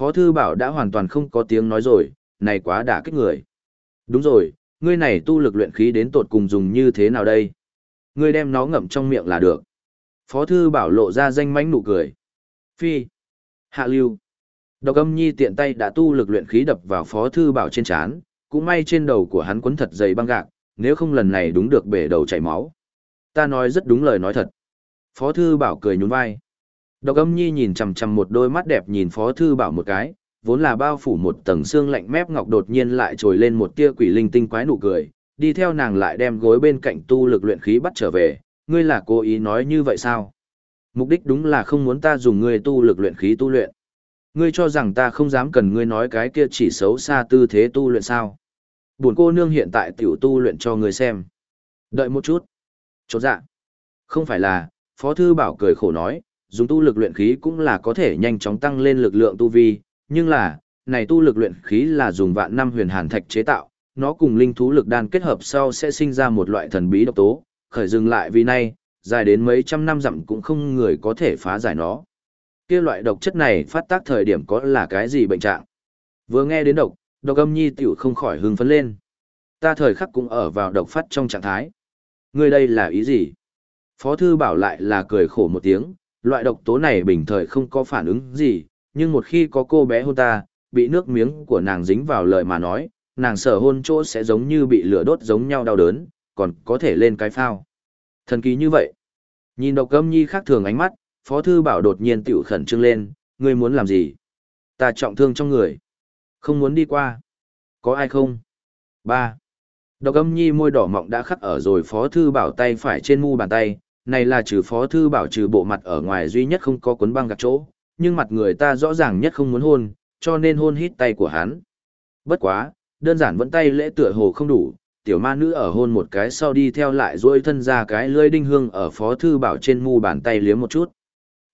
Phó Thư Bảo đã hoàn toàn không có tiếng nói rồi, này quá đả kích người. Đúng rồi, ngươi này tu lực luyện khí đến tột cùng dùng như thế nào đây? Ngươi đem nó ngậm trong miệng là được. Phó Thư Bảo lộ ra danh mánh nụ cười. Phi. Hạ lưu. Độc âm nhi tiện tay đã tu lực luyện khí đập vào Phó Thư Bảo trên chán, cũng may trên đầu của hắn quấn thật dày băng gạc, nếu không lần này đúng được bể đầu chảy máu. Ta nói rất đúng lời nói thật. Phó Thư Bảo cười nhún vai. Độc âm nhi nhìn chằm chằm một đôi mắt đẹp nhìn Phó Thư Bảo một cái, vốn là bao phủ một tầng xương lạnh mép ngọc đột nhiên lại trồi lên một tia quỷ linh tinh quái nụ cười, đi theo nàng lại đem gối bên cạnh tu lực luyện khí bắt trở về, ngươi là cố ý nói như vậy sao? Mục đích đúng là không muốn ta dùng ngươi tu lực luyện khí tu luyện. Ngươi cho rằng ta không dám cần ngươi nói cái kia chỉ xấu xa tư thế tu luyện sao? Buồn cô nương hiện tại tiểu tu luyện cho ngươi xem. Đợi một chút. Chốt dạ. Không phải là, Phó Thư Bảo cười khổ nói, dùng tu lực luyện khí cũng là có thể nhanh chóng tăng lên lực lượng tu vi, nhưng là, này tu lực luyện khí là dùng vạn năm huyền hàn thạch chế tạo, nó cùng linh thú lực đan kết hợp sau sẽ sinh ra một loại thần bí độc tố, khởi dừng lại vì nay, dài đến mấy trăm năm dặm cũng không người có thể phá giải nó. Kia loại độc chất này phát tác thời điểm có là cái gì bệnh trạng? Vừa nghe đến độc, độc âm nhi tiểu không khỏi hưng phấn lên. Ta thời khắc cũng ở vào độc phát trong trạng thái. Ngươi đây là ý gì? Phó thư bảo lại là cười khổ một tiếng, loại độc tố này bình thời không có phản ứng gì, nhưng một khi có cô bé hôn ta, bị nước miếng của nàng dính vào lời mà nói, nàng sở hôn chỗ sẽ giống như bị lửa đốt giống nhau đau đớn, còn có thể lên cái phao. Thần kỳ như vậy. Nhìn độc âm nhi khác thường ánh mắt, Phó Thư Bảo đột nhiên tiểu khẩn trương lên, ngươi muốn làm gì? Ta trọng thương trong người. Không muốn đi qua. Có ai không? ba Độc âm nhi môi đỏ mọng đã khắc ở rồi Phó Thư Bảo tay phải trên mu bàn tay, này là trừ Phó Thư Bảo trừ bộ mặt ở ngoài duy nhất không có cuốn băng gạc chỗ, nhưng mặt người ta rõ ràng nhất không muốn hôn, cho nên hôn hít tay của hắn. Bất quá, đơn giản vẫn tay lễ tựa hồ không đủ, tiểu ma nữ ở hôn một cái sau đi theo lại dôi thân ra cái lưỡi đinh hương ở phó thư bảo trên mu bàn tay liếm một chút.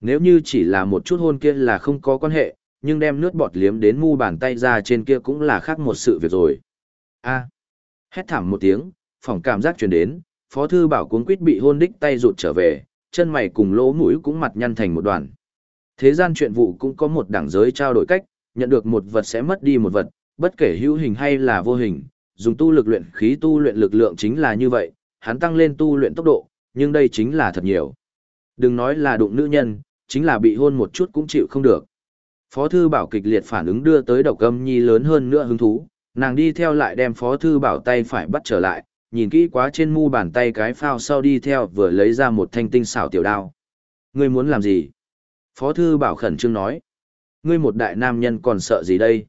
Nếu như chỉ là một chút hôn kia là không có quan hệ, nhưng đem nước bọt liếm đến mu bàn tay ra trên kia cũng là khác một sự việc rồi. a hét thảm một tiếng, phòng cảm giác truyền đến, phó thư bảo cuốn quýt bị hôn đích tay rụt trở về, chân mày cùng lỗ mũi cũng mặt nhăn thành một đoàn. Thế gian chuyện vụ cũng có một đẳng giới trao đổi cách, nhận được một vật sẽ mất đi một vật, bất kể hữu hình hay là vô hình, dùng tu lực luyện khí tu luyện lực lượng chính là như vậy, hắn tăng lên tu luyện tốc độ, nhưng đây chính là thật nhiều. Đừng nói là đụng nữ nhân, chính là bị hôn một chút cũng chịu không được. Phó thư bảo kịch liệt phản ứng đưa tới độc âm nhi lớn hơn nữa hứng thú, nàng đi theo lại đem phó thư bảo tay phải bắt trở lại, nhìn kỹ quá trên mu bàn tay cái phao sau đi theo vừa lấy ra một thanh tinh xảo tiểu đao. Ngươi muốn làm gì? Phó thư bảo khẩn trương nói. Ngươi một đại nam nhân còn sợ gì đây?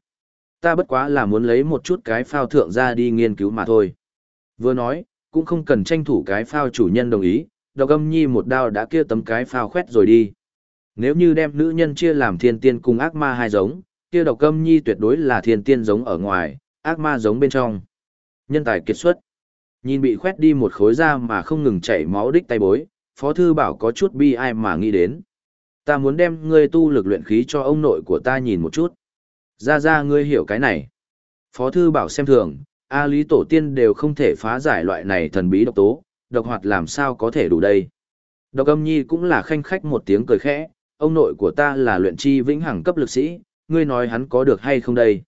Ta bất quá là muốn lấy một chút cái phao thượng ra đi nghiên cứu mà thôi. Vừa nói, cũng không cần tranh thủ cái phao chủ nhân đồng ý, độc âm nhi một đao đã kia tấm cái phao khoét rồi đi. Nếu như đem nữ nhân chia làm thiên tiên cùng ác ma hai giống, kia độc âm nhi tuyệt đối là thiên tiên giống ở ngoài, ác ma giống bên trong. Nhân tài kiệt xuất. Nhìn bị khoét đi một khối da mà không ngừng chảy máu đích tay bối, Phó Thư Bảo có chút bi ai mà nghĩ đến. Ta muốn đem ngươi tu lực luyện khí cho ông nội của ta nhìn một chút. Ra ra ngươi hiểu cái này. Phó thư bảo xem thường, A Lý Tổ tiên đều không thể phá giải loại này thần bí độc tố, độc hoạt làm sao có thể đủ đây. Độc âm nhi cũng là khanh khách một tiếng cười khẽ, ông nội của ta là luyện chi vĩnh hằng cấp lực sĩ, ngươi nói hắn có được hay không đây.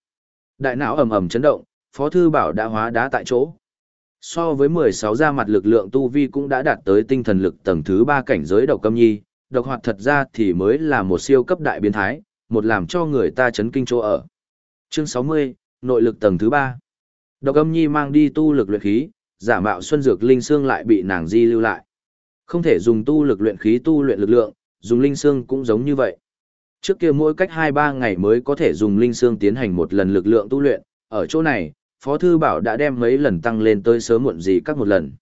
Đại não ầm ầm chấn động, Phó Thư Bảo đã hóa đá tại chỗ. So với 16 gia mặt lực lượng tu vi cũng đã đạt tới tinh thần lực tầng thứ 3 cảnh giới độc câm nhi, độc hoạt thật ra thì mới là một siêu cấp đại biến thái, một làm cho người ta chấn kinh chỗ ở. Chương 60, nội lực tầng thứ 3. Độc âm nhi mang đi tu lực luyện khí, giả mạo xuân dược linh xương lại bị nàng di lưu lại. Không thể dùng tu lực luyện khí tu luyện lực lượng, dùng linh xương cũng giống như vậy. Trước kia mỗi cách 2-3 ngày mới có thể dùng linh xương tiến hành một lần lực lượng tu luyện, ở chỗ này, Phó Thư Bảo đã đem mấy lần tăng lên tới sớm muộn gì các một lần.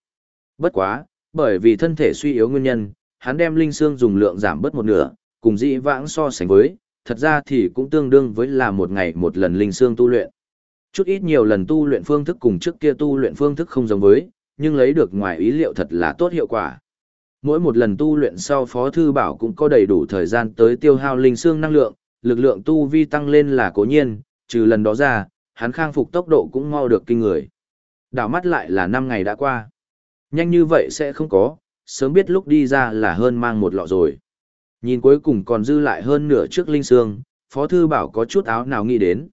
Bất quá, bởi vì thân thể suy yếu nguyên nhân, hắn đem linh xương dùng lượng giảm bớt một nửa, cùng dĩ vãng so sánh với, thật ra thì cũng tương đương với là một ngày một lần linh xương tu luyện. Chút ít nhiều lần tu luyện phương thức cùng trước kia tu luyện phương thức không giống với, nhưng lấy được ngoài ý liệu thật là tốt hiệu quả. Mỗi một lần tu luyện sau Phó Thư Bảo cũng có đầy đủ thời gian tới tiêu hao linh xương năng lượng, lực lượng tu vi tăng lên là cố nhiên, trừ lần đó ra, hắn khang phục tốc độ cũng mau được kinh người. Đảo mắt lại là 5 ngày đã qua. Nhanh như vậy sẽ không có, sớm biết lúc đi ra là hơn mang một lọ rồi. Nhìn cuối cùng còn dư lại hơn nửa trước linh xương, Phó Thư Bảo có chút áo nào nghĩ đến.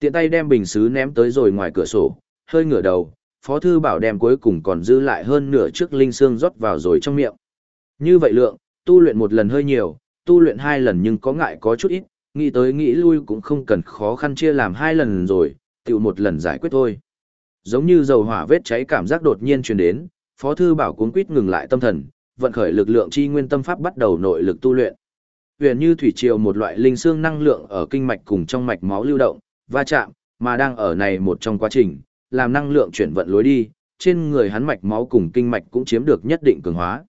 Tiện tay đem bình xứ ném tới rồi ngoài cửa sổ, hơi ngửa đầu, Phó Thư Bảo đem cuối cùng còn dư lại hơn nửa trước linh xương rót vào rồi trong miệng. Như vậy lượng, tu luyện một lần hơi nhiều, tu luyện hai lần nhưng có ngại có chút ít, nghĩ tới nghĩ lui cũng không cần khó khăn chia làm hai lần rồi, tiểu một lần giải quyết thôi. Giống như dầu hỏa vết cháy cảm giác đột nhiên truyền đến, Phó Thư Bảo cuốn quýt ngừng lại tâm thần, vận khởi lực lượng chi nguyên tâm pháp bắt đầu nội lực tu luyện. Huyền như thủy triều một loại linh xương năng lượng ở kinh mạch cùng trong mạch máu lưu động, va chạm, mà đang ở này một trong quá trình, làm năng lượng chuyển vận lối đi, trên người hắn mạch máu cùng kinh mạch cũng chiếm được nhất định cường hóa.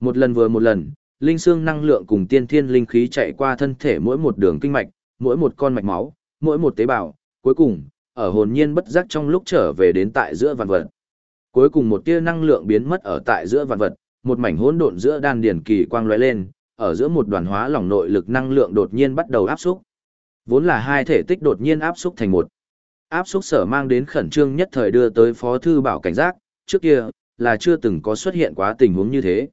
Một lần vừa một lần, linh xương năng lượng cùng tiên thiên linh khí chạy qua thân thể mỗi một đường kinh mạch, mỗi một con mạch máu, mỗi một tế bào, cuối cùng, ở hồn nhiên bất giác trong lúc trở về đến tại giữa vạn vật. Cuối cùng một tia năng lượng biến mất ở tại giữa vạn vật, một mảnh hỗn độn giữa đan điển kỳ quang lóe lên, ở giữa một đoàn hóa lỏng nội lực năng lượng đột nhiên bắt đầu áp xúc. Vốn là hai thể tích đột nhiên áp xúc thành một. Áp xúc sở mang đến khẩn trương nhất thời đưa tới Phó thư bảo cảnh giác, trước kia là chưa từng có xuất hiện quá tình huống như thế.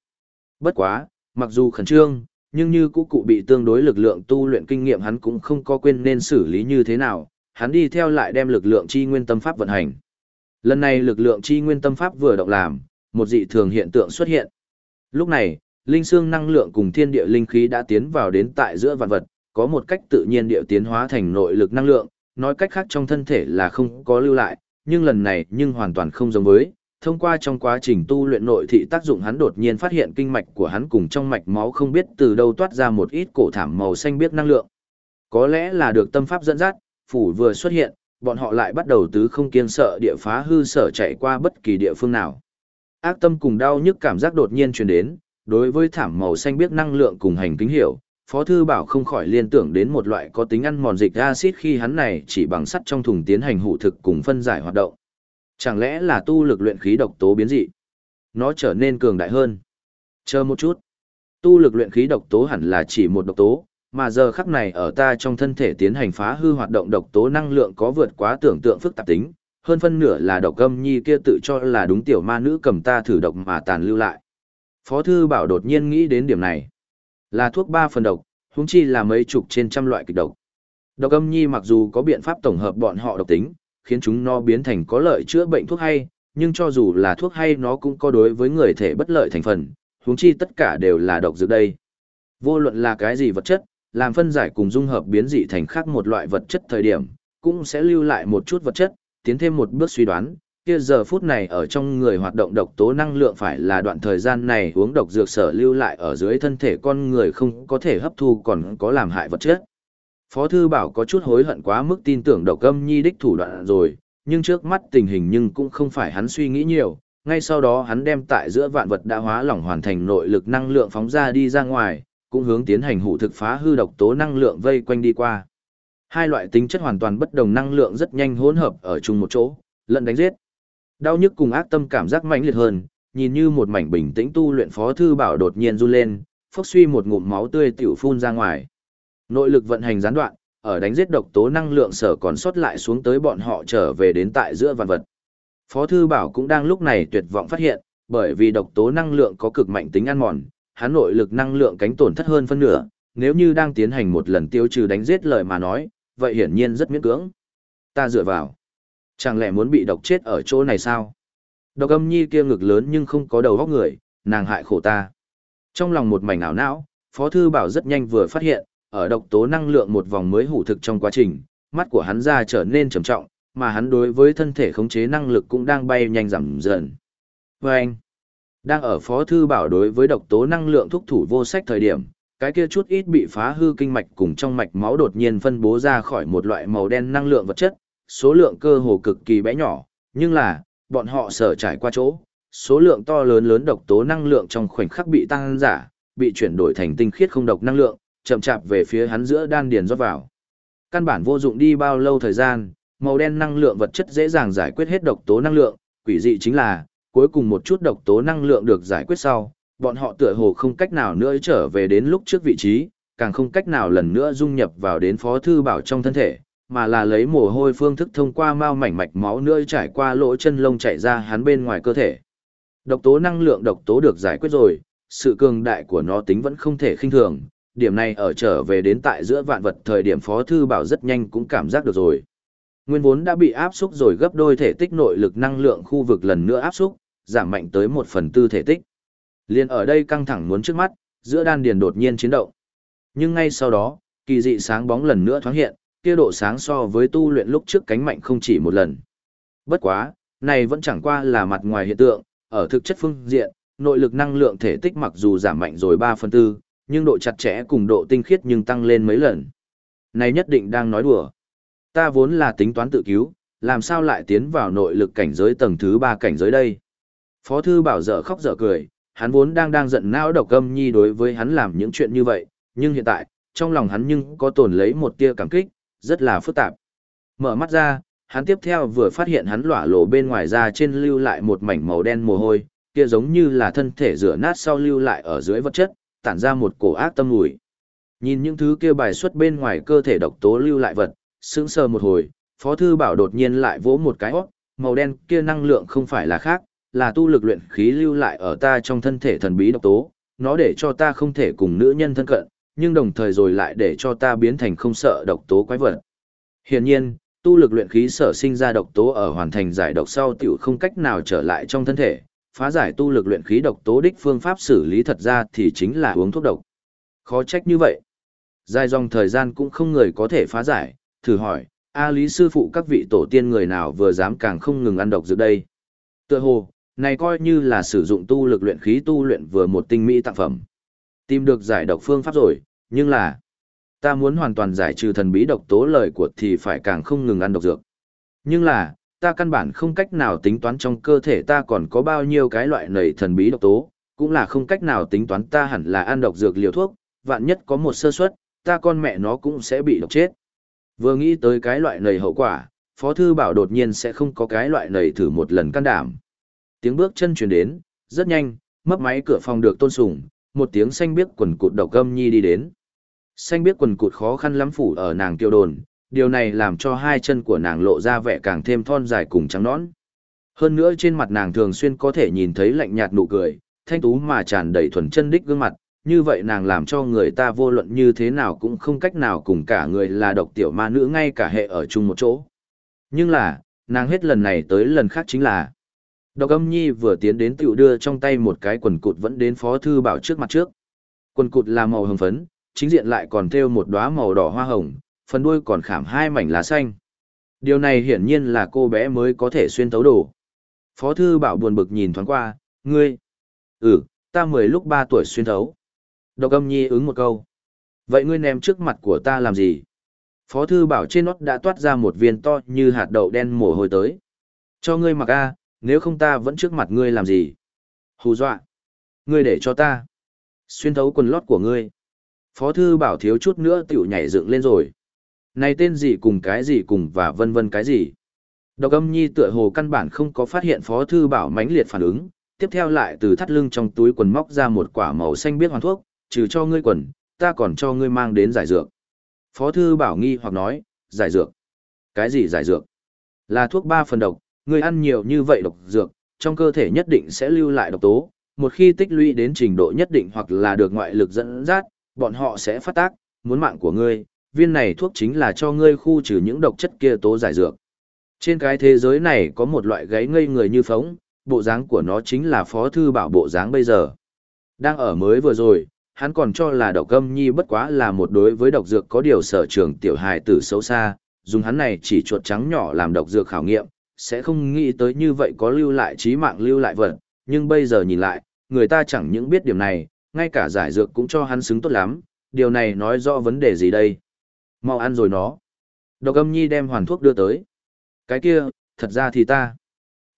Bất quá, mặc dù khẩn trương, nhưng như cũ cụ bị tương đối lực lượng tu luyện kinh nghiệm hắn cũng không có quên nên xử lý như thế nào, hắn đi theo lại đem lực lượng chi nguyên tâm pháp vận hành. Lần này lực lượng chi nguyên tâm pháp vừa động làm, một dị thường hiện tượng xuất hiện. Lúc này, linh xương năng lượng cùng thiên địa linh khí đã tiến vào đến tại giữa vạn vật, có một cách tự nhiên địa tiến hóa thành nội lực năng lượng, nói cách khác trong thân thể là không có lưu lại, nhưng lần này nhưng hoàn toàn không giống với. Thông qua trong quá trình tu luyện nội thị tác dụng hắn đột nhiên phát hiện kinh mạch của hắn cùng trong mạch máu không biết từ đâu toát ra một ít cổ thảm màu xanh biết năng lượng. Có lẽ là được tâm pháp dẫn dắt, phủ vừa xuất hiện, bọn họ lại bắt đầu tứ không kiên sợ địa phá hư sở chạy qua bất kỳ địa phương nào. Ác tâm cùng đau nhức cảm giác đột nhiên truyền đến, đối với thảm màu xanh biết năng lượng cùng hành kính hiểu, Phó Thư Bảo không khỏi liên tưởng đến một loại có tính ăn mòn dịch axit khi hắn này chỉ bằng sắt trong thùng tiến hành hủ thực cùng phân giải hoạt động. Chẳng lẽ là tu lực luyện khí độc tố biến dị? Nó trở nên cường đại hơn. Chờ một chút. Tu lực luyện khí độc tố hẳn là chỉ một độc tố, mà giờ khắc này ở ta trong thân thể tiến hành phá hư hoạt động độc tố năng lượng có vượt quá tưởng tượng phức tạp tính, hơn phân nửa là độc âm nhi kia tự cho là đúng tiểu ma nữ cầm ta thử độc mà tàn lưu lại. Phó thư bảo đột nhiên nghĩ đến điểm này. Là thuốc ba phần độc, húng chi là mấy chục trên trăm loại kịch độc. Độc âm nhi mặc dù có biện pháp tổng hợp bọn họ độc tính, khiến chúng nó biến thành có lợi chữa bệnh thuốc hay, nhưng cho dù là thuốc hay nó cũng có đối với người thể bất lợi thành phần, huống chi tất cả đều là độc dược đây. Vô luận là cái gì vật chất, làm phân giải cùng dung hợp biến dị thành khác một loại vật chất thời điểm, cũng sẽ lưu lại một chút vật chất, tiến thêm một bước suy đoán, kia giờ phút này ở trong người hoạt động độc tố năng lượng phải là đoạn thời gian này uống độc dược sở lưu lại ở dưới thân thể con người không có thể hấp thu còn có làm hại vật chất. Phó thư bảo có chút hối hận quá mức tin tưởng độc âm nhi đích thủ đoạn rồi, nhưng trước mắt tình hình nhưng cũng không phải hắn suy nghĩ nhiều, ngay sau đó hắn đem tại giữa vạn vật đã hóa lỏng hoàn thành nội lực năng lượng phóng ra đi ra ngoài, cũng hướng tiến hành hụ thực phá hư độc tố năng lượng vây quanh đi qua. Hai loại tính chất hoàn toàn bất đồng năng lượng rất nhanh hỗn hợp ở chung một chỗ, lẫn đánh giết. Đau nhức cùng ác tâm cảm giác mãnh liệt hơn, nhìn như một mảnh bình tĩnh tu luyện phó thư bảo đột nhiên run lên, phốc suy một ngụm máu tươi tiểu phun ra ngoài. Nội lực vận hành gián đoạn, ở đánh giết độc tố năng lượng sở còn sót lại xuống tới bọn họ trở về đến tại giữa vạn vật. Phó thư bảo cũng đang lúc này tuyệt vọng phát hiện, bởi vì độc tố năng lượng có cực mạnh tính ăn mòn, hắn nội lực năng lượng cánh tổn thất hơn phân nửa, nếu như đang tiến hành một lần tiêu trừ đánh giết lời mà nói, vậy hiển nhiên rất miễn cưỡng. Ta dựa vào. Chẳng lẽ muốn bị độc chết ở chỗ này sao? Độc âm nhi kia ngực lớn nhưng không có đầu góc người, nàng hại khổ ta. Trong lòng một mảnh ảo não, Phó Thư Bảo rất nhanh vừa phát hiện, ở độc tố năng lượng một vòng mới hủ thực trong quá trình, mắt của hắn ra trở nên trầm trọng, mà hắn đối với thân thể khống chế năng lực cũng đang bay nhanh giảm dần. Và anh, đang ở Phó Thư Bảo đối với độc tố năng lượng thúc thủ vô sách thời điểm, cái kia chút ít bị phá hư kinh mạch cùng trong mạch máu đột nhiên phân bố ra khỏi một loại màu đen năng lượng vật chất, số lượng cơ hồ cực kỳ bé nhỏ, nhưng là, bọn họ sở trải qua chỗ, số lượng to lớn lớn độc tố năng lượng trong khoảnh khắc bị tăng giả, bị chuyển đổi thành tinh khiết không độc năng lượng, chậm chạp về phía hắn giữa đan điền rót vào. Căn bản vô dụng đi bao lâu thời gian, màu đen năng lượng vật chất dễ dàng giải quyết hết độc tố năng lượng, quỷ dị chính là, cuối cùng một chút độc tố năng lượng được giải quyết sau, bọn họ tựa hồ không cách nào nữa trở về đến lúc trước vị trí, càng không cách nào lần nữa dung nhập vào đến phó thư bảo trong thân thể, mà là lấy mồ hôi phương thức thông qua mao mảnh mạch máu nữa trải qua lỗ chân lông chạy ra hắn bên ngoài cơ thể. Độc tố năng lượng độc tố được giải quyết rồi, sự cường đại của nó tính vẫn không thể khinh thường, điểm này ở trở về đến tại giữa vạn vật thời điểm Phó Thư Bảo rất nhanh cũng cảm giác được rồi. Nguyên vốn đã bị áp xúc rồi gấp đôi thể tích nội lực năng lượng khu vực lần nữa áp xúc, giảm mạnh tới một phần tư thể tích. Liên ở đây căng thẳng muốn trước mắt, giữa đan điền đột nhiên chiến động. Nhưng ngay sau đó, kỳ dị sáng bóng lần nữa thoáng hiện, kia độ sáng so với tu luyện lúc trước cánh mạnh không chỉ một lần. Bất quá, này vẫn chẳng qua là mặt ngoài hiện tượng, ở thực chất phương diện, nội lực năng lượng thể tích mặc dù giảm mạnh rồi 3 phần tư, nhưng độ chặt chẽ cùng độ tinh khiết nhưng tăng lên mấy lần. Này nhất định đang nói đùa. Ta vốn là tính toán tự cứu, làm sao lại tiến vào nội lực cảnh giới tầng thứ 3 cảnh giới đây. Phó thư bảo dở khóc dở cười, hắn vốn đang đang giận não độc âm nhi đối với hắn làm những chuyện như vậy, nhưng hiện tại, trong lòng hắn nhưng có tồn lấy một tia cảm kích, rất là phức tạp. Mở mắt ra, hắn tiếp theo vừa phát hiện hắn lỏa lộ bên ngoài ra trên lưu lại một mảnh màu đen mồ hôi, kia giống như là thân thể rửa nát sau lưu lại ở dưới vật chất, tản ra một cổ ác tâm mùi. Nhìn những thứ kia bài xuất bên ngoài cơ thể độc tố lưu lại vật, sững sờ một hồi, Phó thư bảo đột nhiên lại vỗ một cái hốc, màu đen kia năng lượng không phải là khác, là tu lực luyện khí lưu lại ở ta trong thân thể thần bí độc tố, nó để cho ta không thể cùng nữ nhân thân cận, nhưng đồng thời rồi lại để cho ta biến thành không sợ độc tố quái vật. Hiển nhiên, tu lực luyện khí sở sinh ra độc tố ở hoàn thành giải độc sau tiểu không cách nào trở lại trong thân thể, phá giải tu lực luyện khí độc tố đích phương pháp xử lý thật ra thì chính là uống thuốc độc. Khó trách như vậy. Dài dòng thời gian cũng không người có thể phá giải, thử hỏi, A Lý sư phụ các vị tổ tiên người nào vừa dám càng không ngừng ăn độc dược đây. Tựa hồ, này coi như là sử dụng tu lực luyện khí tu luyện vừa một tinh mỹ tặng phẩm. Tìm được giải độc phương pháp rồi, nhưng là ta muốn hoàn toàn giải trừ thần bí độc tố lời của thì phải càng không ngừng ăn độc dược. Nhưng là, ta căn bản không cách nào tính toán trong cơ thể ta còn có bao nhiêu cái loại nầy thần bí độc tố, cũng là không cách nào tính toán ta hẳn là ăn độc dược liều thuốc, vạn nhất có một sơ suất, ta con mẹ nó cũng sẽ bị độc chết. Vừa nghĩ tới cái loại nầy hậu quả, Phó Thư Bảo đột nhiên sẽ không có cái loại nầy thử một lần can đảm. Tiếng bước chân chuyển đến, rất nhanh, mấp máy cửa phòng được tôn sùng, một tiếng xanh biếc quần cụt độc âm nhi đi đến. Xanh biếc quần cụt khó khăn lắm phủ ở nàng tiêu đồn, điều này làm cho hai chân của nàng lộ ra vẻ càng thêm thon dài cùng trắng nõn. Hơn nữa trên mặt nàng thường xuyên có thể nhìn thấy lạnh nhạt nụ cười, thanh tú mà tràn đầy thuần chân đích gương mặt, như vậy nàng làm cho người ta vô luận như thế nào cũng không cách nào cùng cả người là độc tiểu ma nữ ngay cả hệ ở chung một chỗ. Nhưng là, nàng hết lần này tới lần khác chính là Độc âm nhi vừa tiến đến tiểu đưa trong tay một cái quần cụt vẫn đến phó thư bảo trước mặt trước. Quần cụt là màu hồng phấn, chính diện lại còn thêu một đóa màu đỏ hoa hồng, phần đuôi còn khảm hai mảnh lá xanh. Điều này hiển nhiên là cô bé mới có thể xuyên tấu đồ. Phó thư bảo buồn bực nhìn thoáng qua, ngươi. Ừ, ta mười lúc ba tuổi xuyên thấu. Độc âm nhi ứng một câu. Vậy ngươi ném trước mặt của ta làm gì? Phó thư bảo trên nót đã toát ra một viên to như hạt đậu đen mồ hôi tới. Cho ngươi mặc a nếu không ta vẫn trước mặt ngươi làm gì? Hù dọa. Ngươi để cho ta. Xuyên thấu quần lót của ngươi. Phó thư bảo thiếu chút nữa tiểu nhảy dựng lên rồi. Này tên gì cùng cái gì cùng và vân vân cái gì. Độc âm nhi tựa hồ căn bản không có phát hiện phó thư bảo mãnh liệt phản ứng. Tiếp theo lại từ thắt lưng trong túi quần móc ra một quả màu xanh biết hoàn thuốc, trừ cho ngươi quần, ta còn cho ngươi mang đến giải dược. Phó thư bảo nghi hoặc nói, giải dược. Cái gì giải dược? Là thuốc ba phần độc, ngươi ăn nhiều như vậy độc dược, trong cơ thể nhất định sẽ lưu lại độc tố, một khi tích lũy đến trình độ nhất định hoặc là được ngoại lực dẫn dắt, bọn họ sẽ phát tác, muốn mạng của ngươi, viên này thuốc chính là cho ngươi khu trừ những độc chất kia tố giải dược. Trên cái thế giới này có một loại gáy ngây người như phóng, bộ dáng của nó chính là phó thư bảo bộ dáng bây giờ. Đang ở mới vừa rồi, hắn còn cho là độc âm nhi bất quá là một đối với độc dược có điều sở trường tiểu hài tử xấu xa, dùng hắn này chỉ chuột trắng nhỏ làm độc dược khảo nghiệm, sẽ không nghĩ tới như vậy có lưu lại trí mạng lưu lại vật, nhưng bây giờ nhìn lại, người ta chẳng những biết điểm này, ngay cả giải dược cũng cho hắn xứng tốt lắm, điều này nói rõ vấn đề gì đây? Mau ăn rồi nó. Độc âm nhi đem hoàn thuốc đưa tới. Cái kia, thật ra thì ta.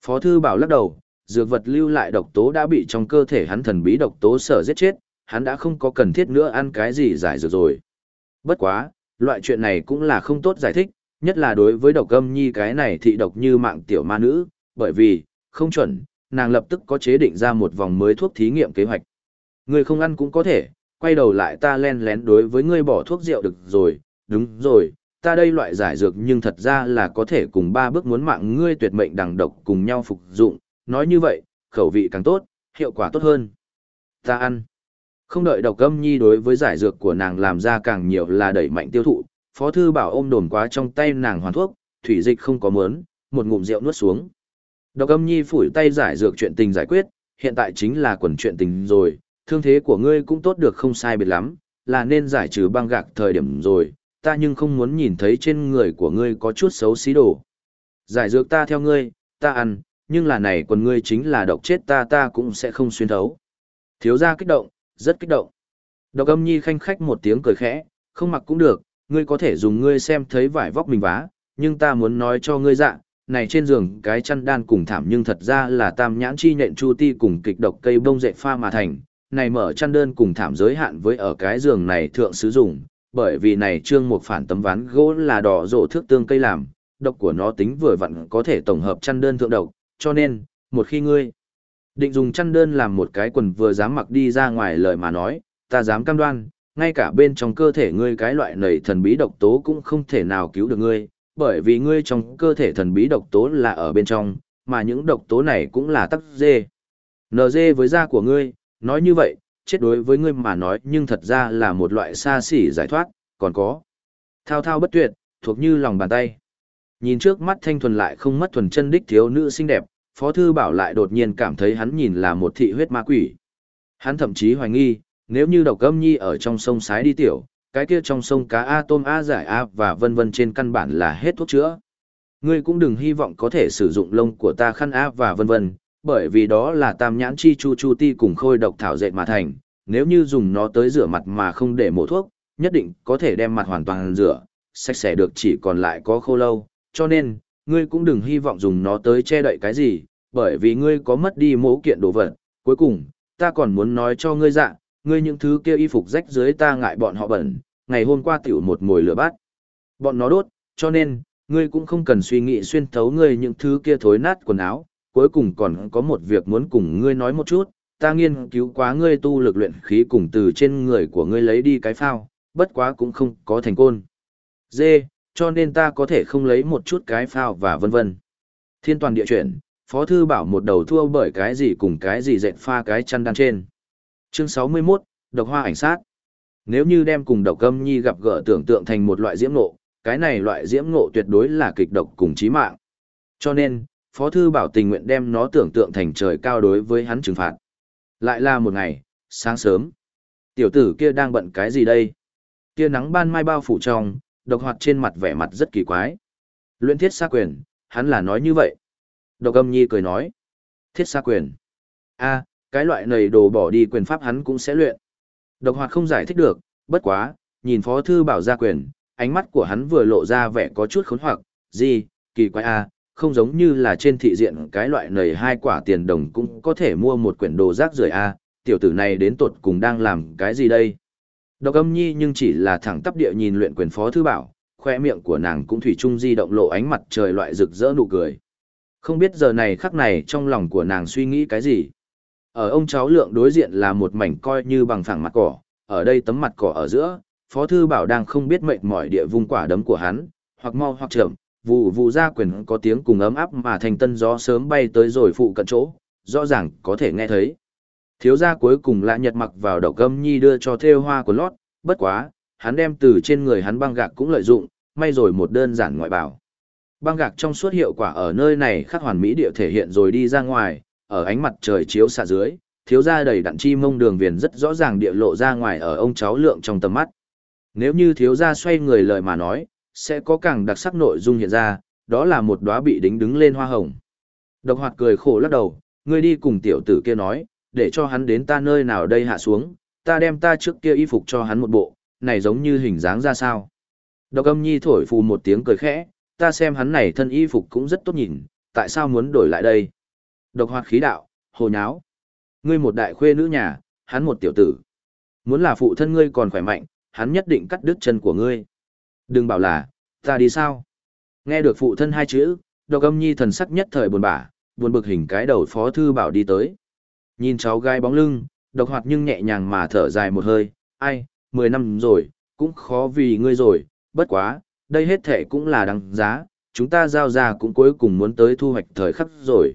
Phó thư bảo lắc đầu, dược vật lưu lại độc tố đã bị trong cơ thể hắn thần bí độc tố sở giết chết, hắn đã không có cần thiết nữa ăn cái gì giải dược rồi. Bất quá, loại chuyện này cũng là không tốt giải thích, nhất là đối với độc âm nhi cái này thị độc như mạng tiểu ma nữ, bởi vì, không chuẩn, nàng lập tức có chế định ra một vòng mới thuốc thí nghiệm kế hoạch. Người không ăn cũng có thể, quay đầu lại ta len lén đối với ngươi bỏ thuốc rượu được rồi, đúng rồi, ta đây loại giải dược nhưng thật ra là có thể cùng ba bước muốn mạng ngươi tuyệt mệnh đằng độc cùng nhau phục dụng, nói như vậy, khẩu vị càng tốt, hiệu quả tốt hơn. Ta ăn. Không đợi độc âm nhi đối với giải dược của nàng làm ra càng nhiều là đẩy mạnh tiêu thụ, phó thư bảo ôm đồn quá trong tay nàng hoàn thuốc, thủy dịch không có mớn, một ngụm rượu nuốt xuống. Độc âm nhi phủi tay giải dược chuyện tình giải quyết, hiện tại chính là quần chuyện tình rồi, thương thế của ngươi cũng tốt được không sai biệt lắm, là nên giải trừ băng gạc thời điểm rồi, ta nhưng không muốn nhìn thấy trên người của ngươi có chút xấu xí đồ. Giải dược ta theo ngươi, ta ăn, nhưng là này quần ngươi chính là độc chết ta ta cũng sẽ không xuyên thấu. Thiếu gia kích động, rất kích động. Độc âm nhi khanh khách một tiếng cười khẽ, không mặc cũng được, ngươi có thể dùng ngươi xem thấy vải vóc mình vá, nhưng ta muốn nói cho ngươi dạ, này trên giường cái chăn đan cùng thảm nhưng thật ra là tam nhãn chi nhện chu ti cùng kịch độc cây bông dệt pha mà thành, này mở chăn đơn cùng thảm giới hạn với ở cái giường này thượng sử dụng, bởi vì này trương một phản tấm ván gỗ là đỏ rộ thước tương cây làm, độc của nó tính vừa vặn có thể tổng hợp chăn đơn thượng độc, cho nên, một khi ngươi định dùng chăn đơn làm một cái quần vừa dám mặc đi ra ngoài lời mà nói, ta dám cam đoan, ngay cả bên trong cơ thể ngươi cái loại nầy thần bí độc tố cũng không thể nào cứu được ngươi, bởi vì ngươi trong cơ thể thần bí độc tố là ở bên trong, mà những độc tố này cũng là tắc dê. NG với da của ngươi, nói như vậy, chết đối với ngươi mà nói nhưng thật ra là một loại xa xỉ giải thoát, còn có. Thao thao bất tuyệt, thuộc như lòng bàn tay. Nhìn trước mắt thanh thuần lại không mất thuần chân đích thiếu nữ xinh đẹp, Phó Thư Bảo lại đột nhiên cảm thấy hắn nhìn là một thị huyết ma quỷ. Hắn thậm chí hoài nghi, nếu như độc âm nhi ở trong sông sái đi tiểu, cái kia trong sông cá A tôm A giải A và vân vân trên căn bản là hết thuốc chữa. Ngươi cũng đừng hy vọng có thể sử dụng lông của ta khăn A và vân vân, bởi vì đó là tam nhãn chi chu chu ti cùng khôi độc thảo dệt mà thành, nếu như dùng nó tới rửa mặt mà không để mổ thuốc, nhất định có thể đem mặt hoàn toàn rửa, sạch sẽ được chỉ còn lại có khô lâu, cho nên, ngươi cũng đừng hy vọng dùng nó tới che đậy cái gì, bởi vì ngươi có mất đi mẫu kiện đồ vật. Cuối cùng, ta còn muốn nói cho ngươi dạ, ngươi những thứ kia y phục rách dưới ta ngại bọn họ bẩn, ngày hôm qua tiểu một mồi lửa bát. Bọn nó đốt, cho nên, ngươi cũng không cần suy nghĩ xuyên thấu ngươi những thứ kia thối nát quần áo. Cuối cùng còn có một việc muốn cùng ngươi nói một chút, ta nghiên cứu quá ngươi tu lực luyện khí cùng từ trên người của ngươi lấy đi cái phao, bất quá cũng không có thành côn. Dê, cho nên ta có thể không lấy một chút cái phao và vân vân. Thiên toàn địa chuyển, Phó Thư Bảo một đầu thua bởi cái gì cùng cái gì dẹn pha cái chăn đan trên. Chương 61, Độc Hoa ảnh sát. Nếu như đem cùng độc âm nhi gặp gỡ tưởng tượng thành một loại diễm ngộ, cái này loại diễm ngộ tuyệt đối là kịch độc cùng chí mạng. Cho nên, Phó Thư Bảo tình nguyện đem nó tưởng tượng thành trời cao đối với hắn trừng phạt. Lại là một ngày, sáng sớm. Tiểu tử kia đang bận cái gì đây? Kia nắng ban mai bao phủ trong, độc hoạt trên mặt vẻ mặt rất kỳ quái. Luyện thiết xa quyền, hắn là nói như vậy. Độc âm nhi cười nói. Thiết xa quyền. a cái loại này đồ bỏ đi quyền pháp hắn cũng sẽ luyện. Độc hoạt không giải thích được, bất quá, nhìn phó thư bảo ra quyền, ánh mắt của hắn vừa lộ ra vẻ có chút khốn hoặc, gì, kỳ quái a không giống như là trên thị diện cái loại nầy hai quả tiền đồng cũng có thể mua một quyển đồ rác rưởi a tiểu tử này đến tột cùng đang làm cái gì đây Độc âm nhi nhưng chỉ là thẳng tắp địa nhìn luyện quyền phó thư bảo, khoe miệng của nàng cũng thủy chung di động lộ ánh mặt trời loại rực rỡ nụ cười. Không biết giờ này khắc này trong lòng của nàng suy nghĩ cái gì. Ở ông cháu lượng đối diện là một mảnh coi như bằng phẳng mặt cỏ, ở đây tấm mặt cỏ ở giữa, phó thư bảo đang không biết mệt mỏi địa vung quả đấm của hắn, hoặc mau hoặc chậm, vụ vụ ra quyền có tiếng cùng ấm áp mà thành tân gió sớm bay tới rồi phụ cận chỗ, rõ ràng có thể nghe thấy. Thiếu gia cuối cùng lạ nhật mặc vào độc gâm nhi đưa cho thêu hoa của lót, bất quá, hắn đem từ trên người hắn băng gạc cũng lợi dụng, may rồi một đơn giản ngoại bảo. Băng gạc trong suốt hiệu quả ở nơi này khắc hoàn mỹ địa thể hiện rồi đi ra ngoài, ở ánh mặt trời chiếu xạ dưới, thiếu gia đầy đặn chi mông đường viền rất rõ ràng địa lộ ra ngoài ở ông cháu lượng trong tầm mắt. Nếu như thiếu gia xoay người lời mà nói, sẽ có càng đặc sắc nội dung hiện ra, đó là một đóa bị đính đứng lên hoa hồng. Độc hoạt cười khổ lắc đầu, ngươi đi cùng tiểu tử kia nói, để cho hắn đến ta nơi nào đây hạ xuống, ta đem ta trước kia y phục cho hắn một bộ, này giống như hình dáng ra sao. Độc âm nhi thổi phù một tiếng cười khẽ, ta xem hắn này thân y phục cũng rất tốt nhìn, tại sao muốn đổi lại đây? Độc hoạt khí đạo, hồ nháo. Ngươi một đại khuê nữ nhà, hắn một tiểu tử. Muốn là phụ thân ngươi còn khỏe mạnh, hắn nhất định cắt đứt chân của ngươi. Đừng bảo là, ta đi sao? Nghe được phụ thân hai chữ, độc âm nhi thần sắc nhất thời buồn bã, buồn bực hình cái đầu phó thư bảo đi tới. Nhìn cháu gái bóng lưng, độc hoạt nhưng nhẹ nhàng mà thở dài một hơi, ai, mười năm rồi, cũng khó vì ngươi rồi, bất quá, đây hết thể cũng là đáng giá, chúng ta giao ra cũng cuối cùng muốn tới thu hoạch thời khắc rồi.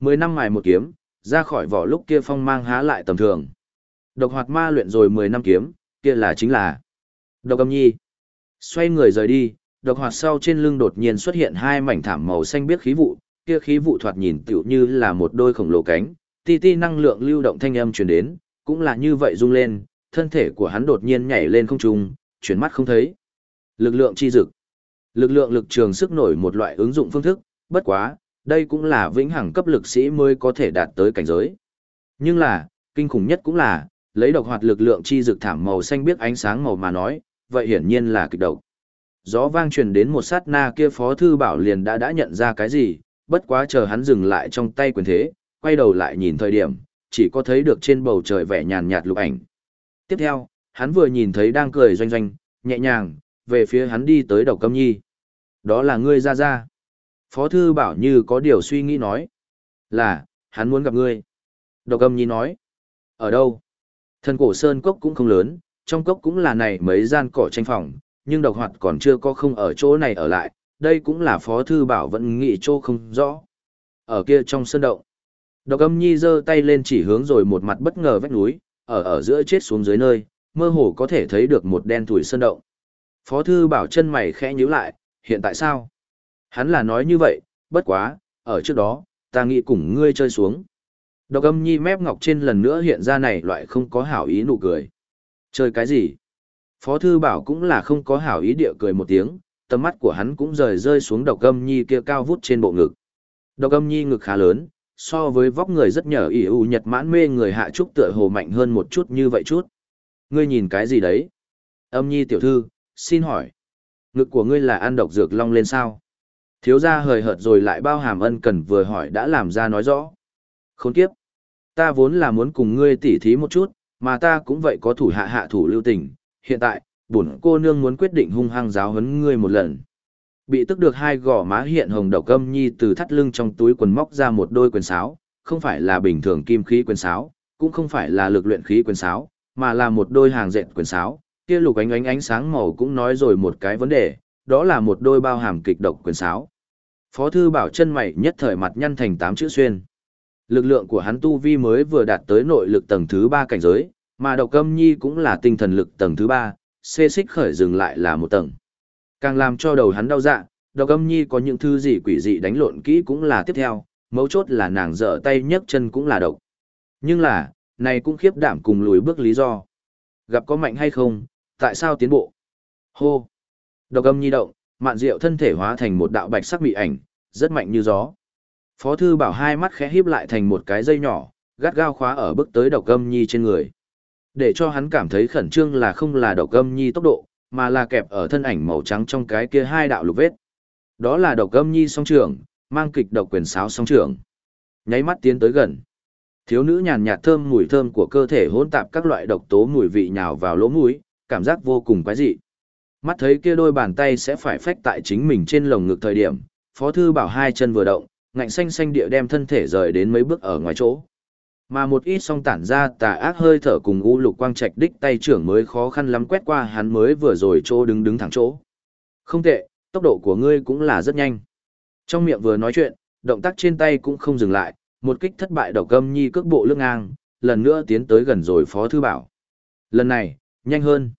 Mười năm mài một kiếm, ra khỏi vỏ lúc kia phong mang há lại tầm thường. Độc hoạt ma luyện rồi 10 năm kiếm, kia là chính là Độc âm nhi. Xoay người rời đi, độc hoạt sau trên lưng đột nhiên xuất hiện hai mảnh thảm màu xanh biếc khí vụ, kia khí vụ thoạt nhìn tựu như là một đôi khổng lồ cánh, ti ti năng lượng lưu động thanh âm truyền đến, cũng là như vậy rung lên, thân thể của hắn đột nhiên nhảy lên không trung, chuyển mắt không thấy. Lực lượng chi dực. Lực lượng lực trường sức nổi một loại ứng dụng phương thức, bất quá, đây cũng là vĩnh hằng cấp lực sĩ mới có thể đạt tới cảnh giới. Nhưng là, kinh khủng nhất cũng là, lấy độc hoạt lực lượng chi dực thảm màu xanh biếc ánh sáng màu mà nói, vậy hiển nhiên là kịch độc. Gió vang truyền đến một sát na kia phó thư bảo liền đã đã nhận ra cái gì, bất quá chờ hắn dừng lại trong tay quyền thế, quay đầu lại nhìn thời điểm, chỉ có thấy được trên bầu trời vẻ nhàn nhạt lục ảnh. Tiếp theo, hắn vừa nhìn thấy đang cười doanh doanh, nhẹ nhàng, về phía hắn đi tới đầu câm nhi. Đó là ngươi ra ra. Phó thư bảo như có điều suy nghĩ nói. Là, hắn muốn gặp ngươi. Độc âm nhi nói. Ở đâu? Thần cổ sơn cốc cũng không lớn, trong cốc cũng là này mấy gian cỏ tranh phòng, nhưng độc hoạt còn chưa có không ở chỗ này ở lại, đây cũng là phó thư bảo vẫn nghĩ chỗ không rõ. Ở kia trong sơn động, độc âm nhi giơ tay lên chỉ hướng rồi một mặt bất ngờ vách núi, ở ở giữa chết xuống dưới nơi, mơ hồ có thể thấy được một đen thủi sơn động. Phó thư bảo chân mày khẽ nhíu lại, hiện tại sao? Hắn là nói như vậy, bất quá, ở trước đó, ta nghĩ cùng ngươi chơi xuống. Độc âm nhi mép ngọc trên lần nữa hiện ra này loại không có hảo ý nụ cười. Chơi cái gì? Phó thư bảo cũng là không có hảo ý địa cười một tiếng, tầm mắt của hắn cũng rời rơi xuống độc âm nhi kia cao vút trên bộ ngực. Độc âm nhi ngực khá lớn, so với vóc người rất nhở ỉ ủ nhật mãn mê người hạ trúc tựa hồ mạnh hơn một chút như vậy chút. Ngươi nhìn cái gì đấy? Âm nhi tiểu thư, xin hỏi. Ngực của ngươi là ăn độc dược long lên sao? Thiếu gia hời hợt rồi lại bao hàm ân cần vừa hỏi đã làm ra nói rõ. Khốn kiếp. Ta vốn là muốn cùng ngươi tỉ thí một chút, mà ta cũng vậy có thủ hạ hạ thủ lưu tình. Hiện tại, bổn cô nương muốn quyết định hung hăng giáo huấn ngươi một lần. Bị tức được hai gò má hiện hồng độc âm nhi từ thắt lưng trong túi quần móc ra một đôi quyền sáo, không phải là bình thường kim khí quyền sáo, cũng không phải là lực luyện khí quyền sáo, mà là một đôi hàng dệt quyền sáo. Kia lục ánh ánh ánh sáng màu cũng nói rồi một cái vấn đề, đó là một đôi bao hàm kịch độc quyền sáo. Phó thư bảo chân mày nhất thời mặt nhăn thành tám chữ xuyên. Lực lượng của hắn tu vi mới vừa đạt tới nội lực tầng thứ 3 cảnh giới, mà độc âm nhi cũng là tinh thần lực tầng thứ 3, xê xích khởi dừng lại là một tầng. Càng làm cho đầu hắn đau dạ, độc âm nhi có những thứ gì quỷ dị đánh lộn kỹ cũng là tiếp theo, mấu chốt là nàng dở tay nhấc chân cũng là độc. Nhưng là, này cũng khiếp đảm cùng lùi bước lý do. Gặp có mạnh hay không, tại sao tiến bộ? Hô! Độc âm nhi động, mạn diệu thân thể hóa thành một đạo bạch sắc bị ảnh, rất mạnh như gió. Phó thư bảo hai mắt khẽ híp lại thành một cái dây nhỏ, gắt gao khóa ở bức tới độc âm nhi trên người. Để cho hắn cảm thấy khẩn trương là không là độc âm nhi tốc độ, mà là kẹp ở thân ảnh màu trắng trong cái kia hai đạo lục vết. Đó là độc âm nhi song trưởng, mang kịch độc quyền sáo song trưởng. Nháy mắt tiến tới gần. Thiếu nữ nhàn nhạt thơm mùi thơm của cơ thể hỗn tạp các loại độc tố mùi vị nhào vào lỗ mũi, cảm giác vô cùng quái dị. Mắt thấy kia đôi bàn tay sẽ phải phách tại chính mình trên lồng ngực thời điểm, Phó thư bảo hai chân vừa động, ngạnh xanh xanh địa đem thân thể rời đến mấy bước ở ngoài chỗ. Mà một ít song tản ra tà ác hơi thở cùng u lục quang trạch đích tay trưởng mới khó khăn lắm quét qua hắn mới vừa rồi chỗ đứng đứng thẳng chỗ. Không tệ, tốc độ của ngươi cũng là rất nhanh. Trong miệng vừa nói chuyện, động tác trên tay cũng không dừng lại, một kích thất bại đầu câm nhi cước bộ lưng ngang, lần nữa tiến tới gần rồi Phó Thư Bảo. Lần này, nhanh hơn.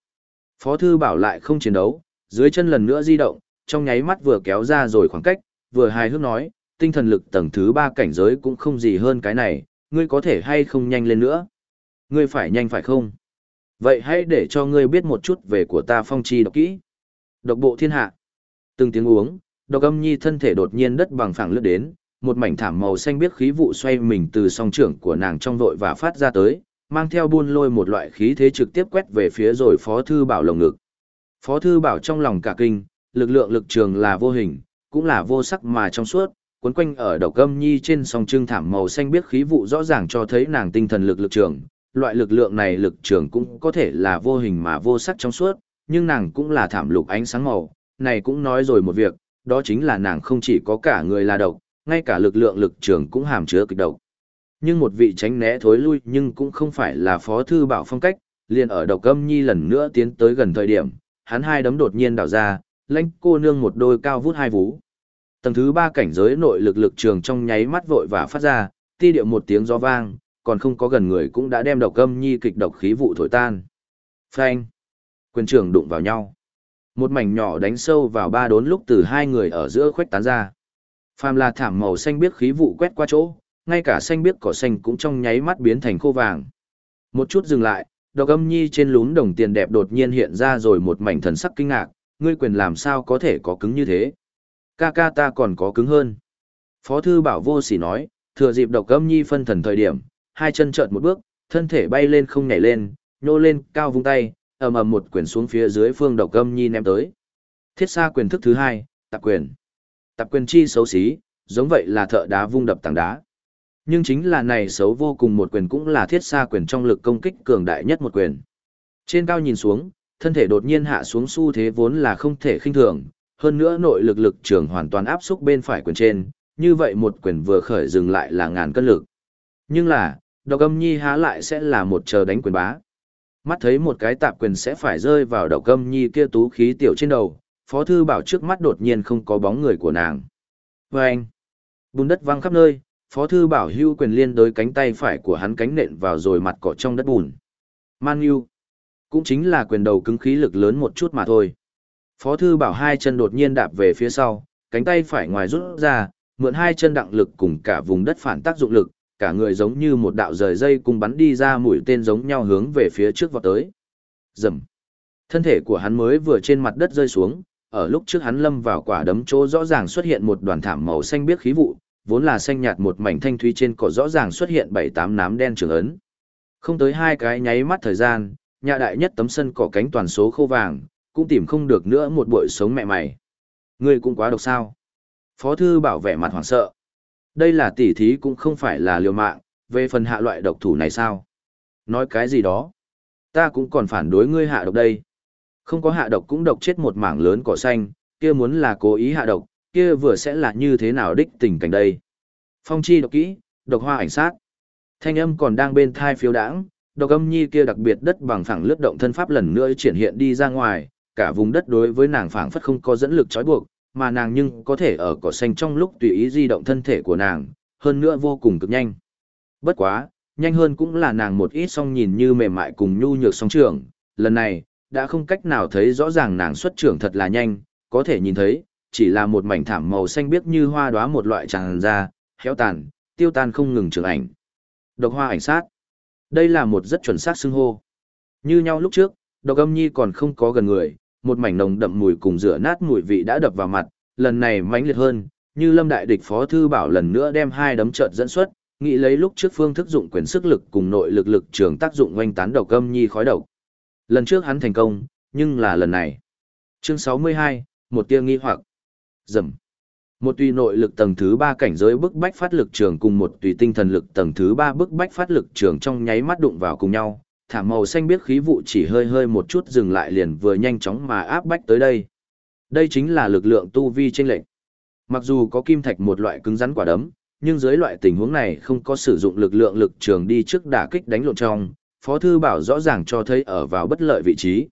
Phó Thư Bảo lại không chiến đấu, dưới chân lần nữa di động, trong nháy mắt vừa kéo ra rồi khoảng cách, vừa hài hước nói, tinh thần lực tầng thứ ba cảnh giới cũng không gì hơn cái này, ngươi có thể hay không nhanh lên nữa. Ngươi phải nhanh phải không? Vậy hãy để cho ngươi biết một chút về của ta phong chi độc kỹ. Độc bộ thiên hạ. Từng tiếng uống, độc âm nhi thân thể đột nhiên đất bằng phẳng lướt đến, một mảnh thảm màu xanh biết khí vụ xoay mình từ song trưởng của nàng trong vội và phát ra tới, mang theo buôn lôi một loại khí thế trực tiếp quét về phía rồi phó thư bảo lồng ngực. Phó thư bảo trong lòng cả kinh, lực lượng lực trường là vô hình, cũng là vô sắc mà trong suốt, cuốn quanh ở đầu cơm nhi trên song trưng thảm màu xanh biết khí vụ rõ ràng cho thấy nàng tinh thần lực lực trường. Loại lực lượng này lực trường cũng có thể là vô hình mà vô sắc trong suốt, nhưng nàng cũng là thảm lục ánh sáng màu. Này cũng nói rồi một việc, đó chính là nàng không chỉ có cả người là độc, ngay cả lực lượng lực trường cũng hàm chứa kịch độc. Nhưng một vị tránh né thối lui nhưng cũng không phải là phó thư bảo phong cách, liền ở đầu cơm nhi lần nữa tiến tới gần thời điểm, hắn hai đấm đột nhiên đảo ra, lãnh cô nương một đôi cao vút hai vú. Tầng thứ ba cảnh giới nội lực lực trường trong nháy mắt vội và phát ra, ti điệu một tiếng gió vang, còn không có gần người cũng đã đem độc âm nhi kịch độc khí vụ thổi tan. Phanh. Quyền trưởng đụng vào nhau. Một mảnh nhỏ đánh sâu vào ba đốn lúc từ hai người ở giữa khuếch tán ra. Phàm là thảm màu xanh biếc khí vụ quét qua chỗ, ngay cả xanh biếc cỏ xanh cũng trong nháy mắt biến thành khô vàng. Một chút dừng lại, độc âm nhi trên lún đồng tiền đẹp đột nhiên hiện ra rồi một mảnh thần sắc kinh ngạc, ngươi quyền làm sao có thể có cứng như thế. Ca ca ta còn có cứng hơn. Phó thư bảo vô sỉ nói, thừa dịp độc âm nhi phân thần thời điểm, hai chân chợt một bước, thân thể bay lên không nhảy lên, nhô lên, cao vung tay, ầm ầm một quyền xuống phía dưới phương độc âm nhi ném tới. Thiết xa quyền thức thứ hai, tạp quyền. Tạp quyền chi xấu xí, giống vậy là thợ đá vung đập tảng đá. Nhưng chính là này xấu vô cùng một quyền cũng là thiết xa quyền trong lực công kích cường đại nhất một quyền. Trên cao nhìn xuống, thân thể đột nhiên hạ xuống xu thế vốn là không thể khinh thường, hơn nữa nội lực lực trường hoàn toàn áp xúc bên phải quyền trên, như vậy một quyền vừa khởi dừng lại là ngàn cân lực. Nhưng là, độc âm nhi há lại sẽ là một chờ đánh quyền bá. Mắt thấy một cái tạp quyền sẽ phải rơi vào độc âm nhi kia tú khí tiểu trên đầu, phó thư bảo trước mắt đột nhiên không có bóng người của nàng. Và anh, bùn đất văng khắp nơi, phó thư bảo hưu quyền liên đối cánh tay phải của hắn cánh nện vào rồi mặt cỏ trong đất bùn. Man Yêu, cũng chính là quyền đầu cứng khí lực lớn một chút mà thôi. Phó thư bảo hai chân đột nhiên đạp về phía sau, cánh tay phải ngoài rút ra, mượn hai chân đặng lực cùng cả vùng đất phản tác dụng lực, cả người giống như một đạo rời dây cùng bắn đi ra mũi tên giống nhau hướng về phía trước vọt tới. Rầm. Thân thể của hắn mới vừa trên mặt đất rơi xuống, ở lúc trước hắn lâm vào quả đấm chỗ rõ ràng xuất hiện một đoàn thảm màu xanh biếc khí vụ, vốn là xanh nhạt một mảnh thanh thúy trên cỏ rõ ràng xuất hiện bảy tám nám đen trường ấn. Không tới hai cái nháy mắt thời gian, nhà đại nhất tấm sân cỏ cánh toàn số khô vàng, cũng tìm không được nữa một bụi sống mẹ mày. Ngươi cũng quá độc sao. Phó thư bảo vệ mặt hoảng sợ. Đây là tỉ thí cũng không phải là liều mạng, về phần hạ loại độc thủ này sao? Nói cái gì đó? Ta cũng còn phản đối ngươi hạ độc đây. Không có hạ độc cũng độc chết một mảng lớn cỏ xanh, kia muốn là cố ý hạ độc, kia vừa sẽ là như thế nào đích tình cảnh đây. Phong chi độc kỹ, độc hoa ảnh sát. Thanh âm còn đang bên thai phiếu đãng, độc âm nhi kia đặc biệt đất bằng phẳng lướt động thân pháp lần nữa triển hiện đi ra ngoài, cả vùng đất đối với nàng phảng phất không có dẫn lực trói buộc, mà nàng nhưng có thể ở cỏ xanh trong lúc tùy ý di động thân thể của nàng, hơn nữa vô cùng cực nhanh. Bất quá, nhanh hơn cũng là nàng một ít song nhìn như mềm mại cùng nhu nhược song trưởng, lần này, đã không cách nào thấy rõ ràng nàng xuất trưởng thật là nhanh, có thể nhìn thấy, chỉ là một mảnh thảm màu xanh biếc như hoa đóa một loại tràn ra, héo tàn, tiêu tan không ngừng trưởng ảnh. Độc hoa ảnh sát. Đây là một rất chuẩn xác xưng hô. Như nhau lúc trước, độc âm nhi còn không có gần người, một mảnh nồng đậm mùi cùng rửa nát mùi vị đã đập vào mặt, lần này mãnh liệt hơn, như Lâm Đại Địch Phó Thư Bảo lần nữa đem hai đấm trợn dẫn xuất, nghĩ lấy lúc trước phương thức dụng quyền sức lực cùng nội lực lực trường tác dụng oanh tán độc âm nhi khói độc. Lần trước hắn thành công, nhưng là lần này. Chương 62, một tia nghi hoặc. Dầm. Một tùy nội lực tầng thứ 3 cảnh giới bức bách phát lực trường cùng một tùy tinh thần lực tầng thứ 3 bức bách phát lực trường trong nháy mắt đụng vào cùng nhau, thảm màu xanh biết khí vụ chỉ hơi hơi một chút dừng lại liền vừa nhanh chóng mà áp bách tới đây. Đây chính là lực lượng tu vi chênh lệnh. Mặc dù có kim thạch một loại cứng rắn quả đấm, nhưng dưới loại tình huống này không có sử dụng lực lượng lực trường đi trước đả kích đánh lộn trong, Phó Thư Bảo rõ ràng cho thấy ở vào bất lợi vị trí.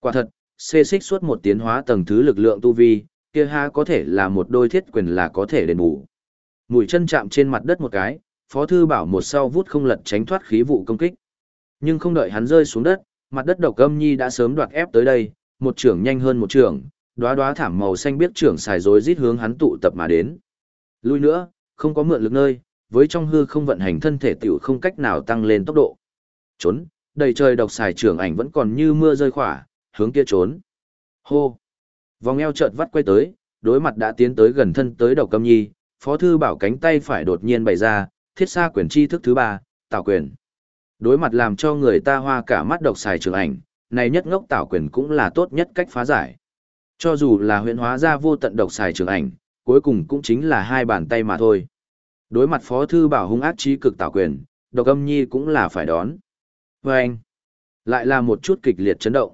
Quả thật, xê xích suốt một tiến hóa tầng thứ lực lượng tu vi, kia ha có thể là một đôi thiết quyền là có thể đền bù. Mùi chân chạm trên mặt đất một cái, Phó Thư Bảo một sau vút không lật tránh thoát khí vụ công kích. Nhưng không đợi hắn rơi xuống đất, mặt đất độc âm nhi đã sớm đoạt ép tới đây, một trưởng nhanh hơn một trưởng, đóa đóa thảm màu xanh biết trưởng xài rối rít hướng hắn tụ tập mà đến. Lui nữa, không có mượn lực nơi, với trong hư không vận hành thân thể tiểu không cách nào tăng lên tốc độ. Trốn, đầy trời độc xài trưởng ảnh vẫn còn như mưa rơi khỏa, hướng kia trốn. Hô. Vòng eo chợt vắt quay tới, đối mặt đã tiến tới gần thân tới độc âm nhi, phó thư bảo cánh tay phải đột nhiên bày ra, thiết xa quyền chi thức thứ ba, tạo quyền. Đối mặt làm cho người ta hoa cả mắt độc xài trường ảnh, này nhất ngốc tạo quyền cũng là tốt nhất cách phá giải. Cho dù là huyện hóa ra vô tận độc xài trường ảnh, cuối cùng cũng chính là hai bàn tay mà thôi. Đối mặt phó thư bảo hung ác trí cực tạo quyền, độc âm nhi cũng là phải đón. Và anh, lại là một chút kịch liệt chấn động.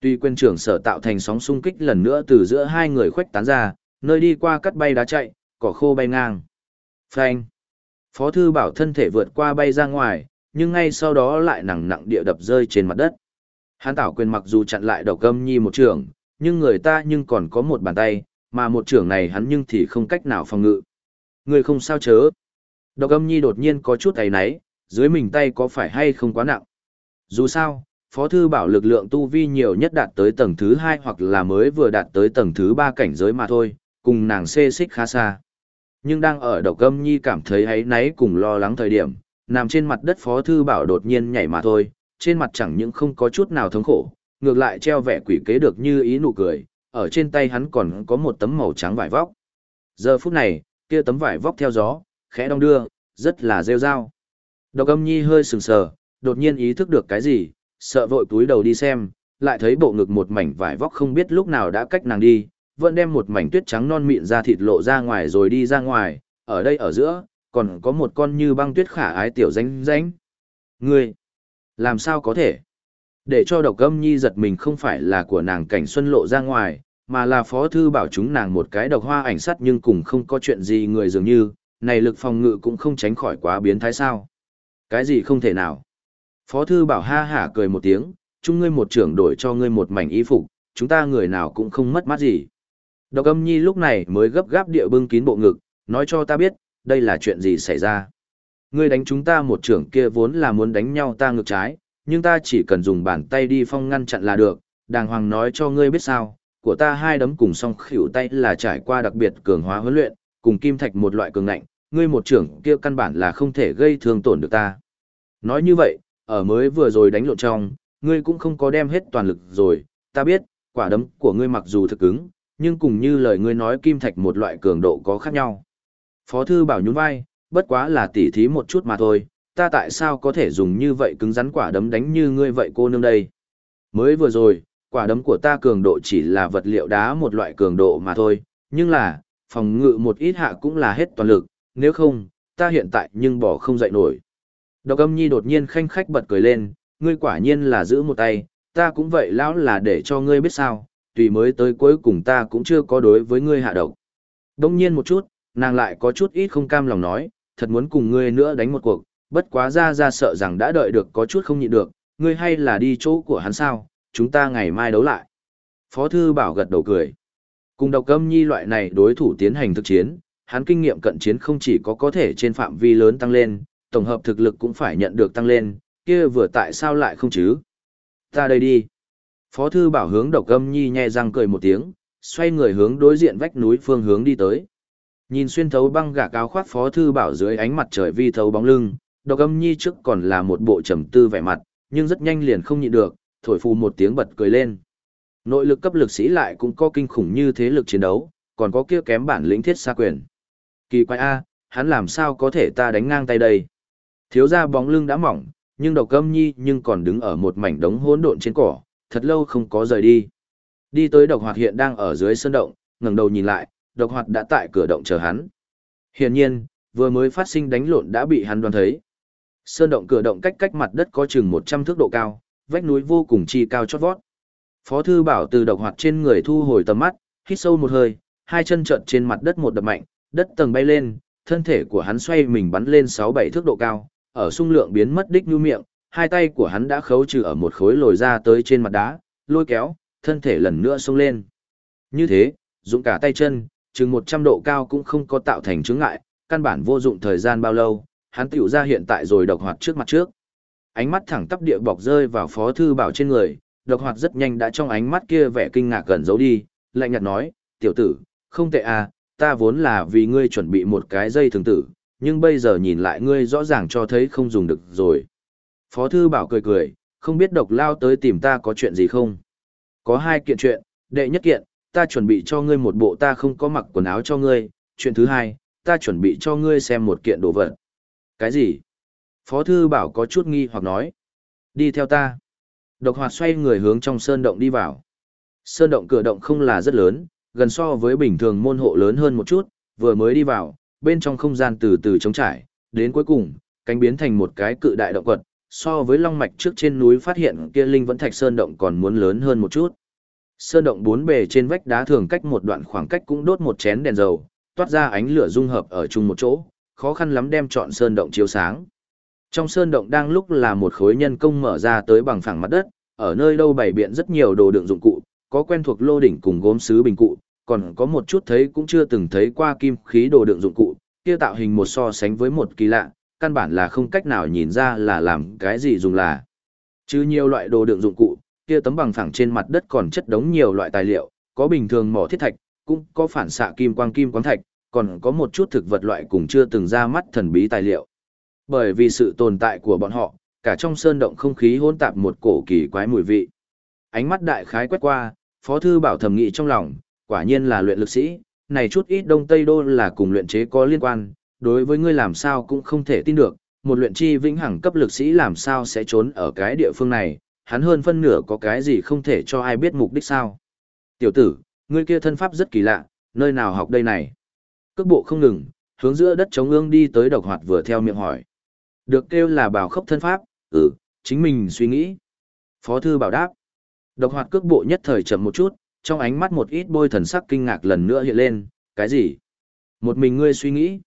Tuy quyền trưởng sở tạo thành sóng xung kích lần nữa từ giữa hai người khuếch tán ra, nơi đi qua cắt bay đá chạy, cỏ khô bay ngang. Phanh. Phó thư bảo thân thể vượt qua bay ra ngoài, nhưng ngay sau đó lại nặng nặng địa đập rơi trên mặt đất. Hán tảo quyền mặc dù chặn lại độc âm nhi một trường, nhưng người ta nhưng còn có một bàn tay, mà một trường này hắn nhưng thì không cách nào phòng ngự. Người không sao chớ. Độc âm nhi đột nhiên có chút ấy náy, Dưới mình tay có phải hay không quá nặng? Dù sao, Phó Thư Bảo lực lượng tu vi nhiều nhất đạt tới tầng thứ 2 hoặc là mới vừa đạt tới tầng thứ 3 cảnh giới mà thôi, cùng nàng xê xích khá xa. Nhưng đang ở độc âm nhi cảm thấy ấy náy cùng lo lắng thời điểm, nằm trên mặt đất Phó Thư Bảo đột nhiên nhảy mà thôi, trên mặt chẳng những không có chút nào thống khổ, ngược lại treo vẻ quỷ kế được như ý nụ cười, ở trên tay hắn còn có một tấm màu trắng vải vóc. Giờ phút này, kia tấm vải vóc theo gió, khẽ đong đưa, rất là rêu rao. Độc âm nhi hơi sừng sờ, đột nhiên ý thức được cái gì, sợ vội túi đầu đi xem, lại thấy bộ ngực một mảnh vải vóc không biết lúc nào đã cách nàng đi, vẫn đem một mảnh tuyết trắng non mịn ra thịt lộ ra ngoài rồi đi ra ngoài, ở đây ở giữa, còn có một con như băng tuyết khả ái tiểu danh danh. Ngươi, làm sao có thể? Để cho độc âm nhi giật mình không phải là của nàng cảnh xuân lộ ra ngoài, mà là phó thư bảo chúng nàng một cái độc hoa ảnh sắt nhưng cùng không có chuyện gì người dường như, này lực phòng ngự cũng không tránh khỏi quá biến thái sao. Cái gì không thể nào. Phó thư bảo ha hả cười một tiếng, chung ngươi một trưởng đổi cho ngươi một mảnh y phục, chúng ta người nào cũng không mất mát gì. Độc âm nhi lúc này mới gấp gáp địa bưng kín bộ ngực, nói cho ta biết, đây là chuyện gì xảy ra. Ngươi đánh chúng ta một trưởng kia vốn là muốn đánh nhau ta ngược trái, nhưng ta chỉ cần dùng bàn tay đi phong ngăn chặn là được, đàng hoàng nói cho ngươi biết sao, của ta hai đấm cùng song khỉu tay là trải qua đặc biệt cường hóa huấn luyện, cùng kim thạch một loại cường ngạnh, ngươi một trưởng kia căn bản là không thể gây thương tổn được ta. Nói như vậy, ở mới vừa rồi đánh lộn trong, ngươi cũng không có đem hết toàn lực rồi, ta biết, quả đấm của ngươi mặc dù thực cứng, nhưng cùng như lời ngươi nói kim thạch một loại cường độ có khác nhau. Phó thư bảo nhún vai, bất quá là tỉ thí một chút mà thôi, ta tại sao có thể dùng như vậy cứng rắn quả đấm đánh như ngươi vậy cô nương đây. Mới vừa rồi, quả đấm của ta cường độ chỉ là vật liệu đá một loại cường độ mà thôi, nhưng là, phòng ngự một ít hạ cũng là hết toàn lực, nếu không, ta hiện tại nhưng bỏ không dậy nổi. Độc âm nhi đột nhiên khanh khách bật cười lên, ngươi quả nhiên là giữ một tay, ta cũng vậy lão là để cho ngươi biết sao, tùy mới tới cuối cùng ta cũng chưa có đối với ngươi hạ độc. Đông nhiên một chút, nàng lại có chút ít không cam lòng nói, thật muốn cùng ngươi nữa đánh một cuộc, bất quá ra ra sợ rằng đã đợi được có chút không nhịn được, ngươi hay là đi chỗ của hắn sao, chúng ta ngày mai đấu lại. Phó thư bảo gật đầu cười. Cùng độc âm nhi loại này đối thủ tiến hành thực chiến, hắn kinh nghiệm cận chiến không chỉ có có thể trên phạm vi lớn tăng lên, tổng hợp thực lực cũng phải nhận được tăng lên, kia vừa tại sao lại không chứ? Ta đây đi. Phó thư bảo hướng độc âm nhi nhẹ răng cười một tiếng, xoay người hướng đối diện vách núi phương hướng đi tới. Nhìn xuyên thấu băng gạc áo khoác phó thư bảo dưới ánh mặt trời vi thấu bóng lưng, độc âm nhi trước còn là một bộ trầm tư vẻ mặt, nhưng rất nhanh liền không nhịn được, thổi phù một tiếng bật cười lên. Nội lực cấp lực sĩ lại cũng có kinh khủng như thế lực chiến đấu, còn có kia kém bản lĩnh thiết xa quyền. Kỳ quái A, hắn làm sao có thể ta đánh ngang tay đây? Thiếu ra bóng lưng đã mỏng, nhưng độc âm nhi nhưng còn đứng ở một mảnh đống hỗn độn trên cỏ, thật lâu không có rời đi. Đi tới độc hoạt hiện đang ở dưới sân động, ngẩng đầu nhìn lại, độc hoạt đã tại cửa động chờ hắn. Hiển nhiên, vừa mới phát sinh đánh lộn đã bị hắn đoán thấy. Sơn động cửa động cách cách mặt đất có chừng 100 thước độ cao, vách núi vô cùng chi cao chót vót. Phó thư bảo từ độc hoạt trên người thu hồi tầm mắt, hít sâu một hơi, hai chân trợn trên mặt đất một đập mạnh, đất tầng bay lên, thân thể của hắn xoay mình bắn lên 6-7 thước độ cao, ở xung lượng biến mất đích như miệng, hai tay của hắn đã khấu trừ ở một khối lồi ra tới trên mặt đá, lôi kéo, thân thể lần nữa xông lên. Như thế, dũng cả tay chân, chừng 100 độ cao cũng không có tạo thành chứng ngại, căn bản vô dụng thời gian bao lâu, hắn tiểu ra hiện tại rồi độc hoạt trước mặt trước. Ánh mắt thẳng tắp địa bọc rơi vào phó thư bảo trên người, độc hoạt rất nhanh đã trong ánh mắt kia vẻ kinh ngạc gần giấu đi, lạnh nhạt nói, tiểu tử, không tệ à, ta vốn là vì ngươi chuẩn bị một cái dây thường tử, nhưng bây giờ nhìn lại ngươi rõ ràng cho thấy không dùng được rồi. Phó thư bảo cười cười, không biết độc lao tới tìm ta có chuyện gì không? Có hai kiện chuyện, đệ nhất kiện, ta chuẩn bị cho ngươi một bộ ta không có mặc quần áo cho ngươi, chuyện thứ hai, ta chuẩn bị cho ngươi xem một kiện đồ vật. Cái gì? Phó thư bảo có chút nghi hoặc nói. Đi theo ta. Độc hoạt xoay người hướng trong sơn động đi vào. Sơn động cửa động không là rất lớn, gần so với bình thường môn hộ lớn hơn một chút, vừa mới đi vào, bên trong không gian từ từ trống trải, đến cuối cùng, cánh biến thành một cái cự đại động quật, so với long mạch trước trên núi phát hiện kia linh vẫn thạch sơn động còn muốn lớn hơn một chút. Sơn động bốn bề trên vách đá thường cách một đoạn khoảng cách cũng đốt một chén đèn dầu, toát ra ánh lửa dung hợp ở chung một chỗ, khó khăn lắm đem chọn sơn động chiếu sáng. Trong sơn động đang lúc là một khối nhân công mở ra tới bằng phẳng mặt đất, ở nơi đâu bày biện rất nhiều đồ đựng dụng cụ, có quen thuộc lô đỉnh cùng gốm sứ bình cụ, còn có một chút thấy cũng chưa từng thấy qua kim khí đồ đựng dụng cụ, kia tạo hình một so sánh với một kỳ lạ, căn bản là không cách nào nhìn ra là làm cái gì dùng là. Chứ nhiều loại đồ đựng dụng cụ, kia tấm bằng phẳng trên mặt đất còn chất đống nhiều loại tài liệu, có bình thường mỏ thiết thạch, cũng có phản xạ kim quang kim quang thạch, còn có một chút thực vật loại cùng chưa từng ra mắt thần bí tài liệu. Bởi vì sự tồn tại của bọn họ, cả trong sơn động không khí hỗn tạp một cổ kỳ quái mùi vị. Ánh mắt đại khái quét qua, Phó thư bảo thầm nghị trong lòng, quả nhiên là luyện lực sĩ, này chút ít đông tây đô là cùng luyện chế có liên quan, đối với ngươi làm sao cũng không thể tin được, một luyện chi vĩnh hằng cấp lực sĩ làm sao sẽ trốn ở cái địa phương này, hắn hơn phân nửa có cái gì không thể cho ai biết mục đích sao. Tiểu tử, ngươi kia thân pháp rất kỳ lạ, nơi nào học đây này? Cước bộ không ngừng, hướng giữa đất chống ương đi tới độc hoạt vừa theo miệng hỏi. Được kêu là bảo khốc thân pháp, ừ, chính mình suy nghĩ. Phó thư bảo đáp. Độc hoạt cước bộ nhất thời chậm một chút, trong ánh mắt một ít bôi thần sắc kinh ngạc lần nữa hiện lên, cái gì? Một mình ngươi suy nghĩ.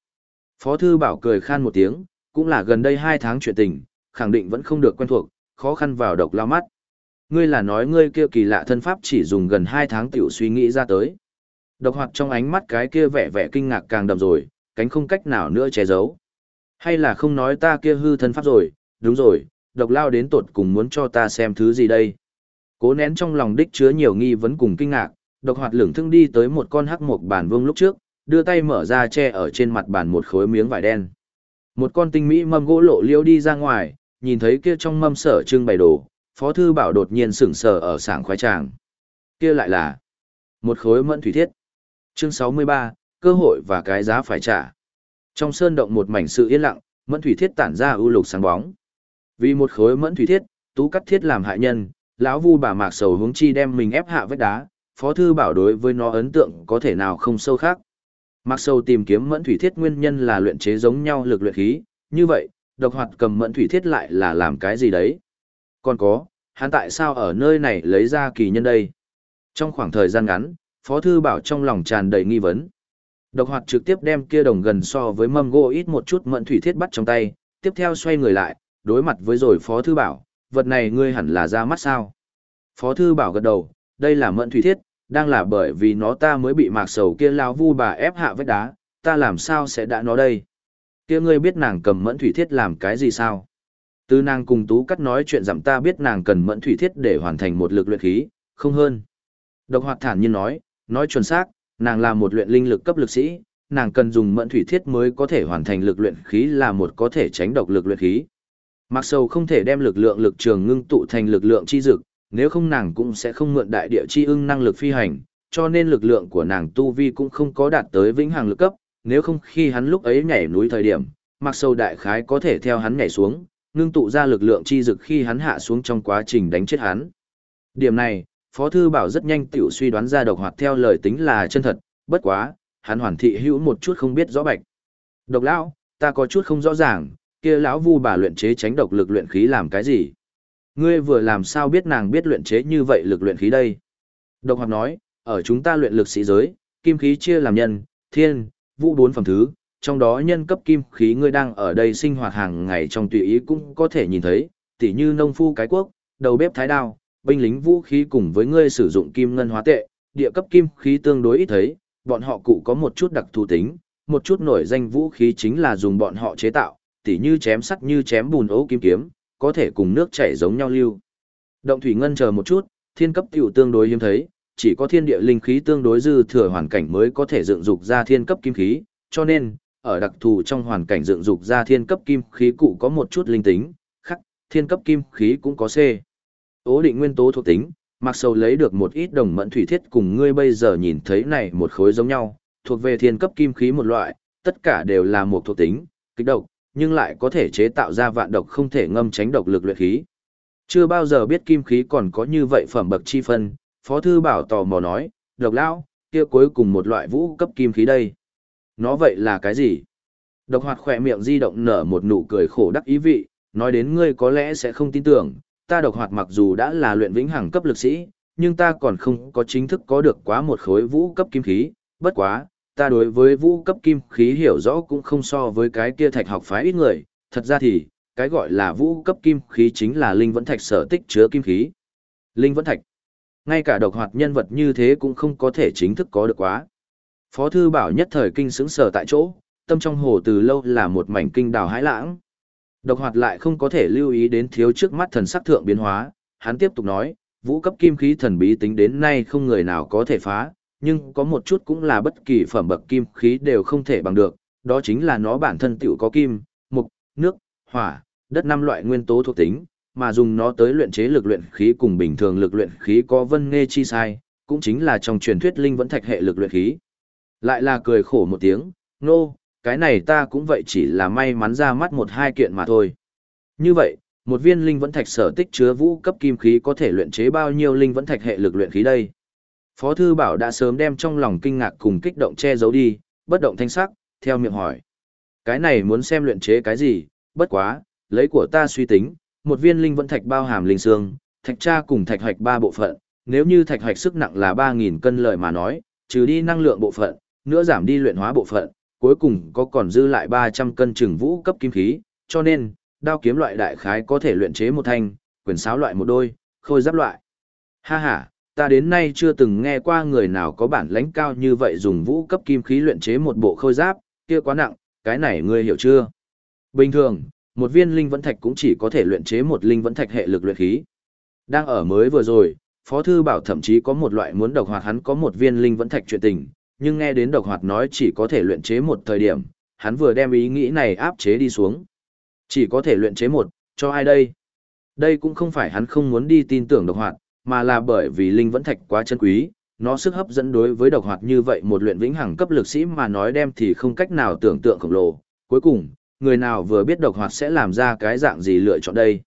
Phó thư bảo cười khan một tiếng, cũng là gần đây hai tháng chuyện tình, khẳng định vẫn không được quen thuộc, khó khăn vào độc lao mắt. Ngươi là nói ngươi kia kỳ lạ thân pháp chỉ dùng gần hai tháng tiểu suy nghĩ ra tới. Độc hoạt trong ánh mắt cái kia vẻ vẻ kinh ngạc càng đậm rồi, cánh không cách nào nữa che giấu. Hay là không nói ta kia hư thân pháp rồi, đúng rồi, độc lao đến tột cùng muốn cho ta xem thứ gì đây. Cố nén trong lòng đích chứa nhiều nghi vấn cùng kinh ngạc, độc hoạt lửng thương đi tới một con hắc mộc bàn vương lúc trước, đưa tay mở ra che ở trên mặt bàn một khối miếng vải đen. Một con tinh mỹ mâm gỗ lộ liêu đi ra ngoài, nhìn thấy kia trong mâm sở trưng bày đồ, phó thư bảo đột nhiên sửng sở ở sảng khoái tràng. Kia lại là một khối mẫn thủy thiết. Chương 63, cơ hội và cái giá phải trả. Trong sơn động một mảnh sự yên lặng, mẫn thủy thiết tản ra ưu lục sáng bóng. Vì một khối mẫn thủy thiết, tú cắt thiết làm hại nhân, lão vu bà mạc sầu hướng chi đem mình ép hạ vách đá, phó thư bảo đối với nó ấn tượng có thể nào không sâu khác. Mạc sầu tìm kiếm mẫn thủy thiết nguyên nhân là luyện chế giống nhau lực luyện khí, như vậy, độc hoạt cầm mẫn thủy thiết lại là làm cái gì đấy? Còn có, hắn tại sao ở nơi này lấy ra kỳ nhân đây? Trong khoảng thời gian ngắn, Phó Thư Bảo trong lòng tràn đầy nghi vấn. Độc hoạt trực tiếp đem kia đồng gần so với mâm gỗ ít một chút mẫn thủy thiết bắt trong tay, tiếp theo xoay người lại, đối mặt với rồi Phó Thư Bảo, vật này ngươi hẳn là ra mắt sao? Phó Thư Bảo gật đầu, đây là mẫn thủy thiết, đang là bởi vì nó ta mới bị mạc sầu kia lao vu bà ép hạ vết đá, ta làm sao sẽ đã nó đây? Kia ngươi biết nàng cầm mẫn thủy thiết làm cái gì sao? Từ nàng cùng tú cắt nói chuyện dặm ta biết nàng cần mẫn thủy thiết để hoàn thành một lực luyện khí, không hơn. Độc hoạt thản nhiên nói, nói chuẩn xác, nàng là một luyện linh lực cấp lực sĩ, nàng cần dùng mẫn thủy thiết mới có thể hoàn thành lực luyện khí là một có thể tránh độc lực luyện khí. Mặc sầu không thể đem lực lượng lực trường ngưng tụ thành lực lượng chi dực, nếu không nàng cũng sẽ không mượn đại địa chi ưng năng lực phi hành, cho nên lực lượng của nàng tu vi cũng không có đạt tới vĩnh hằng lực cấp, nếu không khi hắn lúc ấy nhảy núi thời điểm, mặc sâu đại khái có thể theo hắn nhảy xuống, ngưng tụ ra lực lượng chi dực khi hắn hạ xuống trong quá trình đánh chết hắn. Điểm này, Phó Thư Bảo rất nhanh tiểu suy đoán ra độc hoạt theo lời tính là chân thật, bất quá, hắn hoàn thị hữu một chút không biết rõ bạch. Độc lão, ta có chút không rõ ràng, kia lão vu bà luyện chế tránh độc lực luyện khí làm cái gì? Ngươi vừa làm sao biết nàng biết luyện chế như vậy lực luyện khí đây? Độc hoạt nói, ở chúng ta luyện lực sĩ giới, kim khí chia làm nhân, thiên, vũ bốn phẩm thứ, trong đó nhân cấp kim khí ngươi đang ở đây sinh hoạt hàng ngày trong tùy ý cũng có thể nhìn thấy, tỉ như nông phu cái quốc, đầu bếp thái đao, binh lính vũ khí cùng với ngươi sử dụng kim ngân hóa tệ, địa cấp kim khí tương đối ít thấy, bọn họ cụ có một chút đặc thù tính, một chút nổi danh vũ khí chính là dùng bọn họ chế tạo, tỉ như chém sắt như chém bùn ấu kim kiếm, có thể cùng nước chảy giống nhau lưu. Động thủy ngân chờ một chút, thiên cấp tiểu tương đối hiếm thấy, chỉ có thiên địa linh khí tương đối dư thừa hoàn cảnh mới có thể dựng dục ra thiên cấp kim khí, cho nên, ở đặc thù trong hoàn cảnh dựng dục ra thiên cấp kim khí cụ có một chút linh tính, khắc, thiên cấp kim khí cũng có C. Ố định nguyên tố thuộc tính, mặc sầu lấy được một ít đồng mẫn thủy thiết cùng ngươi bây giờ nhìn thấy này một khối giống nhau, thuộc về thiên cấp kim khí một loại, tất cả đều là một thuộc tính, kích độc, nhưng lại có thể chế tạo ra vạn độc không thể ngâm tránh độc lực luyện khí. Chưa bao giờ biết kim khí còn có như vậy phẩm bậc chi phân, Phó Thư Bảo tò mò nói, độc lão, kia cuối cùng một loại vũ cấp kim khí đây. Nó vậy là cái gì? Độc hoạt khỏe miệng di động nở một nụ cười khổ đắc ý vị, nói đến ngươi có lẽ sẽ không tin tưởng, ta độc hoạt mặc dù đã là luyện vĩnh hằng cấp lực sĩ, nhưng ta còn không có chính thức có được quá một khối vũ cấp kim khí, bất quá, ta đối với vũ cấp kim khí hiểu rõ cũng không so với cái kia thạch học phái ít người, thật ra thì, cái gọi là vũ cấp kim khí chính là linh vẫn thạch sở tích chứa kim khí. Linh vẫn thạch. Ngay cả độc hoạt nhân vật như thế cũng không có thể chính thức có được quá. Phó thư bảo nhất thời kinh sững sở tại chỗ, tâm trong hồ từ lâu là một mảnh kinh đào hãi lãng, Độc hoạt lại không có thể lưu ý đến thiếu trước mắt thần sắc thượng biến hóa, hắn tiếp tục nói, vũ cấp kim khí thần bí tính đến nay không người nào có thể phá, nhưng có một chút cũng là bất kỳ phẩm bậc kim khí đều không thể bằng được, đó chính là nó bản thân tiểu có kim, mục, nước, hỏa, đất năm loại nguyên tố thuộc tính, mà dùng nó tới luyện chế lực luyện khí cùng bình thường lực luyện khí có vân nghe chi sai, cũng chính là trong truyền thuyết linh vẫn thạch hệ lực luyện khí. Lại là cười khổ một tiếng, nô, cái này ta cũng vậy chỉ là may mắn ra mắt một hai kiện mà thôi. Như vậy, một viên linh vẫn thạch sở tích chứa vũ cấp kim khí có thể luyện chế bao nhiêu linh vẫn thạch hệ lực luyện khí đây? Phó thư bảo đã sớm đem trong lòng kinh ngạc cùng kích động che giấu đi, bất động thanh sắc, theo miệng hỏi. Cái này muốn xem luyện chế cái gì, bất quá, lấy của ta suy tính, một viên linh vẫn thạch bao hàm linh xương, thạch tra cùng thạch hoạch ba bộ phận, nếu như thạch hoạch sức nặng là 3000 cân lợi mà nói, trừ đi năng lượng bộ phận, nữa giảm đi luyện hóa bộ phận, cuối cùng có còn dư lại 300 cân trừng vũ cấp kim khí, cho nên, đao kiếm loại đại khái có thể luyện chế một thanh, quyền sáo loại một đôi, khôi giáp loại. Ha ha, ta đến nay chưa từng nghe qua người nào có bản lãnh cao như vậy dùng vũ cấp kim khí luyện chế một bộ khôi giáp, kia quá nặng, cái này ngươi hiểu chưa? Bình thường, một viên linh vẫn thạch cũng chỉ có thể luyện chế một linh vẫn thạch hệ lực luyện khí. Đang ở mới vừa rồi, Phó Thư Bảo thậm chí có một loại muốn độc hoạt hắn có một viên linh vẫn thạch chuyện tình, nhưng nghe đến độc hoạt nói chỉ có thể luyện chế một thời điểm, hắn vừa đem ý nghĩ này áp chế đi xuống. Chỉ có thể luyện chế một, cho ai đây? Đây cũng không phải hắn không muốn đi tin tưởng độc hoạt, mà là bởi vì linh vẫn thạch quá chân quý, nó sức hấp dẫn đối với độc hoạt như vậy một luyện vĩnh hằng cấp lực sĩ mà nói đem thì không cách nào tưởng tượng khổng lồ. Cuối cùng, người nào vừa biết độc hoạt sẽ làm ra cái dạng gì lựa chọn đây?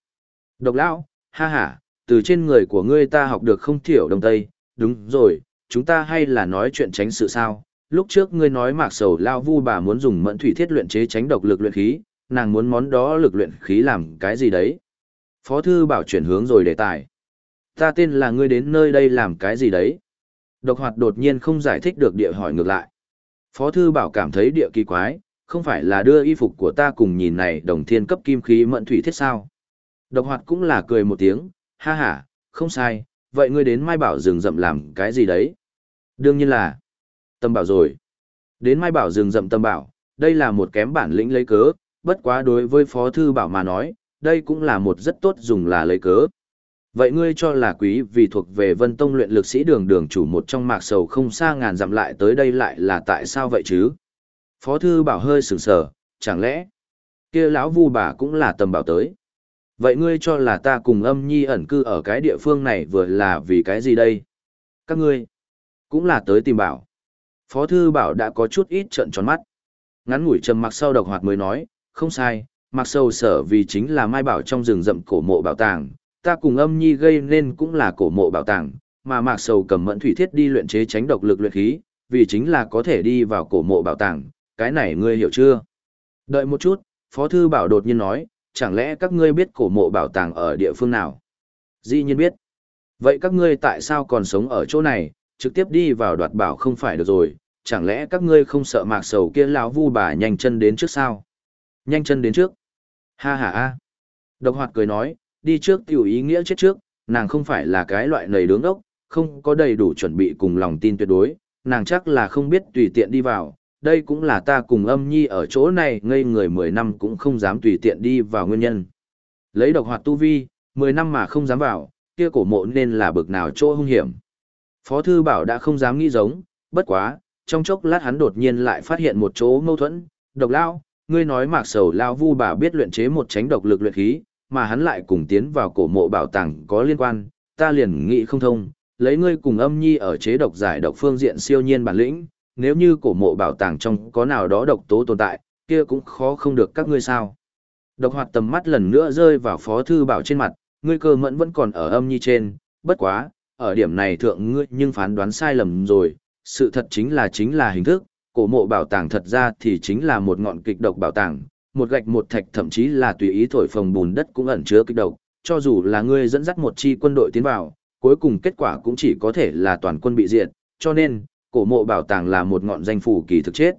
Độc lão, ha ha, từ trên người của ngươi ta học được không thiểu đồng tây, đúng rồi, chúng ta hay là nói chuyện tránh sự sao? Lúc trước ngươi nói mạc sầu lao vu bà muốn dùng mẫn thủy thiết luyện chế tránh độc lực luyện khí, nàng muốn món đó lực luyện khí làm cái gì đấy? Phó thư bảo chuyển hướng rồi đề tài. Ta tên là ngươi đến nơi đây làm cái gì đấy? Độc hoạt đột nhiên không giải thích được địa hỏi ngược lại. Phó thư bảo cảm thấy địa kỳ quái, không phải là đưa y phục của ta cùng nhìn này đồng thiên cấp kim khí mẫn thủy thiết sao? Độc hoạt cũng là cười một tiếng, ha ha, không sai, vậy ngươi đến Mai Bảo rừng rậm làm cái gì đấy? Đương nhiên là tâm bảo rồi. Đến Mai Bảo rừng rậm tâm bảo, đây là một kém bản lĩnh lấy cớ, bất quá đối với Phó Thư Bảo mà nói, đây cũng là một rất tốt dùng là lấy cớ. Vậy ngươi cho là quý vì thuộc về Vân Tông luyện lực sĩ đường đường chủ một trong mạc sầu không xa ngàn dặm lại tới đây lại là tại sao vậy chứ? Phó Thư Bảo hơi sửng sở, chẳng lẽ kia lão vu bà cũng là tầm bảo tới? Vậy ngươi cho là ta cùng âm nhi ẩn cư ở cái địa phương này vừa là vì cái gì đây? Các ngươi cũng là tới tìm bảo. Phó Thư Bảo đã có chút ít trận tròn mắt. Ngắn ngủi trầm mặc sau độc hoạt mới nói, không sai, mặc sâu sở vì chính là mai bảo trong rừng rậm cổ mộ bảo tàng, ta cùng âm nhi gây nên cũng là cổ mộ bảo tàng, mà mạc sầu cầm mẫn thủy thiết đi luyện chế tránh độc lực luyện khí, vì chính là có thể đi vào cổ mộ bảo tàng, cái này ngươi hiểu chưa? Đợi một chút, Phó Thư Bảo đột nhiên nói, chẳng lẽ các ngươi biết cổ mộ bảo tàng ở địa phương nào? Dĩ nhiên biết. Vậy các ngươi tại sao còn sống ở chỗ này, trực tiếp đi vào đoạt bảo không phải được rồi, chẳng lẽ các ngươi không sợ mạc sầu kia lão vu bà nhanh chân đến trước sao? Nhanh chân đến trước. Ha ha ha. Độc hoạt cười nói, đi trước tiểu ý nghĩa chết trước, nàng không phải là cái loại nầy đứng ốc, không có đầy đủ chuẩn bị cùng lòng tin tuyệt đối, nàng chắc là không biết tùy tiện đi vào, đây cũng là ta cùng âm nhi ở chỗ này ngây người 10 năm cũng không dám tùy tiện đi vào nguyên nhân. Lấy độc hoạt tu vi, 10 năm mà không dám vào, kia cổ mộ nên là bực nào chỗ hung hiểm. Phó thư bảo đã không dám nghĩ giống, bất quá, trong chốc lát hắn đột nhiên lại phát hiện một chỗ mâu thuẫn, độc lao, ngươi nói mạc sầu lao vu bà biết luyện chế một tránh độc lực luyện khí, mà hắn lại cùng tiến vào cổ mộ bảo tàng có liên quan, ta liền nghĩ không thông, lấy ngươi cùng âm nhi ở chế độc giải độc phương diện siêu nhiên bản lĩnh, nếu như cổ mộ bảo tàng trong có nào đó độc tố tồn tại, kia cũng khó không được các ngươi sao. Độc hoạt tầm mắt lần nữa rơi vào phó thư bảo trên mặt, ngươi cơ mẫn vẫn còn ở âm nhi trên, bất quá, ở điểm này thượng ngươi nhưng phán đoán sai lầm rồi, sự thật chính là chính là hình thức, cổ mộ bảo tàng thật ra thì chính là một ngọn kịch độc bảo tàng, một gạch một thạch thậm chí là tùy ý thổi phồng bùn đất cũng ẩn chứa kịch độc, cho dù là ngươi dẫn dắt một chi quân đội tiến vào, cuối cùng kết quả cũng chỉ có thể là toàn quân bị diệt, cho nên, cổ mộ bảo tàng là một ngọn danh phủ kỳ thực chết.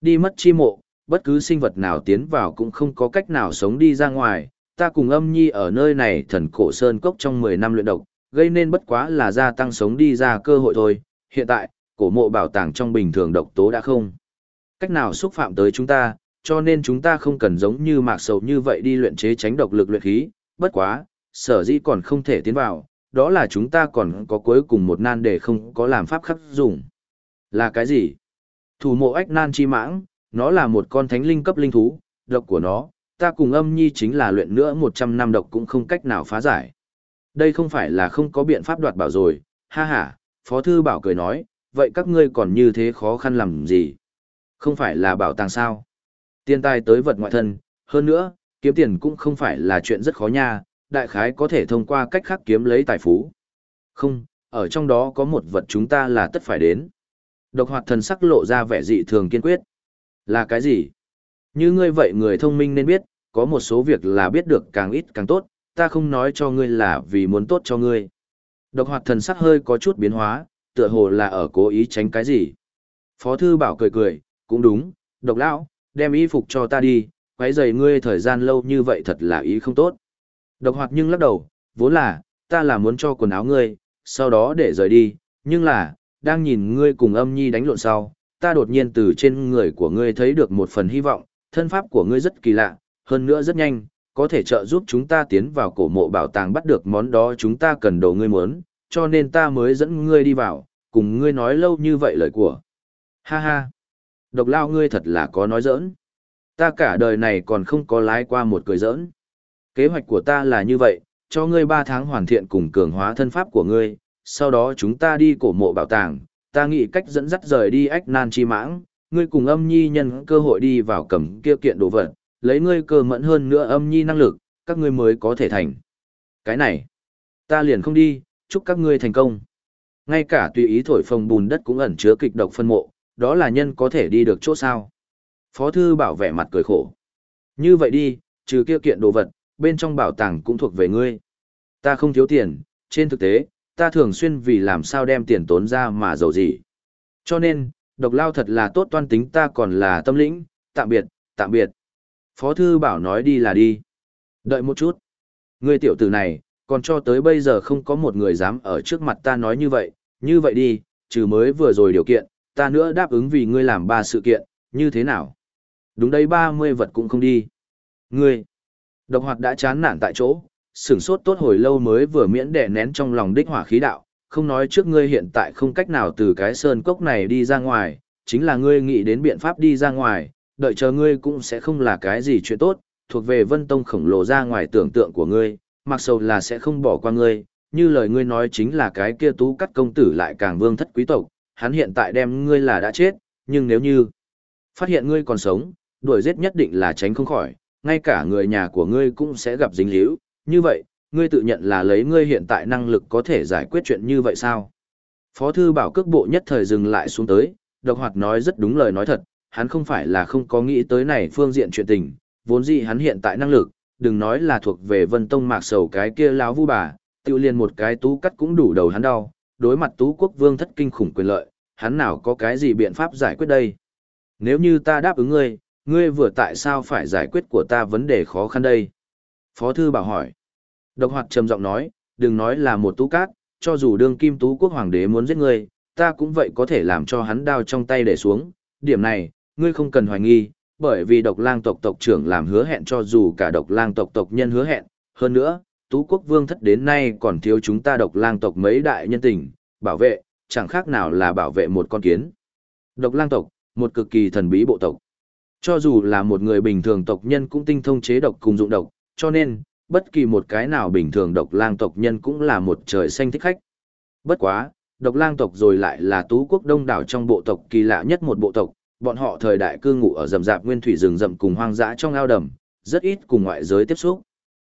Đi mất chi mộ, bất cứ sinh vật nào tiến vào cũng không có cách nào sống đi ra ngoài, ta cùng âm nhi ở nơi này thần cổ sơn cốc trong 10 năm luyện độc, gây nên bất quá là gia tăng sống đi ra cơ hội thôi, hiện tại, cổ mộ bảo tàng trong bình thường độc tố đã không. Cách nào xúc phạm tới chúng ta, cho nên chúng ta không cần giống như mạc sầu như vậy đi luyện chế tránh độc lực luyện khí, bất quá, sở dĩ còn không thể tiến vào, đó là chúng ta còn có cuối cùng một nan để không có làm pháp khắc dùng. Là cái gì? Thủ mộ ách nan chi mãng, nó là một con thánh linh cấp linh thú, độc của nó, ta cùng âm nhi chính là luyện nữa 100 năm độc cũng không cách nào phá giải. Đây không phải là không có biện pháp đoạt bảo rồi, ha ha, Phó Thư Bảo cười nói, vậy các ngươi còn như thế khó khăn làm gì? Không phải là bảo tàng sao? Tiền tài tới vật ngoại thân, hơn nữa, kiếm tiền cũng không phải là chuyện rất khó nha, đại khái có thể thông qua cách khác kiếm lấy tài phú. Không, ở trong đó có một vật chúng ta là tất phải đến. Độc hoạt thần sắc lộ ra vẻ dị thường kiên quyết. Là cái gì? Như ngươi vậy người thông minh nên biết, có một số việc là biết được càng ít càng tốt, ta không nói cho ngươi là vì muốn tốt cho ngươi. Độc hoạt thần sắc hơi có chút biến hóa, tựa hồ là ở cố ý tránh cái gì. Phó thư bảo cười cười, cũng đúng, độc lão, đem y phục cho ta đi, quấy rầy ngươi thời gian lâu như vậy thật là ý không tốt. Độc hoạt nhưng lắc đầu, vốn là, ta là muốn cho quần áo ngươi, sau đó để rời đi, nhưng là, đang nhìn ngươi cùng âm nhi đánh lộn sau, ta đột nhiên từ trên người của ngươi thấy được một phần hy vọng, thân pháp của ngươi rất kỳ lạ, hơn nữa rất nhanh, có thể trợ giúp chúng ta tiến vào cổ mộ bảo tàng bắt được món đó chúng ta cần đồ ngươi muốn, cho nên ta mới dẫn ngươi đi vào, cùng ngươi nói lâu như vậy lời của. Ha ha, độc lao ngươi thật là có nói giỡn. Ta cả đời này còn không có lái qua một cười giỡn. Kế hoạch của ta là như vậy, cho ngươi 3 tháng hoàn thiện cùng cường hóa thân pháp của ngươi, sau đó chúng ta đi cổ mộ bảo tàng, ta nghĩ cách dẫn dắt rời đi ách nan chi mãng, ngươi cùng âm nhi nhân cơ hội đi vào cầm kia kiện đồ vật, lấy ngươi cơ mẫn hơn nữa âm nhi năng lực, các ngươi mới có thể thành. Cái này, ta liền không đi, chúc các ngươi thành công. Ngay cả tùy ý thổi phồng bùn đất cũng ẩn chứa kịch độc phân mộ, đó là nhân có thể đi được chỗ sao. Phó thư bảo vẻ mặt cười khổ. Như vậy đi, trừ kia kiện đồ vật, bên trong bảo tàng cũng thuộc về ngươi. Ta không thiếu tiền, trên thực tế, ta thường xuyên vì làm sao đem tiền tốn ra mà giàu gì. Cho nên, độc lao thật là tốt toan tính ta còn là tâm lĩnh, tạm biệt, tạm biệt. Phó thư bảo nói đi là đi. Đợi một chút. Ngươi tiểu tử này, còn cho tới bây giờ không có một người dám ở trước mặt ta nói như vậy, như vậy đi, trừ mới vừa rồi điều kiện, ta nữa đáp ứng vì ngươi làm ba sự kiện, như thế nào? Đúng đấy 30 vật cũng không đi. Ngươi, độc hoạt đã chán nản tại chỗ, sửng sốt tốt hồi lâu mới vừa miễn đè nén trong lòng đích hỏa khí đạo, không nói trước ngươi hiện tại không cách nào từ cái sơn cốc này đi ra ngoài, chính là ngươi nghĩ đến biện pháp đi ra ngoài, đợi chờ ngươi cũng sẽ không là cái gì chuyện tốt, thuộc về vân tông khổng lồ ra ngoài tưởng tượng của ngươi, mặc sầu là sẽ không bỏ qua ngươi, như lời ngươi nói chính là cái kia tú cắt công tử lại càng vương thất quý tộc, hắn hiện tại đem ngươi là đã chết, nhưng nếu như phát hiện ngươi còn sống, đuổi giết nhất định là tránh không khỏi, ngay cả người nhà của ngươi cũng sẽ gặp dính líu, như vậy, ngươi tự nhận là lấy ngươi hiện tại năng lực có thể giải quyết chuyện như vậy sao? Phó thư bảo cước bộ nhất thời dừng lại xuống tới, độc hoạt nói rất đúng lời nói thật, hắn không phải là không có nghĩ tới này phương diện chuyện tình, vốn dĩ hắn hiện tại năng lực, đừng nói là thuộc về vân tông mạc sầu cái kia láo vu bà, tiêu liền một cái tú cắt cũng đủ đầu hắn đau, đối mặt tú quốc vương thất kinh khủng quyền lợi, hắn nào có cái gì biện pháp giải quyết đây. Nếu như ta đáp ứng ngươi, ngươi vừa tại sao phải giải quyết của ta vấn đề khó khăn đây? Phó thư bảo hỏi. Độc hoạt trầm giọng nói, đừng nói là một tú cát, cho dù đương kim tú quốc hoàng đế muốn giết ngươi, ta cũng vậy có thể làm cho hắn đao trong tay để xuống. Điểm này, ngươi không cần hoài nghi, bởi vì độc lang tộc tộc trưởng làm hứa hẹn cho dù cả độc lang tộc tộc nhân hứa hẹn. Hơn nữa, tú quốc vương thất đến nay còn thiếu chúng ta độc lang tộc mấy đại nhân tình, bảo vệ, chẳng khác nào là bảo vệ một con kiến. Độc lang tộc, một cực kỳ thần bí bộ tộc. Cho dù là một người bình thường tộc nhân cũng tinh thông chế độc cùng dụng độc, cho nên, bất kỳ một cái nào bình thường độc lang tộc nhân cũng là một trời xanh thích khách. Bất quá, độc lang tộc rồi lại là tú quốc đông đảo trong bộ tộc kỳ lạ nhất một bộ tộc, bọn họ thời đại cư ngụ ở rậm rạp nguyên thủy rừng rậm cùng hoang dã trong ao đầm, rất ít cùng ngoại giới tiếp xúc.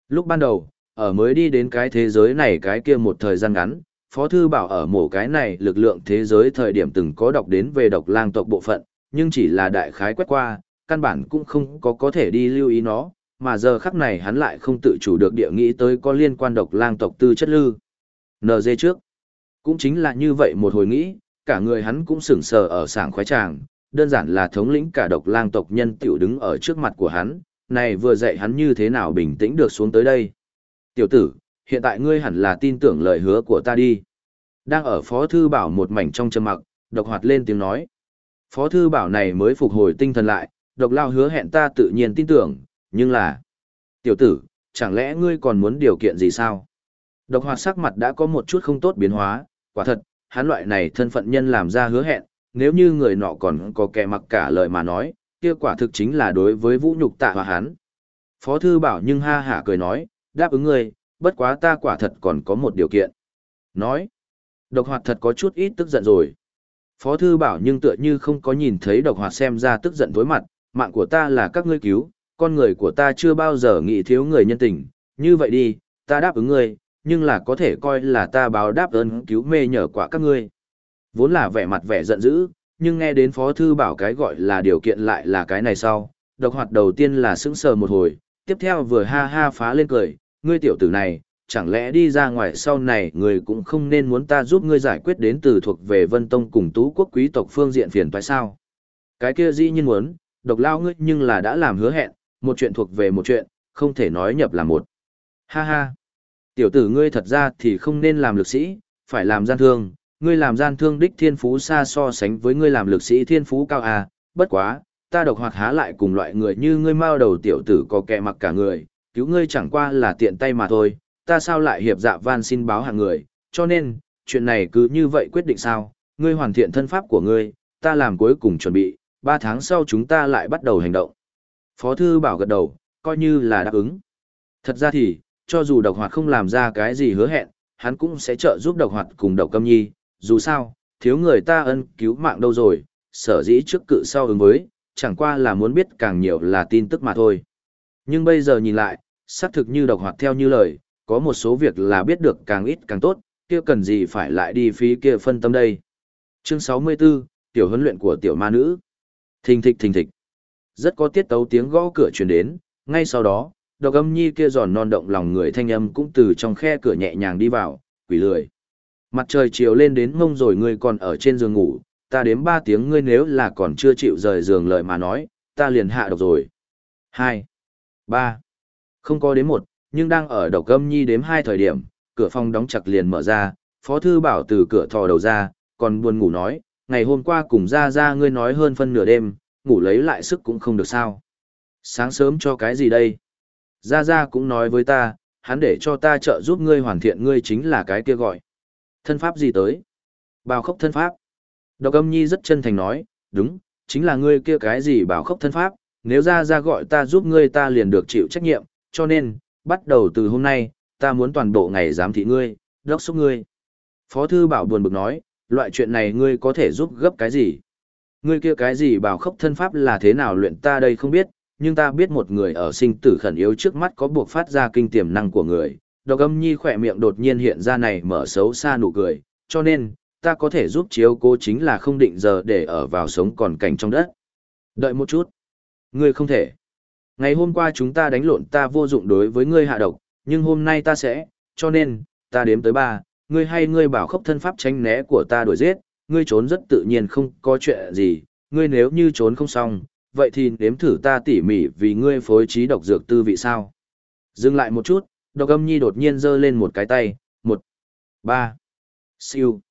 Lúc ban đầu, ở mới đi đến cái thế giới này cái kia một thời gian ngắn, Phó Thư Bảo ở mổ cái này lực lượng thế giới thời điểm từng có đọc đến về độc lang tộc bộ phận, nhưng chỉ là đại khái quét qua, căn bản cũng không có có thể đi lưu ý nó, mà giờ khắc này hắn lại không tự chủ được địa nghĩ tới có liên quan độc lang tộc tư chất lư. NG trước. Cũng chính là như vậy một hồi nghĩ, cả người hắn cũng sửng sờ ở sảng khoái tràng, đơn giản là thống lĩnh cả độc lang tộc nhân tiểu đứng ở trước mặt của hắn, này vừa dạy hắn như thế nào bình tĩnh được xuống tới đây. Tiểu tử, hiện tại ngươi hẳn là tin tưởng lời hứa của ta đi. Đang ở Phó Thư Bảo một mảnh trong trầm mặc, độc hoạt lên tiếng nói. Phó Thư Bảo này mới phục hồi tinh thần lại, độc lao hứa hẹn ta tự nhiên tin tưởng, nhưng là... Tiểu tử, chẳng lẽ ngươi còn muốn điều kiện gì sao? Độc hoạt sắc mặt đã có một chút không tốt biến hóa, quả thật, hắn loại này thân phận nhân làm ra hứa hẹn, nếu như người nọ còn có kẻ mặc cả lời mà nói, kia quả thực chính là đối với vũ nhục tạ hòa hắn. Phó thư bảo nhưng ha hả cười nói, đáp ứng ngươi, bất quá ta quả thật còn có một điều kiện. Nói, độc hoạt thật có chút ít tức giận rồi. Phó thư bảo nhưng tựa như không có nhìn thấy độc hoạt xem ra tức giận tối mặt, mạng của ta là các ngươi cứu, con người của ta chưa bao giờ nghĩ thiếu người nhân tình, như vậy đi, ta đáp ứng ngươi, nhưng là có thể coi là ta báo đáp ơn cứu mê nhờ quả các ngươi. Vốn là vẻ mặt vẻ giận dữ, nhưng nghe đến Phó Thư Bảo cái gọi là điều kiện lại là cái này sau, độc hoạt đầu tiên là sững sờ một hồi, tiếp theo vừa ha ha phá lên cười, ngươi tiểu tử này, chẳng lẽ đi ra ngoài sau này người cũng không nên muốn ta giúp ngươi giải quyết đến từ thuộc về Vân Tông cùng tú quốc quý tộc phương diện phiền phải sao? Cái kia dĩ nhiên muốn, độc lao ngươi nhưng là đã làm hứa hẹn, một chuyện thuộc về một chuyện, không thể nói nhập là một. Ha ha! Tiểu tử ngươi thật ra thì không nên làm lực sĩ, phải làm gian thương, ngươi làm gian thương đích thiên phú xa so sánh với ngươi làm lực sĩ thiên phú cao à, bất quá, ta độc hoạt há lại cùng loại người như ngươi mao đầu tiểu tử có kẻ mặc cả người, cứu ngươi chẳng qua là tiện tay mà thôi, ta sao lại hiệp dạ van xin báo hàng người, cho nên, chuyện này cứ như vậy quyết định sao, ngươi hoàn thiện thân pháp của ngươi, ta làm cuối cùng chuẩn bị, ba tháng sau chúng ta lại bắt đầu hành động. Phó thư bảo gật đầu, coi như là đáp ứng. Thật ra thì, cho dù độc hoạt không làm ra cái gì hứa hẹn, hắn cũng sẽ trợ giúp độc hoạt cùng độc câm nhi, dù sao, thiếu người ta ân cứu mạng đâu rồi, sở dĩ trước cự sau ứng với, chẳng qua là muốn biết càng nhiều là tin tức mà thôi. Nhưng bây giờ nhìn lại, xác thực như độc hoạt theo như lời, có một số việc là biết được càng ít càng tốt, kia cần gì phải lại đi phí kia phân tâm đây. Chương 64, tiểu huấn luyện của tiểu ma nữ. Thình thịch thình thịch. Rất có tiết tấu tiếng gõ cửa truyền đến, ngay sau đó, độc âm nhi kia giòn non động lòng người thanh âm cũng từ trong khe cửa nhẹ nhàng đi vào, quỷ lười. Mặt trời chiều lên đến mông rồi ngươi còn ở trên giường ngủ, ta đếm ba tiếng ngươi nếu là còn chưa chịu rời giường lời mà nói, ta liền hạ độc rồi. Hai, ba, Không có đến một, nhưng đang ở độc âm nhi đếm hai thời điểm, cửa phòng đóng chặt liền mở ra, phó thư bảo từ cửa thò đầu ra, còn buồn ngủ nói, ngày hôm qua cùng ra ra ngươi nói hơn phân nửa đêm, ngủ lấy lại sức cũng không được sao. Sáng sớm cho cái gì đây? Ra ra cũng nói với ta, hắn để cho ta trợ giúp ngươi hoàn thiện ngươi chính là cái kia gọi. Thân pháp gì tới? Bào khốc thân pháp. Độc âm nhi rất chân thành nói, đúng, chính là ngươi kia cái gì bào khốc thân pháp, nếu ra ra gọi ta giúp ngươi ta liền được chịu trách nhiệm, cho nên, bắt đầu từ hôm nay, ta muốn toàn bộ ngày giám thị ngươi, đốc xúc ngươi. Phó thư bảo buồn bực nói, loại chuyện này ngươi có thể giúp gấp cái gì? Ngươi kia cái gì bảo khốc thân pháp là thế nào luyện ta đây không biết, nhưng ta biết một người ở sinh tử khẩn yếu trước mắt có buộc phát ra kinh tiềm năng của người. Độc âm nhi khỏe miệng đột nhiên hiện ra này mở xấu xa nụ cười, cho nên, ta có thể giúp chiếu cô chính là không định giờ để ở vào sống còn cảnh trong đất. Đợi một chút. Ngươi không thể. Ngày hôm qua chúng ta đánh lộn ta vô dụng đối với ngươi hạ độc, nhưng hôm nay ta sẽ, cho nên, ta đếm tới ba, ngươi hay ngươi bảo khốc thân pháp tránh né của ta đuổi giết, ngươi trốn rất tự nhiên không có chuyện gì, ngươi nếu như trốn không xong, vậy thì nếm thử ta tỉ mỉ vì ngươi phối trí độc dược tư vị sao. Dừng lại một chút, độc âm nhi đột nhiên giơ lên một cái tay, một, ba, siêu.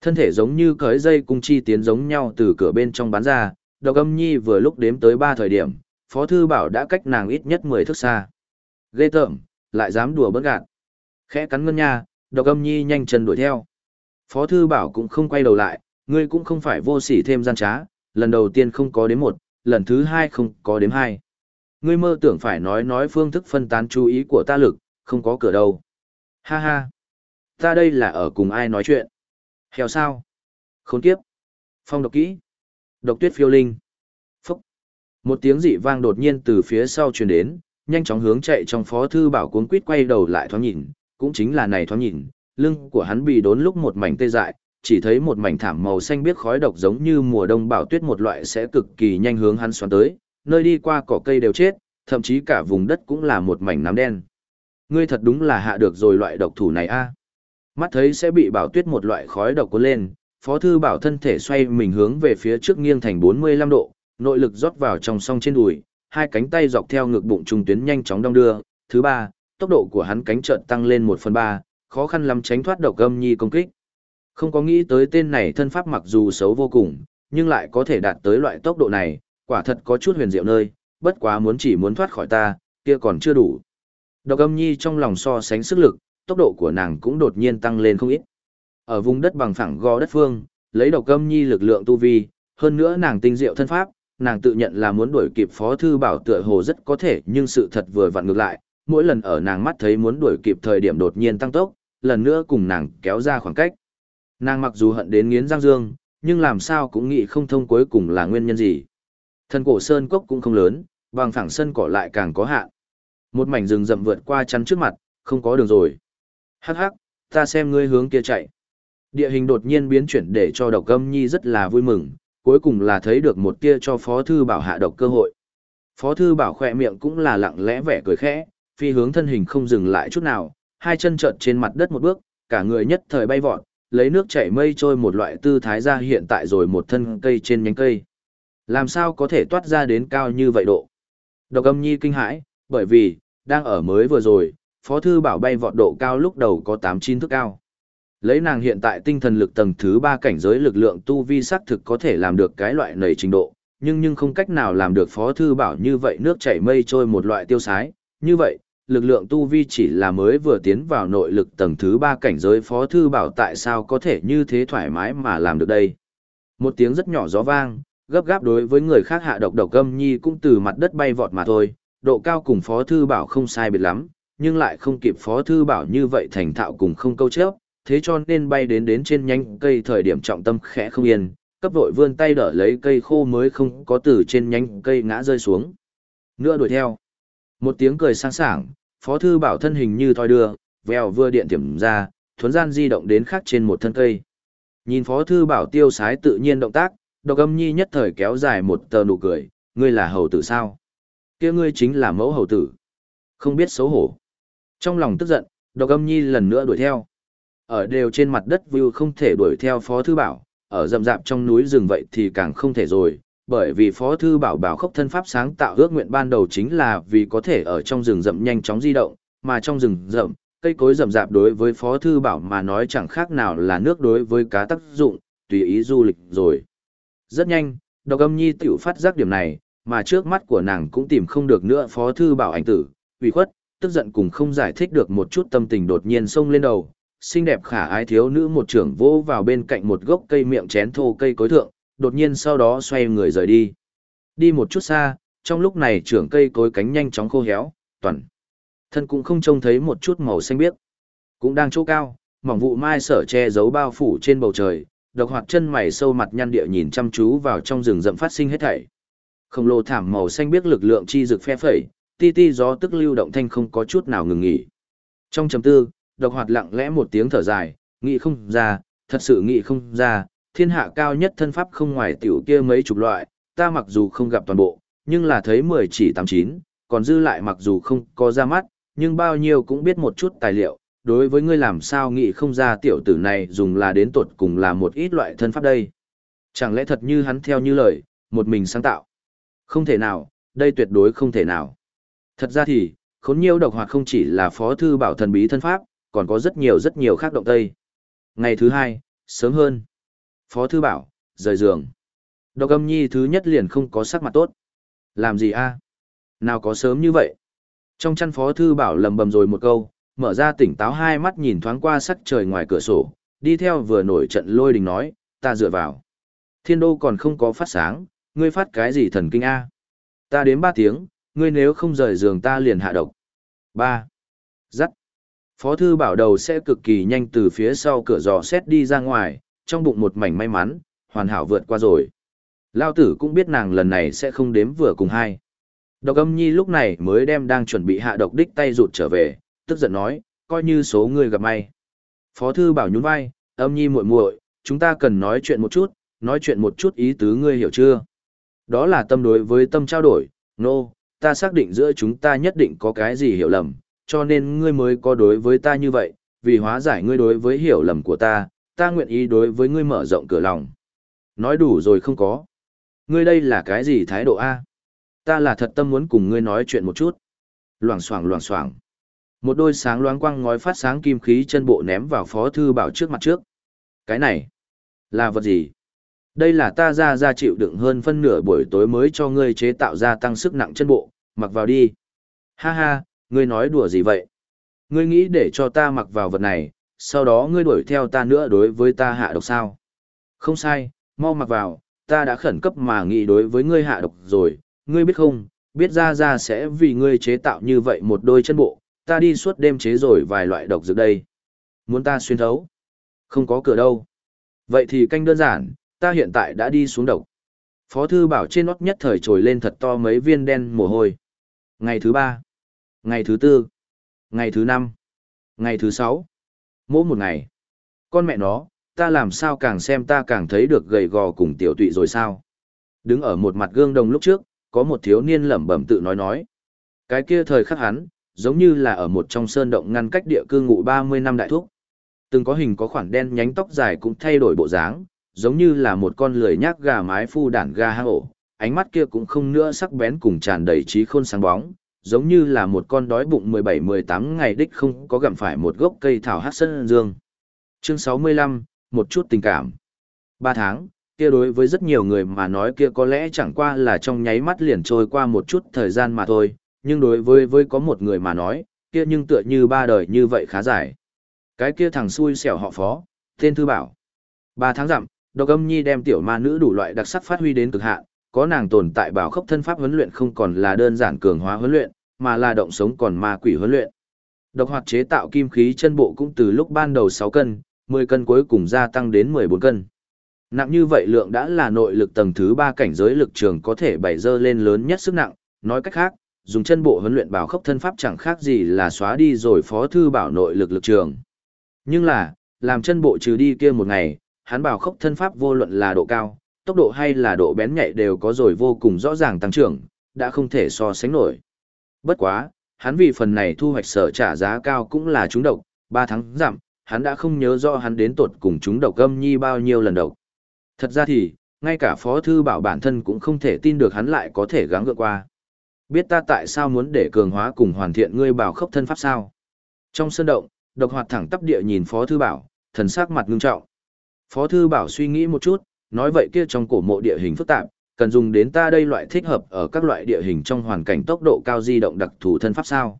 Thân thể giống như cởi dây cung chi tiến giống nhau từ cửa bên trong bán ra, độc âm nhi vừa lúc đếm tới ba thời điểm, Phó Thư Bảo đã cách nàng ít nhất 10 thước xa. Ghê tởm, lại dám đùa bớt gạt. Khẽ cắn ngân nha, độc âm nhi nhanh chân đuổi theo. Phó Thư Bảo cũng không quay đầu lại, ngươi cũng không phải vô sỉ thêm gian trá, lần đầu tiên không có đến một, lần thứ hai không có đến hai. Ngươi mơ tưởng phải nói nói phương thức phân tán chú ý của ta lực, không có cửa đâu. Ha ha. Ta đây là ở cùng ai nói chuyện. Hèo sao? Khốn kiếp. Phong độc kỹ. Độc tuyết phiêu linh. Phúc. Một tiếng dị vang đột nhiên từ phía sau truyền đến, nhanh chóng hướng chạy trong phó thư bảo cuốn quýt quay đầu lại thoáng nhìn, cũng chính là này thoáng nhìn, lưng của hắn bị đốn lúc một mảnh tê dại, chỉ thấy một mảnh thảm màu xanh biếc khói độc giống như mùa đông bảo tuyết một loại sẽ cực kỳ nhanh hướng hắn xoắn tới, nơi đi qua cỏ cây đều chết, thậm chí cả vùng đất cũng là một mảnh nám đen. Ngươi thật đúng là hạ được rồi loại độc thủ này a. Mắt thấy sẽ bị bảo tuyết một loại khói độc cuốn lên, Phó thư bảo thân thể xoay mình hướng về phía trước nghiêng thành 45 độ, nội lực rót vào trong song trên đùi, hai cánh tay dọc theo ngực bụng trung tuyến nhanh chóng đong đưa. Thứ ba, tốc độ của hắn cánh chợt tăng lên 1 phần 3, khó khăn lắm tránh thoát độc âm nhi công kích. Không có nghĩ tới tên này thân pháp mặc dù xấu vô cùng, nhưng lại có thể đạt tới loại tốc độ này, Quả thật có chút huyền diệu nơi, bất quá muốn chỉ muốn thoát khỏi ta, kia còn chưa đủ. Độc âm nhi trong lòng so sánh sức lực, tốc độ của nàng cũng đột nhiên tăng lên không ít. Ở vùng đất bằng phẳng gò đất phương, lấy độc âm nhi lực lượng tu vi, hơn nữa nàng tinh diệu thân pháp, nàng tự nhận là muốn đuổi kịp phó thư bảo tựa hồ rất có thể nhưng sự thật vừa vặn ngược lại, mỗi lần ở nàng mắt thấy muốn đuổi kịp thời điểm đột nhiên tăng tốc, lần nữa cùng nàng kéo ra khoảng cách. Nàng mặc dù hận đến nghiến răng dương, nhưng làm sao cũng nghĩ không thông cuối cùng là nguyên nhân gì. Thân cổ sơn cốc cũng không lớn, bằng phẳng sân cỏ lại càng có hạn. Một mảnh rừng rậm vượt qua chắn trước mặt, không có đường rồi. Hắc hắc, ta xem ngươi hướng kia chạy. Địa hình đột nhiên biến chuyển để cho độc âm nhi rất là vui mừng, cuối cùng là thấy được một tia cho phó thư bảo hạ độc cơ hội. Phó thư bảo khỏe miệng cũng là lặng lẽ vẻ cười khẽ, phi hướng thân hình không dừng lại chút nào, hai chân trợn trên mặt đất một bước, cả người nhất thời bay vọt, lấy nước chảy mây trôi một loại tư thái ra hiện tại rồi một thân cây trên nhánh cây. Làm sao có thể toát ra đến cao như vậy độ? Độc âm nhi kinh hãi, bởi vì, đang ở mới vừa rồi, Phó Thư Bảo bay vọt độ cao lúc đầu có 8-9 thước cao. Lấy nàng hiện tại tinh thần lực tầng thứ 3 cảnh giới lực lượng tu vi sắc thực có thể làm được cái loại nầy trình độ, nhưng nhưng không cách nào làm được Phó Thư Bảo như vậy nước chảy mây trôi một loại tiêu sái. Như vậy, lực lượng tu vi chỉ là mới vừa tiến vào nội lực tầng thứ 3 cảnh giới Phó Thư Bảo tại sao có thể như thế thoải mái mà làm được đây. Một tiếng rất nhỏ gió vang, gấp gáp đối với người khác hạ độc độc âm nhi cũng từ mặt đất bay vọt mà thôi, độ cao cùng Phó Thư Bảo không sai biệt lắm, nhưng lại không kịp Phó Thư Bảo như vậy thành thạo cùng không câu chấp, thế cho nên bay đến đến trên nhánh cây thời điểm trọng tâm khẽ không yên, cấp vội vươn tay đỡ lấy cây khô mới không có từ trên nhánh cây ngã rơi xuống. Nữa đuổi theo. Một tiếng cười sang sảng, Phó Thư Bảo thân hình như thoi đưa, vèo vừa điện tiểm ra, thuấn gian di động đến khắc trên một thân cây. Nhìn Phó Thư Bảo tiêu sái tự nhiên động tác, độc âm nhi nhất thời kéo dài một tờ nụ cười, ngươi là hầu tử sao? kia ngươi chính là mẫu hầu tử. Không biết xấu hổ. Trong lòng tức giận, độc âm nhi lần nữa đuổi theo. Ở đều trên mặt đất view không thể đuổi theo Phó Thư Bảo, ở rậm rạp trong núi rừng vậy thì càng không thể rồi, bởi vì Phó Thư Bảo bảo khốc thân pháp sáng tạo ước nguyện ban đầu chính là vì có thể ở trong rừng rậm nhanh chóng di động, mà trong rừng rậm, cây cối rậm rạp đối với Phó Thư Bảo mà nói chẳng khác nào là nước đối với cá tác dụng, tùy ý du lịch rồi. Rất nhanh, độc âm nhi tiểu phát giác điểm này, mà trước mắt của nàng cũng tìm không được nữa Phó Thư Bảo ảnh tử, ủy khuất, tức giận cùng không giải thích được một chút tâm tình đột nhiên xông lên đầu. Xinh đẹp khả ái thiếu nữ một trưởng vô vào bên cạnh một gốc cây miệng chén thô cây cối thượng, đột nhiên sau đó xoay người rời đi. Đi một chút xa, trong lúc này trưởng cây cối cánh nhanh chóng khô héo, toàn. Thân cũng không trông thấy một chút màu xanh biếc. Cũng đang chỗ cao, mỏng vụ mai sở che giấu bao phủ trên bầu trời, độc hoạt chân mày sâu mặt nhăn địa nhìn chăm chú vào trong rừng rậm phát sinh hết thảy. Khổng lồ thảm màu xanh biếc lực lượng chi rực phe phẩy, ti ti gió tức lưu động thanh không có chút nào ngừng nghỉ. Trong trầm tư, độc hoạt lặng lẽ một tiếng thở dài, nghĩ không ra, thật sự nghĩ không ra, thiên hạ cao nhất thân pháp không ngoài tiểu kia mấy chục loại, ta mặc dù không gặp toàn bộ, nhưng là thấy mười chỉ tám chín, còn dư lại mặc dù không có ra mắt, nhưng bao nhiêu cũng biết một chút tài liệu, đối với ngươi làm sao nghĩ không ra tiểu tử này dùng là đến tột cùng là một ít loại thân pháp đây. Chẳng lẽ thật như hắn theo như lời, một mình sáng tạo? Không thể nào, đây tuyệt đối không thể nào. Thật ra thì, khốn nhiều độc hoạt không chỉ là phó thư bảo thần bí thân pháp, còn có rất nhiều rất nhiều khác động tây. Ngày thứ hai, sớm hơn. Phó thư bảo, rời giường. Độc âm nhi thứ nhất liền không có sắc mặt tốt. Làm gì a Nào có sớm như vậy? Trong chăn phó thư bảo lầm bầm rồi một câu, mở ra tỉnh táo hai mắt nhìn thoáng qua sắc trời ngoài cửa sổ, đi theo vừa nổi trận lôi đình nói, ta dựa vào. Thiên đô còn không có phát sáng, ngươi phát cái gì thần kinh A. Ta đến ba tiếng, ngươi nếu không rời giường ta liền hạ độc. ba Dắt. Phó thư bảo đầu sẽ cực kỳ nhanh từ phía sau cửa giò xét đi ra ngoài, trong bụng một mảnh may mắn, hoàn hảo vượt qua rồi. Lao tử cũng biết nàng lần này sẽ không đếm vừa cùng hai. Độc âm nhi lúc này mới đem đang chuẩn bị hạ độc đích tay rụt trở về, tức giận nói, coi như số người gặp may. Phó thư bảo nhún vai, âm nhi muội muội chúng ta cần nói chuyện một chút, nói chuyện một chút ý tứ ngươi hiểu chưa? Đó là tâm đối với tâm trao đổi, nô, no, ta xác định giữa chúng ta nhất định có cái gì hiểu lầm, cho nên ngươi mới có đối với ta như vậy, vì hóa giải ngươi đối với hiểu lầm của ta, ta nguyện ý đối với ngươi mở rộng cửa lòng. Nói đủ rồi không có. Ngươi đây là cái gì thái độ A? Ta là thật tâm muốn cùng ngươi nói chuyện một chút. Loảng xoảng loảng xoảng. Một đôi sáng loáng quang ngói phát sáng kim khí chân bộ ném vào phó thư bảo trước mặt trước. Cái này, là vật gì? Đây là ta ra ra chịu đựng hơn phân nửa buổi tối mới cho ngươi chế tạo ra tăng sức nặng chân bộ, mặc vào đi. Ha ha, ngươi nói đùa gì vậy? Ngươi nghĩ để cho ta mặc vào vật này, sau đó ngươi đuổi theo ta nữa đối với ta hạ độc sao? Không sai, mau mặc vào, ta đã khẩn cấp mà nghĩ đối với ngươi hạ độc rồi, ngươi biết không, biết ra ra sẽ vì ngươi chế tạo như vậy một đôi chân bộ, ta đi suốt đêm chế rồi vài loại độc dược đây. Muốn ta xuyên thấu? Không có cửa đâu. Vậy thì canh đơn giản, ta hiện tại đã đi xuống độc. Phó thư bảo trên nót nhất thời trồi lên thật to mấy viên đen mồ hôi. Ngày thứ ba, ngày thứ tư, ngày thứ năm, ngày thứ sáu. Mỗi một ngày. Con mẹ nó, ta làm sao càng xem ta càng thấy được gầy gò cùng tiểu tụy rồi sao. Đứng ở một mặt gương đồng lúc trước, có một thiếu niên lẩm bẩm tự nói nói. Cái kia thời khắc hắn, giống như là ở một trong sơn động ngăn cách địa cư ngụ 30 năm đại thúc. Từng có hình có khoảng đen nhánh tóc dài cũng thay đổi bộ dáng, giống như là một con lười nhác gà mái phu đản gà hang ổ, ánh mắt kia cũng không nữa sắc bén cùng tràn đầy trí khôn sáng bóng, giống như là một con đói bụng 17-18 ngày đích không có gặm phải một gốc cây thảo hát sân dương. Chương 65, một chút tình cảm. Ba tháng, kia đối với rất nhiều người mà nói kia có lẽ chẳng qua là trong nháy mắt liền trôi qua một chút thời gian mà thôi, nhưng đối với với có một người mà nói, kia nhưng tựa như ba đời như vậy khá dài. Cái kia thằng xui xẻo họ phó, tên thư bảo. Ba tháng dặm, độc âm nhi đem tiểu ma nữ đủ loại đặc sắc phát huy đến cực hạn, có nàng tồn tại bảo khốc thân pháp huấn luyện không còn là đơn giản cường hóa huấn luyện, mà là động sống còn ma quỷ huấn luyện. Độc hoạt chế tạo kim khí chân bộ cũng từ lúc ban đầu 6 cân, 10 cân cuối cùng gia tăng đến 14 cân. Nặng như vậy lượng đã là nội lực tầng thứ 3 cảnh giới lực trường có thể bày dơ lên lớn nhất sức nặng, nói cách khác, dùng chân bộ huấn luyện bảo khốc thân pháp chẳng khác gì là xóa đi rồi phó thư bảo nội lực lực trường. Nhưng là, làm chân bộ trừ đi kia một ngày, hắn bảo khốc thân pháp vô luận là độ cao, tốc độ hay là độ bén nhạy đều có rồi vô cùng rõ ràng tăng trưởng, đã không thể so sánh nổi. Bất quá, hắn vì phần này thu hoạch sở trả giá cao cũng là trúng độc, 3 tháng giảm, hắn đã không nhớ rõ hắn đến tột cùng chúng độc âm nhi bao nhiêu lần độc. Thật ra thì, ngay cả phó thư bảo bản thân cũng không thể tin được hắn lại có thể gắng gượng qua. Biết ta tại sao muốn để cường hóa cùng hoàn thiện ngươi bảo khốc thân pháp sao? Trong sân động, độc hoạt thẳng tắp địa nhìn phó thư bảo, thần sắc mặt ngưng trọng. Phó thư bảo suy nghĩ một chút, nói vậy kia trong cổ mộ địa hình phức tạp, cần dùng đến ta đây loại thích hợp ở các loại địa hình trong hoàn cảnh tốc độ cao di động đặc thù thân pháp sao.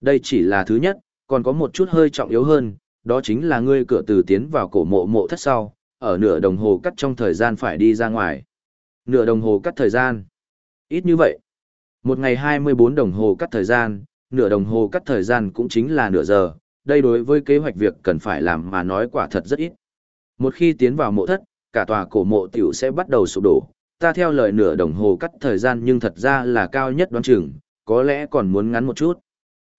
Đây chỉ là thứ nhất, còn có một chút hơi trọng yếu hơn, đó chính là ngươi cửa từ tiến vào cổ mộ mộ thất sau, ở nửa đồng hồ cắt trong thời gian phải đi ra ngoài. Nửa đồng hồ cắt thời gian. Ít như vậy. Một ngày 24 đồng hồ cắt thời gian, nửa đồng hồ cắt thời gian cũng chính là nửa giờ, đây đối với kế hoạch việc cần phải làm mà nói quả thật rất ít. Một khi tiến vào mộ thất, cả tòa cổ mộ tiểu sẽ bắt đầu sụp đổ, ta theo lời nửa đồng hồ cắt thời gian nhưng thật ra là cao nhất đoán chừng, có lẽ còn muốn ngắn một chút.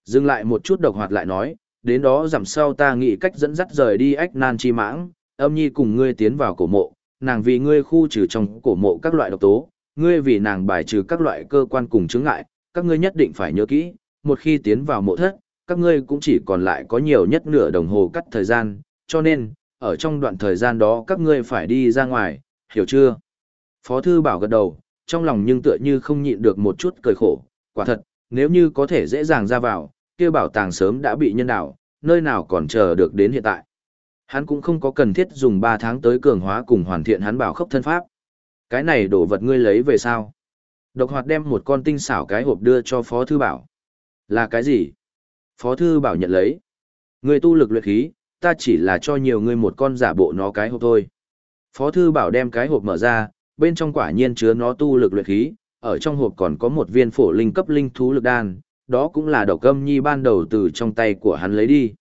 Dừng lại một chút độc hoạt lại nói, đến đó giảm sau ta nghĩ cách dẫn dắt rời đi ách nan chi mãng, âm nhi cùng ngươi tiến vào cổ mộ, nàng vì ngươi khu trừ trong cổ mộ các loại độc tố, ngươi vì nàng bài trừ các loại cơ quan cùng chứng ngại, các ngươi nhất định phải nhớ kỹ, một khi tiến vào mộ thất, các ngươi cũng chỉ còn lại có nhiều nhất nửa đồng hồ cắt thời gian, cho nên, ở trong đoạn thời gian đó các ngươi phải đi ra ngoài, hiểu chưa? Phó thư bảo gật đầu, trong lòng nhưng tựa như không nhịn được một chút cười khổ, quả thật, nếu như có thể dễ dàng ra vào, kia bảo tàng sớm đã bị nhân đảo, nơi nào còn chờ được đến hiện tại. Hắn cũng không có cần thiết dùng 3 tháng tới cường hóa cùng hoàn thiện hắn bảo khốc thân pháp. Cái này đổ vật ngươi lấy về sao? Độc hoạt đem một con tinh xảo cái hộp đưa cho Phó Thư Bảo. Là cái gì? Phó Thư Bảo nhận lấy. Ngươi tu lực luyện khí, ta chỉ là cho nhiều ngươi một con giả bộ nó cái hộp thôi. Phó Thư Bảo đem cái hộp mở ra, bên trong quả nhiên chứa nó tu lực luyện khí, ở trong hộp còn có một viên phổ linh cấp linh thú lực đan, đó cũng là độc âm nhi ban đầu từ trong tay của hắn lấy đi.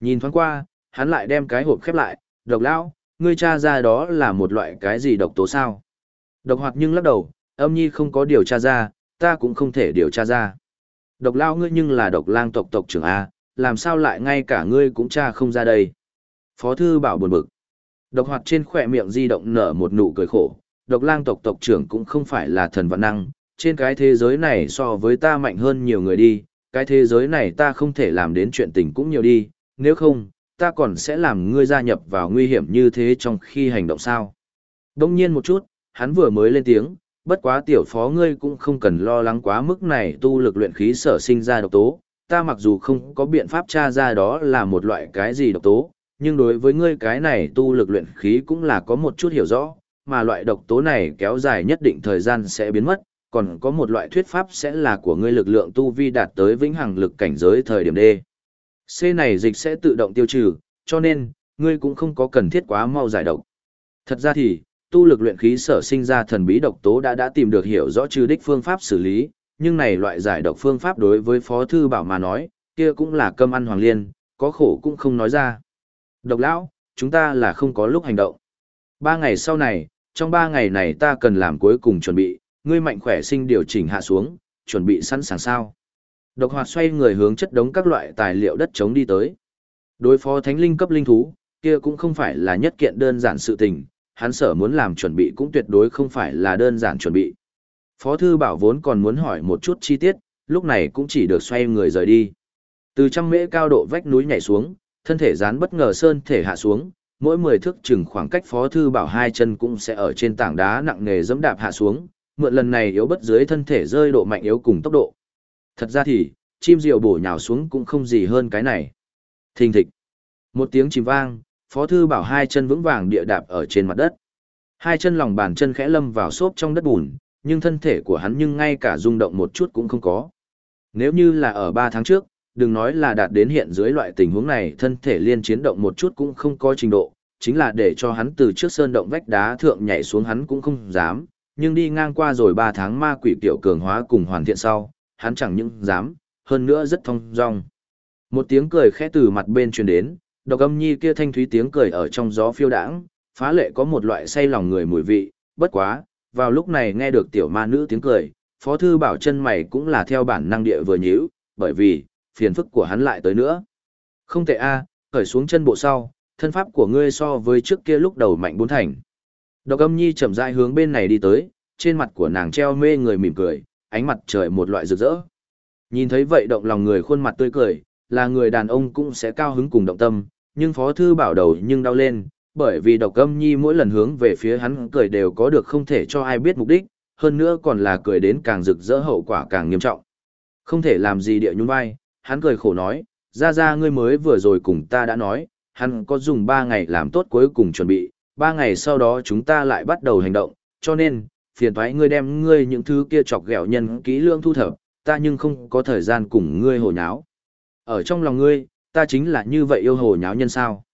Nhìn thoáng qua, hắn lại đem cái hộp khép lại, độc lão, ngươi tra ra đó là một loại cái gì độc tố sao? Độc hoạt nhưng lắc đầu, âm nhi không có điều tra ra, ta cũng không thể điều tra ra. Độc lao ngươi nhưng là độc lang tộc tộc trưởng A, làm sao lại ngay cả ngươi cũng tra không ra đây? Phó thư bảo buồn bực. Độc hoạt trên khỏe miệng di động nở một nụ cười khổ, độc lang tộc tộc trưởng cũng không phải là thần vạn năng, trên cái thế giới này so với ta mạnh hơn nhiều người đi, cái thế giới này ta không thể làm đến chuyện tình cũng nhiều đi, nếu không, ta còn sẽ làm ngươi gia nhập vào nguy hiểm như thế trong khi hành động sao. Đông nhiên một chút, hắn vừa mới lên tiếng, bất quá tiểu phó ngươi cũng không cần lo lắng quá mức này tu lực luyện khí sở sinh ra độc tố, ta mặc dù không có biện pháp tra ra đó là một loại cái gì độc tố, nhưng đối với ngươi cái này tu lực luyện khí cũng là có một chút hiểu rõ, mà loại độc tố này kéo dài nhất định thời gian sẽ biến mất, còn có một loại thuyết pháp sẽ là của ngươi lực lượng tu vi đạt tới vĩnh hằng lực cảnh giới thời điểm D. C này dịch sẽ tự động tiêu trừ, cho nên, ngươi cũng không có cần thiết quá mau giải độc. Thật ra thì, tu lực luyện khí sở sinh ra thần bí độc tố đã đã tìm được hiểu rõ trừ đích phương pháp xử lý, nhưng này loại giải độc phương pháp đối với Phó Thư Bảo mà nói, kia cũng là cơm ăn hoàng liên, có khổ cũng không nói ra. Độc lão, chúng ta là không có lúc hành động. Ba ngày sau này, trong ba ngày này ta cần làm cuối cùng chuẩn bị, ngươi mạnh khỏe sinh điều chỉnh hạ xuống, chuẩn bị sẵn sàng sao. Độc hoạt xoay người hướng chất đống các loại tài liệu đất chống đi tới. Đối phó thánh linh cấp linh thú, kia cũng không phải là nhất kiện đơn giản sự tình, hắn sở muốn làm chuẩn bị cũng tuyệt đối không phải là đơn giản chuẩn bị. Phó thư bảo vốn còn muốn hỏi một chút chi tiết, lúc này cũng chỉ được xoay người rời đi. Từ trăm mễ cao độ vách núi nhảy xuống, thân thể dán bất ngờ sơn thể hạ xuống, mỗi 10 thước chừng khoảng cách phó thư bảo hai chân cũng sẽ ở trên tảng đá nặng nề dẫm đạp hạ xuống, mượn lần này yếu bất dưới thân thể rơi độ mạnh yếu cùng tốc độ. Thật ra thì, chim diều bổ nhào xuống cũng không gì hơn cái này. Thình thịch. Một tiếng chìm vang, phó thư bảo hai chân vững vàng địa đạp ở trên mặt đất. Hai chân lòng bàn chân khẽ lâm vào xốp trong đất bùn, nhưng thân thể của hắn nhưng ngay cả rung động một chút cũng không có. Nếu như là ở 3 tháng trước, đừng nói là đạt đến hiện dưới loại tình huống này thân thể liên chiến động một chút cũng không có trình độ, chính là để cho hắn từ trước sơn động vách đá thượng nhảy xuống hắn cũng không dám, nhưng đi ngang qua rồi 3 tháng ma quỷ tiểu cường hóa cùng hoàn thiện sau, hắn chẳng những dám, hơn nữa rất thông dong. Một tiếng cười khẽ từ mặt bên truyền đến, độc âm nhi kia thanh thúy tiếng cười ở trong gió phiêu đãng, phá lệ có một loại say lòng người mùi vị, bất quá, vào lúc này nghe được tiểu ma nữ tiếng cười, phó thư bảo chân mày cũng là theo bản năng địa vừa nhíu, bởi vì, phiền phức của hắn lại tới nữa. Không tệ a, khởi xuống chân bộ sau, thân pháp của ngươi so với trước kia lúc đầu mạnh bốn thành. Độc âm nhi chậm rãi hướng bên này đi tới, trên mặt của nàng treo mê người mỉm cười, ánh mặt trời một loại rực rỡ. Nhìn thấy vậy động lòng người khuôn mặt tươi cười, là người đàn ông cũng sẽ cao hứng cùng động tâm, nhưng phó thư bảo đầu nhưng đau lên, bởi vì độc âm nhi mỗi lần hướng về phía hắn cười đều có được không thể cho ai biết mục đích, hơn nữa còn là cười đến càng rực rỡ hậu quả càng nghiêm trọng. Không thể làm gì địa nhún vai, hắn cười khổ nói, ra ra ngươi mới vừa rồi cùng ta đã nói, hắn có dùng 3 ngày làm tốt cuối cùng chuẩn bị, 3 ngày sau đó chúng ta lại bắt đầu hành động, cho nên, phiền thoái ngươi đem ngươi những thứ kia chọc ghẹo nhân kỹ lương thu thập, ta nhưng không có thời gian cùng ngươi hồ nháo. Ở trong lòng ngươi, ta chính là như vậy yêu hồ nháo nhân sao.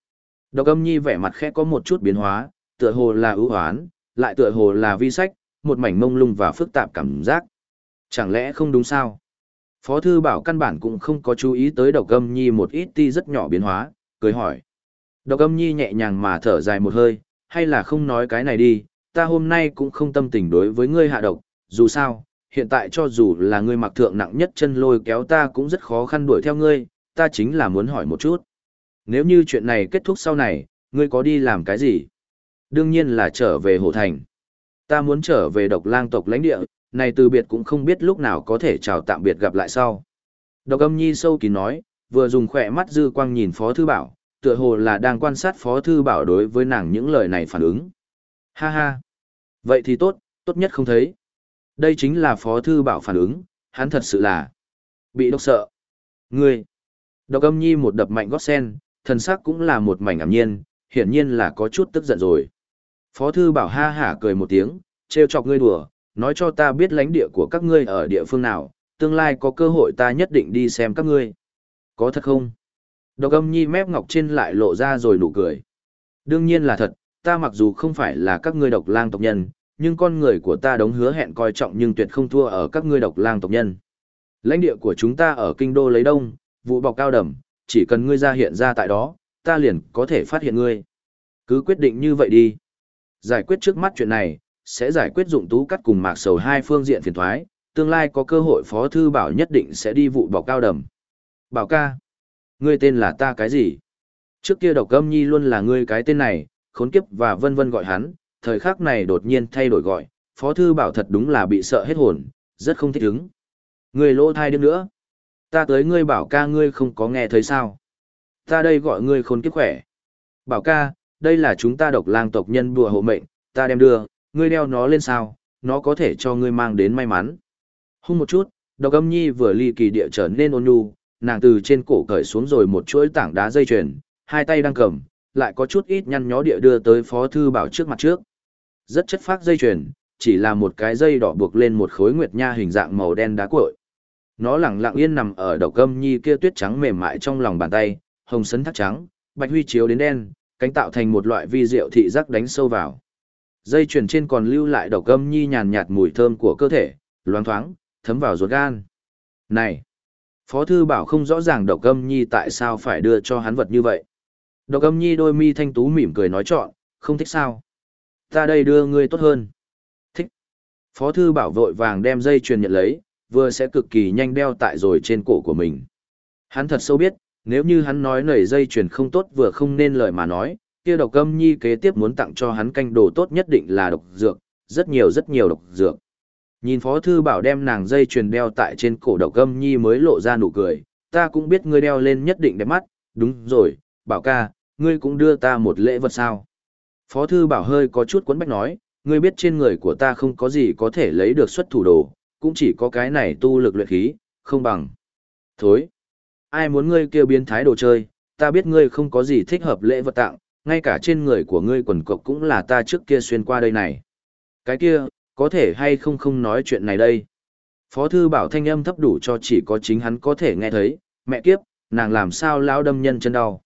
Độc âm nhi vẻ mặt khẽ có một chút biến hóa, tựa hồ là ưu hoán, lại tựa hồ là vi sách, một mảnh mông lung và phức tạp cảm giác. Chẳng lẽ không đúng sao? Phó thư bảo căn bản cũng không có chú ý tới độc âm nhi một ít ti rất nhỏ biến hóa, cười hỏi. Độc âm nhi nhẹ nhàng mà thở dài một hơi, hay là không nói cái này đi, ta hôm nay cũng không tâm tình đối với ngươi hạ độc, dù sao, hiện tại cho dù là ngươi mặc thượng nặng nhất chân lôi kéo ta cũng rất khó khăn đuổi theo ngươi, ta chính là muốn hỏi một chút. Nếu như chuyện này kết thúc sau này, ngươi có đi làm cái gì? Đương nhiên là trở về Hồ Thành. Ta muốn trở về độc lang tộc lãnh địa, này từ biệt cũng không biết lúc nào có thể chào tạm biệt gặp lại sau. Độc âm nhi sâu kín nói, vừa dùng khỏe mắt dư quang nhìn Phó Thư Bảo, tựa hồ là đang quan sát Phó Thư Bảo đối với nàng những lời này phản ứng. Ha ha! Vậy thì tốt, tốt nhất không thấy. Đây chính là Phó Thư Bảo phản ứng, hắn thật sự là bị độc sợ. Ngươi! Độc âm nhi một đập mạnh gót sen, thần sắc cũng là một mảnh ảm nhiên, hiển nhiên là có chút tức giận rồi. Phó Thư Bảo ha hả cười một tiếng, trêu chọc ngươi đùa, nói cho ta biết lãnh địa của các ngươi ở địa phương nào, tương lai có cơ hội ta nhất định đi xem các ngươi. Có thật không? Độc âm nhi mép ngọc trên lại lộ ra rồi nụ cười. Đương nhiên là thật, ta mặc dù không phải là các ngươi độc lang tộc nhân, nhưng con người của ta đống hứa hẹn coi trọng nhưng tuyệt không thua ở các ngươi độc lang tộc nhân. Lãnh địa của chúng ta ở kinh đô lấy đông, vụ bọc cao đầm, chỉ cần ngươi ra hiện ra tại đó, ta liền có thể phát hiện ngươi. Cứ quyết định như vậy đi. Giải quyết trước mắt chuyện này, sẽ giải quyết dụng tú cắt cùng mạc sầu hai phương diện phiền thoái, tương lai có cơ hội phó thư bảo nhất định sẽ đi vụ bọc cao đầm. Bảo ca, ngươi tên là ta cái gì? Trước kia độc âm nhi luôn là ngươi cái tên này, khốn kiếp và vân vân gọi hắn, thời khắc này đột nhiên thay đổi gọi, phó thư bảo thật đúng là bị sợ hết hồn, rất không thích ứng. Ngươi lỗ thai đêm nữa. Ta tới ngươi bảo ca ngươi không có nghe thấy sao? Ta đây gọi ngươi khốn kiếp khỏe. Bảo ca, đây là chúng ta độc lang tộc nhân bùa hộ mệnh, ta đem đưa, ngươi đeo nó lên sao, nó có thể cho ngươi mang đến may mắn. Hung một chút, độc âm nhi vừa ly kỳ địa trở nên ôn nhu, nàng từ trên cổ cởi xuống rồi một chuỗi tảng đá dây chuyền, hai tay đang cầm, lại có chút ít nhăn nhó địa đưa tới phó thư bảo trước mặt trước. rất chất phác dây chuyền, chỉ là một cái dây đỏ buộc lên một khối nguyệt nha hình dạng màu đen đá cuội. Nó lẳng lặng yên nằm ở đầu câm nhi kia tuyết trắng mềm mại trong lòng bàn tay, hồng sấn thắt trắng, bạch huy chiếu đến đen, cánh tạo thành một loại vi diệu thị giác đánh sâu vào. Dây chuyền trên còn lưu lại đầu gâm nhi nhàn nhạt mùi thơm của cơ thể, loáng thoáng, thấm vào ruột gan. Này! Phó thư bảo không rõ ràng độc âm nhi tại sao phải đưa cho hắn vật như vậy. Độc âm nhi đôi mi thanh tú mỉm cười nói chọn, không thích sao. Ta đây đưa ngươi tốt hơn. Thích. Phó thư bảo vội vàng đem dây chuyền nhận lấy, vừa sẽ cực kỳ nhanh đeo tại rồi trên cổ của mình. Hắn thật sâu biết, nếu như hắn nói nảy dây chuyền không tốt vừa không nên lời mà nói, kia độc âm nhi kế tiếp muốn tặng cho hắn canh đồ tốt nhất định là độc dược, rất nhiều rất nhiều độc dược. Nhìn Phó Thư Bảo đem nàng dây chuyền đeo tại trên cổ độc âm nhi mới lộ ra nụ cười, ta cũng biết ngươi đeo lên nhất định đẹp mắt, đúng rồi, Bảo ca, ngươi cũng đưa ta một lễ vật sao. Phó Thư Bảo hơi có chút cuốn bách nói, ngươi biết trên người của ta không có gì có thể lấy được xuất thủ đồ, cũng chỉ có cái này tu lực luyện khí, không bằng. Thối! Ai muốn ngươi kêu biến thái đồ chơi, ta biết ngươi không có gì thích hợp lễ vật tặng, ngay cả trên người của ngươi quần cộc cũng là ta trước kia xuyên qua đây này. Cái kia, có thể hay không không nói chuyện này đây. Phó thư bảo thanh âm thấp đủ cho chỉ có chính hắn có thể nghe thấy, mẹ kiếp, nàng làm sao lão đâm nhân chân đau.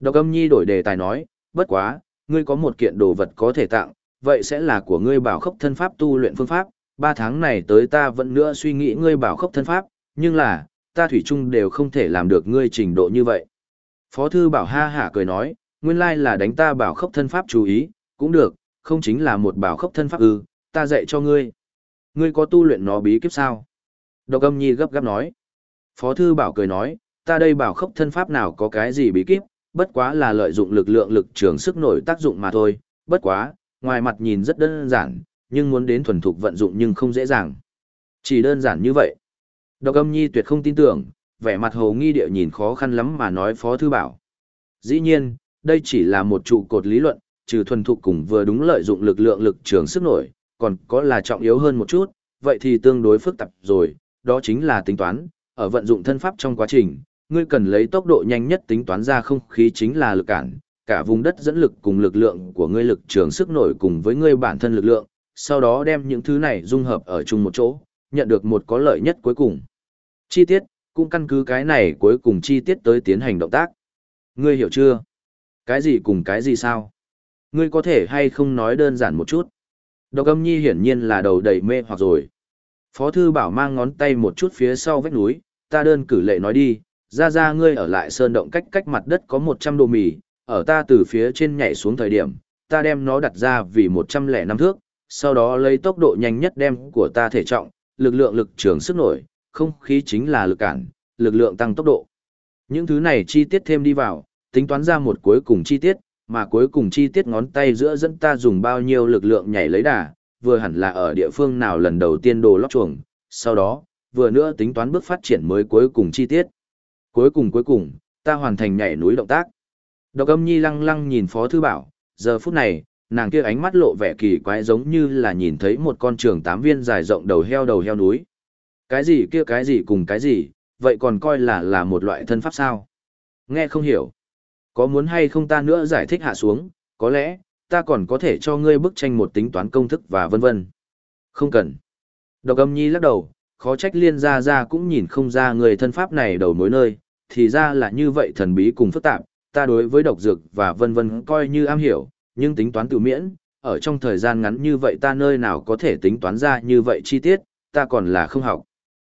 Độc âm nhi đổi đề tài nói, bất quá, ngươi có một kiện đồ vật có thể tặng, vậy sẽ là của ngươi bảo khốc thân pháp tu luyện phương pháp, ba tháng này tới ta vẫn nữa suy nghĩ ngươi bảo khốc thân pháp, nhưng là, ta thủy chung đều không thể làm được ngươi trình độ như vậy. Phó thư bảo ha hả cười nói, nguyên lai là đánh ta bảo khốc thân pháp chú ý, cũng được, không chính là một bảo khốc thân pháp ư, ta dạy cho ngươi. Ngươi có tu luyện nó bí kíp sao? Độc âm nhi gấp gáp nói. Phó thư bảo cười nói, ta đây bảo khốc thân pháp nào có cái gì bí kíp, bất quá là lợi dụng lực lượng lực trường sức nổi tác dụng mà thôi, bất quá, ngoài mặt nhìn rất đơn giản, nhưng muốn đến thuần thục vận dụng nhưng không dễ dàng. Chỉ đơn giản như vậy. Độc âm nhi tuyệt không tin tưởng, vẻ mặt hồ nghi địa nhìn khó khăn lắm mà nói phó thư bảo. Dĩ nhiên, đây chỉ là một trụ cột lý luận, trừ thuần thục cùng vừa đúng lợi dụng lực lượng lực trường sức nổi, còn có là trọng yếu hơn một chút, vậy thì tương đối phức tạp rồi, đó chính là tính toán, ở vận dụng thân pháp trong quá trình, ngươi cần lấy tốc độ nhanh nhất tính toán ra không khí chính là lực cản, cả vùng đất dẫn lực cùng lực lượng của ngươi lực trường sức nổi cùng với ngươi bản thân lực lượng, sau đó đem những thứ này dung hợp ở chung một chỗ, nhận được một có lợi nhất cuối cùng. Chi tiết, cũng căn cứ cái này cuối cùng chi tiết tới tiến hành động tác. Ngươi hiểu chưa? Cái gì cùng cái gì sao? Ngươi có thể hay không nói đơn giản một chút? Độc âm nhi hiển nhiên là đầu đầy mê hoặc rồi. Phó thư bảo mang ngón tay một chút phía sau vách núi, ta đơn cử lệ nói đi, ra ra ngươi ở lại sơn động cách cách mặt đất có 100 đồ mì, ở ta từ phía trên nhảy xuống thời điểm, ta đem nó đặt ra vì 105 thước, sau đó lấy tốc độ nhanh nhất đem của ta thể trọng, lực lượng lực trường sức nổi, không khí chính là lực cản, lực lượng tăng tốc độ. Những thứ này chi tiết thêm đi vào, tính toán ra một cuối cùng chi tiết, mà cuối cùng chi tiết ngón tay giữa dẫn ta dùng bao nhiêu lực lượng nhảy lấy đà, vừa hẳn là ở địa phương nào lần đầu tiên đồ lóc chuồng, sau đó, vừa nữa tính toán bước phát triển mới cuối cùng chi tiết. Cuối cùng cuối cùng, ta hoàn thành nhảy núi động tác. Độc âm nhi lăng lăng nhìn Phó Thư Bảo, giờ phút này, nàng kia ánh mắt lộ vẻ kỳ quái giống như là nhìn thấy một con trường tám viên dài rộng đầu heo đầu heo núi. Cái gì kia cái gì cùng cái gì, vậy còn coi là là một loại thân pháp sao? Nghe không hiểu. Có muốn hay không ta nữa giải thích hạ xuống, có lẽ, ta còn có thể cho ngươi bức tranh một tính toán công thức và vân vân. Không cần. Độc âm nhi lắc đầu, khó trách liên ra ra cũng nhìn không ra người thân pháp này đầu mối nơi, thì ra là như vậy thần bí cùng phức tạp, ta đối với độc dược và vân vân coi như am hiểu, nhưng tính toán tự miễn, ở trong thời gian ngắn như vậy ta nơi nào có thể tính toán ra như vậy chi tiết, ta còn là không học.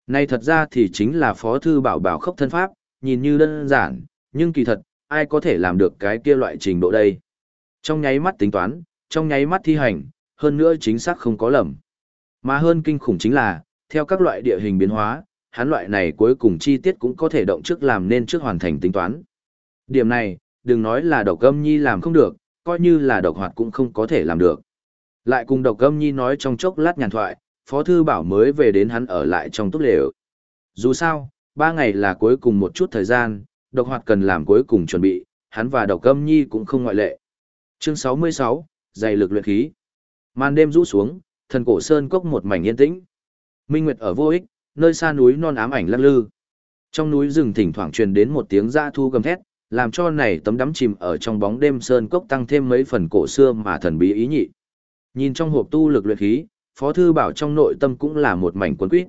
Này thật ra thì chính là phó thư bảo bảo khốc thân pháp, nhìn như đơn giản, nhưng kỳ thật, ai có thể làm được cái kia loại trình độ đây. Trong nháy mắt tính toán, trong nháy mắt thi hành, hơn nữa chính xác không có lầm. Mà hơn kinh khủng chính là, theo các loại địa hình biến hóa, hắn loại này cuối cùng chi tiết cũng có thể động trước làm nên trước hoàn thành tính toán. Điểm này, đừng nói là độc âm nhi làm không được, coi như là độc hoạt cũng không có thể làm được. Lại cùng độc âm nhi nói trong chốc lát nhàn thoại, Phó Thư Bảo mới về đến hắn ở lại trong túc lều. Dù sao, ba ngày là cuối cùng một chút thời gian, độc hoạt cần làm cuối cùng chuẩn bị, hắn và độc âm nhi cũng không ngoại lệ. Chương 66, dày lực luyện khí. Màn đêm rũ xuống, thần cổ sơn cốc một mảnh yên tĩnh. Minh Nguyệt ở vô ích, nơi xa núi non ám ảnh lắc lư. Trong núi rừng thỉnh thoảng truyền đến một tiếng dã thu gầm thét, làm cho này tấm đắm chìm ở trong bóng đêm sơn cốc tăng thêm mấy phần cổ xưa mà thần bí ý nhị. Nhìn trong hộp tu lực luyện khí, Phó Thư Bảo trong nội tâm cũng là một mảnh cuốn quýt.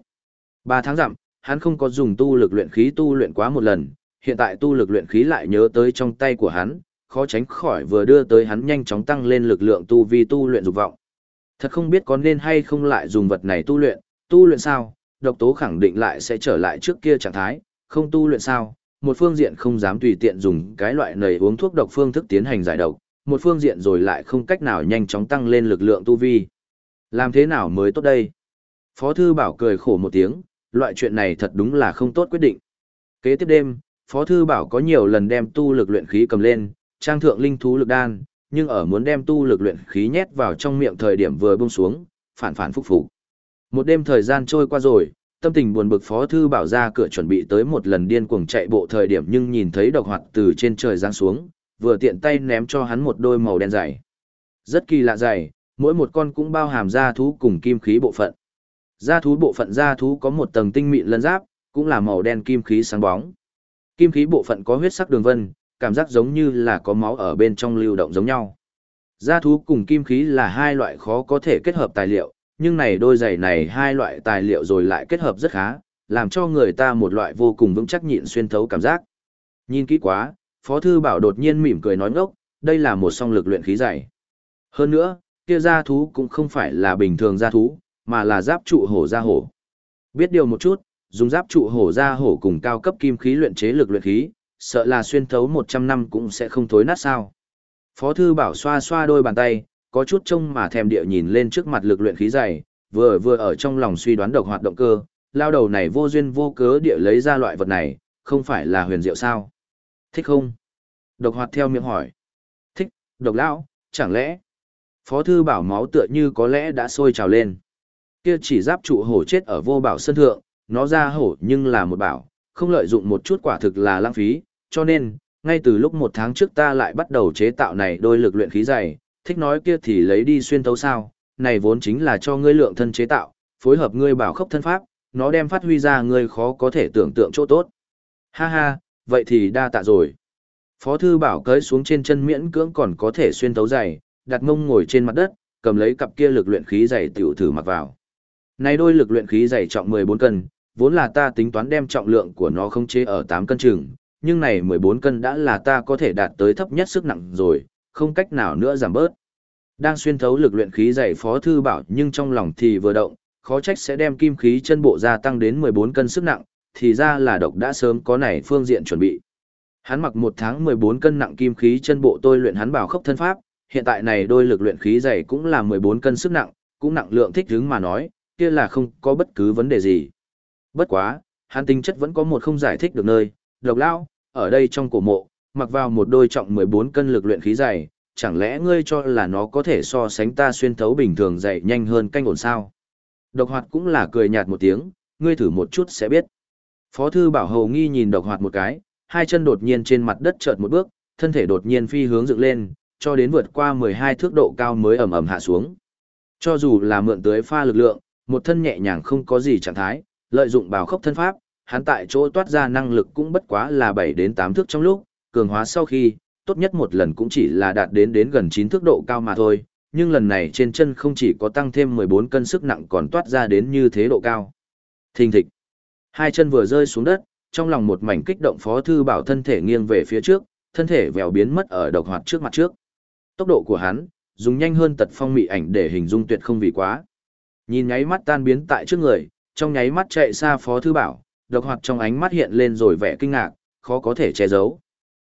Ba tháng dặm, hắn không có dùng tu lực luyện khí tu luyện quá một lần, hiện tại tu lực luyện khí lại nhớ tới trong tay của hắn, khó tránh khỏi vừa đưa tới hắn nhanh chóng tăng lên lực lượng tu vi tu luyện dục vọng. Thật không biết có nên hay không lại dùng vật này tu luyện, tu luyện sao, độc tố khẳng định lại sẽ trở lại trước kia trạng thái, không tu luyện sao, một phương diện không dám tùy tiện dùng cái loại này uống thuốc độc phương thức tiến hành giải độc, một phương diện rồi lại không cách nào nhanh chóng tăng lên lực lượng tu vi. Làm thế nào mới tốt đây? Phó Thư Bảo cười khổ một tiếng, loại chuyện này thật đúng là không tốt quyết định. Kế tiếp đêm, Phó Thư Bảo có nhiều lần đem tu lực luyện khí cầm lên, trang thượng linh thú lực đan, nhưng ở muốn đem tu lực luyện khí nhét vào trong miệng thời điểm vừa buông xuống, phản phản phúc phục. Một đêm thời gian trôi qua rồi, tâm tình buồn bực Phó Thư Bảo ra cửa chuẩn bị tới một lần điên cuồng chạy bộ thời điểm nhưng nhìn thấy độc hoạt từ trên trời giáng xuống, vừa tiện tay ném cho hắn một đôi màu đen dày. Rất kỳ lạ dày, mỗi một con cũng bao hàm da thú cùng kim khí bộ phận. Da thú bộ phận da thú có một tầng tinh mịn lân giáp, cũng là màu đen kim khí sáng bóng. Kim khí bộ phận có huyết sắc đường vân, cảm giác giống như là có máu ở bên trong lưu động giống nhau. Gia thú cùng kim khí là hai loại khó có thể kết hợp tài liệu, nhưng này đôi giày này hai loại tài liệu rồi lại kết hợp rất khá, làm cho người ta một loại vô cùng vững chắc nhịn xuyên thấu cảm giác. Nhìn kỹ quá, Phó Thư Bảo đột nhiên mỉm cười nói ngốc, đây là một song lực luyện khí giày. Hơn nữa, kia gia thú cũng không phải là bình thường gia thú, mà là giáp trụ hổ gia hổ. Biết điều một chút, dùng giáp trụ hổ ra hổ cùng cao cấp kim khí luyện chế lực luyện khí, sợ là xuyên thấu 100 năm cũng sẽ không thối nát sao. Phó thư bảo xoa xoa đôi bàn tay, có chút trông mà thèm địa nhìn lên trước mặt lực luyện khí dày, vừa vừa ở trong lòng suy đoán độc hoạt động cơ, lao đầu này vô duyên vô cớ địa lấy ra loại vật này, không phải là huyền diệu sao. Thích không? Độc hoạt theo miệng hỏi. Thích, độc lão, chẳng lẽ? Phó thư bảo máu tựa như có lẽ đã sôi trào lên. Kia chỉ giáp trụ hổ chết ở vô bảo sân thượng, nó ra hổ nhưng là một bảo, không lợi dụng một chút quả thực là lãng phí, cho nên, ngay từ lúc một tháng trước ta lại bắt đầu chế tạo này đôi lực luyện khí dày, thích nói kia thì lấy đi xuyên tấu sao, này vốn chính là cho ngươi lượng thân chế tạo, phối hợp ngươi bảo khốc thân pháp, nó đem phát huy ra ngươi khó có thể tưởng tượng chỗ tốt. Ha ha, vậy thì đa tạ rồi. Phó thư bảo cởi xuống trên chân miễn cưỡng còn có thể xuyên tấu dày, đặt mông ngồi trên mặt đất, cầm lấy cặp kia lực luyện khí dày tiểu thử mặc vào. Này đôi lực luyện khí dày trọng 14 cân, vốn là ta tính toán đem trọng lượng của nó không chế ở 8 cân chừng, nhưng này 14 cân đã là ta có thể đạt tới thấp nhất sức nặng rồi, không cách nào nữa giảm bớt. Đang xuyên thấu lực luyện khí dày phó thư bảo nhưng trong lòng thì vừa động, khó trách sẽ đem kim khí chân bộ gia tăng đến 14 cân sức nặng, thì ra là độc đã sớm có này phương diện chuẩn bị. Hắn mặc một tháng 14 cân nặng kim khí chân bộ tôi luyện hắn bảo khốc thân pháp, hiện tại này đôi lực luyện khí dày cũng là 14 cân sức nặng, cũng nặng lượng thích hứng mà nói, kia là không có bất cứ vấn đề gì. Bất quá, hắn tính chất vẫn có một không giải thích được nơi, độc lao, ở đây trong cổ mộ, mặc vào một đôi trọng 14 cân lực luyện khí dày, chẳng lẽ ngươi cho là nó có thể so sánh ta xuyên thấu bình thường dày nhanh hơn canh ổn sao? Độc hoạt cũng là cười nhạt một tiếng, ngươi thử một chút sẽ biết. Phó thư bảo hầu nghi nhìn độc hoạt một cái, hai chân đột nhiên trên mặt đất chợt một bước, thân thể đột nhiên phi hướng dựng lên, cho đến vượt qua 12 thước độ cao mới ẩm ẩm hạ xuống. Cho dù là mượn tới pha lực lượng, một thân nhẹ nhàng không có gì trạng thái, lợi dụng bào khốc thân pháp, hắn tại chỗ toát ra năng lực cũng bất quá là 7 đến 8 thước trong lúc, cường hóa sau khi, tốt nhất một lần cũng chỉ là đạt đến đến gần 9 thước độ cao mà thôi, nhưng lần này trên chân không chỉ có tăng thêm 14 cân sức nặng còn toát ra đến như thế độ cao. Thình thịch. Hai chân vừa rơi xuống đất, trong lòng một mảnh kích động phó thư bảo thân thể nghiêng về phía trước, thân thể vèo biến mất ở độc hoạt trước mặt trước. Tốc độ của hắn, dùng nhanh hơn tật phong mị ảnh để hình dung tuyệt không vì quá. Nhìn nháy mắt tan biến tại trước người, trong nháy mắt chạy xa phó thư bảo, độc hoạt trong ánh mắt hiện lên rồi vẻ kinh ngạc, khó có thể che giấu.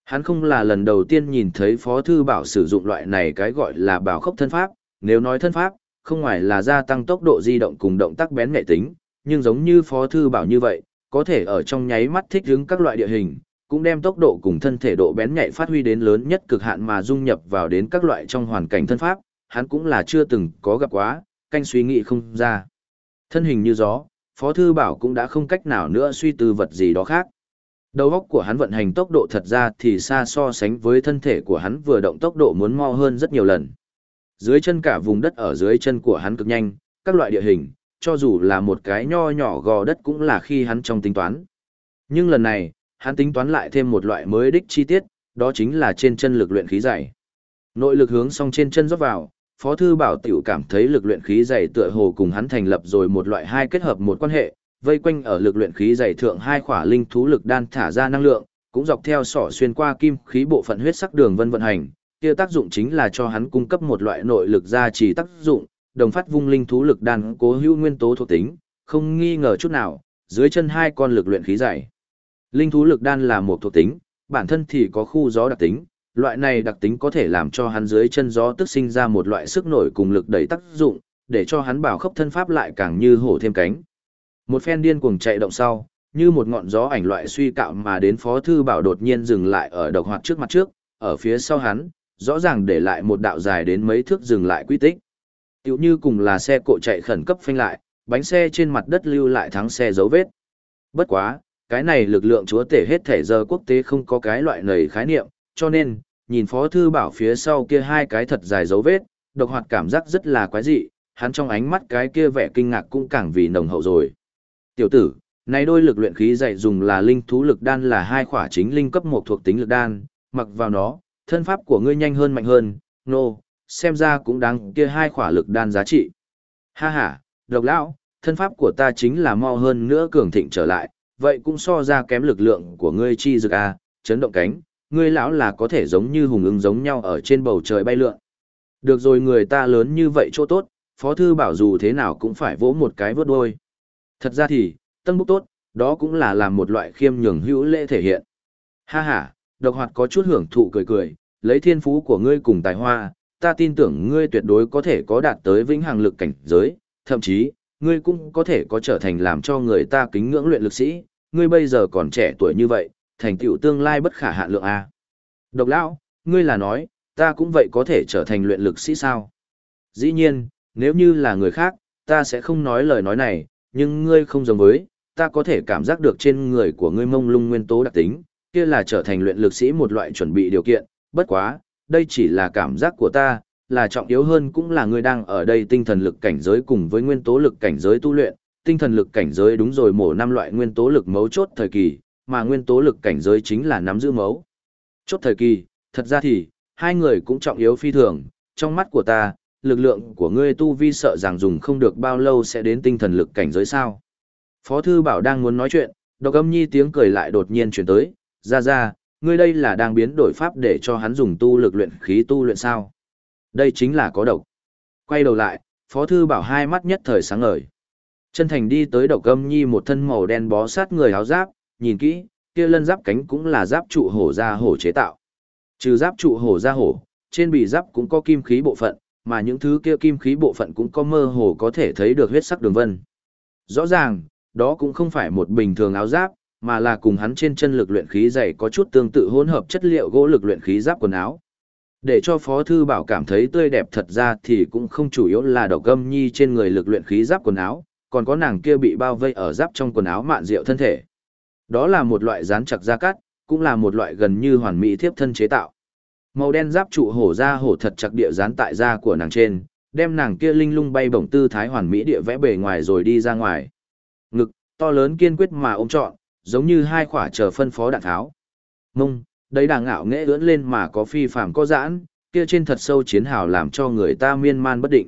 Hắn không là lần đầu tiên nhìn thấy phó thư bảo sử dụng loại này cái gọi là bảo khốc thân pháp, nếu nói thân pháp, không ngoài là gia tăng tốc độ di động cùng động tác bén nghệ tính, nhưng giống như phó thư bảo như vậy, có thể ở trong nháy mắt thích ứng các loại địa hình, cũng đem tốc độ cùng thân thể độ bén nhạy phát huy đến lớn nhất cực hạn mà dung nhập vào đến các loại trong hoàn cảnh thân pháp, hắn cũng là chưa từng có gặp quá, canh suy nghĩ không ra. Thân hình như gió, Phó Thư Bảo cũng đã không cách nào nữa suy tư vật gì đó khác. Đầu óc của hắn vận hành tốc độ thật ra thì xa so sánh với thân thể của hắn vừa động tốc độ muốn mo hơn rất nhiều lần. Dưới chân cả vùng đất ở dưới chân của hắn cực nhanh, các loại địa hình, cho dù là một cái nho nhỏ gò đất cũng là khi hắn trong tính toán. Nhưng lần này, hắn tính toán lại thêm một loại mới đích chi tiết, đó chính là trên chân lực luyện khí dày. Nội lực hướng song trên chân rót vào, Phó Thư Bảo tiểu cảm thấy lực luyện khí dày tựa hồ cùng hắn thành lập rồi một loại hai kết hợp một quan hệ, vây quanh ở lực luyện khí dày thượng hai khỏa linh thú lực đan thả ra năng lượng, cũng dọc theo sỏ xuyên qua kim khí bộ phận huyết sắc đường vân vận hành, kia tác dụng chính là cho hắn cung cấp một loại nội lực gia trì tác dụng, đồng phát vung linh thú lực đan cố hữu nguyên tố thuộc tính, không nghi ngờ chút nào, dưới chân hai con lực luyện khí dày. Linh thú lực đan là một thuộc tính, bản thân thì có khu gió đặc tính, loại này đặc tính có thể làm cho hắn dưới chân gió tức sinh ra một loại sức nổi cùng lực đẩy tác dụng, để cho hắn bảo khốc thân pháp lại càng như hổ thêm cánh. Một phen điên cuồng chạy động sau, như một ngọn gió ảnh loại suy cạo mà đến phó thư bảo đột nhiên dừng lại ở độc hoạt trước mặt trước, ở phía sau hắn, rõ ràng để lại một đạo dài đến mấy thước dừng lại quy tích. Tiểu như cùng là xe cộ chạy khẩn cấp phanh lại, bánh xe trên mặt đất lưu lại thắng xe dấu vết. Bất quá, cái này lực lượng chúa tể hết thể giờ quốc tế không có cái loại nầy khái niệm, cho nên, nhìn Phó Thư Bảo phía sau kia hai cái thật dài dấu vết, độc hoạt cảm giác rất là quái dị, hắn trong ánh mắt cái kia vẻ kinh ngạc cũng càng vì nồng hậu rồi. Tiểu tử, này đôi lực luyện khí dạy dùng là linh thú lực đan là hai khỏa chính linh cấp một thuộc tính lực đan, mặc vào nó, thân pháp của ngươi nhanh hơn mạnh hơn, nô, no, xem ra cũng đáng kia hai khỏa lực đan giá trị. Ha ha, độc lão, thân pháp của ta chính là mau hơn nữa cường thịnh trở lại, vậy cũng so ra kém lực lượng của ngươi chi dược a, à, chấn động cánh, ngươi lão là có thể giống như hùng ứng giống nhau ở trên bầu trời bay lượn. Được rồi người ta lớn như vậy chỗ tốt, Phó Thư Bảo dù thế nào cũng phải vỗ một cái vớt đôi. Thật ra thì, tân búc tốt, đó cũng là làm một loại khiêm nhường hữu lễ thể hiện. Ha ha, độc hoạt có chút hưởng thụ cười cười, lấy thiên phú của ngươi cùng tài hoa, ta tin tưởng ngươi tuyệt đối có thể có đạt tới vĩnh hằng lực cảnh giới, thậm chí, ngươi cũng có thể có trở thành làm cho người ta kính ngưỡng luyện lực sĩ, ngươi bây giờ còn trẻ tuổi như vậy, thành tựu tương lai bất khả hạn lượng a. Độc lão, ngươi là nói, ta cũng vậy có thể trở thành luyện lực sĩ sao? Dĩ nhiên, nếu như là người khác, ta sẽ không nói lời nói này, nhưng ngươi không giống với, ta có thể cảm giác được trên người của ngươi mông lung nguyên tố đặc tính, kia là trở thành luyện lực sĩ một loại chuẩn bị điều kiện, bất quá, đây chỉ là cảm giác của ta, là trọng yếu hơn cũng là ngươi đang ở đây tinh thần lực cảnh giới cùng với nguyên tố lực cảnh giới tu luyện, tinh thần lực cảnh giới đúng rồi mổ năm loại nguyên tố lực mấu chốt thời kỳ, mà nguyên tố lực cảnh giới chính là nắm giữ mấu. Chốt thời kỳ, thật ra thì, hai người cũng trọng yếu phi thường, trong mắt của ta, lực lượng của ngươi tu vi sợ rằng dùng không được bao lâu sẽ đến tinh thần lực cảnh giới sao. Phó Thư Bảo đang muốn nói chuyện, độc âm nhi tiếng cười lại đột nhiên chuyển tới, ra ra, ngươi đây là đang biến đổi pháp để cho hắn dùng tu lực luyện khí tu luyện sao. Đây chính là có độc. Quay đầu lại, Phó Thư Bảo hai mắt nhất thời sáng ngời. Chân thành đi tới độc âm nhi một thân màu đen bó sát người áo giáp, nhìn kỹ, kia lân giáp cánh cũng là giáp trụ hổ ra hổ chế tạo. Trừ giáp trụ hổ ra hổ, trên bì giáp cũng có kim khí bộ phận, mà những thứ kia kim khí bộ phận cũng có mơ hồ có thể thấy được huyết sắc đường vân. Rõ ràng, đó cũng không phải một bình thường áo giáp, mà là cùng hắn trên chân lực luyện khí dày có chút tương tự hỗn hợp chất liệu gỗ lực luyện khí giáp quần áo. Để cho Phó Thư Bảo cảm thấy tươi đẹp thật ra thì cũng không chủ yếu là độc gâm nhi trên người lực luyện khí giáp quần áo, còn có nàng kia bị bao vây ở giáp trong quần áo mạn rượu thân thể. Đó là một loại rán chặt da cắt, cũng là một loại gần như hoàn mỹ thiếp thân chế tạo. Màu đen giáp trụ hổ da hổ thật chặt địa dán tại da của nàng trên, đem nàng kia linh lung bay bổng tư thái hoàn mỹ địa vẽ bề ngoài rồi đi ra ngoài. Ngực, to lớn kiên quyết mà ôm trọn, giống như hai quả chờ phân phó đạn tháo. Mông, đấy đàng ngạo nghệ ưỡn lên mà có phi phàm có giãn, kia trên thật sâu chiến hào làm cho người ta miên man bất định.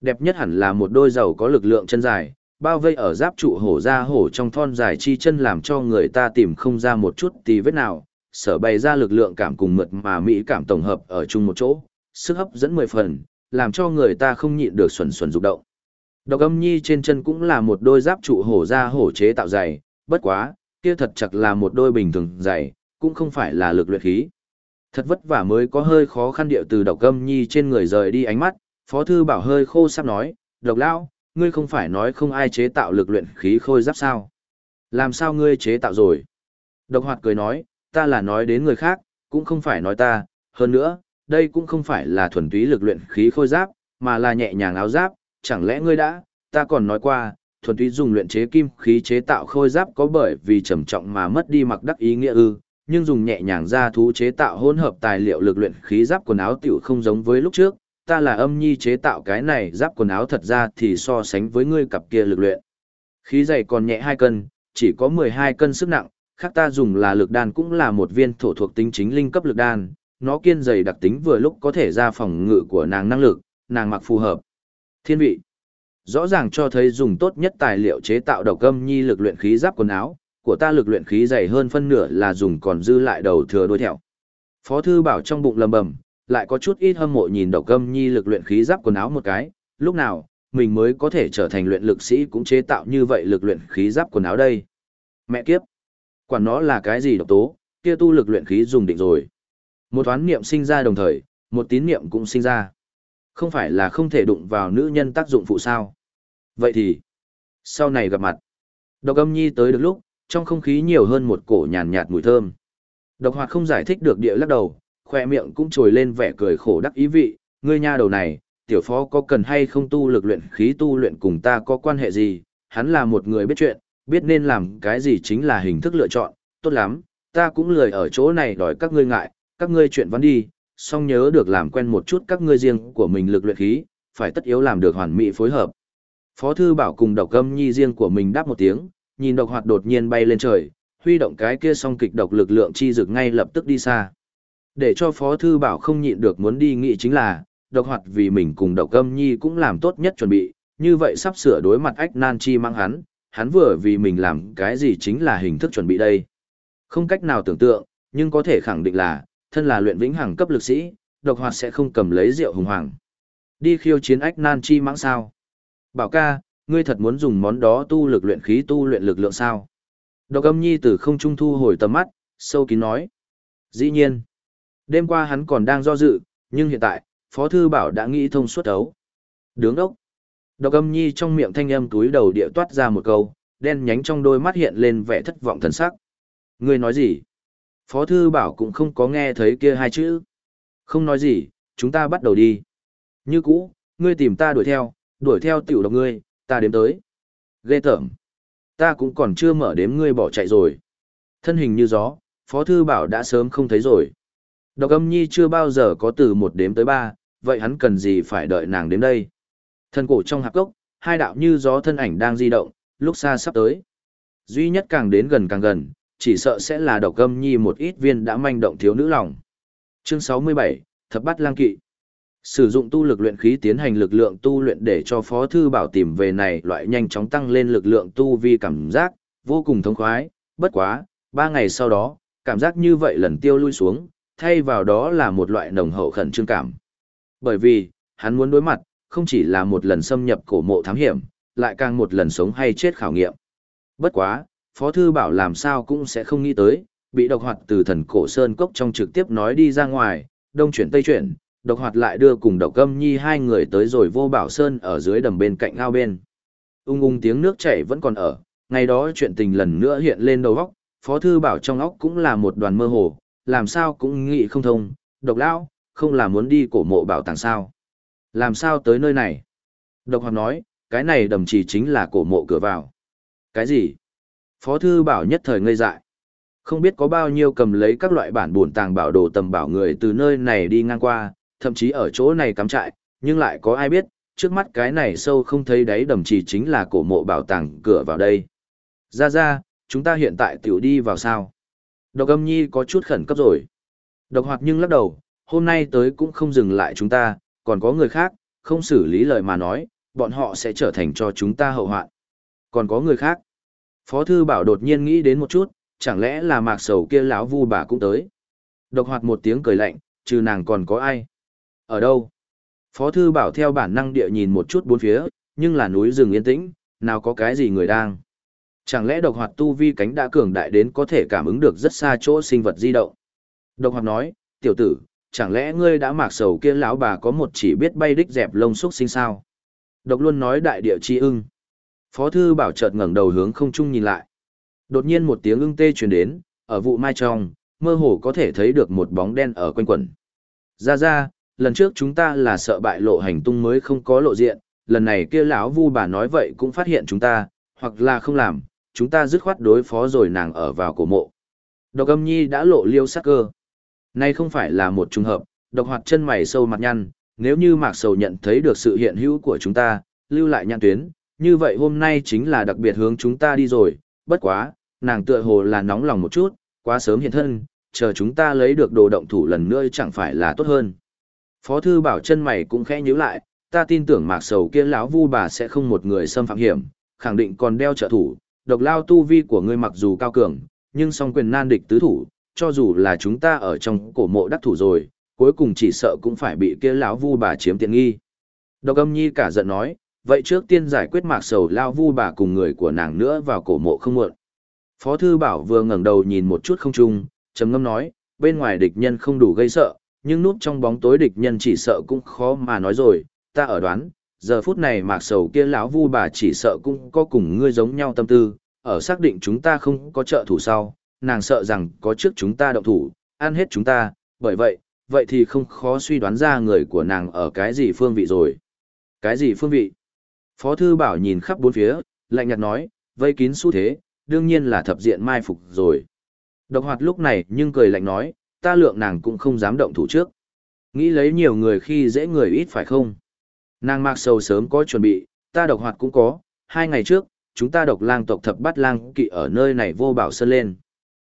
Đẹp nhất hẳn là một đôi giàu có lực lượng chân dài, bao vây ở giáp trụ hổ ra hổ trong thon dài chi chân làm cho người ta tìm không ra một chút tì vết nào, sở bày ra lực lượng cảm cùng mượt mà mỹ cảm tổng hợp ở chung một chỗ, sức hấp dẫn mười phần, làm cho người ta không nhịn được xuẩn xuẩn rục động. Độc âm nhi trên chân cũng là một đôi giáp trụ hổ ra hổ chế tạo dày, bất quá, kia thật chặt là một đôi bình thường dày, cũng không phải là lực luyện khí. Thật vất vả mới có hơi khó khăn điệu từ độc âm nhi trên người rời đi ánh mắt, phó thư bảo hơi khô sắp nói, độc lao ngươi không phải nói không ai chế tạo lực luyện khí khôi giáp sao? Làm sao ngươi chế tạo rồi? Độc hoạt cười nói, ta là nói đến người khác, cũng không phải nói ta, hơn nữa, đây cũng không phải là thuần túy lực luyện khí khôi giáp, mà là nhẹ nhàng áo giáp, chẳng lẽ ngươi đã, ta còn nói qua, thuần túy dùng luyện chế kim khí chế tạo khôi giáp có bởi vì trầm trọng mà mất đi mặc đắc ý nghĩa ư, nhưng dùng nhẹ nhàng ra thú chế tạo hỗn hợp tài liệu lực luyện khí giáp quần áo tiểu không giống với lúc trước, ta là âm nhi chế tạo cái này giáp quần áo thật ra thì so sánh với ngươi cặp kia lực luyện. Khí dày còn nhẹ 2 cân, chỉ có 12 cân sức nặng, khác ta dùng là lực đan cũng là một viên thổ thuộc tính chính linh cấp lực đan, nó kiên dày đặc tính vừa lúc có thể ra phòng ngự của nàng năng lực, nàng mặc phù hợp. Thiên vị. Rõ ràng cho thấy dùng tốt nhất tài liệu chế tạo độc âm nhi lực luyện khí giáp quần áo, của ta lực luyện khí dày hơn phân nửa là dùng còn dư lại đầu thừa đuôi thẹo. Phó thư bảo trong bụng lầm bầm, lại có chút ít hâm mộ nhìn độc gâm nhi lực luyện khí giáp quần áo một cái, lúc nào, mình mới có thể trở thành luyện lực sĩ cũng chế tạo như vậy lực luyện khí giáp quần áo đây. Mẹ kiếp! Quản nó là cái gì độc tố, kia tu lực luyện khí dùng định rồi. Một toán niệm sinh ra đồng thời, một tín niệm cũng sinh ra. Không phải là không thể đụng vào nữ nhân tác dụng phụ sao. Vậy thì, sau này gặp mặt. Độc âm nhi tới được lúc, trong không khí nhiều hơn một cổ nhàn nhạt mùi thơm. Độc hoạt không giải thích được địa lắc đầu, khoe miệng cũng trồi lên vẻ cười khổ đắc ý vị, ngươi nha đầu này, tiểu phó có cần hay không tu lực luyện khí tu luyện cùng ta có quan hệ gì, hắn là một người biết chuyện, biết nên làm cái gì chính là hình thức lựa chọn, tốt lắm, ta cũng lười ở chỗ này đòi các ngươi ngại, các ngươi chuyện văn đi, song nhớ được làm quen một chút các ngươi riêng của mình lực luyện khí, phải tất yếu làm được hoàn mỹ phối hợp. Phó thư bảo cùng độc âm nhi riêng của mình đáp một tiếng, nhìn độc hoạt đột nhiên bay lên trời, huy động cái kia song kịch độc lực lượng chi dực ngay lập tức đi xa. Để cho Phó Thư Bảo không nhịn được muốn đi nghĩ chính là, độc hoạt vì mình cùng độc âm nhi cũng làm tốt nhất chuẩn bị, như vậy sắp sửa đối mặt ách nan chi mang hắn, hắn vừa vì mình làm cái gì chính là hình thức chuẩn bị đây. Không cách nào tưởng tượng, nhưng có thể khẳng định là, thân là luyện vĩnh hằng cấp lực sĩ, độc hoạt sẽ không cầm lấy rượu hùng hoàng. Đi khiêu chiến ách nan chi mãng sao. Bảo ca, ngươi thật muốn dùng món đó tu lực luyện khí tu luyện lực lượng sao? Độc âm nhi từ không trung thu hồi tầm mắt, sâu kín nói. Dĩ nhiên. Đêm qua hắn còn đang do dự, nhưng hiện tại, Phó Thư Bảo đã nghĩ thông suốt ấu. Đứng đốc. Độc âm nhi trong miệng thanh âm túi đầu địa toát ra một câu, đen nhánh trong đôi mắt hiện lên vẻ thất vọng thần sắc. Ngươi nói gì? Phó Thư Bảo cũng không có nghe thấy kia hai chữ. Không nói gì, chúng ta bắt đầu đi. Như cũ, ngươi tìm ta đuổi theo, đuổi theo tiểu độc ngươi, ta đếm tới. Ghê tởm. Ta cũng còn chưa mở đếm ngươi bỏ chạy rồi. Thân hình như gió, Phó Thư Bảo đã sớm không thấy rồi. Độc âm nhi chưa bao giờ có từ một đếm tới ba, vậy hắn cần gì phải đợi nàng đến đây. Thân cổ trong hạp gốc, hai đạo như gió thân ảnh đang di động, lúc xa sắp tới. Duy nhất càng đến gần càng gần, chỉ sợ sẽ là độc âm nhi một ít viên đã manh động thiếu nữ lòng. Chương 67, Thập Bát Lang Kỵ Sử dụng tu lực luyện khí tiến hành lực lượng tu luyện để cho Phó Thư Bảo tìm về này loại nhanh chóng tăng lên lực lượng tu vi cảm giác, vô cùng thống khoái, bất quá, ba ngày sau đó, cảm giác như vậy lần tiêu lui xuống, thay vào đó là một loại nồng hậu khẩn trương cảm. Bởi vì, hắn muốn đối mặt, không chỉ là một lần xâm nhập cổ mộ thám hiểm, lại càng một lần sống hay chết khảo nghiệm. Bất quá, Phó Thư Bảo làm sao cũng sẽ không nghĩ tới, bị độc hoạt từ thần cổ sơn cốc trong trực tiếp nói đi ra ngoài, đông chuyển tây chuyển, độc hoạt lại đưa cùng độc âm nhi hai người tới rồi vô bảo sơn ở dưới đầm bên cạnh ao bên. Ung ung tiếng nước chảy vẫn còn ở, ngày đó chuyện tình lần nữa hiện lên đầu óc, Phó Thư Bảo trong óc cũng là một đoàn mơ hồ, làm sao cũng nghĩ không thông, độc lão không là muốn đi cổ mộ bảo tàng sao. Làm sao tới nơi này? Độc hoạt nói, cái này đầm chỉ chính là cổ mộ cửa vào. Cái gì? Phó Thư Bảo nhất thời ngây dại. Không biết có bao nhiêu cầm lấy các loại bản buồn tàng bảo đồ tầm bảo người từ nơi này đi ngang qua, thậm chí ở chỗ này cắm trại, nhưng lại có ai biết, trước mắt cái này sâu không thấy đáy đầm chỉ chính là cổ mộ bảo tàng cửa vào đây. Ra ra, chúng ta hiện tại tiểu đi vào sao? Độc âm nhi có chút khẩn cấp rồi. Độc hoạt nhưng lắc đầu, hôm nay tới cũng không dừng lại chúng ta, còn có người khác, không xử lý lời mà nói, bọn họ sẽ trở thành cho chúng ta hậu hoạn. Còn có người khác. Phó thư bảo đột nhiên nghĩ đến một chút, chẳng lẽ là mạc sầu kia lão vu bà cũng tới. Độc hoạt một tiếng cười lạnh, trừ nàng còn có ai? Ở đâu? Phó thư bảo theo bản năng địa nhìn một chút bốn phía, nhưng là núi rừng yên tĩnh, nào có cái gì người đang. Chẳng lẽ độc hoạt tu vi cánh đã cường đại đến có thể cảm ứng được rất xa chỗ sinh vật di động? Độc hoạt nói, tiểu tử, chẳng lẽ ngươi đã mạc sầu kia lão bà có một chỉ biết bay đích dẹp lông xúc sinh sao? Độc luôn nói đại địa chi ưng. Phó thư bảo chợt ngẩng đầu hướng không trung nhìn lại. Đột nhiên một tiếng ưng tê truyền đến, ở vụ mai trong, mơ hồ có thể thấy được một bóng đen ở quanh quẩn. Ra ra, lần trước chúng ta là sợ bại lộ hành tung mới không có lộ diện, lần này kia lão vu bà nói vậy cũng phát hiện chúng ta, hoặc là không làm, chúng ta dứt khoát đối phó rồi nàng ở vào cổ mộ. Độc âm nhi đã lộ liêu sắc cơ. Nay không phải là một trùng hợp, độc hoạt chân mày sâu mặt nhăn, nếu như mạc sầu nhận thấy được sự hiện hữu của chúng ta, lưu lại nhãn tuyến, như vậy hôm nay chính là đặc biệt hướng chúng ta đi rồi, bất quá, nàng tựa hồ là nóng lòng một chút, quá sớm hiện thân, chờ chúng ta lấy được đồ động thủ lần nữa chẳng phải là tốt hơn. Phó thư bảo chân mày cũng khẽ nhíu lại, ta tin tưởng mạc sầu kia lão vu bà sẽ không một người xâm phạm hiểm, khẳng định còn đeo trợ thủ, độc lao tu vi của ngươi mặc dù cao cường, nhưng song quyền nan địch tứ thủ, cho dù là chúng ta ở trong cổ mộ đắc thủ rồi, cuối cùng chỉ sợ cũng phải bị kia lão vu bà chiếm tiện nghi. Độc âm nhi cả giận nói, vậy trước tiên giải quyết mạc sầu lao vu bà cùng người của nàng nữa vào cổ mộ không muộn. Phó thư bảo vừa ngẩng đầu nhìn một chút không trung, trầm ngâm nói, bên ngoài địch nhân không đủ gây sợ, nhưng núp trong bóng tối địch nhân chỉ sợ cũng khó mà nói rồi, ta ở đoán, giờ phút này mạc sầu kia lão vu bà chỉ sợ cũng có cùng ngươi giống nhau tâm tư, ở xác định chúng ta không có trợ thủ sau, nàng sợ rằng có trước chúng ta động thủ, ăn hết chúng ta, bởi vậy, vậy thì không khó suy đoán ra người của nàng ở cái gì phương vị rồi. Cái gì phương vị? Phó thư bảo nhìn khắp bốn phía, lạnh nhạt nói, vây kín xu thế, đương nhiên là thập diện mai phục rồi. Độc hoạt lúc này nhưng cười lạnh nói, ta lượng nàng cũng không dám động thủ trước. Nghĩ lấy nhiều người khi dễ người ít phải không? Nàng mạc sầu sớm có chuẩn bị, ta độc hoạt cũng có, hai ngày trước, chúng ta độc lang tộc thập bát lang kỵ ở nơi này vô bảo sơn lên.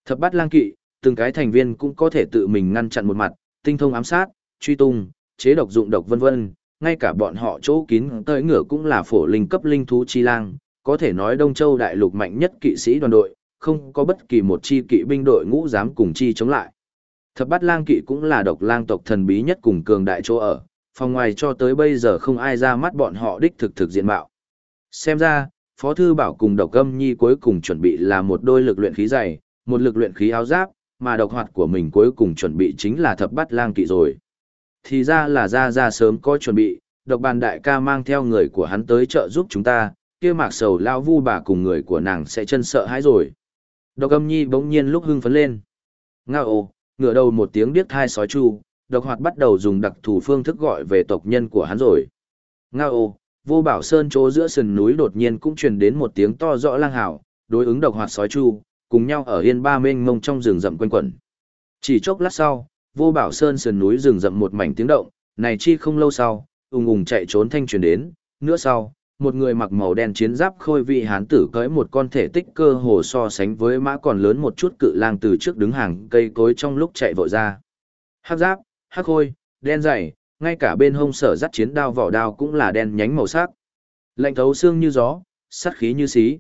Thập bát lang kỵ, từng cái thành viên cũng có thể tự mình ngăn chặn một mặt, tinh thông ám sát, truy tung, chế độc dụng độc vân vân, ngay cả bọn họ chỗ kín tới ngựa cũng là phổ linh cấp linh thú chi lang, có thể nói Đông Châu đại lục mạnh nhất kỵ sĩ đoàn đội, không có bất kỳ một chi kỵ binh đội ngũ dám cùng chi chống lại. Thập bát lang kỵ cũng là độc lang tộc thần bí nhất cùng cường đại chỗ ở, phòng ngoài cho tới bây giờ không ai ra mắt bọn họ đích thực thực diện mạo. Xem ra, Phó Thư Bảo cùng độc âm nhi cuối cùng chuẩn bị là một đôi lực luyện khí dày, một lực luyện khí áo giáp, mà độc hoạt của mình cuối cùng chuẩn bị chính là thập bát lang kỵ rồi. Thì ra là ra ra sớm có chuẩn bị, độc bàn đại ca mang theo người của hắn tới trợ giúp chúng ta, kia mạc sầu lao vu bà cùng người của nàng sẽ chân sợ hãi rồi. Độc âm nhi bỗng nhiên lúc hưng phấn lên. Ngao ồ, ngửa đầu một tiếng điếc thai sói chu, độc hoạt bắt đầu dùng đặc thù phương thức gọi về tộc nhân của hắn rồi. Ngao ô, vô bảo sơn chỗ giữa sườn núi đột nhiên cũng truyền đến một tiếng to rõ lang hào, đối ứng độc hoạt sói chu, cùng nhau ở yên ba mênh mông trong rừng rậm quanh quẩn. Chỉ chốc lát sau, vô bảo sơn sườn núi rừng rậm một mảnh tiếng động, này chi không lâu sau, ung ung chạy trốn thanh truyền đến, nữa sau, một người mặc màu đen chiến giáp khôi vị hán tử cưỡi một con thể tích cơ hồ so sánh với mã còn lớn một chút cự lang từ trước đứng hàng cây cối trong lúc chạy vội ra. Hắc giáp, hắc khôi, đen dày, ngay cả bên hông sở dắt chiến đao vỏ đao cũng là đen nhánh màu sắc. Lạnh thấu xương như gió, sắt khí như xí.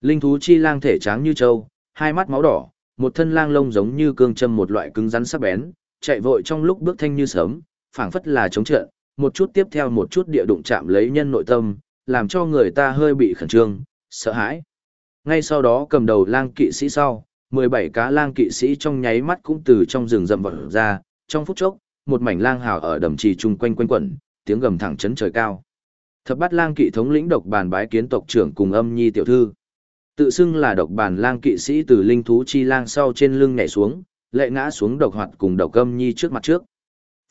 Linh thú chi lang thể tráng như trâu, hai mắt máu đỏ, một thân lang lông giống như cương châm một loại cứng rắn sắc bén, chạy vội trong lúc bước thanh như sớm, phảng phất là chống trận, một chút tiếp theo một chút địa đụng chạm lấy nhân nội tâm, làm cho người ta hơi bị khẩn trương, sợ hãi. Ngay sau đó cầm đầu lang kỵ sĩ sau, 17 cá lang kỵ sĩ trong nháy mắt cũng từ trong rừng rậm vật ra, trong phút chốc, một mảnh lang hào ở đầm trì chung quanh quanh quẩn, tiếng gầm thẳng chấn trời cao. Thập bát lang kỵ thống lĩnh độc bàn bái kiến tộc trưởng cùng âm nhi tiểu thư. Tự xưng là độc bàn lang kỵ sĩ từ linh thú chi lang sau trên lưng nhảy xuống, lệ ngã xuống độc hoạt cùng độc âm nhi trước mặt trước.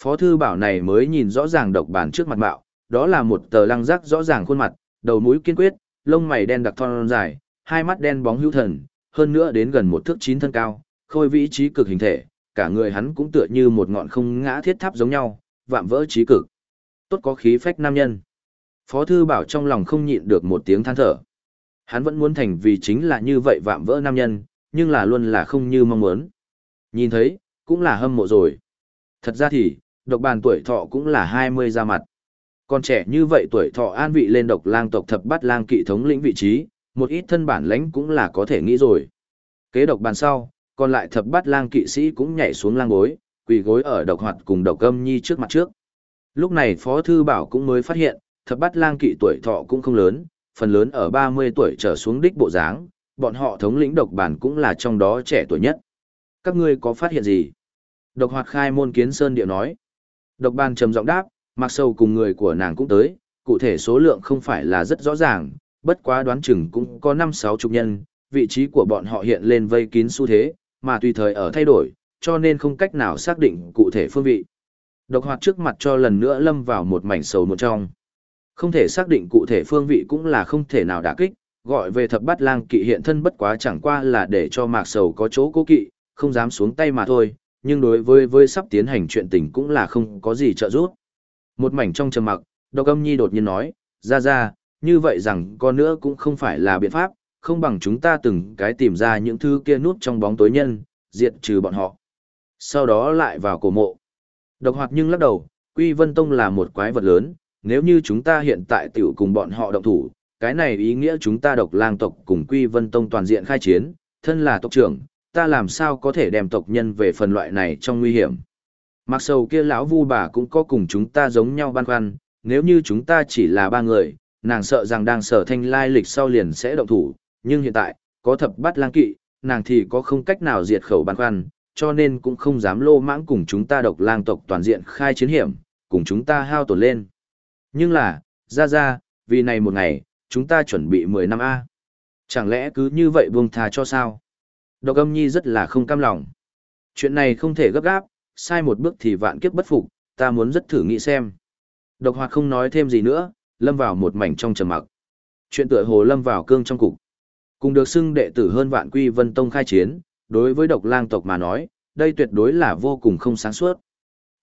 Phó thư bảo này mới nhìn rõ ràng độc bàn trước mặt bạo, đó là một tờ lăng rắc rõ ràng khuôn mặt, đầu mũi kiên quyết, lông mày đen đặc thon dài, hai mắt đen bóng hữu thần, hơn nữa đến gần một thước chín thân cao, khôi vĩ trí cực hình thể, cả người hắn cũng tựa như một ngọn không ngã thiết tháp giống nhau, vạm vỡ trí cực. Tốt có khí phách nam nhân. Phó thư bảo trong lòng không nhịn được một tiếng than thở. Hắn vẫn muốn thành vì chính là như vậy vạm vỡ nam nhân, nhưng là luôn là không như mong muốn. Nhìn thấy, cũng là hâm mộ rồi. Thật ra thì, độc bàn tuổi thọ cũng là 20 ra mặt. Còn trẻ như vậy tuổi thọ an vị lên độc lang tộc thập bát lang kỵ thống lĩnh vị trí, một ít thân bản lãnh cũng là có thể nghĩ rồi. Kế độc bàn sau, còn lại thập bát lang kỵ sĩ cũng nhảy xuống lang bối, quỳ gối ở độc hoạt cùng độc âm nhi trước mặt trước. Lúc này Phó Thư Bảo cũng mới phát hiện, thập bát lang kỵ tuổi thọ cũng không lớn, phần lớn ở 30 tuổi trở xuống đích bộ dáng, bọn họ thống lĩnh độc bản cũng là trong đó trẻ tuổi nhất. Các ngươi có phát hiện gì? Độc hoạt khai môn kiến sơn điệu nói. Độc bàn trầm giọng đáp, mặc sâu cùng người của nàng cũng tới, cụ thể số lượng không phải là rất rõ ràng, bất quá đoán chừng cũng có 5-6 chục nhân, vị trí của bọn họ hiện lên vây kín xu thế, mà tùy thời ở thay đổi, cho nên không cách nào xác định cụ thể phương vị. Độc hoạt trước mặt cho lần nữa lâm vào một mảnh sầu một trong. Không thể xác định cụ thể phương vị cũng là không thể nào đả kích, gọi về thập bát lang kỵ hiện thân bất quá chẳng qua là để cho mạc sầu có chỗ cố kỵ, không dám xuống tay mà thôi, nhưng đối với với sắp tiến hành chuyện tình cũng là không có gì trợ giúp. Một mảnh trong trầm mặc, độc âm nhi đột nhiên nói, ra ra, như vậy rằng con nữa cũng không phải là biện pháp, không bằng chúng ta từng cái tìm ra những thứ kia nút trong bóng tối nhân, diệt trừ bọn họ. Sau đó lại vào cổ mộ. Độc hoạt nhưng lắc đầu, Quy Vân Tông là một quái vật lớn, nếu như chúng ta hiện tại tiểu cùng bọn họ động thủ, cái này ý nghĩa chúng ta độc lang tộc cùng Quy Vân Tông toàn diện khai chiến, thân là tộc trưởng, ta làm sao có thể đem tộc nhân về phần loại này trong nguy hiểm. Mặc sầu kia lão vu bà cũng có cùng chúng ta giống nhau băn khoăn, nếu như chúng ta chỉ là ba người, nàng sợ rằng đang sở thanh lai lịch sau liền sẽ động thủ, nhưng hiện tại, có thập bát lang kỵ, nàng thì có không cách nào diệt khẩu băn khoăn, cho nên cũng không dám lô mãng cùng chúng ta độc lang tộc toàn diện khai chiến hiểm, cùng chúng ta hao tổn lên. Nhưng là, ra ra, vì này một ngày, chúng ta chuẩn bị 10 năm A. Chẳng lẽ cứ như vậy buông thà cho sao? Độc âm nhi rất là không cam lòng. Chuyện này không thể gấp gáp, sai một bước thì vạn kiếp bất phục, ta muốn rất thử nghĩ xem. Độc hoạt không nói thêm gì nữa, lâm vào một mảnh trong trầm mặc. Chuyện tựa hồ lâm vào cương trong cục. Cùng được xưng đệ tử hơn vạn quy vân tông khai chiến, đối với độc lang tộc mà nói, đây tuyệt đối là vô cùng không sáng suốt.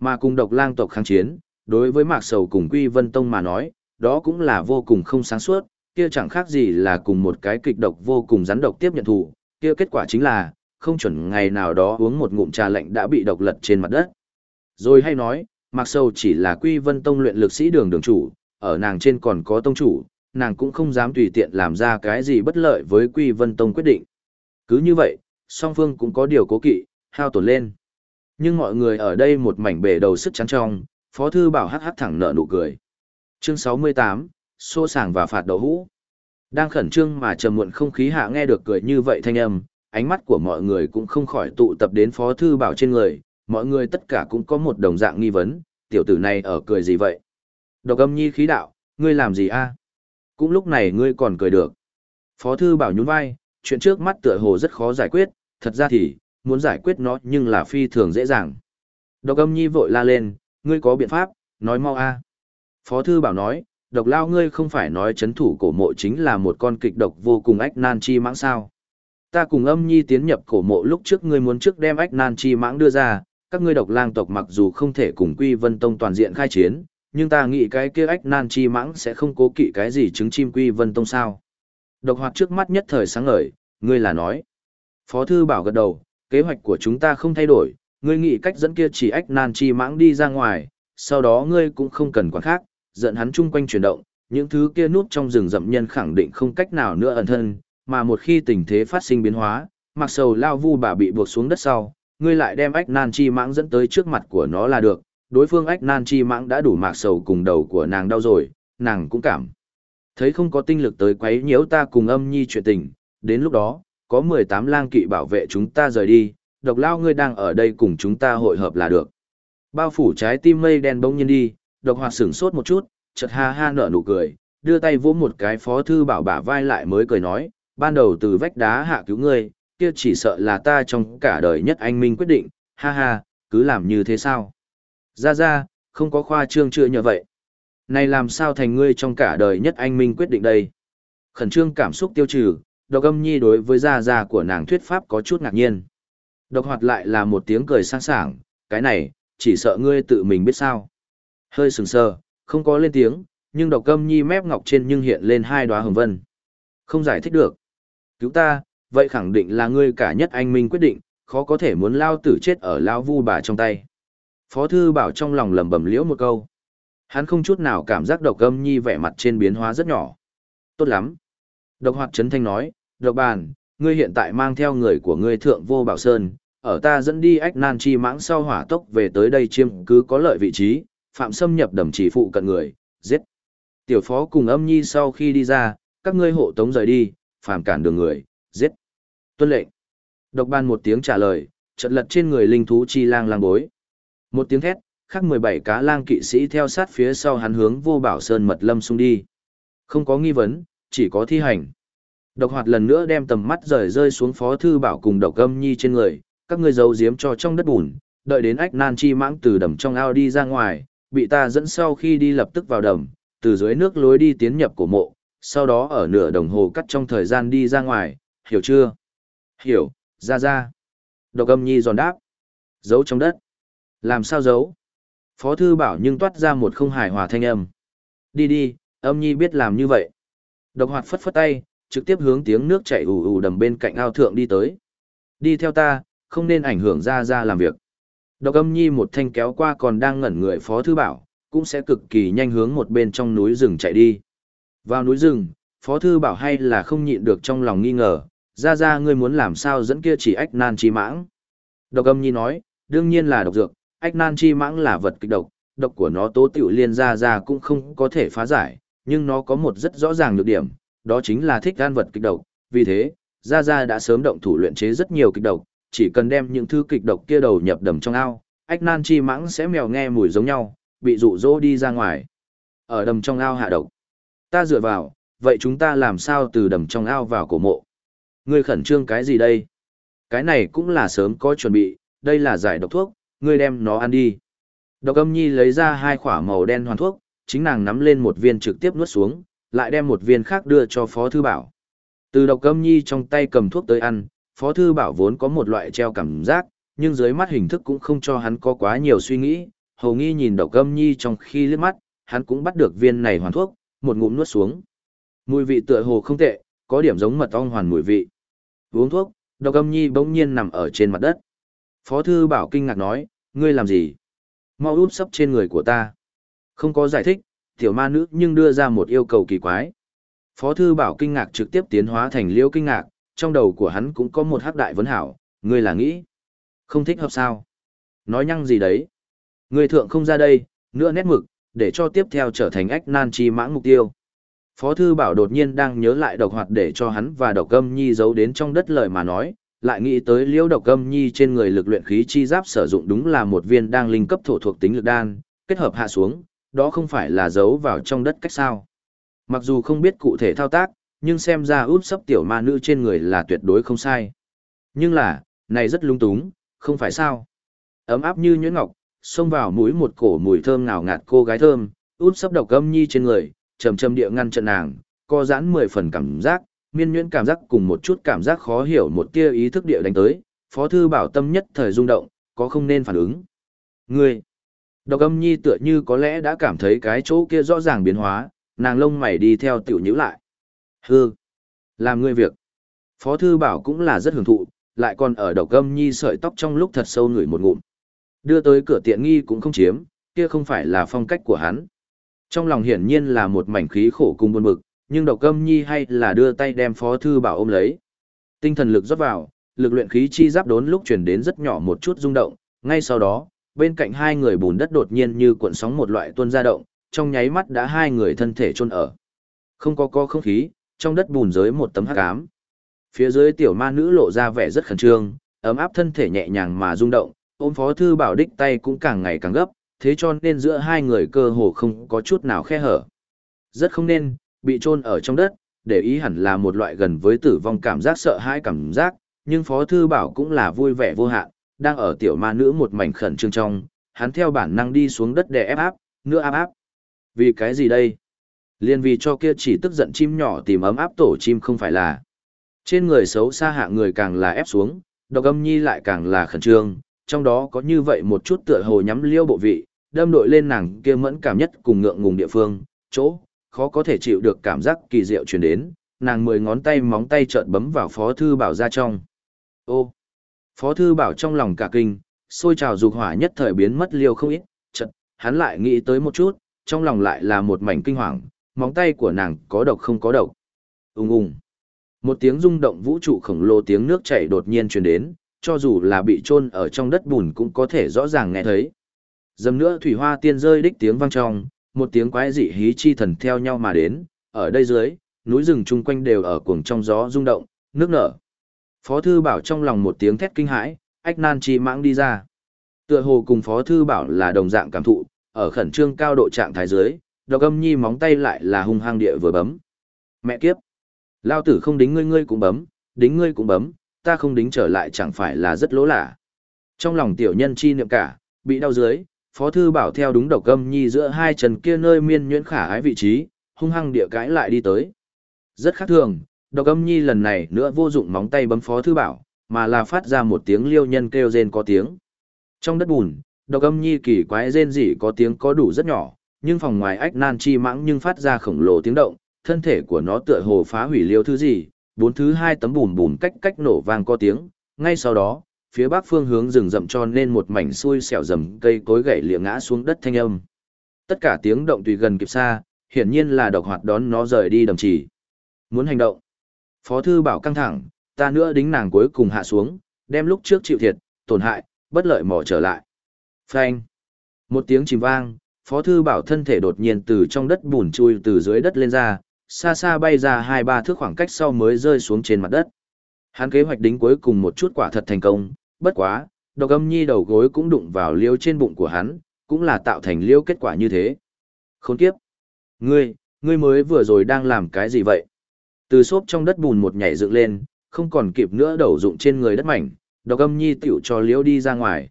Mà cùng độc lang tộc kháng chiến, đối với mạc sầu cùng quy vân tông mà nói, đó cũng là vô cùng không sáng suốt, kia chẳng khác gì là cùng một cái kịch độc vô cùng rắn độc tiếp nhận thủ, kia kết quả chính là, không chuẩn ngày nào đó uống một ngụm trà lạnh đã bị độc lật trên mặt đất. Rồi hay nói, Mạc Sầu chỉ là Quy Vân Tông luyện lực sĩ đường đường chủ, ở nàng trên còn có tông chủ, nàng cũng không dám tùy tiện làm ra cái gì bất lợi với Quy Vân Tông quyết định. Cứ như vậy, song phương cũng có điều cố kỵ, hao tổn lên. Nhưng mọi người ở đây một mảnh bể đầu sức chắn trong, Phó Thư Bảo hắc hắc thẳng nợ nụ cười. Chương 68, Xô sàng và phạt đầu hũ. Đang khẩn trương mà trầm muộn không khí hạ nghe được cười như vậy thanh âm, ánh mắt của mọi người cũng không khỏi tụ tập đến Phó Thư Bảo trên người, mọi người tất cả cũng có một đồng dạng nghi vấn, tiểu tử này ở cười gì vậy? Độc âm nhi khí đạo, ngươi làm gì a? Cũng lúc này ngươi còn cười được. Phó Thư Bảo nhún vai, chuyện trước mắt tựa hồ rất khó giải quyết, thật ra thì, muốn giải quyết nó nhưng là phi thường dễ dàng. Độc âm nhi vội la lên, ngươi có biện pháp, nói mau a. Phó Thư Bảo nói, độc lao ngươi không phải nói chấn thủ cổ mộ chính là một con kịch độc vô cùng ách nan chi mãng sao. Ta cùng âm nhi tiến nhập cổ mộ lúc trước ngươi muốn trước đem ách nan chi mãng đưa ra, các ngươi độc lang tộc mặc dù không thể cùng quy vân tông toàn diện khai chiến, nhưng ta nghĩ cái kia ách nan chi mãng sẽ không cố kỵ cái gì trứng chim quy vân tông sao. Độc hoạt trước mắt nhất thời sáng ngời, ngươi là nói. Phó thư bảo gật đầu, kế hoạch của chúng ta không thay đổi, ngươi nghĩ cách dẫn kia chỉ ách nan chi mãng đi ra ngoài, sau đó ngươi cũng không cần quản khác, dẫn hắn chung quanh chuyển động, những thứ kia núp trong rừng rậm nhân khẳng định không cách nào nữa ẩn thân, mà một khi tình thế phát sinh biến hóa, mặc sầu lao vu bà bị buộc xuống đất sau, ngươi lại đem ách nan chi mãng dẫn tới trước mặt của nó là được, đối phương ách nan chi mãng đã đủ mạc sầu cùng đầu của nàng đau rồi, nàng cũng cảm. Thấy không có tinh lực tới quấy nhiễu ta cùng âm nhi chuyện tình, đến lúc đó, có 18 lang kỵ bảo vệ chúng ta rời đi, độc lao ngươi đang ở đây cùng chúng ta hội hợp là được. Bao phủ trái tim mây đen bỗng nhiên đi, độc hoạt sửng sốt một chút, chợt ha ha nở nụ cười, đưa tay vỗ một cái phó thư bảo bả vai lại mới cười nói, ban đầu từ vách đá hạ cứu ngươi, kia chỉ sợ là ta trong cả đời nhất anh minh quyết định, ha ha, cứ làm như thế sao? Ra ra, không có khoa trương chưa như vậy. Này làm sao thành ngươi trong cả đời nhất anh minh quyết định đây? Khẩn trương cảm xúc tiêu trừ, độc âm nhi đối với gia gia của nàng thuyết pháp có chút ngạc nhiên. Độc hoạt lại là một tiếng cười sang sảng, cái này, chỉ sợ ngươi tự mình biết sao. Hơi sừng sờ, không có lên tiếng, nhưng độc âm nhi mép ngọc trên nhưng hiện lên hai đóa hồng vân. Không giải thích được. Cứu ta, vậy khẳng định là ngươi cả nhất anh minh quyết định, khó có thể muốn lao tử chết ở lao vu bà trong tay. Phó thư bảo trong lòng lầm bầm liễu một câu. Hắn không chút nào cảm giác độc âm nhi vẻ mặt trên biến hóa rất nhỏ. Tốt lắm. Độc hoạt trấn thanh nói, độc bàn, ngươi hiện tại mang theo người của ngươi thượng vô bảo sơn, ở ta dẫn đi ách nan chi mãng sau hỏa tốc về tới đây chiêm cứ có lợi vị trí, phạm xâm nhập đầm chỉ phụ cận người, giết. Tiểu phó cùng âm nhi sau khi đi ra, các ngươi hộ tống rời đi, phạm cản đường người, giết. Tuân lệnh. Độc ban một tiếng trả lời, trận lật trên người linh thú chi lang lang bối. Một tiếng thét, khác 17 cá lang kỵ sĩ theo sát phía sau hắn hướng vô bảo sơn mật lâm xung đi. Không có nghi vấn, chỉ có thi hành. Độc hoạt lần nữa đem tầm mắt rời rơi xuống phó thư bảo cùng độc âm nhi trên người, các ngươi giấu giếm cho trong đất bùn, đợi đến ách nan chi mãng từ đầm trong ao đi ra ngoài, bị ta dẫn sau khi đi lập tức vào đầm, từ dưới nước lối đi tiến nhập cổ mộ, sau đó ở nửa đồng hồ cắt trong thời gian đi ra ngoài, hiểu chưa? Hiểu, ra ra. Độc âm nhi giòn đáp. Giấu trong đất. Làm sao giấu? Phó thư bảo nhưng toát ra một không hài hòa thanh âm. Đi đi, âm nhi biết làm như vậy. Độc hoạt phất phất tay, trực tiếp hướng tiếng nước chảy ù ù đầm bên cạnh ao thượng đi tới. Đi theo ta, không nên ảnh hưởng ra ra làm việc. Độc âm nhi một thanh kéo qua còn đang ngẩn người phó thư bảo, cũng sẽ cực kỳ nhanh hướng một bên trong núi rừng chạy đi. Vào núi rừng, Phó Thư Bảo hay là không nhịn được trong lòng nghi ngờ, ra ra ngươi muốn làm sao dẫn kia chỉ ách nan trí mãng. Độc âm nhi nói, đương nhiên là độc dược, ách nan chi mãng là vật kịch độc, độc của nó tố tiểu liên ra ra cũng không có thể phá giải, nhưng nó có một rất rõ ràng nhược điểm, đó chính là thích gan vật kịch độc, vì thế, ra ra đã sớm động thủ luyện chế rất nhiều kịch độc, chỉ cần đem những thứ kịch độc kia đầu nhập đầm trong ao, ách nan chi mãng sẽ mèo nghe mùi giống nhau, bị dụ dỗ đi ra ngoài. Ở đầm trong ao hạ độc. Ta dựa vào, vậy chúng ta làm sao từ đầm trong ao vào cổ mộ? Ngươi khẩn trương cái gì đây? Cái này cũng là sớm có chuẩn bị, đây là giải độc thuốc, ngươi đem nó ăn đi. Độc âm nhi lấy ra hai khỏa màu đen hoàn thuốc, chính nàng nắm lên một viên trực tiếp nuốt xuống, lại đem một viên khác đưa cho Phó Thư Bảo. Từ độc âm nhi trong tay cầm thuốc tới ăn, Phó Thư Bảo vốn có một loại treo cảm giác, nhưng dưới mắt hình thức cũng không cho hắn có quá nhiều suy nghĩ. Hầu nghi nhìn độc âm nhi trong khi liếc mắt, hắn cũng bắt được viên này hoàn thuốc, một ngụm nuốt xuống. Mùi vị tựa hồ không tệ, có điểm giống mật ong hoàn mùi vị. Uống thuốc, độc âm nhi bỗng nhiên nằm ở trên mặt đất. Phó Thư Bảo kinh ngạc nói, ngươi làm gì? Mau úp sấp trên người của ta. Không có giải thích, tiểu ma nữ nhưng đưa ra một yêu cầu kỳ quái. Phó thư bảo kinh ngạc trực tiếp tiến hóa thành liêu kinh ngạc, trong đầu của hắn cũng có một hắc đại vấn hảo, ngươi là nghĩ. Không thích hợp sao? Nói nhăng gì đấy? Ngươi thượng không ra đây, nữa nét mực, để cho tiếp theo trở thành ách nan chi mãng mục tiêu. Phó thư bảo đột nhiên đang nhớ lại độc hoạt để cho hắn và độc âm nhi giấu đến trong đất lời mà nói, lại nghĩ tới liễu độc âm nhi trên người lực luyện khí chi giáp sử dụng đúng là một viên đang linh cấp thổ thuộc tính lực đan, kết hợp hạ xuống, đó không phải là giấu vào trong đất cách sao. Mặc dù không biết cụ thể thao tác, nhưng xem ra út sấp tiểu ma nữ trên người là tuyệt đối không sai. Nhưng là, này rất lung túng, không phải sao. Ấm áp như nhuyễn ngọc, xông vào mũi một cổ mùi thơm ngào ngạt cô gái thơm, út sấp độc âm nhi trên người, trầm trầm địa ngăn trận nàng, co giãn mười phần cảm giác, miên nhuyễn cảm giác cùng một chút cảm giác khó hiểu một tia ý thức địa đánh tới, phó thư bảo tâm nhất thời rung động, có không nên phản ứng. Ngươi, độc âm nhi tựa như có lẽ đã cảm thấy cái chỗ kia rõ ràng biến hóa, nàng lông mày đi theo tiểu nhữ lại. Hư, làm ngươi việc. Phó thư bảo cũng là rất hưởng thụ, lại còn ở độc âm nhi sợi tóc trong lúc thật sâu ngửi một ngụm. Đưa tới cửa tiện nghi cũng không chiếm, kia không phải là phong cách của hắn. Trong lòng hiển nhiên là một mảnh khí khổ cùng buồn bực, nhưng độc âm nhi hay là đưa tay đem phó thư bảo ôm lấy. Tinh thần lực rót vào, lực luyện khí chi giáp đốn lúc chuyển đến rất nhỏ một chút rung động, ngay sau đó, bên cạnh hai người bùn đất đột nhiên như cuộn sóng một loại tuôn ra động, trong nháy mắt đã hai người thân thể chôn ở. Không có có không khí, trong đất bùn dưới một tấm hắc ám. Phía dưới tiểu ma nữ lộ ra vẻ rất khẩn trương, ấm áp thân thể nhẹ nhàng mà rung động, ôm phó thư bảo đích tay cũng càng ngày càng gấp, thế cho nên giữa hai người cơ hồ không có chút nào khe hở. Rất không nên, bị chôn ở trong đất, để ý hẳn là một loại gần với tử vong cảm giác sợ hãi cảm giác, nhưng Phó Thư Bảo cũng là vui vẻ vô hạn, đang ở tiểu ma nữ một mảnh khẩn trương trong, hắn theo bản năng đi xuống đất để ép áp, nữa áp áp. Vì cái gì đây? Liên vì cho kia chỉ tức giận chim nhỏ tìm ấm áp tổ chim không phải là. Trên người xấu xa hạ người càng là ép xuống, độc âm nhi lại càng là khẩn trương, trong đó có như vậy một chút tựa hồ nhắm liêu bộ vị, đâm đội lên nàng kia mẫn cảm nhất cùng ngượng ngùng địa phương, chỗ, khó có thể chịu được cảm giác kỳ diệu truyền đến, nàng mười ngón tay móng tay chợt bấm vào Phó Thư Bảo ra trong. Ô! Phó Thư Bảo trong lòng cả kinh, sôi trào dục hỏa nhất thời biến mất liêu không ít, chợt hắn lại nghĩ tới một chút, trong lòng lại là một mảnh kinh hoàng, móng tay của nàng có độc không có độc. Ung ung. Một tiếng rung động vũ trụ khổng lồ tiếng nước chảy đột nhiên truyền đến, cho dù là bị chôn ở trong đất bùn cũng có thể rõ ràng nghe thấy. Dầm nữa thủy hoa tiên rơi đích tiếng vang trong, một tiếng quái dị hí chi thần theo nhau mà đến, ở đây dưới, núi rừng chung quanh đều ở cuồng trong gió rung động, nước nở. Phó thư bảo trong lòng một tiếng thét kinh hãi, ách nan chi mãng đi ra. Tựa hồ cùng phó thư bảo là đồng dạng cảm thụ, ở khẩn trương cao độ trạng thái dưới, độc âm nhi móng tay lại là hung hăng địa vừa bấm. Mẹ kiếp! Lao tử không đính ngươi ngươi cũng bấm, đính ngươi cũng bấm, ta không đính trở lại chẳng phải là rất lỗ lạ. Trong lòng tiểu nhân chi niệm cả, bị đau dưới, Phó Thư Bảo theo đúng độc gâm nhi giữa hai chân kia nơi miên nhuyễn khả ái vị trí, hung hăng địa cãi lại đi tới. Rất khác thường, độc gâm nhi lần này nữa vô dụng móng tay bấm Phó Thư Bảo, mà là phát ra một tiếng liêu nhân kêu rên có tiếng. Trong đất bùn, độc gâm nhi kỳ quái rên rỉ có tiếng có đủ rất nhỏ, nhưng phòng ngoài ách nan chi mãng nhưng phát ra khổng lồ tiếng động, thân thể của nó tựa hồ phá hủy liêu thứ gì, bốn thứ hai tấm bùn bùn cách cách nổ vang có tiếng, ngay sau đó, phía bắc phương hướng rừng rậm cho nên một mảnh xui xẻo rầm cây cối gãy lịa ngã xuống đất thanh âm. Tất cả tiếng động tùy gần kịp xa, hiển nhiên là độc hoạt đón nó rời đi đầm chỉ Muốn hành động. Phó thư bảo căng thẳng, ta nữa đính nàng cuối cùng hạ xuống, đem lúc trước chịu thiệt, tổn hại, bất lợi mỏ trở lại. Phanh. Một tiếng chìm vang, Phó Thư Bảo thân thể đột nhiên từ trong đất bùn chui từ dưới đất lên ra, xa xa bay ra hai ba thước khoảng cách sau mới rơi xuống trên mặt đất. Hắn kế hoạch đính cuối cùng một chút quả thật thành công, bất quá, độc âm nhi đầu gối cũng đụng vào liêu trên bụng của hắn, cũng là tạo thành liêu kết quả như thế. Khốn kiếp! Ngươi, ngươi mới vừa rồi đang làm cái gì vậy? Từ xốp trong đất bùn một nhảy dựng lên, không còn kịp nữa đầu dụng trên người đất mảnh, độc âm nhi tiểu cho liêu đi ra ngoài.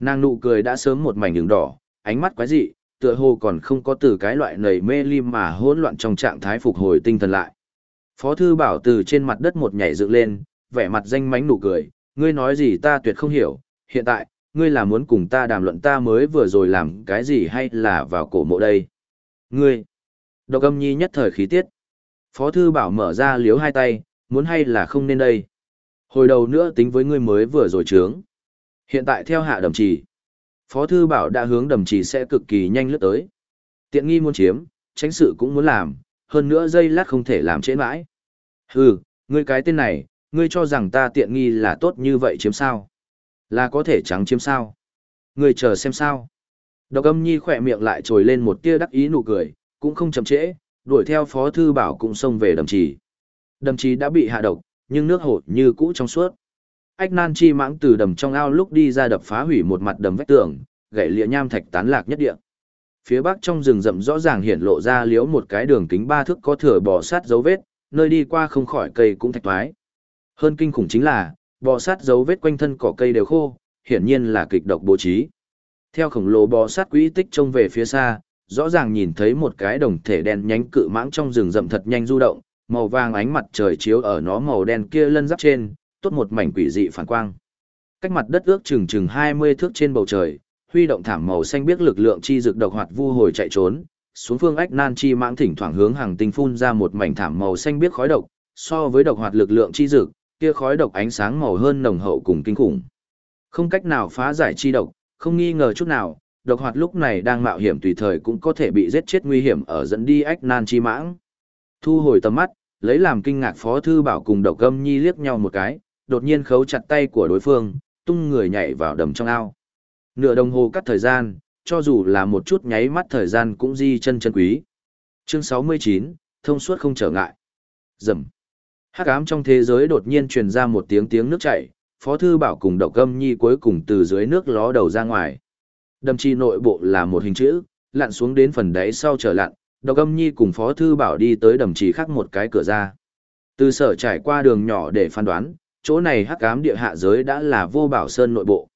Nàng nụ cười đã sớm một mảnh đường đỏ, ánh mắt quái dị, tựa hồ còn không có từ cái loại nầy mê lim mà hỗn loạn trong trạng thái phục hồi tinh thần lại. Phó thư bảo từ trên mặt đất một nhảy dựng lên, vẻ mặt danh mánh nụ cười, ngươi nói gì ta tuyệt không hiểu, hiện tại, ngươi là muốn cùng ta đàm luận ta mới vừa rồi làm cái gì hay là vào cổ mộ đây. Ngươi, độc âm nhi nhất thời khí tiết. Phó thư bảo mở ra liếu hai tay, muốn hay là không nên đây. Hồi đầu nữa tính với ngươi mới vừa rồi trướng. Hiện tại theo hạ đầm trì, Phó Thư Bảo đã hướng đầm trì sẽ cực kỳ nhanh lướt tới. Tiện nghi muốn chiếm, tránh sự cũng muốn làm, hơn nữa dây lát không thể làm trễ mãi. Hừ, ngươi cái tên này, ngươi cho rằng ta tiện nghi là tốt như vậy chiếm sao? Là có thể trắng chiếm sao? Ngươi chờ xem sao? Độc âm nhi khỏe miệng lại trồi lên một tia đắc ý nụ cười, cũng không chậm trễ, đuổi theo Phó Thư Bảo cũng xông về đầm trì. Đầm trì đã bị hạ độc, nhưng nước hột như cũ trong suốt. Ách nan chi mãng từ đầm trong ao lúc đi ra đập phá hủy một mặt đầm vách tường, gãy lịa nham thạch tán lạc nhất địa. Phía bắc trong rừng rậm rõ ràng hiện lộ ra liếu một cái đường kính ba thước có thừa bò sát dấu vết, nơi đi qua không khỏi cây cũng thạch thoái. Hơn kinh khủng chính là, bò sát dấu vết quanh thân cỏ cây đều khô, hiển nhiên là kịch độc bố trí. Theo khổng lồ bò sát quỹ tích trông về phía xa, rõ ràng nhìn thấy một cái đồng thể đen nhánh cự mãng trong rừng rậm thật nhanh du động, màu vàng ánh mặt trời chiếu ở nó màu đen kia lân giáp trên, tốt một mảnh quỷ dị phản quang. Cách mặt đất ước chừng chừng 20 thước trên bầu trời, huy động thảm màu xanh biết lực lượng chi dược độc hoạt vu hồi chạy trốn, xuống phương ách nan chi mãng thỉnh thoảng hướng hàng tinh phun ra một mảnh thảm màu xanh biết khói độc, so với độc hoạt lực lượng chi dược, kia khói độc ánh sáng màu hơn nồng hậu cùng kinh khủng. Không cách nào phá giải chi độc, không nghi ngờ chút nào, độc hoạt lúc này đang mạo hiểm tùy thời cũng có thể bị giết chết nguy hiểm ở dẫn đi ách nan chi mãng. Thu hồi tầm mắt, lấy làm kinh ngạc phó thư bảo cùng độc âm nhi liếc nhau một cái, đột nhiên khấu chặt tay của đối phương, tung người nhảy vào đầm trong ao. Nửa đồng hồ cắt thời gian, cho dù là một chút nháy mắt thời gian cũng di chân chân quý. Chương 69, thông suốt không trở ngại. Dầm. Hắc ám trong thế giới đột nhiên truyền ra một tiếng tiếng nước chảy, Phó thư bảo cùng Độc Âm Nhi cuối cùng từ dưới nước ló đầu ra ngoài. Đầm chi nội bộ là một hình chữ, lặn xuống đến phần đáy sau trở lặn, Độc Âm Nhi cùng Phó thư bảo đi tới đầm trì khác một cái cửa ra. Từ sở trải qua đường nhỏ để phán đoán, chỗ này hắc ám địa hạ giới đã là vô bảo sơn nội bộ.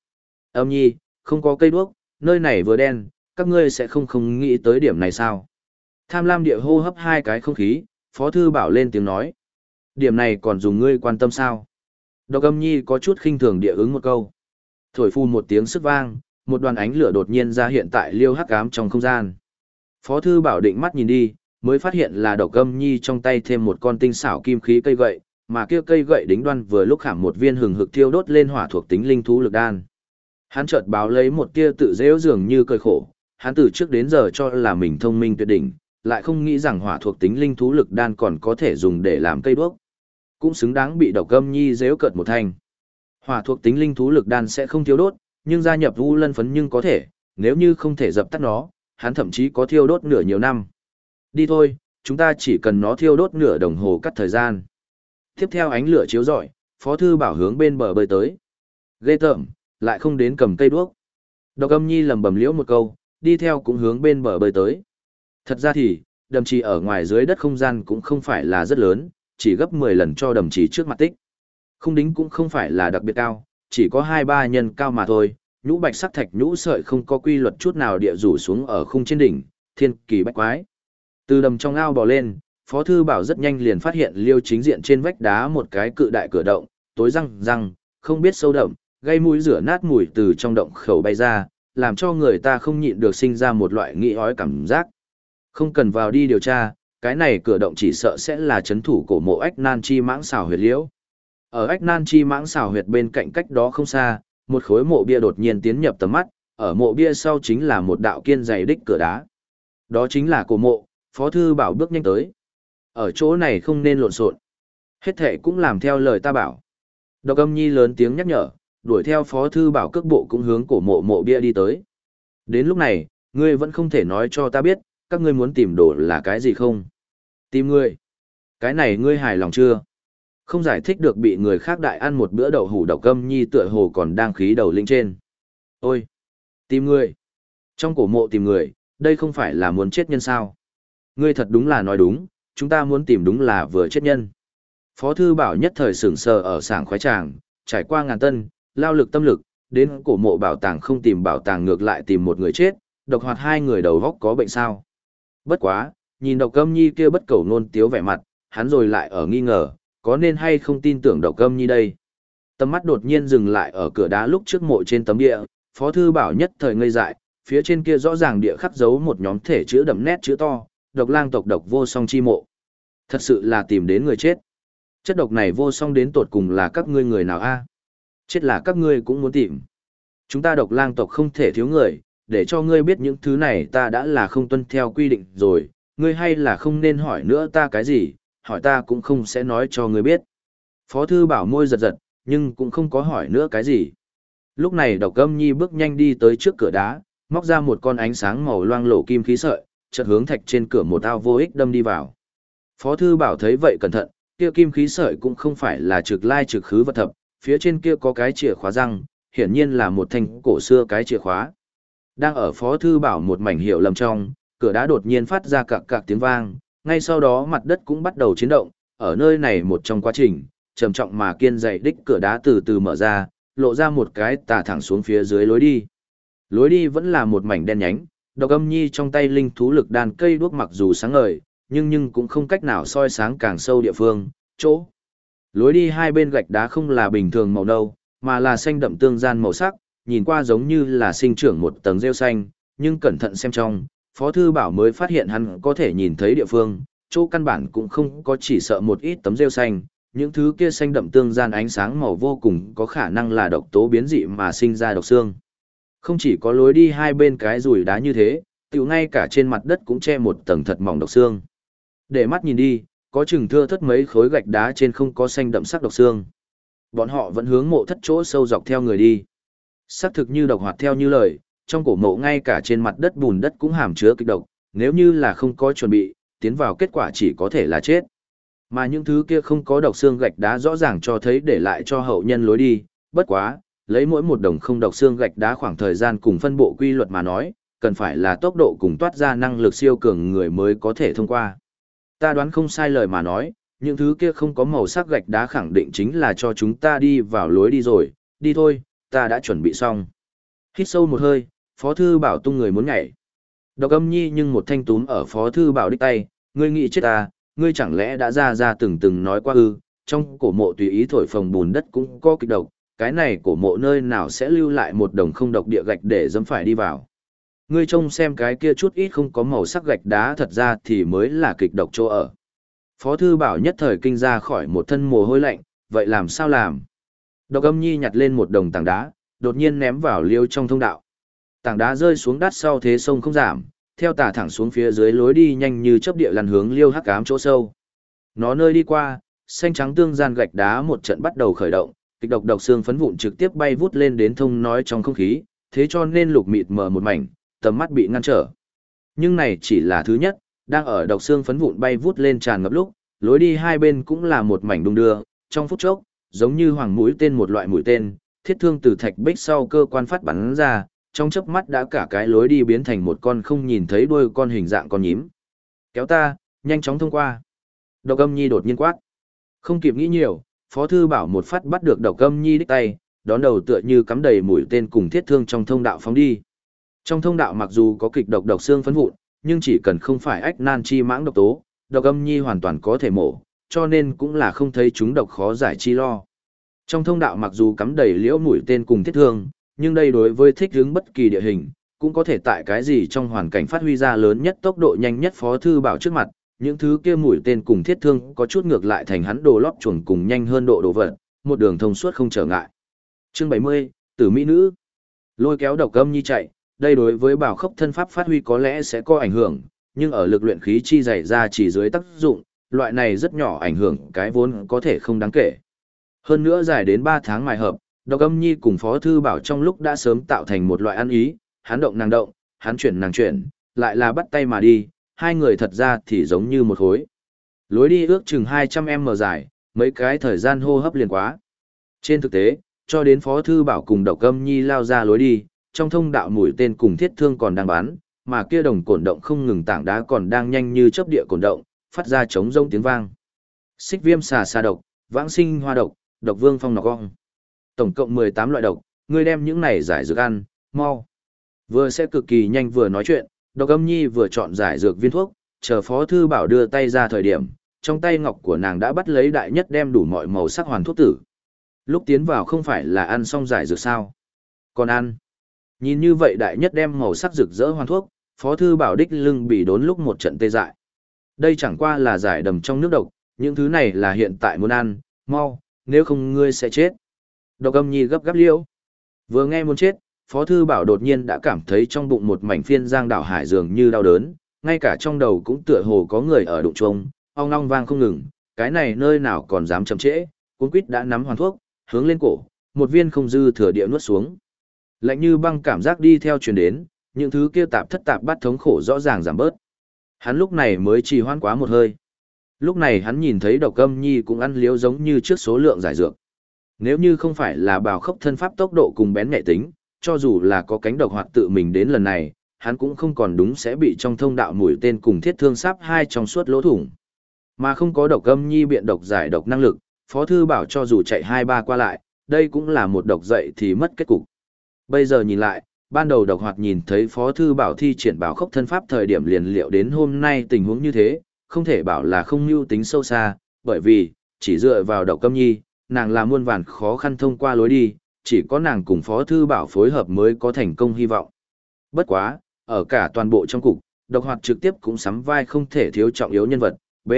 Âm nhi, không có cây đuốc, nơi này vừa đen, các ngươi sẽ không không nghĩ tới điểm này sao? Tham lam địa hô hấp hai cái không khí, phó thư bảo lên tiếng nói. Điểm này còn dùng ngươi quan tâm sao? Độc âm nhi có chút khinh thường địa ứng một câu. Thổi phu một tiếng sức vang, một đoàn ánh lửa đột nhiên ra hiện tại liêu hắc ám trong không gian. Phó thư bảo định mắt nhìn đi, mới phát hiện là độc âm nhi trong tay thêm một con tinh xảo kim khí cây gậy, mà kia cây gậy đính đoan vừa lúc khảm một viên hừng hực thiêu đốt lên hỏa thuộc tính linh thú lực đan. Hắn chợt báo lấy một tia tự dễ dường như cười khổ, hắn từ trước đến giờ cho là mình thông minh tuyệt đỉnh, lại không nghĩ rằng hỏa thuộc tính linh thú lực đan còn có thể dùng để làm cây đuốc. Cũng xứng đáng bị độc âm nhi dễ cợt một thành. Hỏa thuộc tính linh thú lực đan sẽ không thiêu đốt, nhưng gia nhập u lân phấn nhưng có thể, nếu như không thể dập tắt nó, hắn thậm chí có thiêu đốt nửa nhiều năm. Đi thôi, chúng ta chỉ cần nó thiêu đốt nửa đồng hồ cắt thời gian. Tiếp theo ánh lửa chiếu rọi, Phó thư bảo hướng bên bờ bơi tới. Ghê tởm, lại không đến cầm cây đuốc. Độc âm nhi lầm bầm liễu một câu, đi theo cũng hướng bên bờ bơi tới. Thật ra thì, đầm trì ở ngoài dưới đất không gian cũng không phải là rất lớn, chỉ gấp 10 lần cho đầm chỉ trước mặt tích. Không đính cũng không phải là đặc biệt cao, chỉ có 2-3 nhân cao mà thôi, nhũ bạch sắc thạch nhũ sợi không có quy luật chút nào địa rủ xuống ở khung trên đỉnh, thiên kỳ bách quái. Từ đầm trong ao bò lên, Phó Thư Bảo rất nhanh liền phát hiện liêu chính diện trên vách đá một cái cự đại cửa động, tối răng răng, không biết sâu đậm, gây mũi rửa nát mùi từ trong động khẩu bay ra, làm cho người ta không nhịn được sinh ra một loại nghĩ ói cảm giác. Không cần vào đi điều tra, cái này cửa động chỉ sợ sẽ là chấn thủ cổ mộ ách nan chi mãng xào huyệt liễu. Ở ách nan chi mãng xào huyệt bên cạnh cách đó không xa, một khối mộ bia đột nhiên tiến nhập tầm mắt, ở mộ bia sau chính là một đạo kiên dày đích cửa đá. Đó chính là cổ mộ, Phó Thư Bảo bước nhanh tới. Ở chỗ này không nên lộn xộn Hết thể cũng làm theo lời ta bảo. Độc âm nhi lớn tiếng nhắc nhở, đuổi theo Phó Thư Bảo cước bộ cũng hướng cổ mộ mộ bia đi tới. Đến lúc này, ngươi vẫn không thể nói cho ta biết, các ngươi muốn tìm đồ là cái gì không? Tìm ngươi. Cái này ngươi hài lòng chưa? Không giải thích được bị người khác đại ăn một bữa đậu hủ độc âm nhi tựa hồ còn đang khí đầu linh trên. Ôi! Tìm ngươi! Trong cổ mộ tìm người, đây không phải là muốn chết nhân sao? Ngươi thật đúng là nói đúng, chúng ta muốn tìm đúng là vừa chết nhân. Phó thư bảo nhất thời sửng sờ ở sảng khoái tràng, trải qua ngàn tân, lao lực tâm lực, đến cổ mộ bảo tàng không tìm bảo tàng ngược lại tìm một người chết, độc hoạt hai người đầu góc có bệnh sao. Bất quá, nhìn độc âm nhi kia bất cầu nôn tiếu vẻ mặt, hắn rồi lại ở nghi ngờ, có nên hay không tin tưởng độc âm nhi đây. Tầm mắt đột nhiên dừng lại ở cửa đá lúc trước mộ trên tấm địa, phó thư bảo nhất thời ngây dại, phía trên kia rõ ràng địa khắc dấu một nhóm thể chữ đậm nét chữ to, độc lang tộc độc vô song chi mộ. Thật sự là tìm đến người chết. Chất độc này vô song đến tột cùng là các ngươi người nào a Chết là các ngươi cũng muốn tìm. Chúng ta độc lang tộc không thể thiếu người, để cho ngươi biết những thứ này ta đã là không tuân theo quy định rồi, ngươi hay là không nên hỏi nữa ta cái gì, hỏi ta cũng không sẽ nói cho ngươi biết. Phó thư bảo môi giật giật, nhưng cũng không có hỏi nữa cái gì. Lúc này độc âm nhi bước nhanh đi tới trước cửa đá, móc ra một con ánh sáng màu loang lổ kim khí sợi, chợt hướng thạch trên cửa một ao vô ích đâm đi vào. Phó thư bảo thấy vậy cẩn thận, kia kim khí sợi cũng không phải là trực lai trực khứ vật thập, phía trên kia có cái chìa khóa răng, hiển nhiên là một thanh cổ xưa cái chìa khóa. Đang ở phó thư bảo một mảnh hiệu lầm trong, cửa đá đột nhiên phát ra cạc cạc tiếng vang, ngay sau đó mặt đất cũng bắt đầu chiến động, ở nơi này một trong quá trình, trầm trọng mà kiên dày đích cửa đá từ từ mở ra, lộ ra một cái tà thẳng xuống phía dưới lối đi. Lối đi vẫn là một mảnh đen nhánh, độc âm nhi trong tay linh thú lực đàn cây đuốc mặc dù sáng ngời, nhưng nhưng cũng không cách nào soi sáng càng sâu địa phương, chỗ. Lối đi hai bên gạch đá không là bình thường màu nâu, mà là xanh đậm tương gian màu sắc, nhìn qua giống như là sinh trưởng một tầng rêu xanh, nhưng cẩn thận xem trong, Phó Thư Bảo mới phát hiện hắn có thể nhìn thấy địa phương, chỗ căn bản cũng không có chỉ sợ một ít tấm rêu xanh, những thứ kia xanh đậm tương gian ánh sáng màu vô cùng có khả năng là độc tố biến dị mà sinh ra độc xương. Không chỉ có lối đi hai bên cái rùi đá như thế, tiểu ngay cả trên mặt đất cũng che một tầng thật mỏng độc xương. Để mắt nhìn đi, có chừng thưa thất mấy khối gạch đá trên không có xanh đậm sắc độc xương. Bọn họ vẫn hướng mộ thất chỗ sâu dọc theo người đi. Sắc thực như độc hoạt theo như lời, trong cổ mộ ngay cả trên mặt đất bùn đất cũng hàm chứa kịch độc, nếu như là không có chuẩn bị, tiến vào kết quả chỉ có thể là chết. Mà những thứ kia không có độc xương gạch đá rõ ràng cho thấy để lại cho hậu nhân lối đi, bất quá, lấy mỗi một đồng không độc xương gạch đá khoảng thời gian cùng phân bộ quy luật mà nói, cần phải là tốc độ cùng toát ra năng lực siêu cường người mới có thể thông qua. Ta đoán không sai lời mà nói, những thứ kia không có màu sắc gạch đá khẳng định chính là cho chúng ta đi vào lối đi rồi, đi thôi, ta đã chuẩn bị xong. Hít sâu một hơi, Phó Thư Bảo tung người muốn nhảy. Độc âm nhi nhưng một thanh túm ở Phó Thư Bảo đích tay, ngươi nghĩ chết ta, ngươi chẳng lẽ đã ra ra từng từng nói qua ư, trong cổ mộ tùy ý thổi phồng bùn đất cũng có kịch độc, cái này cổ mộ nơi nào sẽ lưu lại một đồng không độc địa gạch để dâm phải đi vào. Ngươi trông xem cái kia chút ít không có màu sắc gạch đá thật ra thì mới là kịch độc chỗ ở. Phó thư bảo nhất thời kinh ra khỏi một thân mồ hôi lạnh, vậy làm sao làm? Độc âm nhi nhặt lên một đồng tảng đá, đột nhiên ném vào liêu trong thông đạo. Tảng đá rơi xuống đắt sau thế sông không giảm, theo tà thẳng xuống phía dưới lối đi nhanh như chớp địa lăn hướng liêu hắc ám chỗ sâu. Nó nơi đi qua, xanh trắng tương gian gạch đá một trận bắt đầu khởi động, kịch độc độc xương phấn vụn trực tiếp bay vút lên đến thông nói trong không khí, thế cho nên lục mịt mờ một mảnh, tầm mắt bị ngăn trở. Nhưng này chỉ là thứ nhất, đang ở độc xương phấn vụn bay vút lên tràn ngập lúc, lối đi hai bên cũng là một mảnh đung đưa, trong phút chốc, giống như hoàng mũi tên một loại mũi tên, thiết thương từ thạch bích sau cơ quan phát bắn ra, trong chớp mắt đã cả cái lối đi biến thành một con không nhìn thấy đuôi con hình dạng con nhím. Kéo ta, nhanh chóng thông qua. Độc âm nhi đột nhiên quát. Không kịp nghĩ nhiều, Phó Thư Bảo một phát bắt được độc âm nhi đích tay, đón đầu tựa như cắm đầy mũi tên cùng thiết thương trong thông đạo phóng đi. Trong thông đạo mặc dù có kịch độc độc xương phấn vụn, nhưng chỉ cần không phải ách nan chi mãng độc tố, độc âm nhi hoàn toàn có thể mổ, cho nên cũng là không thấy chúng độc khó giải chi lo. Trong thông đạo mặc dù cắm đầy liễu mũi tên cùng thiết thương, nhưng đây đối với thích hướng bất kỳ địa hình, cũng có thể tại cái gì trong hoàn cảnh phát huy ra lớn nhất tốc độ nhanh nhất phó thư bảo trước mặt, những thứ kia mũi tên cùng thiết thương có chút ngược lại thành hắn đồ lót chuẩn cùng nhanh hơn độ đồ vật, một đường thông suốt không trở ngại. Chương 70, Tử Mỹ Nữ Lôi kéo độc âm nhi chạy, đây đối với bảo khốc thân pháp phát huy có lẽ sẽ có ảnh hưởng, nhưng ở lực luyện khí chi dày ra chỉ dưới tác dụng, loại này rất nhỏ ảnh hưởng cái vốn có thể không đáng kể. Hơn nữa dài đến 3 tháng mài hợp, Độc Âm Nhi cùng Phó Thư Bảo trong lúc đã sớm tạo thành một loại ăn ý, hắn động nàng động, hắn chuyển nàng chuyển, lại là bắt tay mà đi, hai người thật ra thì giống như một khối. Lối đi ước chừng 200m dài, mấy cái thời gian hô hấp liền quá. Trên thực tế, cho đến Phó Thư Bảo cùng Độc Âm Nhi lao ra lối đi, trong thông đạo mũi tên cùng thiết thương còn đang bắn, mà kia đồng cổn động không ngừng tảng đá còn đang nhanh như chớp địa cổn động, phát ra trống rông tiếng vang. Xích viêm xà xà độc, vãng sinh hoa độc, độc vương phong nọc ong. Tổng cộng 18 loại độc, ngươi đem những này giải dược ăn, mau. Vừa sẽ cực kỳ nhanh vừa nói chuyện, độc âm nhi vừa chọn giải dược viên thuốc, chờ phó thư bảo đưa tay ra thời điểm, trong tay ngọc của nàng đã bắt lấy đại nhất đem đủ mọi màu sắc hoàn thuốc tử. Lúc tiến vào không phải là ăn xong giải dược sao? Còn ăn. Nhìn như vậy đại nhất đem màu sắc rực rỡ hoàn thuốc, phó thư bảo đích lưng bị đốn lúc một trận tê dại. Đây chẳng qua là giải đầm trong nước độc, những thứ này là hiện tại muốn ăn, mau, nếu không ngươi sẽ chết. Độc âm nhi gấp gáp liêu. Vừa nghe muốn chết, Phó Thư Bảo đột nhiên đã cảm thấy trong bụng một mảnh phiên giang đảo hải dường như đau đớn, ngay cả trong đầu cũng tựa hồ có người ở đụng trông, ong ong vang không ngừng, cái này nơi nào còn dám chậm trễ, cuốn quýt đã nắm hoàn thuốc, hướng lên cổ, một viên không dư thừa địa nuốt xuống. Lạnh như băng cảm giác đi theo truyền đến, những thứ kia tạp thất tạp bắt thống khổ rõ ràng giảm bớt. Hắn lúc này mới trì hoãn quá một hơi. Lúc này hắn nhìn thấy độc âm nhi cũng ăn liếu giống như trước số lượng giải dược. Nếu như không phải là bào khốc thân pháp tốc độ cùng bén nhạy tính, cho dù là có cánh độc hoạt tự mình đến lần này, hắn cũng không còn đúng sẽ bị trong thông đạo mũi tên cùng thiết thương sáp hai trong suốt lỗ thủng. Mà không có độc âm nhi biện độc giải độc năng lực, Phó Thư bảo cho dù chạy hai ba qua lại, đây cũng là một độc dậy thì mất kết cục. Bây giờ nhìn lại, ban đầu độc hoạt nhìn thấy Phó Thư bảo thi triển bảo khốc thân pháp thời điểm liền liệu đến hôm nay tình huống như thế, không thể bảo là không mưu tính sâu xa, bởi vì, chỉ dựa vào độc âm nhi, nàng là muôn vàn khó khăn thông qua lối đi, chỉ có nàng cùng Phó Thư Bảo phối hợp mới có thành công hy vọng. Bất quá, ở cả toàn bộ trong cục, độc hoạt trực tiếp cũng sắm vai không thể thiếu trọng yếu nhân vật. B.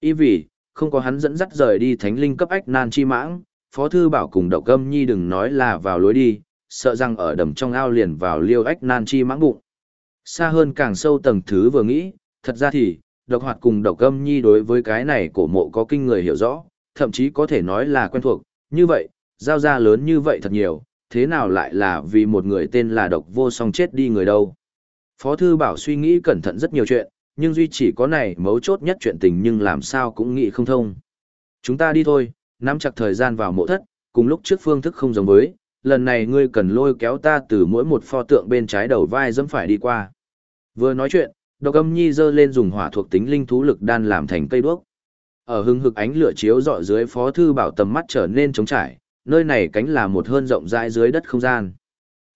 Ý vì, không có hắn dẫn dắt rời đi thánh linh cấp ách nan chi mãng, Phó Thư Bảo cùng độc âm nhi đừng nói là vào lối đi, sợ rằng ở đầm trong ao liền vào liêu ách nan chi mãng bụng. Xa hơn càng sâu tầng thứ vừa nghĩ, thật ra thì, độc hoạt cùng độc âm nhi đối với cái này cổ mộ có kinh người hiểu rõ, thậm chí có thể nói là quen thuộc, như vậy, giao ra lớn như vậy thật nhiều, thế nào lại là vì một người tên là độc vô song chết đi người đâu. Phó Thư Bảo suy nghĩ cẩn thận rất nhiều chuyện, nhưng duy chỉ có này mấu chốt nhất chuyện tình nhưng làm sao cũng nghĩ không thông. Chúng ta đi thôi, nắm chặt thời gian vào mộ thất, cùng lúc trước phương thức không giống với, lần này ngươi cần lôi kéo ta từ mỗi một pho tượng bên trái đầu vai dẫm phải đi qua. Vừa nói chuyện, độc âm nhi dơ lên dùng hỏa thuộc tính linh thú lực đan làm thành cây đuốc. Ở hưng hực ánh lửa chiếu dọi dưới phó thư bảo tầm mắt trở nên trống trải, nơi này cánh là một hơn rộng rãi dưới đất không gian.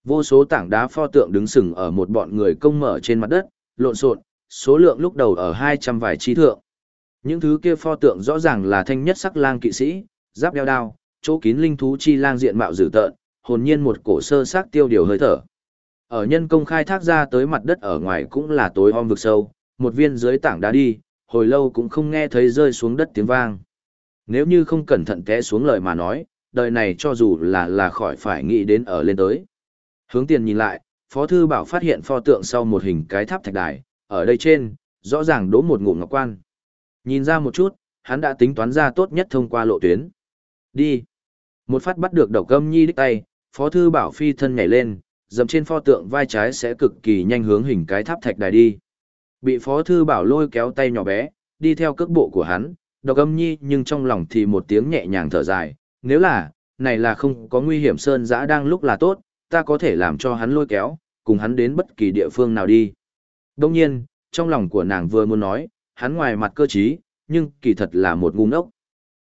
Vô số tảng đá pho tượng đứng sừng ở một bọn người công mở trên mặt đất, lộn xộn, số lượng lúc đầu ở 200 vài chi thượng. Những thứ kia pho tượng rõ ràng là thanh nhất sắc lang kỵ sĩ, giáp đeo đao, chỗ kín linh thú chi lang diện mạo dữ tợn, hồn nhiên một cổ sơ sắc tiêu điều hơi thở. Ở nhân công khai thác ra tới mặt đất ở ngoài cũng là tối om vực sâu, một viên dưới tảng đá đi, hồi lâu cũng không nghe thấy rơi xuống đất tiếng vang. Nếu như không cẩn thận té xuống lời mà nói, đời này cho dù là là khỏi phải nghĩ đến ở lên tới. Hướng tiền nhìn lại, Phó Thư Bảo phát hiện pho tượng sau một hình cái tháp thạch đài, ở đây trên, rõ ràng đố một ngụm ngọc quan. Nhìn ra một chút, hắn đã tính toán ra tốt nhất thông qua lộ tuyến. Đi. Một phát bắt được đầu cơm nhi đích tay, Phó Thư Bảo phi thân nhảy lên, dầm trên pho tượng vai trái sẽ cực kỳ nhanh hướng hình cái tháp thạch đài đi. Bị Phó Thư Bảo lôi kéo tay nhỏ bé, đi theo cước bộ của hắn, độc âm nhi nhưng trong lòng thì một tiếng nhẹ nhàng thở dài, nếu là, này là không có nguy hiểm sơn giã đang lúc là tốt, ta có thể làm cho hắn lôi kéo, cùng hắn đến bất kỳ địa phương nào đi. Đông nhiên, trong lòng của nàng vừa muốn nói, hắn ngoài mặt cơ trí, nhưng kỳ thật là một ngu ngốc.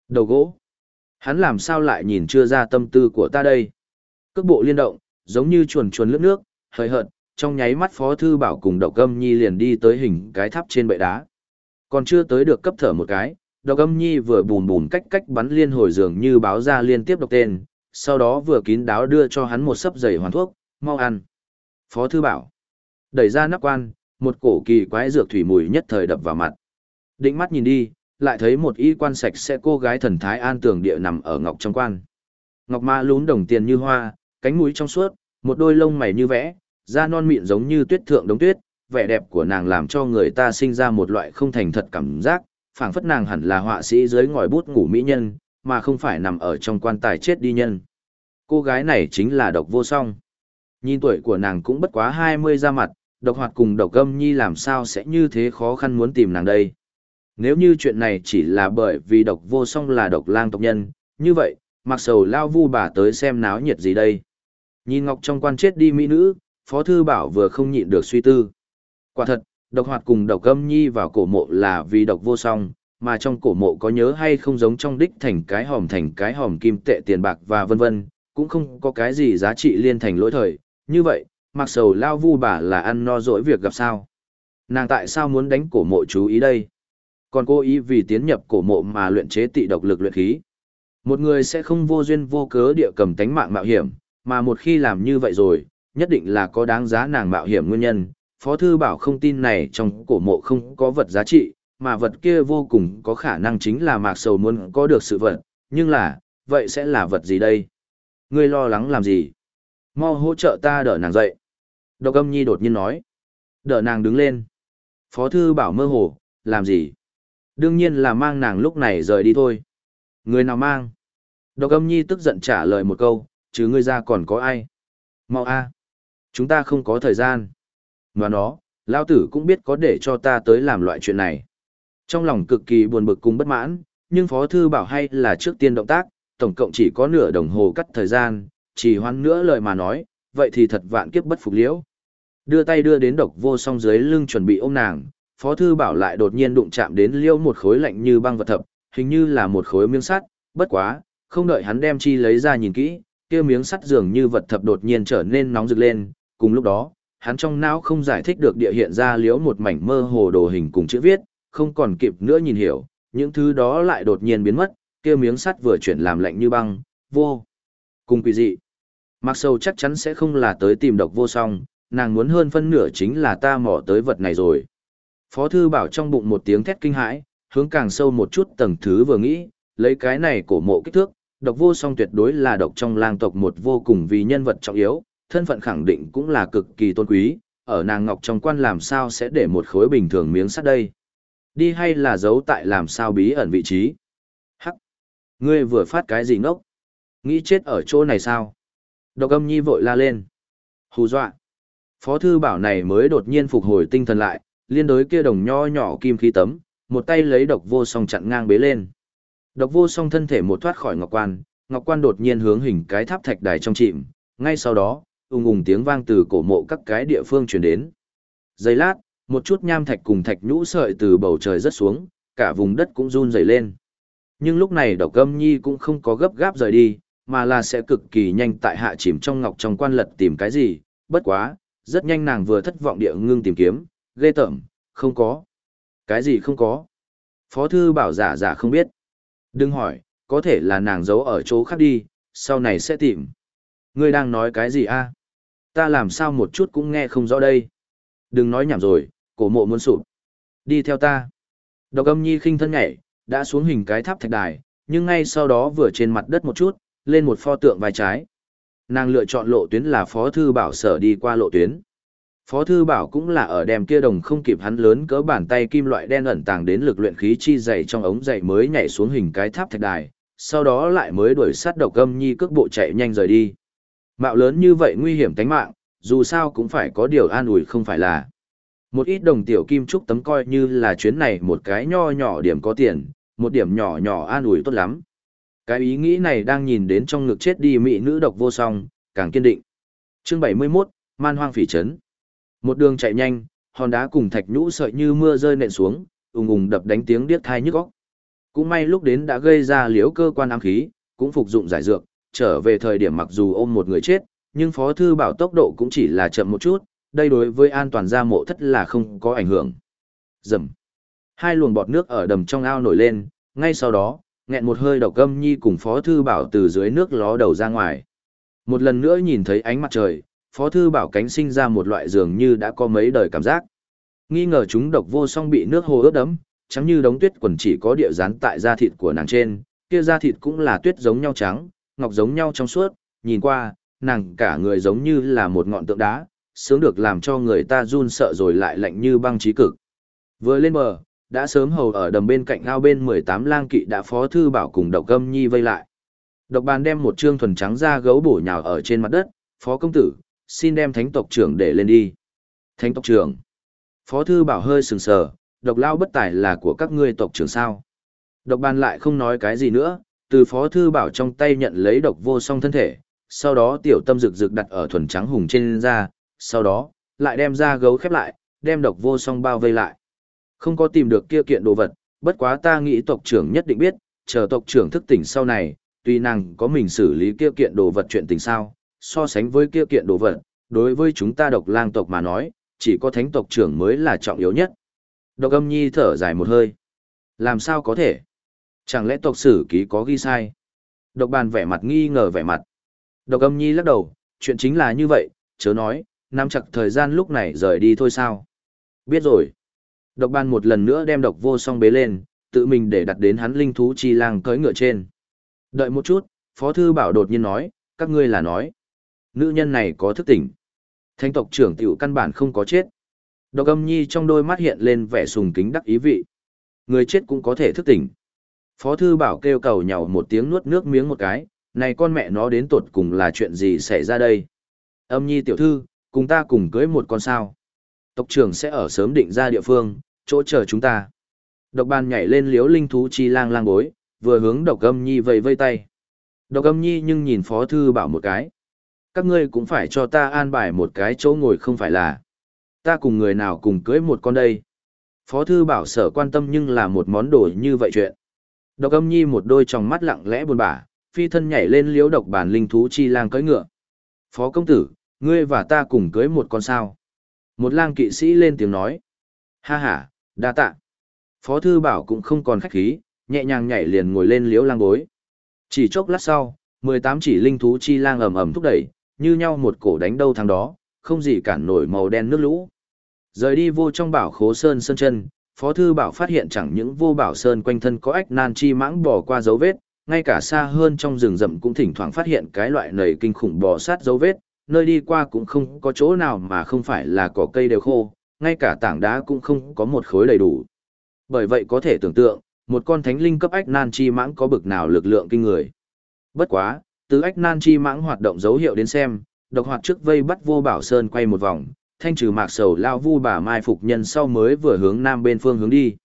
Đầu gỗ. Hắn làm sao lại nhìn chưa ra tâm tư của ta đây? Cước bộ liên động, giống như chuồn chuồn lướt nước, hơi hợt, trong nháy mắt Phó Thư Bảo cùng Đậu gâm Nhi liền đi tới hình cái tháp trên bệ đá. Còn chưa tới được cấp thở một cái, Độc âm nhi vừa bùn bùn cách cách bắn liên hồi dường như báo ra liên tiếp độc tên, sau đó vừa kín đáo đưa cho hắn một sấp giày hoàn thuốc, mau ăn. Phó thư bảo. Đẩy ra nắp quan, một cổ kỳ quái dược thủy mùi nhất thời đập vào mặt. Định mắt nhìn đi, lại thấy một y quan sạch sẽ cô gái thần thái an tường địa nằm ở ngọc trong quan. Ngọc ma lún đồng tiền như hoa, cánh mũi trong suốt, một đôi lông mày như vẽ, da non mịn giống như tuyết thượng đống tuyết, vẻ đẹp của nàng làm cho người ta sinh ra một loại không thành thật cảm giác, phảng phất nàng hẳn là họa sĩ dưới ngòi bút ngủ mỹ nhân, mà không phải nằm ở trong quan tài chết đi nhân. Cô gái này chính là độc vô song. Nhìn tuổi của nàng cũng bất quá 20 ra mặt, độc hoạt cùng độc âm nhi làm sao sẽ như thế khó khăn muốn tìm nàng đây. Nếu như chuyện này chỉ là bởi vì độc vô song là độc lang tộc nhân, như vậy, mặc sầu lao vu bà tới xem náo nhiệt gì đây. Nhìn Ngọc trong quan chết đi mỹ nữ, Phó Thư Bảo vừa không nhịn được suy tư. Quả thật, độc hoạt cùng độc âm nhi vào cổ mộ là vì độc vô song, mà trong cổ mộ có nhớ hay không giống trong đích thành cái hòm thành cái hòm kim tệ tiền bạc và vân vân, cũng không có cái gì giá trị liên thành lỗi thời. Như vậy, mặc sầu lao vu bà là ăn no dỗi việc gặp sao. Nàng tại sao muốn đánh cổ mộ chú ý đây? Còn cô ý vì tiến nhập cổ mộ mà luyện chế tị độc lực luyện khí. Một người sẽ không vô duyên vô cớ địa cầm tánh mạng mạo hiểm, mà một khi làm như vậy rồi, nhất định là có đáng giá nàng mạo hiểm nguyên nhân. Phó thư bảo không tin này trong cổ mộ không có vật giá trị, mà vật kia vô cùng có khả năng chính là mạc sầu muốn có được sự vật, nhưng là, vậy sẽ là vật gì đây? Ngươi lo lắng làm gì? Mau hỗ trợ ta đỡ nàng dậy. Độc âm nhi đột nhiên nói. Đỡ nàng đứng lên. Phó thư bảo mơ hồ, làm gì? Đương nhiên là mang nàng lúc này rời đi thôi. Người nào mang? Độc âm nhi tức giận trả lời một câu, chứ ngươi ra còn có ai? Mau a Chúng ta không có thời gian. Và nó, lao tử cũng biết có để cho ta tới làm loại chuyện này. Trong lòng cực kỳ buồn bực cùng bất mãn, nhưng Phó Thư bảo hay là trước tiên động tác, tổng cộng chỉ có nửa đồng hồ cắt thời gian, chỉ hoan nữa lời mà nói, vậy thì thật vạn kiếp bất phục liễu. Đưa tay đưa đến độc vô song dưới lưng chuẩn bị ôm nàng, Phó Thư Bảo lại đột nhiên đụng chạm đến liêu một khối lạnh như băng vật thập, hình như là một khối miếng sắt, bất quá, không đợi hắn đem chi lấy ra nhìn kỹ, kia miếng sắt dường như vật thập đột nhiên trở nên nóng rực lên, cùng lúc đó, hắn trong não không giải thích được địa hiện ra liếu một mảnh mơ hồ đồ hình cùng chữ viết, không còn kịp nữa nhìn hiểu, những thứ đó lại đột nhiên biến mất, kia miếng sắt vừa chuyển làm lạnh như băng, vô. Cùng quỷ dị. Mặc sâu chắc chắn sẽ không là tới tìm độc vô song, nàng muốn hơn phân nửa chính là ta mò tới vật này rồi. Phó thư bảo trong bụng một tiếng thét kinh hãi, hướng càng sâu một chút tầng thứ vừa nghĩ, lấy cái này cổ mộ kích thước, độc vô song tuyệt đối là độc trong lang tộc một vô cùng vì nhân vật trọng yếu, thân phận khẳng định cũng là cực kỳ tôn quý, ở nàng ngọc trong quan làm sao sẽ để một khối bình thường miếng sắt đây. Đi hay là giấu tại làm sao bí ẩn vị trí. Hắc! Ngươi vừa phát cái gì ngốc? Nghĩ chết ở chỗ này sao? Độc âm nhi vội la lên. Hù dọa! Phó thư bảo này mới đột nhiên phục hồi tinh thần lại, liên đối kia đồng nho nhỏ kim khí tấm, một tay lấy độc vô song chặn ngang bế lên. Độc vô song thân thể một thoát khỏi ngọc quan, ngọc quan đột nhiên hướng hình cái tháp thạch đài trong chìm, ngay sau đó, ung ung tiếng vang từ cổ mộ các cái địa phương truyền đến. Giây lát, một chút nham thạch cùng thạch nhũ sợi từ bầu trời rớt xuống, cả vùng đất cũng run rẩy lên. Nhưng lúc này độc âm nhi cũng không có gấp gáp rời đi, mà là sẽ cực kỳ nhanh tại hạ chìm trong ngọc trong quan lật tìm cái gì, bất quá, rất nhanh nàng vừa thất vọng địa ngưng tìm kiếm, ghê tởm, không có. Cái gì không có? Phó thư bảo giả giả không biết. Đừng hỏi, có thể là nàng giấu ở chỗ khác đi, sau này sẽ tìm. Ngươi đang nói cái gì a? Ta làm sao một chút cũng nghe không rõ đây. Đừng nói nhảm rồi, cổ mộ muốn sụp. Đi theo ta. Độc âm nhi khinh thân nhảy, đã xuống hình cái tháp thạch đài, nhưng ngay sau đó vừa trên mặt đất một chút, lên một pho tượng vai trái. Nàng lựa chọn lộ tuyến là phó thư bảo sở đi qua lộ tuyến. Phó thư bảo cũng là ở đem kia đồng không kịp hắn lớn cỡ bàn tay kim loại đen ẩn tàng đến lực luyện khí chi dày trong ống dày mới nhảy xuống hình cái tháp thạch đài, sau đó lại mới đuổi sát độc âm nhi cước bộ chạy nhanh rời đi. Mạo lớn như vậy nguy hiểm tính mạng, dù sao cũng phải có điều an ủi không phải là. Một ít đồng tiểu kim trúc tấm coi như là chuyến này một cái nho nhỏ điểm có tiền, một điểm nhỏ nhỏ an ủi tốt lắm. Cái ý nghĩ này đang nhìn đến trong ngực chết đi mỹ nữ độc vô song, càng kiên định. Chương 71, Man Hoang Phỉ Trấn. Một đường chạy nhanh, hòn đá cùng thạch nhũ sợi như mưa rơi nện xuống, ùng ùng đập đánh tiếng điếc thai nhức óc. Cũng may lúc đến đã gây ra liễu cơ quan ám khí, cũng phục dụng giải dược, trở về thời điểm mặc dù ôm một người chết, nhưng Phó Thư Bảo tốc độ cũng chỉ là chậm một chút, đây đối với an toàn gia mộ thất là không có ảnh hưởng. Dầm. Hai luồng bọt nước ở đầm trong ao nổi lên, ngay sau đó, nghẹn một hơi độc âm nhi cùng Phó Thư Bảo từ dưới nước ló đầu ra ngoài. Một lần nữa nhìn thấy ánh mặt trời, Phó Thư Bảo cánh sinh ra một loại dường như đã có mấy đời cảm giác. Nghi ngờ chúng độc vô song bị nước hồ ướt đấm, chẳng như đống tuyết quần chỉ có địa rán tại da thịt của nàng trên, kia da thịt cũng là tuyết giống nhau trắng, ngọc giống nhau trong suốt, nhìn qua, nàng cả người giống như là một ngọn tượng đá, sướng được làm cho người ta run sợ rồi lại lạnh như băng trí cực. Vừa lên bờ, đã sớm hầu ở đầm bên cạnh ao bên 18 lang kỵ đã phó thư bảo cùng độc âm nhi vây lại. Độc bàn đem một trương thuần trắng ra gấu bổ nhào ở trên mặt đất, phó công tử, xin đem thánh tộc trưởng để lên đi. Thánh tộc trưởng. Phó thư bảo hơi sừng sờ, độc lao bất tài là của các ngươi tộc trưởng sao. Độc bàn lại không nói cái gì nữa, từ phó thư bảo trong tay nhận lấy độc vô song thân thể, sau đó tiểu tâm rực rực đặt ở thuần trắng hùng trên da, sau đó, lại đem ra gấu khép lại, đem độc vô song bao vây lại. Không có tìm được kia kiện đồ vật, bất quá ta nghĩ tộc trưởng nhất định biết, chờ tộc trưởng thức tỉnh sau này, tuy nàng có mình xử lý kia kiện đồ vật chuyện tình sao, so sánh với kia kiện đồ vật, đối với chúng ta độc lang tộc mà nói, chỉ có thánh tộc trưởng mới là trọng yếu nhất. Độc âm nhi thở dài một hơi. Làm sao có thể? Chẳng lẽ tộc sử ký có ghi sai? Độc bàn vẻ mặt nghi ngờ vẻ mặt. Độc âm nhi lắc đầu, chuyện chính là như vậy, chớ nói, nắm chặt thời gian lúc này rời đi thôi sao. Biết rồi. Độc bàn một lần nữa đem độc vô song bế lên, tự mình để đặt đến hắn linh thú chi lang cưỡi ngựa trên. Đợi một chút, Phó Thư Bảo đột nhiên nói, các ngươi là nói. Nữ nhân này có thức tỉnh. Thanh tộc trưởng tiểu căn bản không có chết. Độc âm nhi trong đôi mắt hiện lên vẻ sùng kính đắc ý vị. Người chết cũng có thể thức tỉnh. Phó Thư Bảo kêu cầu nhào một tiếng nuốt nước miếng một cái, này con mẹ nó đến tột cùng là chuyện gì xảy ra đây? Âm nhi tiểu thư, cùng ta cùng cưới một con sao. Tộc trưởng sẽ ở sớm định ra địa phương, chỗ chờ chúng ta. Độc bàn nhảy lên liếu linh thú chi lang lang bối, vừa hướng độc âm nhi vây vây tay. Độc âm nhi nhưng nhìn phó thư bảo một cái. Các ngươi cũng phải cho ta an bài một cái chỗ ngồi không phải là. Ta cùng người nào cùng cưới một con đây. Phó thư bảo sở quan tâm nhưng là một món đồ như vậy chuyện. Độc âm nhi một đôi tròng mắt lặng lẽ buồn bã, phi thân nhảy lên liếu độc bản linh thú chi lang cưỡi ngựa. Phó công tử, ngươi và ta cùng cưới một con sao. Một lang kỵ sĩ lên tiếng nói. Ha ha, đa tạ. Phó thư bảo cũng không còn khách khí, nhẹ nhàng nhảy liền ngồi lên liễu lang bối. Chỉ chốc lát sau, 18 chỉ linh thú chi lang ầm ầm thúc đẩy, như nhau một cổ đánh đâu thằng đó, không gì cản nổi màu đen nước lũ. Rời đi vô trong bảo khố sơn sơn chân, Phó Thư Bảo phát hiện chẳng những vô bảo sơn quanh thân có ách nan chi mãng bò qua dấu vết, ngay cả xa hơn trong rừng rậm cũng thỉnh thoảng phát hiện cái loại nầy kinh khủng bò sát dấu vết, nơi đi qua cũng không có chỗ nào mà không phải là cỏ cây đều khô, ngay cả tảng đá cũng không có một khối đầy đủ. Bởi vậy có thể tưởng tượng, một con thánh linh cấp ách nan chi mãng có bực nào lực lượng kinh người. Bất quá, từ ách nan chi mãng hoạt động dấu hiệu đến xem, độc hoạt trước vây bắt vô bảo sơn quay một vòng, thanh trừ mạc sầu lao vu bà mai phục nhân sau mới vừa hướng nam bên phương hướng đi.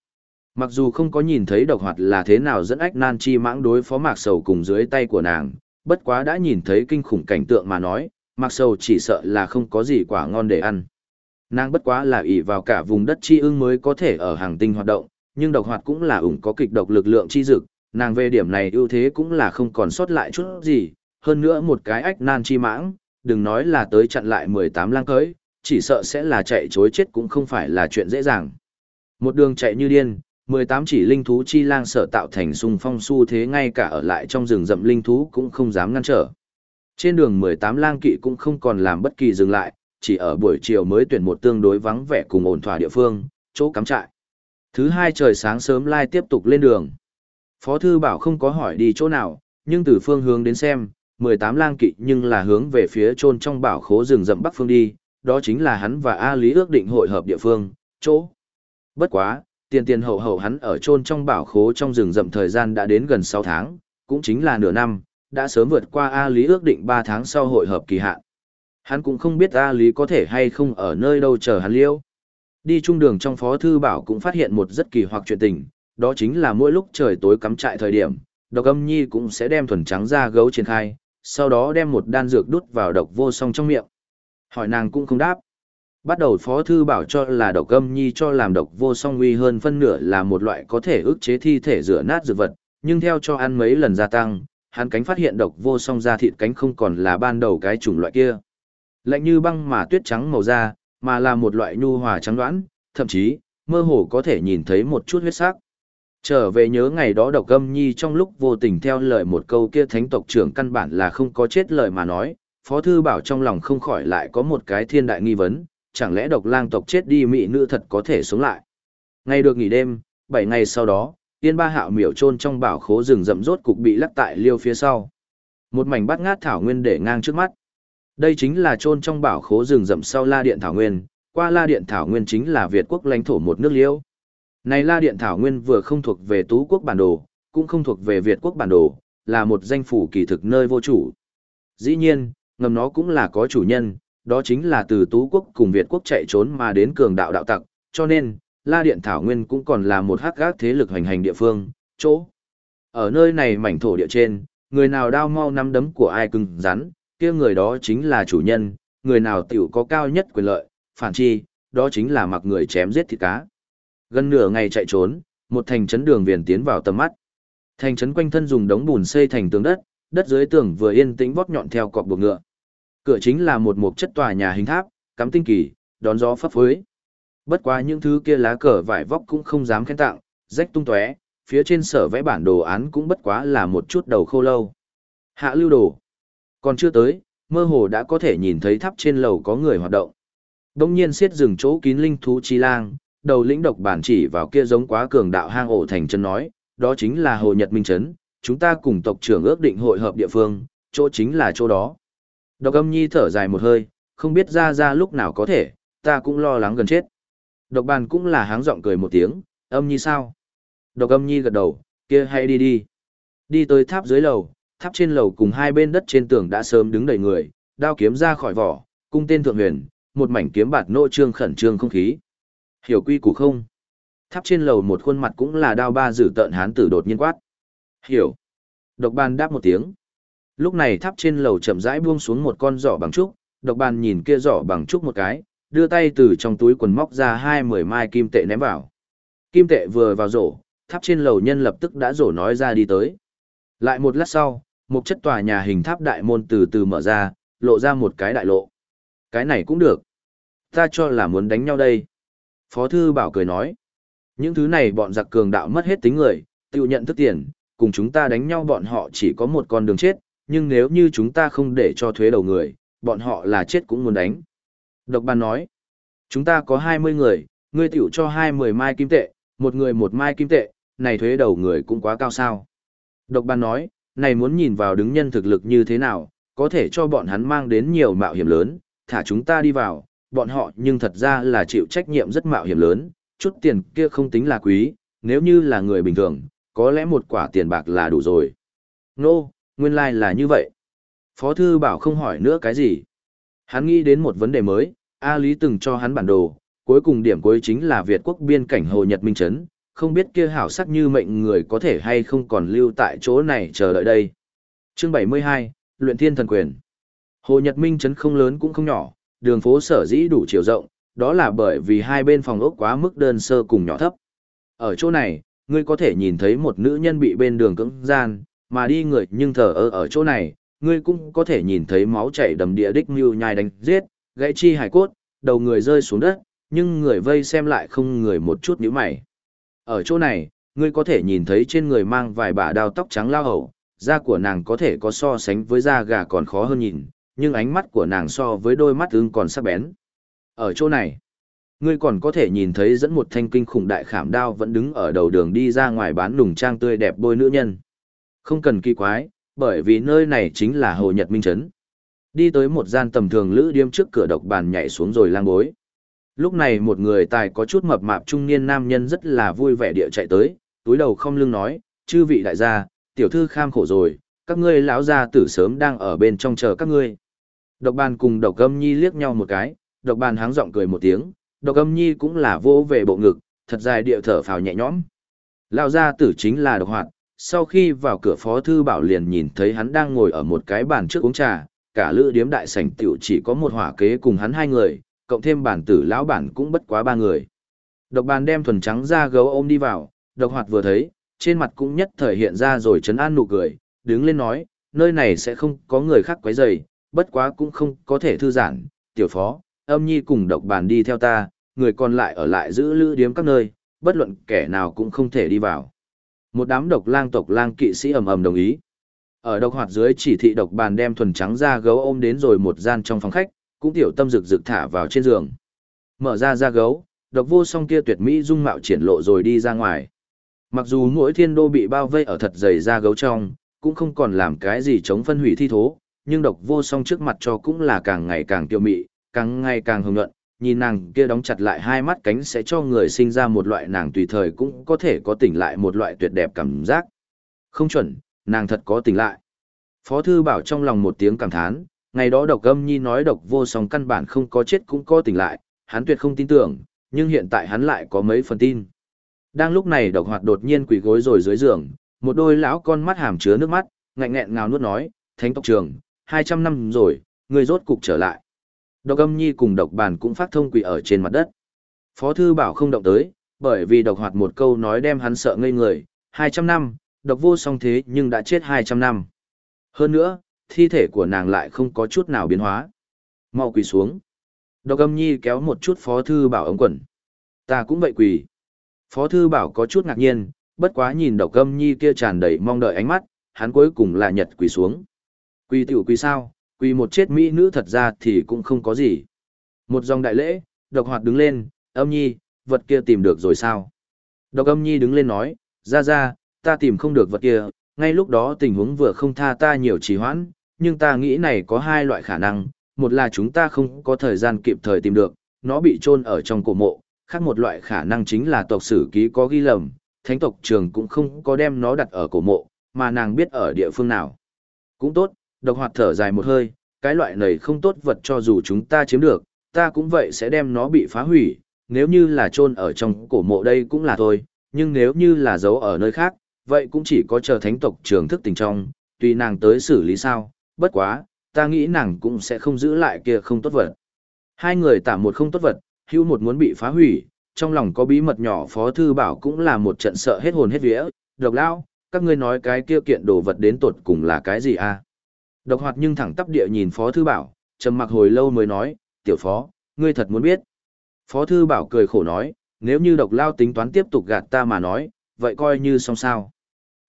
Mặc dù không có nhìn thấy độc hoạt là thế nào dẫn ách nan chi mãng đối phó mạc sầu cùng dưới tay của nàng, bất quá đã nhìn thấy kinh khủng cảnh tượng mà nói, mạc sầu chỉ sợ là không có gì quả ngon để ăn. Nàng bất quá là ỷ vào cả vùng đất chi ưng mới có thể ở hàng tinh hoạt động, nhưng độc hoạt cũng là ủng có kịch độc lực lượng chi dực, nàng về điểm này ưu thế cũng là không còn sót lại chút gì, hơn nữa một cái ách nan chi mãng, đừng nói là tới chặn lại 18 lang cưới, chỉ sợ sẽ là chạy chối chết cũng không phải là chuyện dễ dàng. Một đường chạy như điên, 18 chỉ linh thú chi lang sở tạo thành xung phong su thế ngay cả ở lại trong rừng rậm linh thú cũng không dám ngăn trở. Trên đường 18 lang kỵ cũng không còn làm bất kỳ dừng lại, chỉ ở buổi chiều mới tuyển một tương đối vắng vẻ cùng ổn thỏa địa phương, chỗ cắm trại. Thứ hai trời sáng sớm lai tiếp tục lên đường. Phó thư bảo không có hỏi đi chỗ nào, nhưng từ phương hướng đến xem, 18 lang kỵ nhưng là hướng về phía trôn trong bảo khố rừng rậm bắc phương đi, đó chính là hắn và A Lý ước định hội hợp địa phương, chỗ. Bất quá, tiền tiền hậu hậu hắn ở chôn trong bảo khố trong rừng rậm thời gian đã đến gần 6 tháng, cũng chính là nửa năm, đã sớm vượt qua A Lý ước định 3 tháng sau hội hợp kỳ hạn. Hắn cũng không biết A Lý có thể hay không ở nơi đâu chờ hắn liêu. Đi trung đường trong phó thư bảo cũng phát hiện một rất kỳ hoặc chuyện tình, đó chính là mỗi lúc trời tối cắm trại thời điểm, độc âm nhi cũng sẽ đem thuần trắng ra gấu triển khai, sau đó đem một đan dược đút vào độc vô song trong miệng. Hỏi nàng cũng không đáp. Bắt đầu phó thư bảo cho là độc âm nhi cho làm độc vô song nguy hơn phân nửa là một loại có thể ức chế thi thể rửa nát dược vật, nhưng theo cho ăn mấy lần gia tăng, hắn cánh phát hiện độc vô song ra thịt cánh không còn là ban đầu cái chủng loại kia. Lạnh như băng mà tuyết trắng màu da, mà là một loại nhu hòa trắng đoán, thậm chí, mơ hồ có thể nhìn thấy một chút huyết sắc. Trở về nhớ ngày đó độc âm nhi trong lúc vô tình theo lời một câu kia thánh tộc trưởng căn bản là không có chết lời mà nói, Phó Thư Bảo trong lòng không khỏi lại có một cái thiên đại nghi vấn, chẳng lẽ độc lang tộc chết đi mỹ nữ thật có thể sống lại. Ngày được nghỉ đêm, 7 ngày sau đó, tiên ba hạo miểu trôn trong bảo khố rừng rậm rốt cục bị lắc tại liêu phía sau. Một mảnh bát ngát thảo nguyên để ngang trước mắt. Đây chính là chôn trong bảo khố rừng rậm sau La Điện Thảo Nguyên, qua La Điện Thảo Nguyên chính là Việt quốc lãnh thổ một nước liêu. Này La Điện Thảo Nguyên vừa không thuộc về Tú quốc bản đồ, cũng không thuộc về Việt quốc bản đồ, là một danh phủ kỳ thực nơi vô chủ. Dĩ nhiên, ngầm nó cũng là có chủ nhân, đó chính là từ Tú quốc cùng Việt quốc chạy trốn mà đến cường đạo đạo tặc, cho nên, La Điện Thảo Nguyên cũng còn là một hắc gác thế lực hành hành địa phương, chỗ. Ở nơi này mảnh thổ địa trên, người nào đao mau nắm đấm của ai cứng rắn, kia người đó chính là chủ nhân, người nào tiểu có cao nhất quyền lợi, phản chi, đó chính là mặc người chém giết thịt cá. Gần nửa ngày chạy trốn, một thành trấn đường viền tiến vào tầm mắt. Thành trấn quanh thân dùng đống bùn xây thành tường đất, đất dưới tường vừa yên tĩnh vót nhọn theo cọc buộc ngựa. Cửa chính là một mục chất tòa nhà hình tháp, cắm tinh kỳ, đón gió phấp phới. Bất quá những thứ kia lá cờ vải vóc cũng không dám khen tặng, rách tung tóe, phía trên sở vẽ bản đồ án cũng bất quá là một chút đầu khô lâu. Hạ lưu đồ. Còn chưa tới, mơ hồ đã có thể nhìn thấy tháp trên lầu có người hoạt động. Đông nhiên siết rừng chỗ kín linh thú chi lang, đầu lĩnh độc bản chỉ vào kia giống quá cường đạo hang ổ thành chân nói, đó chính là Hồ Nhật Minh chấn chúng ta cùng tộc trưởng ước định hội hợp địa phương, chỗ chính là chỗ đó. Độc âm nhi thở dài một hơi, không biết ra ra lúc nào có thể, ta cũng lo lắng gần chết. Độc bàn cũng là háng giọng cười một tiếng, âm nhi sao? Độc âm nhi gật đầu, kia hay đi đi. Đi tới tháp dưới lầu, tháp trên lầu cùng hai bên đất trên tường đã sớm đứng đầy người, đao kiếm ra khỏi vỏ, cung tên thượng huyền, một mảnh kiếm bạt nô trương khẩn trương không khí. Hiểu quy củ không? Tháp trên lầu một khuôn mặt cũng là đao ba giữ tợn hán tử đột nhiên quát. Hiểu. Độc bàn đáp một tiếng. Lúc này tháp trên lầu chậm rãi buông xuống một con giỏ bằng trúc, độc bàn nhìn kia giỏ bằng trúc một cái, đưa tay từ trong túi quần móc ra hai mười mai kim tệ ném vào. Kim tệ vừa vào rổ, tháp trên lầu nhân lập tức đã rổ nói ra đi tới. Lại một lát sau, một chất tòa nhà hình tháp đại môn từ từ mở ra, lộ ra một cái đại lộ. Cái này cũng được. Ta cho là muốn đánh nhau đây. Phó thư bảo cười nói. Những thứ này bọn giặc cường đạo mất hết tính người, tự nhận thức tiền, cùng chúng ta đánh nhau bọn họ chỉ có một con đường chết, nhưng nếu như chúng ta không để cho thuế đầu người, bọn họ là chết cũng muốn đánh. Độc bàn nói, chúng ta có 20 người, ngươi tiểu cho 20 mai kim tệ, một người một mai kim tệ, này thuế đầu người cũng quá cao sao. Độc bàn nói, này muốn nhìn vào đứng nhân thực lực như thế nào, có thể cho bọn hắn mang đến nhiều mạo hiểm lớn, thả chúng ta đi vào, bọn họ nhưng thật ra là chịu trách nhiệm rất mạo hiểm lớn, chút tiền kia không tính là quý, nếu như là người bình thường, có lẽ một quả tiền bạc là đủ rồi. Nô, no, nguyên lai like là như vậy. Phó thư bảo không hỏi nữa cái gì. Hắn nghĩ đến một vấn đề mới, A Lý từng cho hắn bản đồ, cuối cùng điểm cuối chính là Việt quốc biên cảnh Hồ Nhật Minh Trấn, không biết kia hảo sắc như mệnh người có thể hay không còn lưu tại chỗ này chờ đợi đây. Chương 72, Luyện Thiên Thần Quyền Hồ Nhật Minh Trấn không lớn cũng không nhỏ, đường phố sở dĩ đủ chiều rộng, đó là bởi vì hai bên phòng ốc quá mức đơn sơ cùng nhỏ thấp. Ở chỗ này, ngươi có thể nhìn thấy một nữ nhân bị bên đường cưỡng gian, mà đi người nhưng thờ ơ ở chỗ này, ngươi cũng có thể nhìn thấy máu chảy đầm địa đích mưu nhai đánh giết, gãy chi hải cốt, đầu người rơi xuống đất, nhưng người vây xem lại không người một chút nhíu mày. Ở chỗ này, ngươi có thể nhìn thấy trên người mang vài bả đao tóc trắng lao hầu, da của nàng có thể có so sánh với da gà còn khó hơn nhìn, nhưng ánh mắt của nàng so với đôi mắt ưng còn sắc bén. Ở chỗ này, ngươi còn có thể nhìn thấy dẫn một thanh kinh khủng đại khảm đao vẫn đứng ở đầu đường đi ra ngoài bán nùng trang tươi đẹp bôi nữ nhân. Không cần kỳ quái, bởi vì nơi này chính là Hồ Nhật Minh Trấn. Đi tới một gian tầm thường lữ điếm trước cửa độc bàn nhảy xuống rồi lang bối. Lúc này một người tài có chút mập mạp trung niên nam nhân rất là vui vẻ địa chạy tới, túi đầu không lưng nói, chư vị đại gia, tiểu thư kham khổ rồi, các ngươi lão gia tử sớm đang ở bên trong chờ các ngươi. Độc bàn cùng độc gâm nhi liếc nhau một cái, độc bàn háng giọng cười một tiếng, độc âm nhi cũng là vô về bộ ngực, thật dài địa thở phào nhẹ nhõm. lao gia tử chính là độc hoạt, sau khi vào cửa phó thư bảo liền nhìn thấy hắn đang ngồi ở một cái bàn trước uống trà, cả lữ điếm đại sảnh tiểu chỉ có một hỏa kế cùng hắn hai người, cộng thêm bản tử lão bản cũng bất quá ba người. Độc bàn đem thuần trắng ra gấu ôm đi vào, độc hoạt vừa thấy, trên mặt cũng nhất thời hiện ra rồi chấn an nụ cười, đứng lên nói, nơi này sẽ không có người khác quấy rầy, bất quá cũng không có thể thư giãn, tiểu phó, âm nhi cùng độc bàn đi theo ta, người còn lại ở lại giữ lữ điếm các nơi, bất luận kẻ nào cũng không thể đi vào. Một đám độc lang tộc lang kỵ sĩ ầm ầm đồng ý. Ở độc hoạt dưới chỉ thị độc bàn đem thuần trắng da gấu ôm đến rồi một gian trong phòng khách, cũng tiểu tâm rực rực thả vào trên giường. Mở ra da gấu, độc vô song kia tuyệt mỹ dung mạo triển lộ rồi đi ra ngoài. Mặc dù mỗi thiên đô bị bao vây ở thật dày da gấu trong, cũng không còn làm cái gì chống phân hủy thi thố, nhưng độc vô song trước mặt cho cũng là càng ngày càng tiêu mị, càng ngày càng hồng nhuận, nhìn nàng kia đóng chặt lại hai mắt cánh sẽ cho người sinh ra một loại nàng tùy thời cũng có thể có tỉnh lại một loại tuyệt đẹp cảm giác. Không chuẩn, nàng thật có tỉnh lại. Phó thư bảo trong lòng một tiếng cảm thán, ngày đó độc âm nhi nói độc vô song căn bản không có chết cũng có tỉnh lại, hắn tuyệt không tin tưởng, nhưng hiện tại hắn lại có mấy phần tin. Đang lúc này độc hoạt đột nhiên quỳ gối rồi dưới giường, một đôi lão con mắt hàm chứa nước mắt, ngạnh nghẹn ngào nuốt nói, thánh tộc trường, 200 năm rồi, người rốt cục trở lại. Độc âm nhi cùng độc bàn cũng phát thông quỷ ở trên mặt đất. Phó thư bảo không động tới, bởi vì độc hoạt một câu nói đem hắn sợ ngây người, 200 năm, độc vô song thế nhưng đã chết 200 năm. Hơn nữa, thi thể của nàng lại không có chút nào biến hóa. Mau quỳ xuống. Độc âm nhi kéo một chút phó thư bảo ống quần. Ta cũng vậy quỳ. Phó thư bảo có chút ngạc nhiên, bất quá nhìn độc âm nhi kia tràn đầy mong đợi ánh mắt, hắn cuối cùng là nhật quỳ xuống. Quỳ tiểu quỳ sao, quỳ một chết mỹ nữ thật ra thì cũng không có gì. Một dòng đại lễ, độc hoạt đứng lên, âm nhi, vật kia tìm được rồi sao? Độc âm nhi đứng lên nói, ra ra, ta tìm không được vật kia, ngay lúc đó tình huống vừa không tha ta nhiều trì hoãn, nhưng ta nghĩ này có hai loại khả năng, một là chúng ta không có thời gian kịp thời tìm được, nó bị chôn ở trong cổ mộ, khác một loại khả năng chính là tộc sử ký có ghi lầm, thánh tộc trường cũng không có đem nó đặt ở cổ mộ, mà nàng biết ở địa phương nào. Cũng tốt, độc hoạt thở dài một hơi, cái loại này không tốt vật cho dù chúng ta chiếm được, ta cũng vậy sẽ đem nó bị phá hủy, nếu như là chôn ở trong cổ mộ đây cũng là thôi, nhưng nếu như là giấu ở nơi khác, vậy cũng chỉ có chờ thánh tộc trường thức tình trong, tùy nàng tới xử lý sao, bất quá, ta nghĩ nàng cũng sẽ không giữ lại kia không tốt vật. Hai người tả một không tốt vật, hưu một muốn bị phá hủy, trong lòng có bí mật nhỏ phó thư bảo cũng là một trận sợ hết hồn hết vía, độc lao, các ngươi nói cái kia kiện đồ vật đến tột cùng là cái gì à? Độc hoạt nhưng thẳng tắp địa nhìn phó thư bảo, trầm mặc hồi lâu mới nói, tiểu phó, ngươi thật muốn biết. Phó thư bảo cười khổ nói, nếu như độc lao tính toán tiếp tục gạt ta mà nói, vậy coi như xong sao.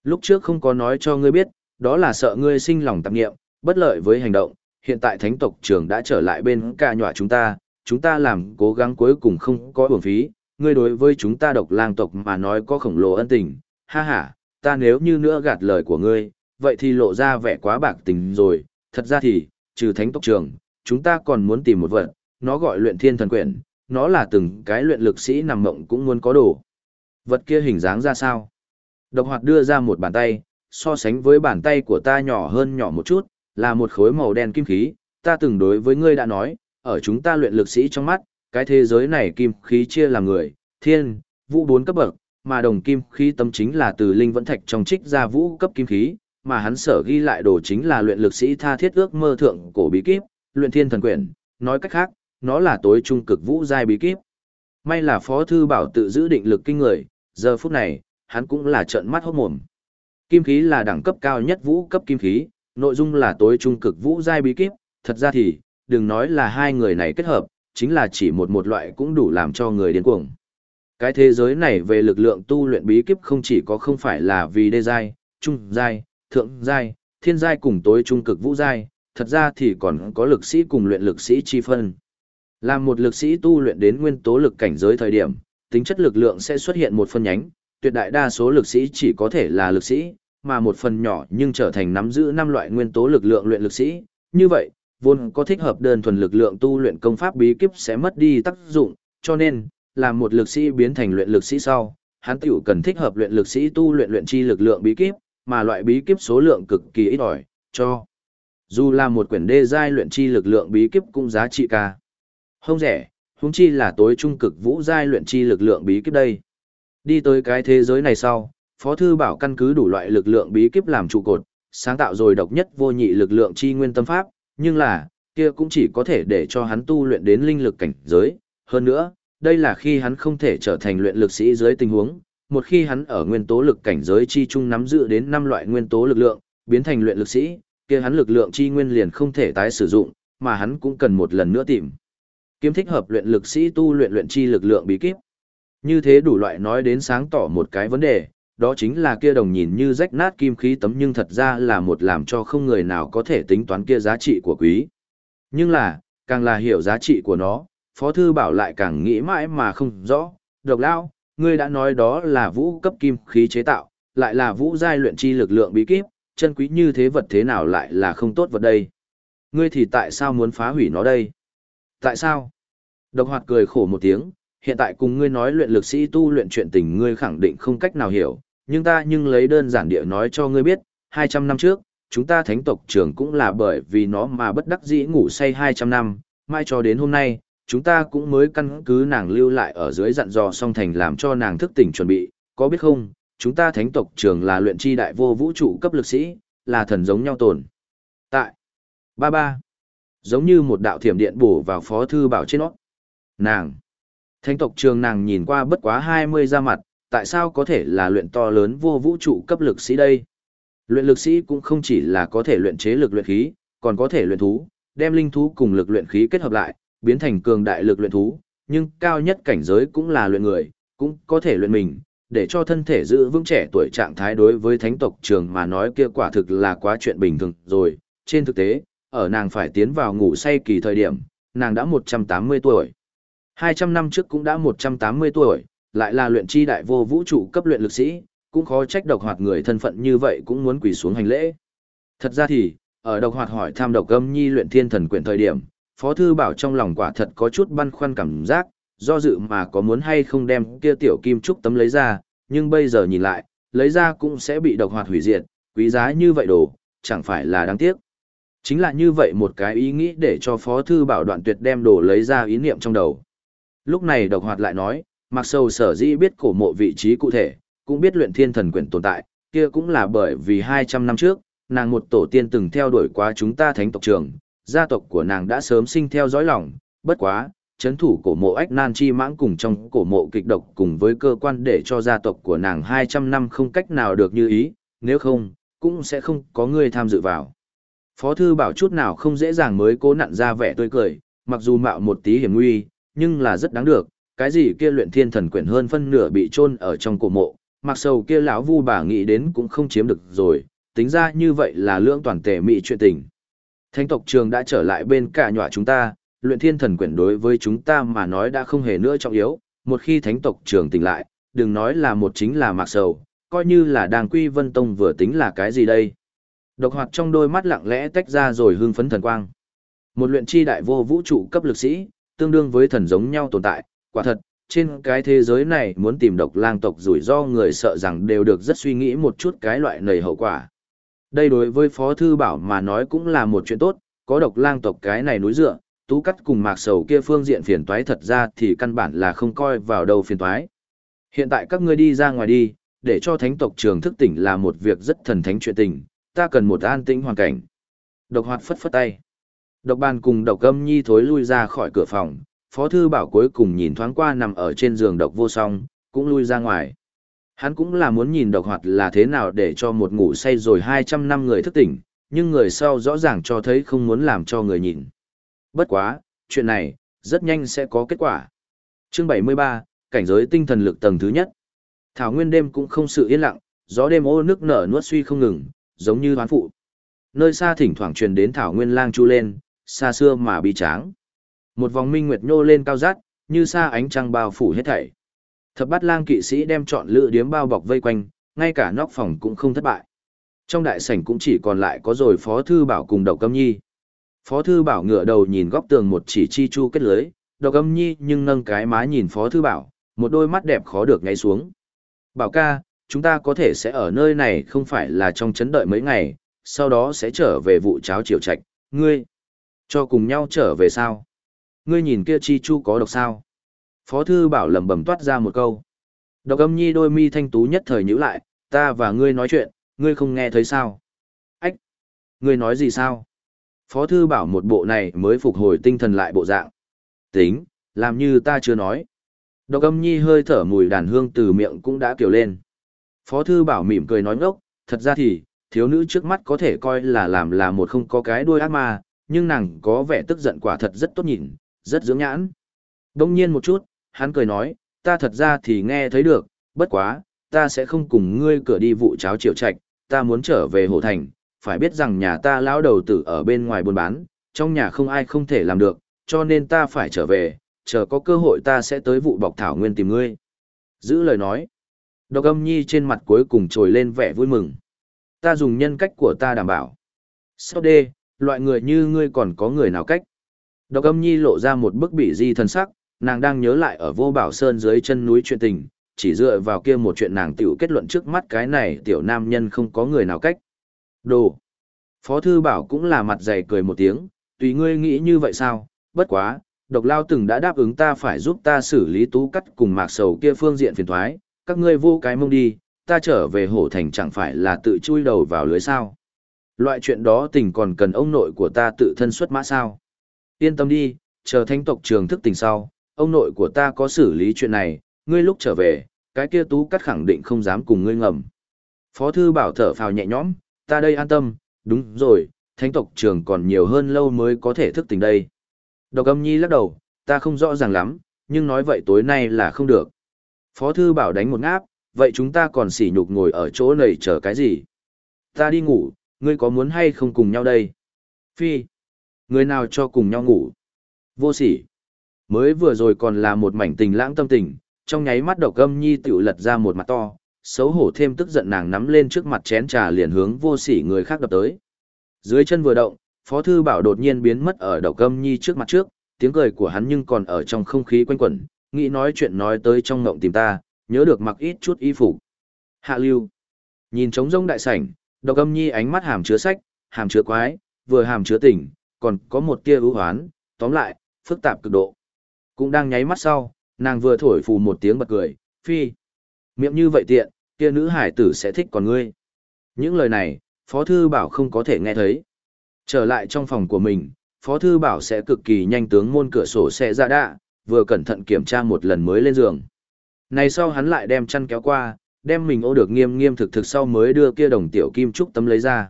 Lúc trước không có nói cho ngươi biết, đó là sợ ngươi sinh lòng tạp nghiệm, bất lợi với hành động, hiện tại thánh tộc trưởng đã trở lại bên cả nhỏ chúng ta, chúng ta làm cố gắng cuối cùng không có uổng phí, ngươi đối với chúng ta độc lang tộc mà nói có khổng lồ ân tình, ha ha, ta nếu như nữa gạt lời của ngươi, vậy thì lộ ra vẻ quá bạc tình rồi, thật ra thì, trừ thánh tộc trường chúng ta còn muốn tìm một vật, nó gọi luyện thiên thần quyển, nó là từng cái luyện lực sĩ nằm mộng cũng muốn có đồ. Vật kia hình dáng ra sao? Độc hoạt đưa ra một bàn tay, so sánh với bàn tay của ta nhỏ hơn nhỏ một chút, là một khối màu đen kim khí, ta từng đối với ngươi đã nói, ở chúng ta luyện lực sĩ trong mắt, cái thế giới này kim khí chia làm người, thiên, vũ bốn cấp bậc, mà đồng kim khí tâm chính là từ linh vẫn thạch trong trích ra vũ cấp kim khí, mà hắn sở ghi lại đồ chính là luyện lực sĩ tha thiết ước mơ thượng cổ bí kíp, luyện thiên thần quyển, nói cách khác, nó là tối trung cực vũ giai bí kíp. May là Phó thư bảo tự giữ định lực kinh người, giờ phút này, hắn cũng là trợn mắt hốt mồm. Kim khí là đẳng cấp cao nhất vũ cấp kim khí, nội dung là tối trung cực vũ giai bí kíp, thật ra thì, đừng nói là hai người này kết hợp, chính là chỉ một một loại cũng đủ làm cho người điên cuồng. Cái thế giới này về lực lượng tu luyện bí kíp không chỉ có không phải là vì đê giai, trung giai, thượng giai, thiên giai cùng tối trung cực vũ giai, thật ra thì còn có lực sĩ cùng luyện lực sĩ chi phân. Làm một lực sĩ tu luyện đến nguyên tố lực cảnh giới thời điểm, tính chất lực lượng sẽ xuất hiện một phân nhánh, tuyệt đại đa số lực sĩ chỉ có thể là lực sĩ, mà một phần nhỏ nhưng trở thành nắm giữ năm loại nguyên tố lực lượng luyện lực sĩ. Như vậy, vốn có thích hợp đơn thuần lực lượng tu luyện công pháp bí kíp sẽ mất đi tác dụng, cho nên, làm một lực sĩ biến thành luyện lực sĩ sau, hắn tiểu cần thích hợp luyện lực sĩ tu luyện luyện chi lực lượng bí kíp, mà loại bí kíp số lượng cực kỳ ít ỏi, cho. Dù là một quyển đê giai luyện chi lực lượng bí kíp cũng giá trị ca. Không rẻ, huống chi là tối trung cực vũ giai luyện chi lực lượng bí kíp đây. Đi tới cái thế giới này sau, Phó Thư Bảo căn cứ đủ loại lực lượng bí kíp làm trụ cột, sáng tạo rồi độc nhất vô nhị lực lượng chi nguyên tâm pháp, nhưng là, kia cũng chỉ có thể để cho hắn tu luyện đến linh lực cảnh giới. Hơn nữa, đây là khi hắn không thể trở thành luyện lực sĩ dưới tình huống, một khi hắn ở nguyên tố lực cảnh giới chi trung nắm giữ đến năm loại nguyên tố lực lượng, biến thành luyện lực sĩ, kia hắn lực lượng chi nguyên liền không thể tái sử dụng, mà hắn cũng cần một lần nữa tìm. Kiếm thích hợp luyện lực sĩ tu luyện luyện chi lực lượng bí kíp. Như thế đủ loại nói đến sáng tỏ một cái vấn đề, đó chính là kia đồng nhìn như rách nát kim khí tấm nhưng thật ra là một làm cho không người nào có thể tính toán kia giá trị của quý. Nhưng là, càng là hiểu giá trị của nó, Phó Thư Bảo lại càng nghĩ mãi mà không rõ, độc lao, ngươi đã nói đó là vũ cấp kim khí chế tạo, lại là vũ giai luyện chi lực lượng bí kíp, chân quý như thế vật thế nào lại là không tốt vật đây. Ngươi thì tại sao muốn phá hủy nó đây? Tại sao? Độc hoạt cười khổ một tiếng, hiện tại cùng ngươi nói luyện lực sĩ tu luyện chuyện tình ngươi khẳng định không cách nào hiểu, nhưng ta nhưng lấy đơn giản địa nói cho ngươi biết, 200 năm trước, chúng ta thánh tộc trưởng cũng là bởi vì nó mà bất đắc dĩ ngủ say 200 năm, mai cho đến hôm nay, chúng ta cũng mới căn cứ nàng lưu lại ở dưới dặn dò song thành làm cho nàng thức tỉnh chuẩn bị, có biết không, chúng ta thánh tộc trường là luyện chi đại vô vũ trụ cấp lực sĩ, là thần giống nhau tồn. Tại. Ba ba. Giống như một đạo thiểm điện bổ vào phó thư bảo trên nó. Nàng. Thánh tộc trường nàng nhìn qua bất quá 20 ra mặt, tại sao có thể là luyện to lớn vô vũ trụ cấp lực sĩ đây? Luyện lực sĩ cũng không chỉ là có thể luyện chế lực luyện khí, còn có thể luyện thú, đem linh thú cùng lực luyện khí kết hợp lại, biến thành cường đại lực luyện thú, nhưng cao nhất cảnh giới cũng là luyện người, cũng có thể luyện mình, để cho thân thể giữ vững trẻ tuổi trạng thái đối với thánh tộc trường mà nói kia quả thực là quá chuyện bình thường rồi. Trên thực tế, ở nàng phải tiến vào ngủ say kỳ thời điểm, nàng đã 180 tuổi. 200 năm trước cũng đã 180 tuổi, lại là luyện chi đại vô vũ trụ cấp luyện lực sĩ, cũng khó trách độc hoạt người thân phận như vậy cũng muốn quỳ xuống hành lễ. Thật ra thì, ở độc hoạt hỏi tham độc âm nhi luyện thiên thần quyển thời điểm, Phó Thư Bảo trong lòng quả thật có chút băn khoăn cảm giác, do dự mà có muốn hay không đem kia tiểu kim trúc tấm lấy ra, nhưng bây giờ nhìn lại, lấy ra cũng sẽ bị độc hoạt hủy diệt, quý giá như vậy đồ, chẳng phải là đáng tiếc. Chính là như vậy một cái ý nghĩ để cho Phó Thư Bảo đoạn tuyệt đem đồ lấy ra ý niệm trong đầu. Lúc này độc hoạt lại nói, mặc sầu sở dĩ biết cổ mộ vị trí cụ thể, cũng biết luyện thiên thần quyển tồn tại, kia cũng là bởi vì 200 năm trước, nàng một tổ tiên từng theo đuổi qua chúng ta thánh tộc trường, gia tộc của nàng đã sớm sinh theo dõi lòng, bất quá, chấn thủ cổ mộ ách nan chi mãng cùng trong cổ mộ kịch độc cùng với cơ quan để cho gia tộc của nàng 200 năm không cách nào được như ý, nếu không, cũng sẽ không có người tham dự vào. Phó thư bảo chút nào không dễ dàng mới cố nặn ra vẻ tươi cười, mặc dù mạo một tí hiểm nguy, nhưng là rất đáng được, cái gì kia luyện thiên thần quyển hơn phân nửa bị chôn ở trong cổ mộ, mặc sầu kia lão vu bà nghĩ đến cũng không chiếm được rồi, tính ra như vậy là lưỡng toàn tể mị chuyện tình. Thánh tộc trường đã trở lại bên cả nhỏ chúng ta, luyện thiên thần quyển đối với chúng ta mà nói đã không hề nữa trọng yếu, một khi thánh tộc trường tỉnh lại, đừng nói là một chính là mạc sầu, coi như là đàng quy vân tông vừa tính là cái gì đây. Độc hoạt trong đôi mắt lặng lẽ tách ra rồi hưng phấn thần quang. Một luyện chi đại vô vũ trụ cấp lực sĩ, tương đương với thần giống nhau tồn tại, quả thật, trên cái thế giới này muốn tìm độc lang tộc rủi ro người sợ rằng đều được rất suy nghĩ một chút cái loại nầy hậu quả. Đây đối với Phó Thư Bảo mà nói cũng là một chuyện tốt, có độc lang tộc cái này núi dựa, tú cắt cùng mạc sầu kia phương diện phiền toái thật ra thì căn bản là không coi vào đâu phiền toái. Hiện tại các ngươi đi ra ngoài đi, để cho thánh tộc trường thức tỉnh là một việc rất thần thánh chuyện tình, ta cần một an tĩnh hoàn cảnh. Độc hoạt phất phất tay. Độc bàn cùng độc âm nhi thối lui ra khỏi cửa phòng, Phó Thư Bảo cuối cùng nhìn thoáng qua nằm ở trên giường độc vô song, cũng lui ra ngoài. Hắn cũng là muốn nhìn độc hoạt là thế nào để cho một ngủ say rồi 200 năm người thức tỉnh, nhưng người sau rõ ràng cho thấy không muốn làm cho người nhìn. Bất quá, chuyện này, rất nhanh sẽ có kết quả. Chương 73, cảnh giới tinh thần lực tầng thứ nhất. Thảo nguyên đêm cũng không sự yên lặng, gió đêm ô nước nở nuốt suy không ngừng, giống như hoán phụ. Nơi xa thỉnh thoảng truyền đến thảo nguyên lang chu lên, xa xưa mà bi tráng. Một vòng minh nguyệt nhô lên cao rát, như xa ánh trăng bao phủ hết thảy. Thập bát lang kỵ sĩ đem chọn lựa điếm bao bọc vây quanh, ngay cả nóc phòng cũng không thất bại. Trong đại sảnh cũng chỉ còn lại có rồi Phó Thư Bảo cùng Độc Câm Nhi. Phó Thư Bảo ngửa đầu nhìn góc tường một chỉ chi chu kết lưới, Độc Câm Nhi nhưng nâng cái má nhìn Phó Thư Bảo, một đôi mắt đẹp khó được ngáy xuống. Bảo ca, chúng ta có thể sẽ ở nơi này không phải là trong chấn đợi mấy ngày, sau đó sẽ trở về vụ cháo triều trạch, ngươi. Cho cùng nhau trở về sao? Ngươi nhìn kia chi chu có độc sao? Phó thư bảo lầm bầm toát ra một câu. Độc âm nhi đôi mi thanh tú nhất thời nhữ lại, ta và ngươi nói chuyện, ngươi không nghe thấy sao? Ách! Ngươi nói gì sao? Phó thư bảo một bộ này mới phục hồi tinh thần lại bộ dạng. Tính, làm như ta chưa nói. Độc âm nhi hơi thở mùi đàn hương từ miệng cũng đã kiểu lên. Phó thư bảo mỉm cười nói ngốc, thật ra thì, thiếu nữ trước mắt có thể coi là làm là một không có cái đuôi ác ma, nhưng nàng có vẻ tức giận quả thật rất tốt nhìn, rất dưỡng nhãn. Đông nhiên một chút, hắn cười nói, ta thật ra thì nghe thấy được, bất quá, ta sẽ không cùng ngươi cửa đi vụ cháo triệu trạch, ta muốn trở về hồ thành, phải biết rằng nhà ta lão đầu tử ở bên ngoài buôn bán, trong nhà không ai không thể làm được, cho nên ta phải trở về, chờ có cơ hội ta sẽ tới vụ bọc thảo nguyên tìm ngươi. Giữ lời nói. Độc âm nhi trên mặt cuối cùng trồi lên vẻ vui mừng. Ta dùng nhân cách của ta đảm bảo. Sau đê, Loại người như ngươi còn có người nào cách? Độc âm nhi lộ ra một bức bị di thần sắc, nàng đang nhớ lại ở vô bảo sơn dưới chân núi chuyện tình, chỉ dựa vào kia một chuyện nàng tiểu kết luận trước mắt cái này tiểu nam nhân không có người nào cách. Đồ! Phó thư bảo cũng là mặt dày cười một tiếng, tùy ngươi nghĩ như vậy sao, bất quá, độc lao từng đã đáp ứng ta phải giúp ta xử lý tú cắt cùng mạc sầu kia phương diện phiền thoái, các ngươi vô cái mông đi, ta trở về hổ thành chẳng phải là tự chui đầu vào lưới sao. Loại chuyện đó tình còn cần ông nội của ta tự thân xuất mã sao. Yên tâm đi, chờ thánh tộc trường thức tình sau, ông nội của ta có xử lý chuyện này, ngươi lúc trở về, cái kia tú cắt khẳng định không dám cùng ngươi ngầm. Phó thư bảo thở phào nhẹ nhõm, ta đây an tâm, đúng rồi, thánh tộc trường còn nhiều hơn lâu mới có thể thức tỉnh đây. Độc âm nhi lắc đầu, ta không rõ ràng lắm, nhưng nói vậy tối nay là không được. Phó thư bảo đánh một ngáp, vậy chúng ta còn sỉ nhục ngồi ở chỗ này chờ cái gì? Ta đi ngủ, ngươi có muốn hay không cùng nhau đây? Phi, người nào cho cùng nhau ngủ? Vô sỉ. Mới vừa rồi còn là một mảnh tình lãng tâm tình, trong nháy mắt độc âm nhi tiểu lật ra một mặt to, xấu hổ thêm tức giận nàng nắm lên trước mặt chén trà liền hướng vô sỉ người khác đập tới. Dưới chân vừa động, Phó Thư Bảo đột nhiên biến mất ở độc âm nhi trước mặt trước, tiếng cười của hắn nhưng còn ở trong không khí quanh quẩn, nghĩ nói chuyện nói tới trong ngộng tìm ta, nhớ được mặc ít chút y phục. Hạ lưu. Nhìn trống rông đại sảnh, độc âm nhi ánh mắt hàm chứa sách, hàm chứa quái, vừa hàm chứa tỉnh, còn có một tia ưu hoán, tóm lại, phức tạp cực độ. Cũng đang nháy mắt sau, nàng vừa thổi phù một tiếng bật cười, phi. Miệng như vậy tiện, kia nữ hải tử sẽ thích còn ngươi. Những lời này, Phó Thư Bảo không có thể nghe thấy. Trở lại trong phòng của mình, Phó Thư Bảo sẽ cực kỳ nhanh tướng môn cửa sổ sẽ ra đạ, vừa cẩn thận kiểm tra một lần mới lên giường. Này sau hắn lại đem chăn kéo qua, đem mình ô được nghiêm nghiêm thực thực sau mới đưa kia đồng tiểu kim trúc tấm lấy ra.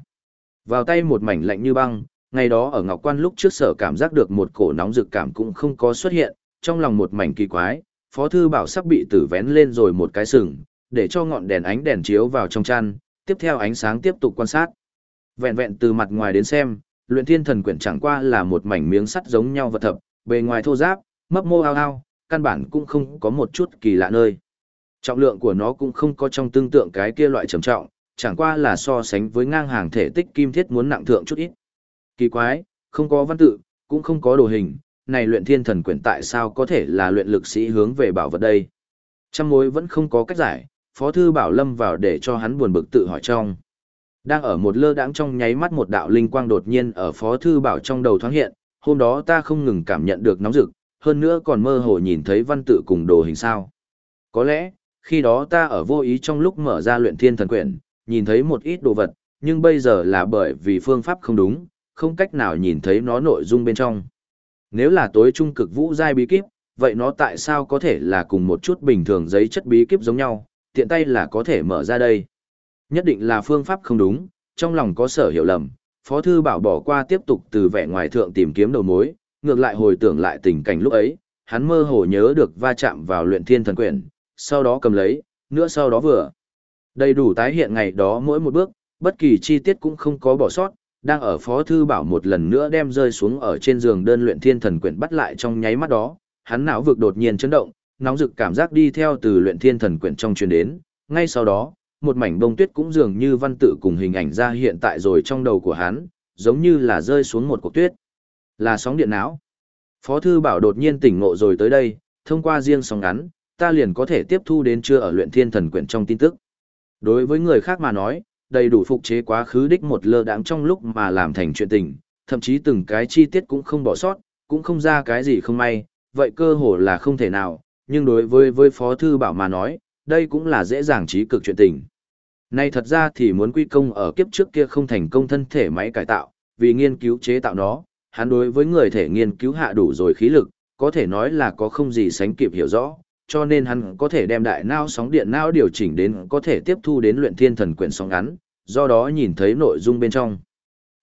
Vào tay một mảnh lạnh như băng, ngày đó ở Ngọc Quan lúc trước sở cảm giác được một cổ nóng rực cảm cũng không có xuất hiện, trong lòng một mảnh kỳ quái, Phó Thư Bảo sắp bị tử vén lên rồi một cái sừng, để cho ngọn đèn ánh đèn chiếu vào trong chăn, tiếp theo ánh sáng tiếp tục quan sát. Vẹn vẹn từ mặt ngoài đến xem, luyện thiên thần quyển chẳng qua là một mảnh miếng sắt giống nhau vật thập, bề ngoài thô giáp, mấp mô ao ao, căn bản cũng không có một chút kỳ lạ nơi. Trọng lượng của nó cũng không có trong tương tượng cái kia loại trầm trọng, chẳng qua là so sánh với ngang hàng thể tích kim thiết muốn nặng thượng chút ít. Kỳ quái, không có văn tự, cũng không có đồ hình, này luyện thiên thần quyển tại sao có thể là luyện lực sĩ hướng về bảo vật đây? Trăm mối vẫn không có cách giải, Phó Thư Bảo Lâm vào để cho hắn buồn bực tự hỏi trong. Đang ở một lơ đãng trong nháy mắt một đạo linh quang đột nhiên ở Phó Thư Bảo trong đầu thoáng hiện, hôm đó ta không ngừng cảm nhận được nóng rực, hơn nữa còn mơ hồ nhìn thấy văn tự cùng đồ hình sao. Có lẽ, khi đó ta ở vô ý trong lúc mở ra luyện thiên thần quyển, nhìn thấy một ít đồ vật, nhưng bây giờ là bởi vì phương pháp không đúng, không cách nào nhìn thấy nó nội dung bên trong. Nếu là tối trung cực vũ giai bí kíp, vậy nó tại sao có thể là cùng một chút bình thường giấy chất bí kíp giống nhau, tiện tay là có thể mở ra đây. Nhất định là phương pháp không đúng, trong lòng có sở hiểu lầm, Phó Thư Bảo bỏ qua tiếp tục từ vẻ ngoài thượng tìm kiếm đầu mối, ngược lại hồi tưởng lại tình cảnh lúc ấy, hắn mơ hồ nhớ được va chạm vào luyện thiên thần quyển, sau đó cầm lấy, nữa sau đó vừa. Đầy đủ tái hiện ngày đó mỗi một bước, bất kỳ chi tiết cũng không có bỏ sót, đang ở Phó Thư Bảo một lần nữa đem rơi xuống ở trên giường đơn luyện thiên thần quyển bắt lại trong nháy mắt đó, hắn não vực đột nhiên chấn động, nóng rực cảm giác đi theo từ luyện thiên thần quyển trong truyền đến, ngay sau đó, một mảnh bông tuyết cũng dường như văn tự cùng hình ảnh ra hiện tại rồi trong đầu của hắn, giống như là rơi xuống một cục tuyết. Là sóng điện não. Phó thư bảo đột nhiên tỉnh ngộ rồi tới đây, thông qua riêng sóng ngắn, ta liền có thể tiếp thu đến chưa ở luyện thiên thần quyển trong tin tức. Đối với người khác mà nói, đầy đủ phục chế quá khứ đích một lơ đãng trong lúc mà làm thành chuyện tình, thậm chí từng cái chi tiết cũng không bỏ sót, cũng không ra cái gì không may, vậy cơ hồ là không thể nào, nhưng đối với với Phó Thư Bảo mà nói, đây cũng là dễ dàng trí cực chuyện tình. Nay thật ra thì muốn quy công ở kiếp trước kia không thành công thân thể máy cải tạo, vì nghiên cứu chế tạo nó, hắn đối với người thể nghiên cứu hạ đủ rồi khí lực, có thể nói là có không gì sánh kịp hiểu rõ, cho nên hắn có thể đem đại não sóng điện não điều chỉnh đến có thể tiếp thu đến luyện thiên thần quyển sóng ngắn, do đó nhìn thấy nội dung bên trong.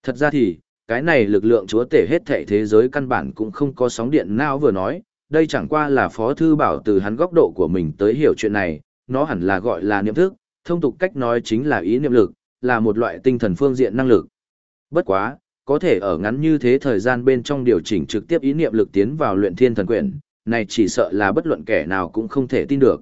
Thật ra thì, cái này lực lượng chúa tể hết thảy thế giới căn bản cũng không có sóng điện não vừa nói, đây chẳng qua là phó thư bảo từ hắn góc độ của mình tới hiểu chuyện này, nó hẳn là gọi là niệm thức, thông tục cách nói chính là ý niệm lực, là một loại tinh thần phương diện năng lực. Bất quá, có thể ở ngắn như thế thời gian bên trong điều chỉnh trực tiếp ý niệm lực tiến vào luyện thiên thần quyển, này chỉ sợ là bất luận kẻ nào cũng không thể tin được.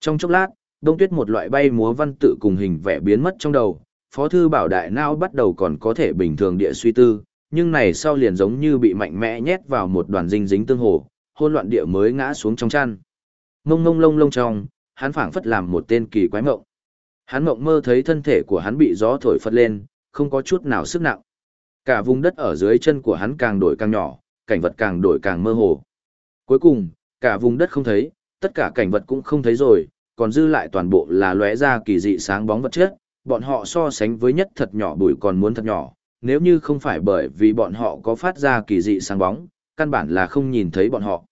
Trong chốc lát, đông tuyết một loại bay múa văn tự cùng hình vẽ biến mất trong đầu, phó thư bảo đại não bắt đầu còn có thể bình thường địa suy tư, nhưng này sau liền giống như bị mạnh mẽ nhét vào một đoàn dinh dính tương hồ, hôn loạn địa mới ngã xuống trong chăn. Mông mông lông lông trong, hắn phảng phất làm một tên kỳ quái mộng. Hắn mộng mơ thấy thân thể của hắn bị gió thổi phất lên, không có chút nào sức nặng. Cả vùng đất ở dưới chân của hắn càng đổi càng nhỏ, cảnh vật càng đổi càng mơ hồ. Cuối cùng, cả vùng đất không thấy, tất cả cảnh vật cũng không thấy rồi, còn dư lại toàn bộ là lóe ra kỳ dị sáng bóng vật chất, bọn họ so sánh với nhất thật nhỏ bụi còn muốn thật nhỏ, nếu như không phải bởi vì bọn họ có phát ra kỳ dị sáng bóng, căn bản là không nhìn thấy bọn họ.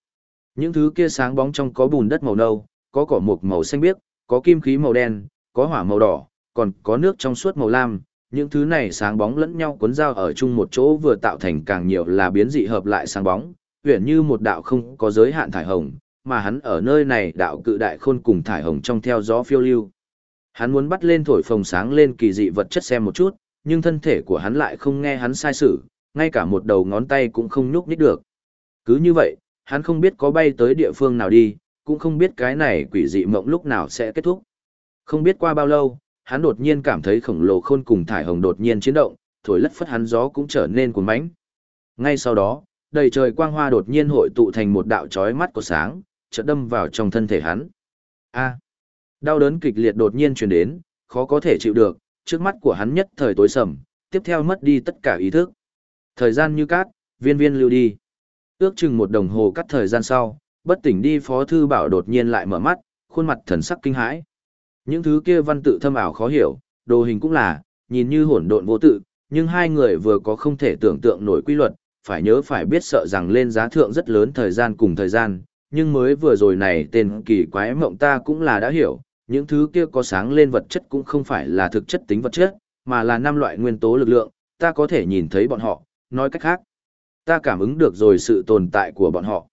Những thứ kia sáng bóng trong có bùn đất màu nâu, có cỏ mục màu xanh biếc, có kim khí màu đen, có hỏa màu đỏ, còn có nước trong suốt màu lam. Những thứ này sáng bóng lẫn nhau cuốn dao ở chung một chỗ vừa tạo thành càng nhiều là biến dị hợp lại sáng bóng, huyền như một đạo không có giới hạn thải hồng, mà hắn ở nơi này đạo cự đại khôn cùng thải hồng trong theo gió phiêu lưu. Hắn muốn bắt lên thổi phồng sáng lên kỳ dị vật chất xem một chút, nhưng thân thể của hắn lại không nghe hắn sai sử, ngay cả một đầu ngón tay cũng không nhúc nhích được. Cứ như vậy, hắn không biết có bay tới địa phương nào đi, cũng không biết cái này quỷ dị mộng lúc nào sẽ kết thúc. Không biết qua bao lâu, hắn đột nhiên cảm thấy khổng lồ khôn cùng thải hồng đột nhiên chiến động, thổi lất phất hắn gió cũng trở nên cuồng mãnh. Ngay sau đó, đầy trời quang hoa đột nhiên hội tụ thành một đạo chói mắt của sáng, chợt đâm vào trong thân thể hắn. A. đau đớn kịch liệt đột nhiên truyền đến, khó có thể chịu được, trước mắt của hắn nhất thời tối sầm, tiếp theo mất đi tất cả ý thức. Thời gian như cát, viên viên lưu đi. Ước chừng một đồng hồ cắt thời gian sau, bất tỉnh đi phó thư bảo đột nhiên lại mở mắt, khuôn mặt thần sắc kinh hãi. Những thứ kia văn tự thâm ảo khó hiểu, đồ hình cũng là, nhìn như hỗn độn vô tự, nhưng hai người vừa có không thể tưởng tượng nổi quy luật, phải nhớ phải biết sợ rằng lên giá thượng rất lớn thời gian cùng thời gian, nhưng mới vừa rồi này tên kỳ quái mộng ta cũng là đã hiểu, những thứ kia có sáng lên vật chất cũng không phải là thực chất tính vật chất, mà là năm loại nguyên tố lực lượng, ta có thể nhìn thấy bọn họ, nói cách khác. Ta cảm ứng được rồi sự tồn tại của bọn họ.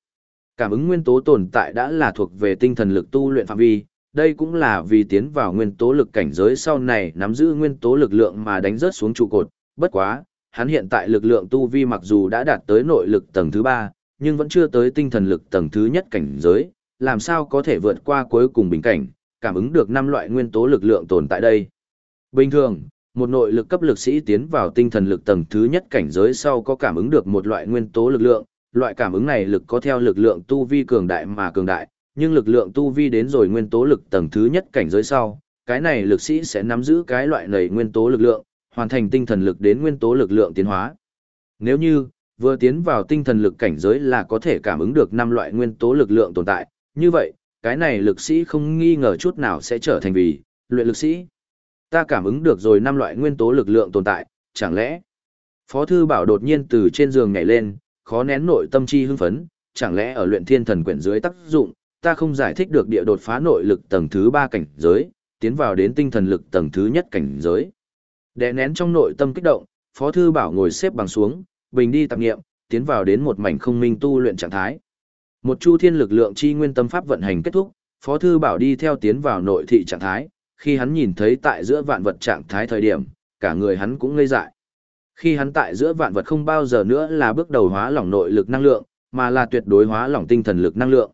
Cảm ứng nguyên tố tồn tại đã là thuộc về tinh thần lực tu luyện phạm vi, đây cũng là vì tiến vào nguyên tố lực cảnh giới sau này nắm giữ nguyên tố lực lượng mà đánh rớt xuống trụ cột, bất quá, hắn hiện tại lực lượng tu vi mặc dù đã đạt tới nội lực tầng thứ ba, nhưng vẫn chưa tới tinh thần lực tầng thứ nhất cảnh giới, làm sao có thể vượt qua cuối cùng bình cảnh, cảm ứng được năm loại nguyên tố lực lượng tồn tại đây. Bình thường, một nội lực cấp lực sĩ tiến vào tinh thần lực tầng thứ nhất cảnh giới sau có cảm ứng được một loại nguyên tố lực lượng, loại cảm ứng này lực có theo lực lượng tu vi cường đại mà cường đại, nhưng lực lượng tu vi đến rồi nguyên tố lực tầng thứ nhất cảnh giới sau, cái này lực sĩ sẽ nắm giữ cái loại này nguyên tố lực lượng, hoàn thành tinh thần lực đến nguyên tố lực lượng tiến hóa. Nếu như, vừa tiến vào tinh thần lực cảnh giới là có thể cảm ứng được năm loại nguyên tố lực lượng tồn tại, như vậy, cái này lực sĩ không nghi ngờ chút nào sẽ trở thành vì luyện lực sĩ. Ta cảm ứng được rồi năm loại nguyên tố lực lượng tồn tại, chẳng lẽ? Phó thư bảo đột nhiên từ trên giường nhảy lên, khó nén nội tâm chi hưng phấn, chẳng lẽ ở luyện thiên thần quyển dưới tác dụng, ta không giải thích được địa đột phá nội lực tầng thứ 3 cảnh giới, tiến vào đến tinh thần lực tầng thứ nhất cảnh giới. Đè nén trong nội tâm kích động, Phó thư bảo ngồi xếp bằng xuống, bình đi tạp nghiệm, tiến vào đến một mảnh không minh tu luyện trạng thái. Một chu thiên lực lượng chi nguyên tâm pháp vận hành kết thúc, Phó Thư Bảo đi theo tiến vào nội thị trạng thái, khi hắn nhìn thấy tại giữa vạn vật trạng thái thời điểm, cả người hắn cũng ngây dại. Khi hắn tại giữa vạn vật không bao giờ nữa là bước đầu hóa lỏng nội lực năng lượng, mà là tuyệt đối hóa lỏng tinh thần lực năng lượng.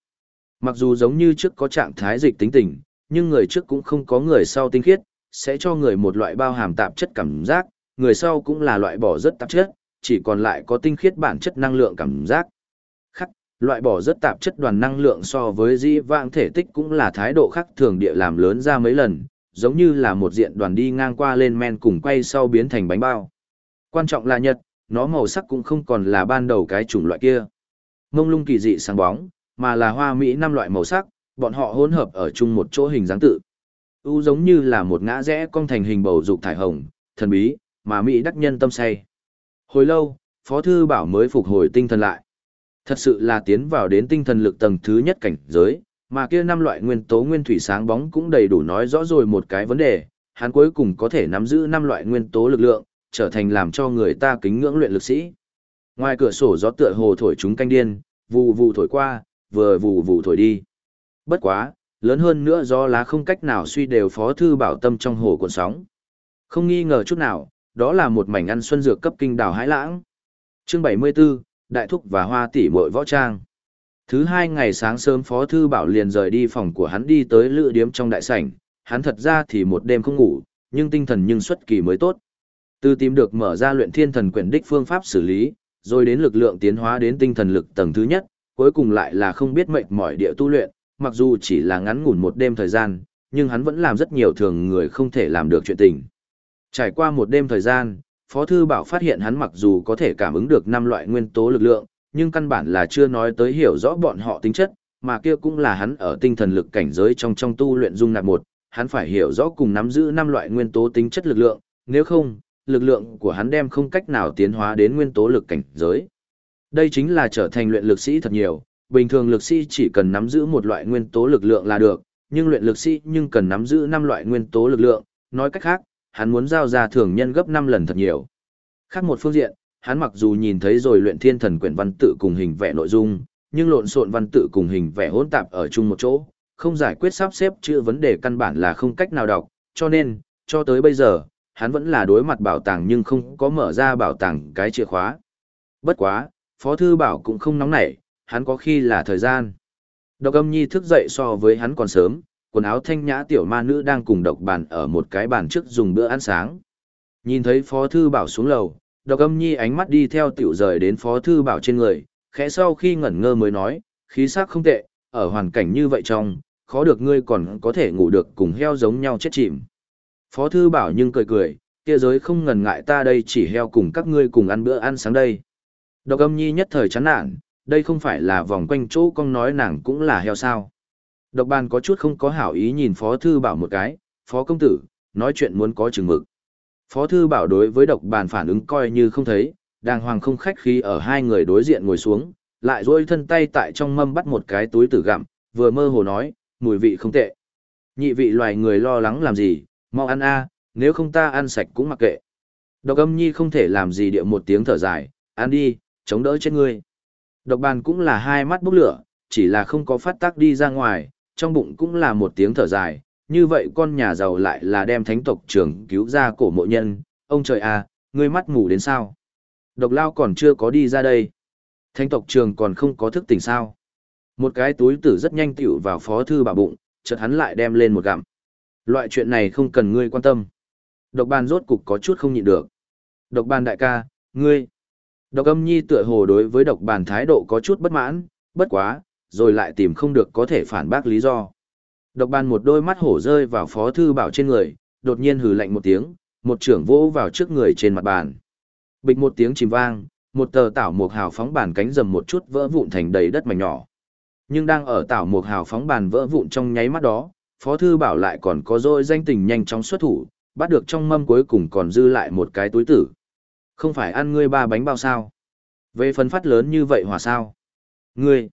Mặc dù giống như trước có trạng thái dịch tính tình, nhưng người trước cũng không có người sau tinh khiết, sẽ cho người một loại bao hàm tạp chất cảm giác, người sau cũng là loại bỏ rất tạp chất, chỉ còn lại có tinh khiết bản chất năng lượng cảm giác loại bỏ rất tạp chất đoàn năng lượng so với di vãng thể tích cũng là thái độ khác thường địa làm lớn ra mấy lần, giống như là một diện đoàn đi ngang qua lên men cùng quay sau biến thành bánh bao. Quan trọng là nhật, nó màu sắc cũng không còn là ban đầu cái chủng loại kia. ngông lung kỳ dị sáng bóng, mà là hoa mỹ năm loại màu sắc, bọn họ hỗn hợp ở chung một chỗ hình dáng tự. U giống như là một ngã rẽ cong thành hình bầu dục thải hồng, thần bí, mà mỹ đắc nhân tâm say. Hồi lâu, Phó Thư Bảo mới phục hồi tinh thần lại. Thật sự là tiến vào đến tinh thần lực tầng thứ nhất cảnh giới, mà kia năm loại nguyên tố nguyên thủy sáng bóng cũng đầy đủ nói rõ rồi một cái vấn đề, hắn cuối cùng có thể nắm giữ năm loại nguyên tố lực lượng, trở thành làm cho người ta kính ngưỡng luyện lực sĩ. Ngoài cửa sổ gió tựa hồ thổi chúng canh điên, vù vù thổi qua, vừa vù vù thổi đi. Bất quá, lớn hơn nữa do lá không cách nào suy đều phó thư bảo tâm trong hồ cuộn sóng. Không nghi ngờ chút nào, đó là một mảnh ăn xuân dược cấp kinh đảo hãi lãng. Chương 74, đại thúc và hoa tỷ muội võ trang. Thứ hai ngày sáng sớm Phó Thư Bảo liền rời đi phòng của hắn đi tới lựa điếm trong đại sảnh, hắn thật ra thì một đêm không ngủ, nhưng tinh thần nhưng xuất kỳ mới tốt. Từ tìm được mở ra luyện thiên thần quyển đích phương pháp xử lý, rồi đến lực lượng tiến hóa đến tinh thần lực tầng thứ nhất, cuối cùng lại là không biết mệt mỏi địa tu luyện, mặc dù chỉ là ngắn ngủn một đêm thời gian, nhưng hắn vẫn làm rất nhiều thường người không thể làm được chuyện tình. Trải qua một đêm thời gian, Phó Thư Bảo phát hiện hắn mặc dù có thể cảm ứng được năm loại nguyên tố lực lượng, nhưng căn bản là chưa nói tới hiểu rõ bọn họ tính chất, mà kia cũng là hắn ở tinh thần lực cảnh giới trong trong tu luyện dung nạp một, hắn phải hiểu rõ cùng nắm giữ năm loại nguyên tố tính chất lực lượng, nếu không, lực lượng của hắn đem không cách nào tiến hóa đến nguyên tố lực cảnh giới. Đây chính là trở thành luyện lực sĩ thật nhiều, bình thường lực sĩ chỉ cần nắm giữ một loại nguyên tố lực lượng là được, nhưng luyện lực sĩ nhưng cần nắm giữ năm loại nguyên tố lực lượng, nói cách khác, hắn muốn giao ra thường nhân gấp 5 lần thật nhiều. Khác một phương diện, hắn mặc dù nhìn thấy rồi luyện thiên thần quyển văn tự cùng hình vẽ nội dung, nhưng lộn xộn văn tự cùng hình vẽ hỗn tạp ở chung một chỗ, không giải quyết sắp xếp chữ vấn đề căn bản là không cách nào đọc, cho nên, cho tới bây giờ, hắn vẫn là đối mặt bảo tàng nhưng không có mở ra bảo tàng cái chìa khóa. Bất quá, Phó Thư Bảo cũng không nóng nảy, hắn có khi là thời gian. Độc âm nhi thức dậy so với hắn còn sớm, quần áo thanh nhã tiểu ma nữ đang cùng độc bàn ở một cái bàn trước dùng bữa ăn sáng. Nhìn thấy Phó Thư Bảo xuống lầu, độc âm nhi ánh mắt đi theo tiểu rời đến Phó Thư Bảo trên người, khẽ sau khi ngẩn ngơ mới nói, khí sắc không tệ, ở hoàn cảnh như vậy trong, khó được ngươi còn có thể ngủ được cùng heo giống nhau chết chìm. Phó Thư Bảo nhưng cười cười, kia giới không ngần ngại ta đây chỉ heo cùng các ngươi cùng ăn bữa ăn sáng đây. Độc âm nhi nhất thời chán nản, đây không phải là vòng quanh chỗ con nói nàng cũng là heo sao. Độc bàn có chút không có hảo ý nhìn Phó Thư Bảo một cái, Phó Công Tử, nói chuyện muốn có chừng mực. Phó Thư Bảo đối với độc bàn phản ứng coi như không thấy, đàng hoàng không khách khí ở hai người đối diện ngồi xuống, lại rôi thân tay tại trong mâm bắt một cái túi tử gặm, vừa mơ hồ nói, mùi vị không tệ. Nhị vị loài người lo lắng làm gì, mau ăn a nếu không ta ăn sạch cũng mặc kệ. Độc âm nhi không thể làm gì địa một tiếng thở dài, ăn đi, chống đỡ chết ngươi. Độc bàn cũng là hai mắt bốc lửa, chỉ là không có phát tác đi ra ngoài, trong bụng cũng là một tiếng thở dài, như vậy con nhà giàu lại là đem thánh tộc trưởng cứu ra cổ mộ nhân, ông trời à, ngươi mắt mù đến sao? Độc lao còn chưa có đi ra đây. Thánh tộc trường còn không có thức tỉnh sao. Một cái túi tử rất nhanh tiểu vào phó thư bà bụng, chợt hắn lại đem lên một gặm. Loại chuyện này không cần ngươi quan tâm. Độc bàn rốt cục có chút không nhịn được. Độc bàn đại ca, ngươi. Độc âm nhi tựa hồ đối với độc bàn thái độ có chút bất mãn, bất quá, rồi lại tìm không được có thể phản bác lý do. Độc bàn một đôi mắt hổ rơi vào phó thư bảo trên người, đột nhiên hừ lạnh một tiếng, một trưởng vỗ vào trước người trên mặt bàn. Bịch một tiếng chìm vang, một tờ tảo mục hào phóng bàn cánh rầm một chút vỡ vụn thành đầy đất mảnh nhỏ. Nhưng đang ở tảo mục hào phóng bàn vỡ vụn trong nháy mắt đó, Phó Thư Bảo lại còn có dôi danh tình nhanh chóng xuất thủ, bắt được trong mâm cuối cùng còn dư lại một cái túi tử. Không phải ăn ngươi ba bánh bao sao? Về phần phát lớn như vậy hòa sao? Ngươi!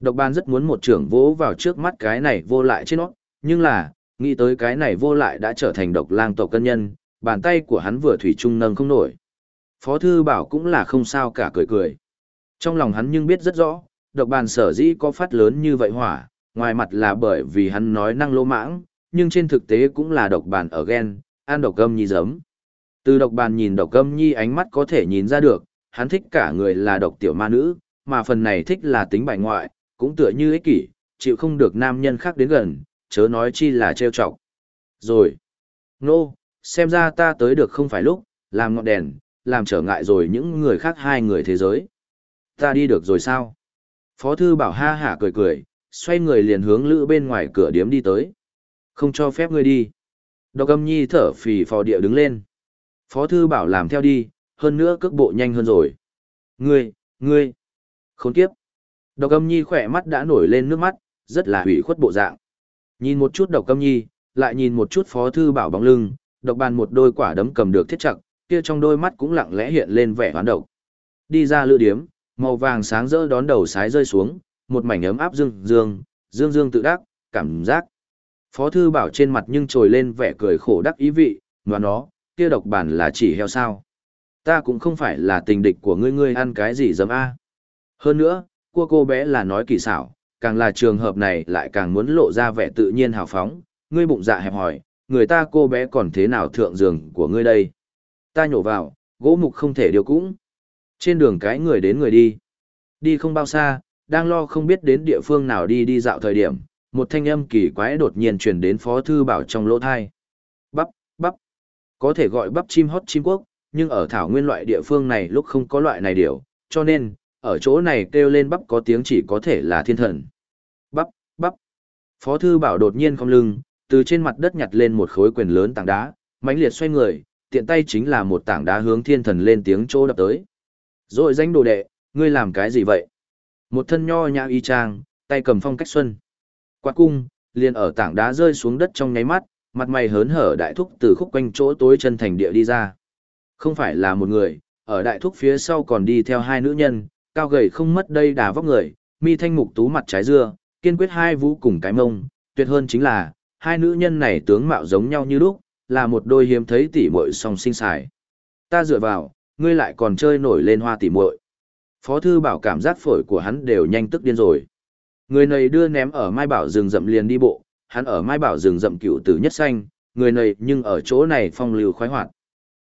Độc ban rất muốn một trưởng vỗ vào trước mắt cái này vô lại trên nó, nhưng là, nghĩ tới cái này vô lại đã trở thành độc lang tộc cân nhân, bàn tay của hắn vừa thủy trung nâng không nổi. Phó thư bảo cũng là không sao cả cười cười. Trong lòng hắn nhưng biết rất rõ, độc bàn sở dĩ có phát lớn như vậy hỏa, ngoài mặt là bởi vì hắn nói năng lô mãng, nhưng trên thực tế cũng là độc bàn ở ghen, ăn độc gâm nhi giấm. Từ độc bàn nhìn độc âm nhi ánh mắt có thể nhìn ra được, hắn thích cả người là độc tiểu ma nữ, mà phần này thích là tính bài ngoại, cũng tựa như ích kỷ, chịu không được nam nhân khác đến gần, chớ nói chi là trêu chọc. Rồi. Nô, no, xem ra ta tới được không phải lúc, làm ngọn đèn, làm trở ngại rồi những người khác hai người thế giới. Ta đi được rồi sao? Phó thư bảo ha hả cười cười, xoay người liền hướng lữ bên ngoài cửa điếm đi tới. Không cho phép ngươi đi. Độc âm nhi thở phì phò địa đứng lên. Phó thư bảo làm theo đi, hơn nữa cước bộ nhanh hơn rồi. Ngươi, ngươi, khốn kiếp. Độc âm nhi khỏe mắt đã nổi lên nước mắt, rất là hủy khuất bộ dạng. Nhìn một chút độc âm nhi, lại nhìn một chút phó thư bảo bóng lưng, độc bàn một đôi quả đấm cầm được thiết chặt, kia trong đôi mắt cũng lặng lẽ hiện lên vẻ hoán độc. Đi ra lựa điếm, màu vàng sáng rỡ đón đầu sái rơi xuống, một mảnh ấm áp dương dương, dương dương tự đắc, cảm giác. Phó thư bảo trên mặt nhưng trồi lên vẻ cười khổ đắc ý vị, mà nó, kia độc bản là chỉ heo sao. Ta cũng không phải là tình địch của ngươi ngươi ăn cái gì dấm A. Hơn nữa, cua cô bé là nói kỳ xảo, càng là trường hợp này lại càng muốn lộ ra vẻ tự nhiên hào phóng, ngươi bụng dạ hẹp hỏi, người ta cô bé còn thế nào thượng giường của ngươi đây. Ta nhổ vào, gỗ mục không thể điều cũng. Trên đường cái người đến người đi. Đi không bao xa, đang lo không biết đến địa phương nào đi đi dạo thời điểm, một thanh âm kỳ quái đột nhiên truyền đến Phó Thư Bảo trong lỗ thai. Bắp. Có thể gọi bắp chim hót chim quốc, nhưng ở thảo nguyên loại địa phương này lúc không có loại này điều, cho nên, ở chỗ này kêu lên bắp có tiếng chỉ có thể là thiên thần. Bắp, bắp. Phó thư bảo đột nhiên không lưng, từ trên mặt đất nhặt lên một khối quyền lớn tảng đá, mãnh liệt xoay người, tiện tay chính là một tảng đá hướng thiên thần lên tiếng chỗ đập tới. Rồi danh đồ đệ, ngươi làm cái gì vậy? Một thân nho nhã y trang, tay cầm phong cách xuân. Quạt cung, liền ở tảng đá rơi xuống đất trong nháy mắt, mặt mày hớn hở đại thúc từ khúc quanh chỗ tối chân thành địa đi ra. Không phải là một người, ở đại thúc phía sau còn đi theo hai nữ nhân, cao gầy không mất đây đà vóc người, mi thanh mục tú mặt trái dưa, kiên quyết hai vũ cùng cái mông, tuyệt hơn chính là, hai nữ nhân này tướng mạo giống nhau như lúc, là một đôi hiếm thấy tỉ muội song sinh xài. Ta dựa vào, ngươi lại còn chơi nổi lên hoa tỉ muội. Phó thư bảo cảm giác phổi của hắn đều nhanh tức điên rồi. Người này đưa ném ở Mai Bảo rừng rậm liền đi bộ, hắn ở Mai Bảo rừng rậm cựu tử nhất xanh, người này nhưng ở chỗ này phong lưu khoái hoạt.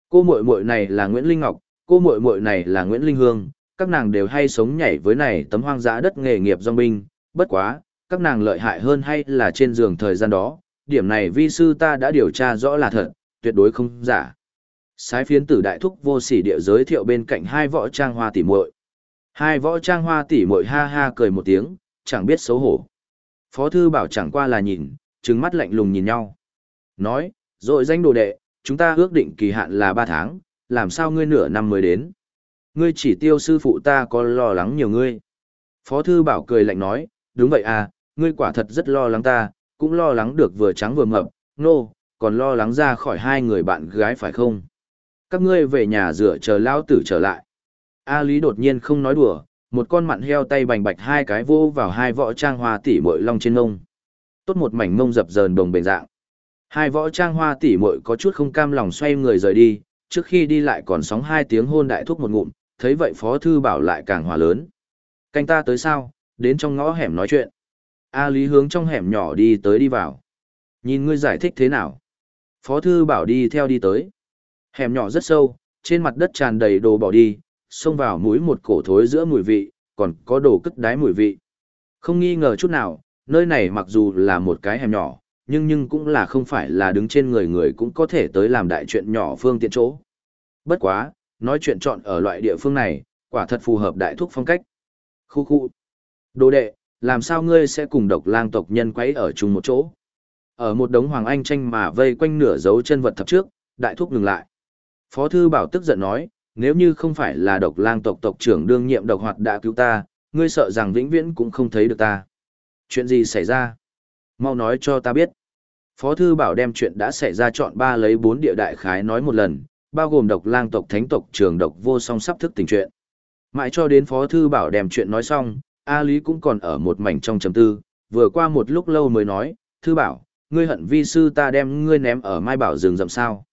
Cô muội muội này là Nguyễn Linh Ngọc, cô muội muội này là Nguyễn Linh Hương, các nàng đều hay sống nhảy với này tấm hoang dã đất nghề nghiệp dòng binh, bất quá, các nàng lợi hại hơn hay là trên giường thời gian đó, điểm này vi sư ta đã điều tra rõ là thật, tuyệt đối không giả. Sái phiến tử đại thúc vô sỉ địa giới thiệu bên cạnh hai võ trang hoa tỉ muội. Hai võ trang hoa tỉ muội ha ha cười một tiếng, chẳng biết xấu hổ. Phó thư bảo chẳng qua là nhìn, trừng mắt lạnh lùng nhìn nhau. Nói, rồi danh đồ đệ, chúng ta ước định kỳ hạn là 3 tháng, làm sao ngươi nửa năm mới đến. Ngươi chỉ tiêu sư phụ ta có lo lắng nhiều ngươi. Phó thư bảo cười lạnh nói, đúng vậy à, ngươi quả thật rất lo lắng ta, cũng lo lắng được vừa trắng vừa mập, nô, no, còn lo lắng ra khỏi hai người bạn gái phải không? Các ngươi về nhà rửa chờ lao tử trở lại. A Lý đột nhiên không nói đùa, một con mặn heo tay bành bạch hai cái vô vào hai võ trang hoa tỉ mội long trên ngông. Tốt một mảnh mông dập dờn đồng bền dạng. Hai võ trang hoa tỉ muội có chút không cam lòng xoay người rời đi, trước khi đi lại còn sóng hai tiếng hôn đại thúc một ngụm, thấy vậy phó thư bảo lại càng hòa lớn. Canh ta tới sao, đến trong ngõ hẻm nói chuyện. A Lý hướng trong hẻm nhỏ đi tới đi vào. Nhìn ngươi giải thích thế nào? Phó thư bảo đi theo đi tới. Hẻm nhỏ rất sâu, trên mặt đất tràn đầy đồ bỏ đi, xông vào mũi một cổ thối giữa mùi vị, còn có đồ cất đái mùi vị. Không nghi ngờ chút nào, nơi này mặc dù là một cái hẻm nhỏ, nhưng nhưng cũng là không phải là đứng trên người người cũng có thể tới làm đại chuyện nhỏ phương tiện chỗ. Bất quá, nói chuyện chọn ở loại địa phương này, quả thật phù hợp đại thúc phong cách. Khu khu. Đồ đệ, làm sao ngươi sẽ cùng độc lang tộc nhân quấy ở chung một chỗ? Ở một đống hoàng anh tranh mà vây quanh nửa dấu chân vật thập trước, đại thúc ngừng lại. Phó thư bảo tức giận nói, nếu như không phải là độc lang tộc tộc trưởng đương nhiệm độc hoạt đã cứu ta, ngươi sợ rằng vĩnh viễn cũng không thấy được ta. Chuyện gì xảy ra? Mau nói cho ta biết. Phó thư bảo đem chuyện đã xảy ra chọn ba lấy bốn địa đại khái nói một lần, bao gồm độc lang tộc thánh tộc trường độc vô song sắp thức tình chuyện. Mãi cho đến phó thư bảo đem chuyện nói xong, A Lý cũng còn ở một mảnh trong chấm tư, vừa qua một lúc lâu mới nói, thư bảo, ngươi hận vi sư ta đem ngươi ném ở mai bảo rừng rậm sao.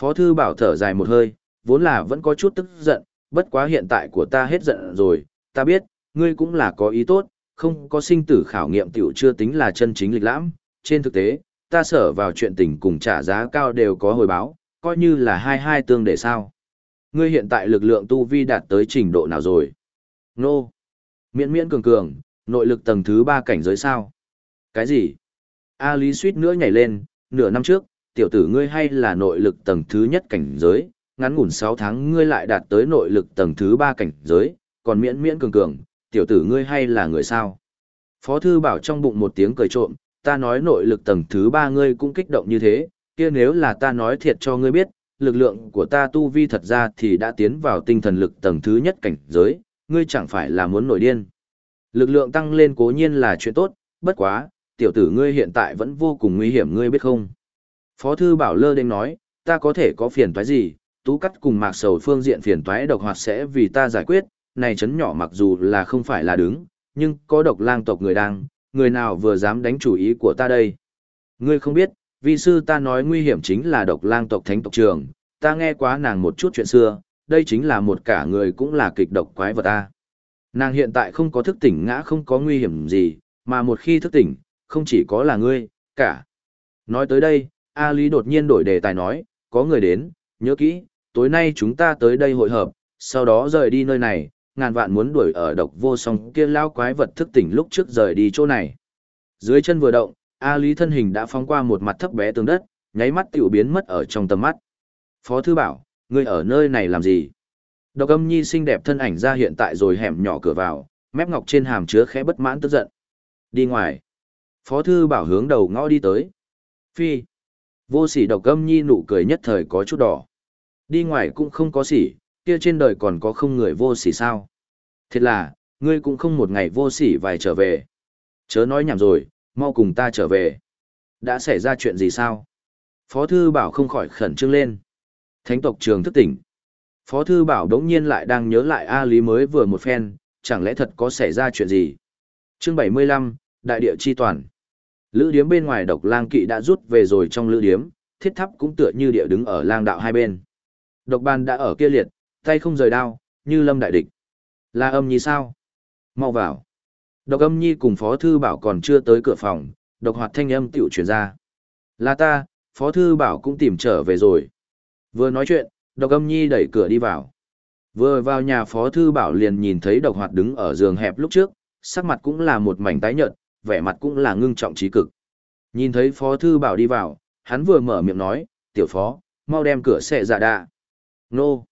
Phó thư bảo thở dài một hơi, vốn là vẫn có chút tức giận, bất quá hiện tại của ta hết giận rồi, ta biết, ngươi cũng là có ý tốt, không có sinh tử khảo nghiệm tiểu chưa tính là chân chính lịch lãm, trên thực tế, ta sở vào chuyện tình cùng trả giá cao đều có hồi báo, coi như là hai hai tương để sao. Ngươi hiện tại lực lượng tu vi đạt tới trình độ nào rồi? Nô! Miễn miễn cường cường, nội lực tầng thứ ba cảnh giới sao? Cái gì? A Lý suýt nữa nhảy lên, nửa năm trước, tiểu tử ngươi hay là nội lực tầng thứ nhất cảnh giới, ngắn ngủn 6 tháng ngươi lại đạt tới nội lực tầng thứ 3 cảnh giới, còn miễn miễn cường cường, tiểu tử ngươi hay là người sao? Phó thư bảo trong bụng một tiếng cười trộm, ta nói nội lực tầng thứ ba ngươi cũng kích động như thế, kia nếu là ta nói thiệt cho ngươi biết, lực lượng của ta tu vi thật ra thì đã tiến vào tinh thần lực tầng thứ nhất cảnh giới, ngươi chẳng phải là muốn nổi điên. Lực lượng tăng lên cố nhiên là chuyện tốt, bất quá, tiểu tử ngươi hiện tại vẫn vô cùng nguy hiểm ngươi biết không? Phó thư bảo lơ đênh nói, ta có thể có phiền toái gì, tú cắt cùng mạc sầu phương diện phiền toái độc hoạt sẽ vì ta giải quyết, này chấn nhỏ mặc dù là không phải là đứng, nhưng có độc lang tộc người đang, người nào vừa dám đánh chủ ý của ta đây. Ngươi không biết, vi sư ta nói nguy hiểm chính là độc lang tộc thánh tộc trường, ta nghe quá nàng một chút chuyện xưa, đây chính là một cả người cũng là kịch độc quái vật ta. Nàng hiện tại không có thức tỉnh ngã không có nguy hiểm gì, mà một khi thức tỉnh, không chỉ có là ngươi, cả. Nói tới đây, A Lý đột nhiên đổi đề tài nói, có người đến, nhớ kỹ, tối nay chúng ta tới đây hội hợp, sau đó rời đi nơi này, ngàn vạn muốn đuổi ở độc vô song kia lao quái vật thức tỉnh lúc trước rời đi chỗ này. Dưới chân vừa động, A Lý thân hình đã phóng qua một mặt thấp bé tường đất, nháy mắt tiểu biến mất ở trong tầm mắt. Phó thư bảo, Ngươi ở nơi này làm gì? Độc âm nhi xinh đẹp thân ảnh ra hiện tại rồi hẻm nhỏ cửa vào, mép ngọc trên hàm chứa khẽ bất mãn tức giận. Đi ngoài. Phó thư bảo hướng đầu ngõ đi tới. Phi. Vô sỉ độc âm nhi nụ cười nhất thời có chút đỏ. Đi ngoài cũng không có sỉ, kia trên đời còn có không người vô sỉ sao. Thật là, ngươi cũng không một ngày vô sỉ vài trở về. Chớ nói nhảm rồi, mau cùng ta trở về. Đã xảy ra chuyện gì sao? Phó thư bảo không khỏi khẩn trương lên. Thánh tộc trường thức tỉnh. Phó thư bảo đống nhiên lại đang nhớ lại A Lý mới vừa một phen, chẳng lẽ thật có xảy ra chuyện gì? chương 75, Đại địa chi toàn. Lữ điếm bên ngoài độc lang kỵ đã rút về rồi trong lữ điếm, thiết thắp cũng tựa như địa đứng ở lang đạo hai bên. Độc ban đã ở kia liệt, tay không rời đao, như lâm đại địch. Là âm nhi sao? Mau vào. Độc âm nhi cùng phó thư bảo còn chưa tới cửa phòng, độc hoạt thanh âm tiểu chuyển ra. Là ta, phó thư bảo cũng tìm trở về rồi. Vừa nói chuyện, độc âm nhi đẩy cửa đi vào. Vừa vào nhà phó thư bảo liền nhìn thấy độc hoạt đứng ở giường hẹp lúc trước, sắc mặt cũng là một mảnh tái nhợt, vẻ mặt cũng là ngưng trọng trí cực. Nhìn thấy phó thư bảo đi vào, hắn vừa mở miệng nói, tiểu phó, mau đem cửa xệ dạ đạ. Nô.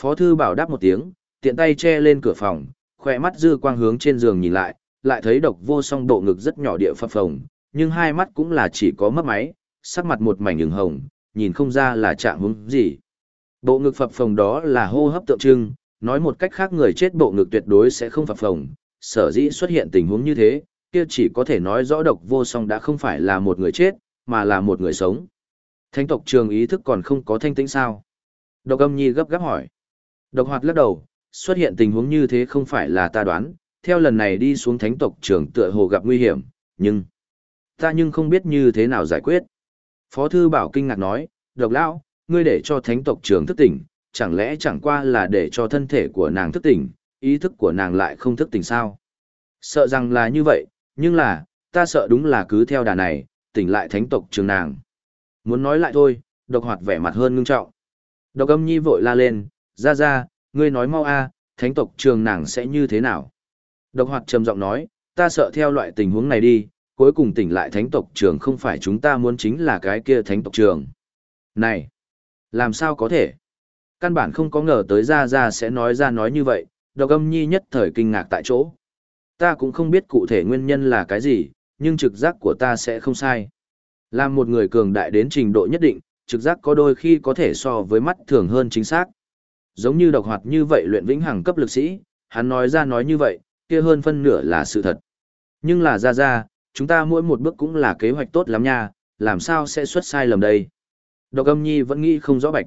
Phó thư bảo đáp một tiếng, tiện tay che lên cửa phòng, khỏe mắt dư quang hướng trên giường nhìn lại, lại thấy độc vô song bộ ngực rất nhỏ địa phập phồng, nhưng hai mắt cũng là chỉ có mấp máy, sắc mặt một mảnh ứng hồng, nhìn không ra là trạng huống gì. Bộ ngực phập phồng đó là hô hấp tượng trưng, nói một cách khác người chết bộ ngực tuyệt đối sẽ không phập phồng, sở dĩ xuất hiện tình huống như thế, kia chỉ có thể nói rõ độc vô song đã không phải là một người chết, mà là một người sống. Thánh tộc trường ý thức còn không có thanh tĩnh sao? Độc âm nhi gấp gáp hỏi. Độc hoạt lắc đầu, xuất hiện tình huống như thế không phải là ta đoán, theo lần này đi xuống thánh tộc trưởng tựa hồ gặp nguy hiểm, nhưng... Ta nhưng không biết như thế nào giải quyết. Phó thư bảo kinh ngạc nói, độc lão, ngươi để cho thánh tộc trưởng thức tỉnh, chẳng lẽ chẳng qua là để cho thân thể của nàng thức tỉnh, ý thức của nàng lại không thức tỉnh sao? Sợ rằng là như vậy, nhưng là, ta sợ đúng là cứ theo đà này, tỉnh lại thánh tộc trường nàng. Muốn nói lại thôi, độc hoạt vẻ mặt hơn ngưng trọng. Độc âm nhi vội la lên, ra ra, ngươi nói mau a, thánh tộc trường nàng sẽ như thế nào? Độc hoạt trầm giọng nói, ta sợ theo loại tình huống này đi, cuối cùng tỉnh lại thánh tộc trường không phải chúng ta muốn chính là cái kia thánh tộc trường. Này, làm sao có thể? Căn bản không có ngờ tới ra ra sẽ nói ra nói như vậy, độc âm nhi nhất thời kinh ngạc tại chỗ. Ta cũng không biết cụ thể nguyên nhân là cái gì, nhưng trực giác của ta sẽ không sai. Làm một người cường đại đến trình độ nhất định, trực giác có đôi khi có thể so với mắt thường hơn chính xác. Giống như độc hoạt như vậy luyện vĩnh hằng cấp lực sĩ, hắn nói ra nói như vậy, kia hơn phân nửa là sự thật. Nhưng là ra ra, chúng ta mỗi một bước cũng là kế hoạch tốt lắm nha, làm sao sẽ xuất sai lầm đây? Độc âm nhi vẫn nghĩ không rõ bạch.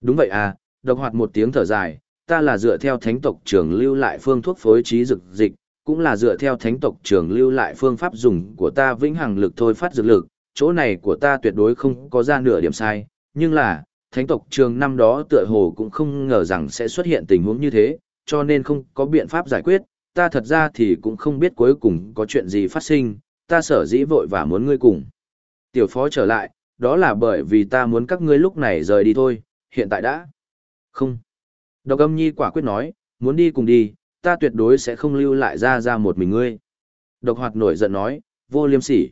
Đúng vậy à, độc hoạt một tiếng thở dài, ta là dựa theo thánh tộc trường lưu lại phương thuốc phối trí dược dịch, cũng là dựa theo thánh tộc trường lưu lại phương pháp dùng của ta vĩnh hằng lực thôi phát dược lực, chỗ này của ta tuyệt đối không có ra nửa điểm sai, nhưng là, thánh tộc trường năm đó tựa hồ cũng không ngờ rằng sẽ xuất hiện tình huống như thế, cho nên không có biện pháp giải quyết, ta thật ra thì cũng không biết cuối cùng có chuyện gì phát sinh, ta sở dĩ vội và muốn ngươi cùng. Tiểu phó trở lại, đó là bởi vì ta muốn các ngươi lúc này rời đi thôi, hiện tại đã. Không. Độc âm nhi quả quyết nói, muốn đi cùng đi, ta tuyệt đối sẽ không lưu lại ra ra một mình ngươi. Độc hoạt nổi giận nói, vô liêm sỉ.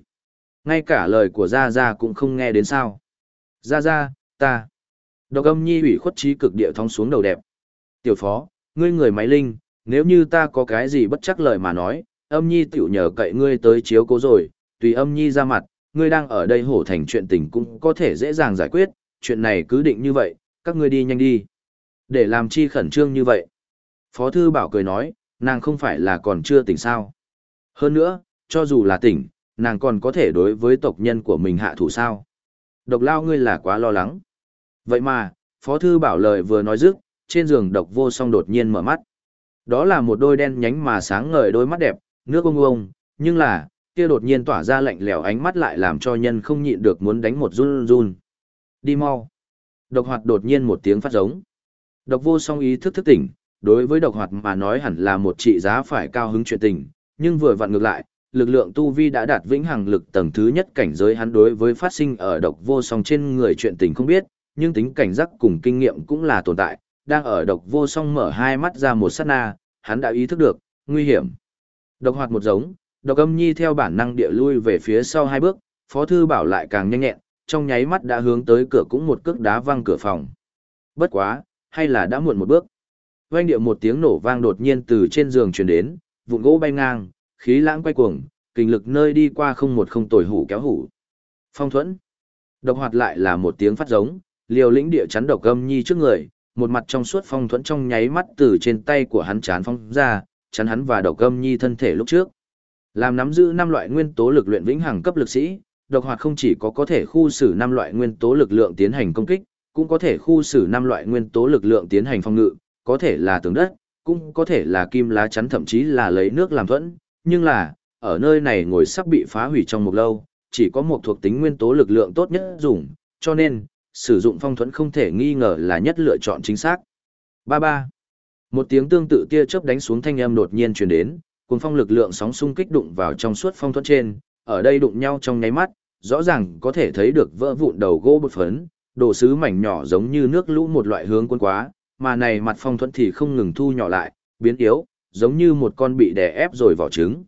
Ngay cả lời của Gia Gia cũng không nghe đến sao. Gia Gia, ta. Độc âm nhi ủy khuất trí cực địa thong xuống đầu đẹp. Tiểu phó, ngươi người máy linh, nếu như ta có cái gì bất chắc lời mà nói, âm nhi tiểu nhờ cậy ngươi tới chiếu cố rồi, tùy âm nhi ra mặt, ngươi đang ở đây hổ thành chuyện tình cũng có thể dễ dàng giải quyết, chuyện này cứ định như vậy, các ngươi đi nhanh đi. Để làm chi khẩn trương như vậy? Phó thư bảo cười nói, nàng không phải là còn chưa tỉnh sao. Hơn nữa, cho dù là tỉnh, nàng còn có thể đối với tộc nhân của mình hạ thủ sao. Độc lao ngươi là quá lo lắng. Vậy mà, Phó Thư Bảo lời vừa nói dứt, trên giường độc vô song đột nhiên mở mắt. Đó là một đôi đen nhánh mà sáng ngời đôi mắt đẹp, nước ông ông, nhưng là, kia đột nhiên tỏa ra lạnh lẽo ánh mắt lại làm cho nhân không nhịn được muốn đánh một run run. Đi mau. Độc hoạt đột nhiên một tiếng phát giống. Độc vô song ý thức thức tỉnh, đối với độc hoạt mà nói hẳn là một trị giá phải cao hứng chuyện tình, nhưng vừa vặn ngược lại, lực lượng tu vi đã đạt vĩnh hằng lực tầng thứ nhất cảnh giới hắn đối với phát sinh ở độc vô song trên người chuyện tình không biết, nhưng tính cảnh giác cùng kinh nghiệm cũng là tồn tại, đang ở độc vô song mở hai mắt ra một sát na, hắn đã ý thức được, nguy hiểm. Độc hoạt một giống, độc âm nhi theo bản năng địa lui về phía sau hai bước, phó thư bảo lại càng nhanh nhẹn, trong nháy mắt đã hướng tới cửa cũng một cước đá văng cửa phòng. Bất quá, hay là đã muộn một bước. vang điệu một tiếng nổ vang đột nhiên từ trên giường truyền đến, vụn gỗ bay ngang, khí lãng quay cuồng, kinh lực nơi đi qua không một không tồi hủ kéo hủ. Phong thuẫn. Độc hoạt lại là một tiếng phát giống, liều lĩnh địa chắn độc gâm nhi trước người, một mặt trong suốt phong thuẫn trong nháy mắt từ trên tay của hắn chán phong ra, chắn hắn và độc gâm nhi thân thể lúc trước. Làm nắm giữ năm loại nguyên tố lực luyện vĩnh hằng cấp lực sĩ, độc hoạt không chỉ có có thể khu xử năm loại nguyên tố lực lượng tiến hành công kích, cũng có thể khu xử năm loại nguyên tố lực lượng tiến hành phòng ngự, có thể là tường đất, cũng có thể là kim lá chắn thậm chí là lấy nước làm thuẫn, nhưng là, ở nơi này ngồi sắp bị phá hủy trong một lâu, chỉ có một thuộc tính nguyên tố lực lượng tốt nhất dùng, cho nên, sử dụng phong thuẫn không thể nghi ngờ là nhất lựa chọn chính xác. Ba ba. Một tiếng tương tự tia chớp đánh xuống thanh âm đột nhiên truyền đến, cùng phong lực lượng sóng xung kích đụng vào trong suốt phong thuẫn trên, ở đây đụng nhau trong nháy mắt, rõ ràng có thể thấy được vỡ vụn đầu gỗ bột phấn, đồ sứ mảnh nhỏ giống như nước lũ một loại hướng quân quá, mà này mặt phong thuẫn thì không ngừng thu nhỏ lại, biến yếu, giống như một con bị đè ép rồi vỏ trứng.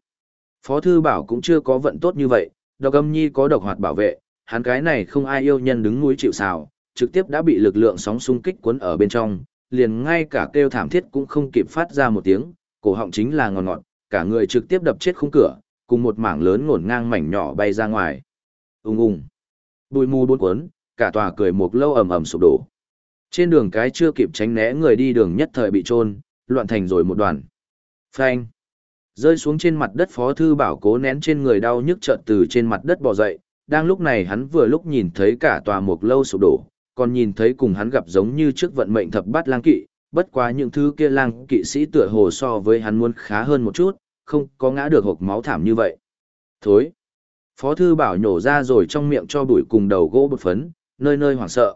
Phó thư bảo cũng chưa có vận tốt như vậy, độc âm nhi có độc hoạt bảo vệ, hắn cái này không ai yêu nhân đứng núi chịu sào, trực tiếp đã bị lực lượng sóng xung kích cuốn ở bên trong, liền ngay cả kêu thảm thiết cũng không kịp phát ra một tiếng, cổ họng chính là ngọt ngọt, cả người trực tiếp đập chết khung cửa, cùng một mảng lớn ngổn ngang mảnh nhỏ bay ra ngoài. Ung ung. Bụi mù bốn cuốn, cả tòa cười một lâu ầm ầm sụp đổ. Trên đường cái chưa kịp tránh né người đi đường nhất thời bị trôn, loạn thành rồi một đoàn. Phanh. Rơi xuống trên mặt đất phó thư bảo cố nén trên người đau nhức chợt từ trên mặt đất bò dậy, đang lúc này hắn vừa lúc nhìn thấy cả tòa mục lâu sụp đổ, còn nhìn thấy cùng hắn gặp giống như trước vận mệnh thập bát lang kỵ, bất quá những thứ kia lang kỵ sĩ tựa hồ so với hắn muốn khá hơn một chút, không có ngã được hộp máu thảm như vậy. Thối. Phó thư bảo nhổ ra rồi trong miệng cho bụi cùng đầu gỗ bột phấn, nơi nơi hoảng sợ.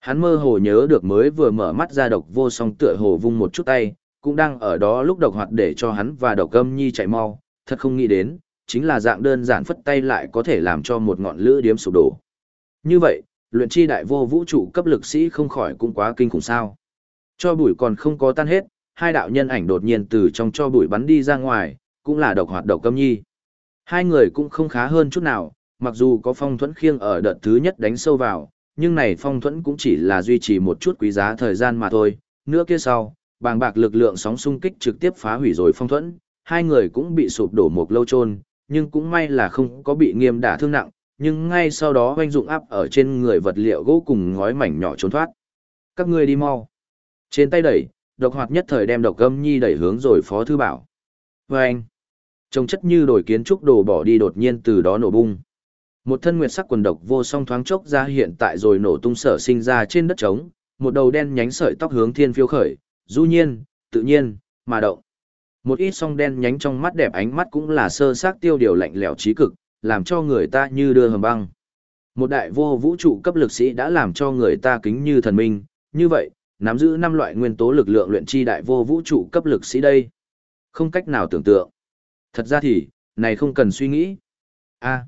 Hắn mơ hồ nhớ được mới vừa mở mắt ra độc vô song tựa hồ vung một chút tay, cũng đang ở đó lúc độc hoạt để cho hắn và độc âm nhi chạy mau, thật không nghĩ đến, chính là dạng đơn giản phất tay lại có thể làm cho một ngọn lửa điếm sụp đổ. Như vậy, luyện chi đại vô vũ trụ cấp lực sĩ không khỏi cũng quá kinh khủng sao. Cho bụi còn không có tan hết, hai đạo nhân ảnh đột nhiên từ trong cho bụi bắn đi ra ngoài, cũng là độc hoạt độc câm nhi. Hai người cũng không khá hơn chút nào, mặc dù có phong thuẫn khiêng ở đợt thứ nhất đánh sâu vào, nhưng này phong thuẫn cũng chỉ là duy trì một chút quý giá thời gian mà thôi. Nữa kia sau, bàng bạc lực lượng sóng xung kích trực tiếp phá hủy rồi phong thuẫn, hai người cũng bị sụp đổ một lâu trôn, nhưng cũng may là không có bị nghiêm đả thương nặng, nhưng ngay sau đó oanh dụng áp ở trên người vật liệu gỗ cùng ngói mảnh nhỏ trốn thoát. Các ngươi đi mau. Trên tay đẩy, độc hoạt nhất thời đem độc gâm nhi đẩy hướng rồi phó thư bảo. Và anh, trông chất như đổi kiến trúc đồ bỏ đi đột nhiên từ đó nổ bung. Một thân nguyệt sắc quần độc vô song thoáng chốc ra hiện tại rồi nổ tung sở sinh ra trên đất trống, một đầu đen nhánh sợi tóc hướng thiên phiêu khởi, du nhiên, tự nhiên, mà động. Một ít song đen nhánh trong mắt đẹp ánh mắt cũng là sơ xác tiêu điều lạnh lẽo trí cực, làm cho người ta như đưa hầm băng. Một đại vô vũ trụ cấp lực sĩ đã làm cho người ta kính như thần minh, như vậy, nắm giữ năm loại nguyên tố lực lượng luyện chi đại vô vũ trụ cấp lực sĩ đây. Không cách nào tưởng tượng. Thật ra thì, này không cần suy nghĩ. a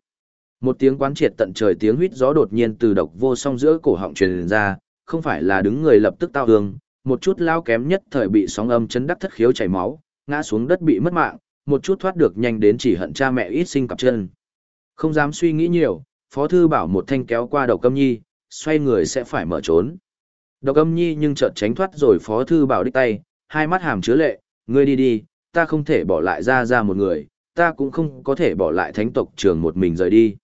một tiếng quán triệt tận trời tiếng huýt gió đột nhiên từ độc vô song giữa cổ họng truyền ra, không phải là đứng người lập tức tao hương, một chút lao kém nhất thời bị sóng âm chấn đắc thất khiếu chảy máu, ngã xuống đất bị mất mạng, một chút thoát được nhanh đến chỉ hận cha mẹ ít sinh cặp chân. Không dám suy nghĩ nhiều, Phó Thư bảo một thanh kéo qua đầu câm nhi, xoay người sẽ phải mở trốn. Độc âm nhi nhưng chợt tránh thoát rồi Phó Thư bảo đích tay, hai mắt hàm chứa lệ, ngươi đi đi, ta không thể bỏ lại ra ra một người, ta cũng không có thể bỏ lại thánh tộc trường một mình rời đi.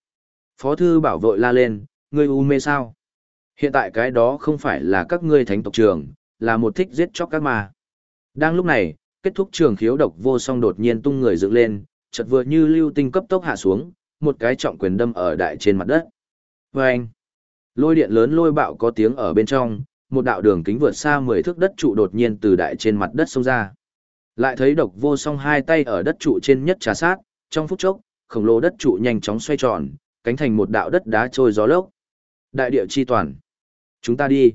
Phó Thư bảo vội la lên, ngươi u mê sao? Hiện tại cái đó không phải là các ngươi thánh tộc trường, là một thích giết chóc các mà. Đang lúc này, kết thúc trường khiếu độc vô song đột nhiên tung người dựng lên, chợt vừa như lưu tinh cấp tốc hạ xuống, một cái trọng quyền đâm ở đại trên mặt đất. Vâng! Lôi điện lớn lôi bạo có tiếng ở bên trong, một đạo đường kính vượt xa 10 thước đất trụ đột nhiên từ đại trên mặt đất xông ra. Lại thấy độc vô song hai tay ở đất trụ trên nhất trà sát, trong phút chốc, khổng lồ đất trụ nhanh chóng xoay tròn, cánh thành một đạo đất đá trôi gió lốc. Đại địa chi toàn. Chúng ta đi.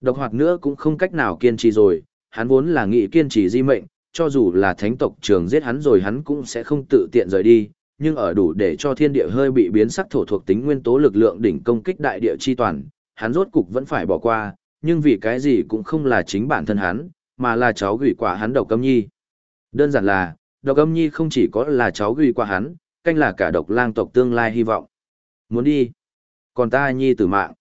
Độc hoạt nữa cũng không cách nào kiên trì rồi, hắn vốn là nghị kiên trì di mệnh, cho dù là thánh tộc trường giết hắn rồi hắn cũng sẽ không tự tiện rời đi, nhưng ở đủ để cho thiên địa hơi bị biến sắc thổ thuộc tính nguyên tố lực lượng đỉnh công kích đại địa chi toàn, hắn rốt cục vẫn phải bỏ qua, nhưng vì cái gì cũng không là chính bản thân hắn, mà là cháu gửi quả hắn độc âm nhi. Đơn giản là, độc âm nhi không chỉ có là cháu gửi qua hắn, canh là cả độc lang tộc tương lai hy vọng. Muốn đi, còn ta nhi tử mạng.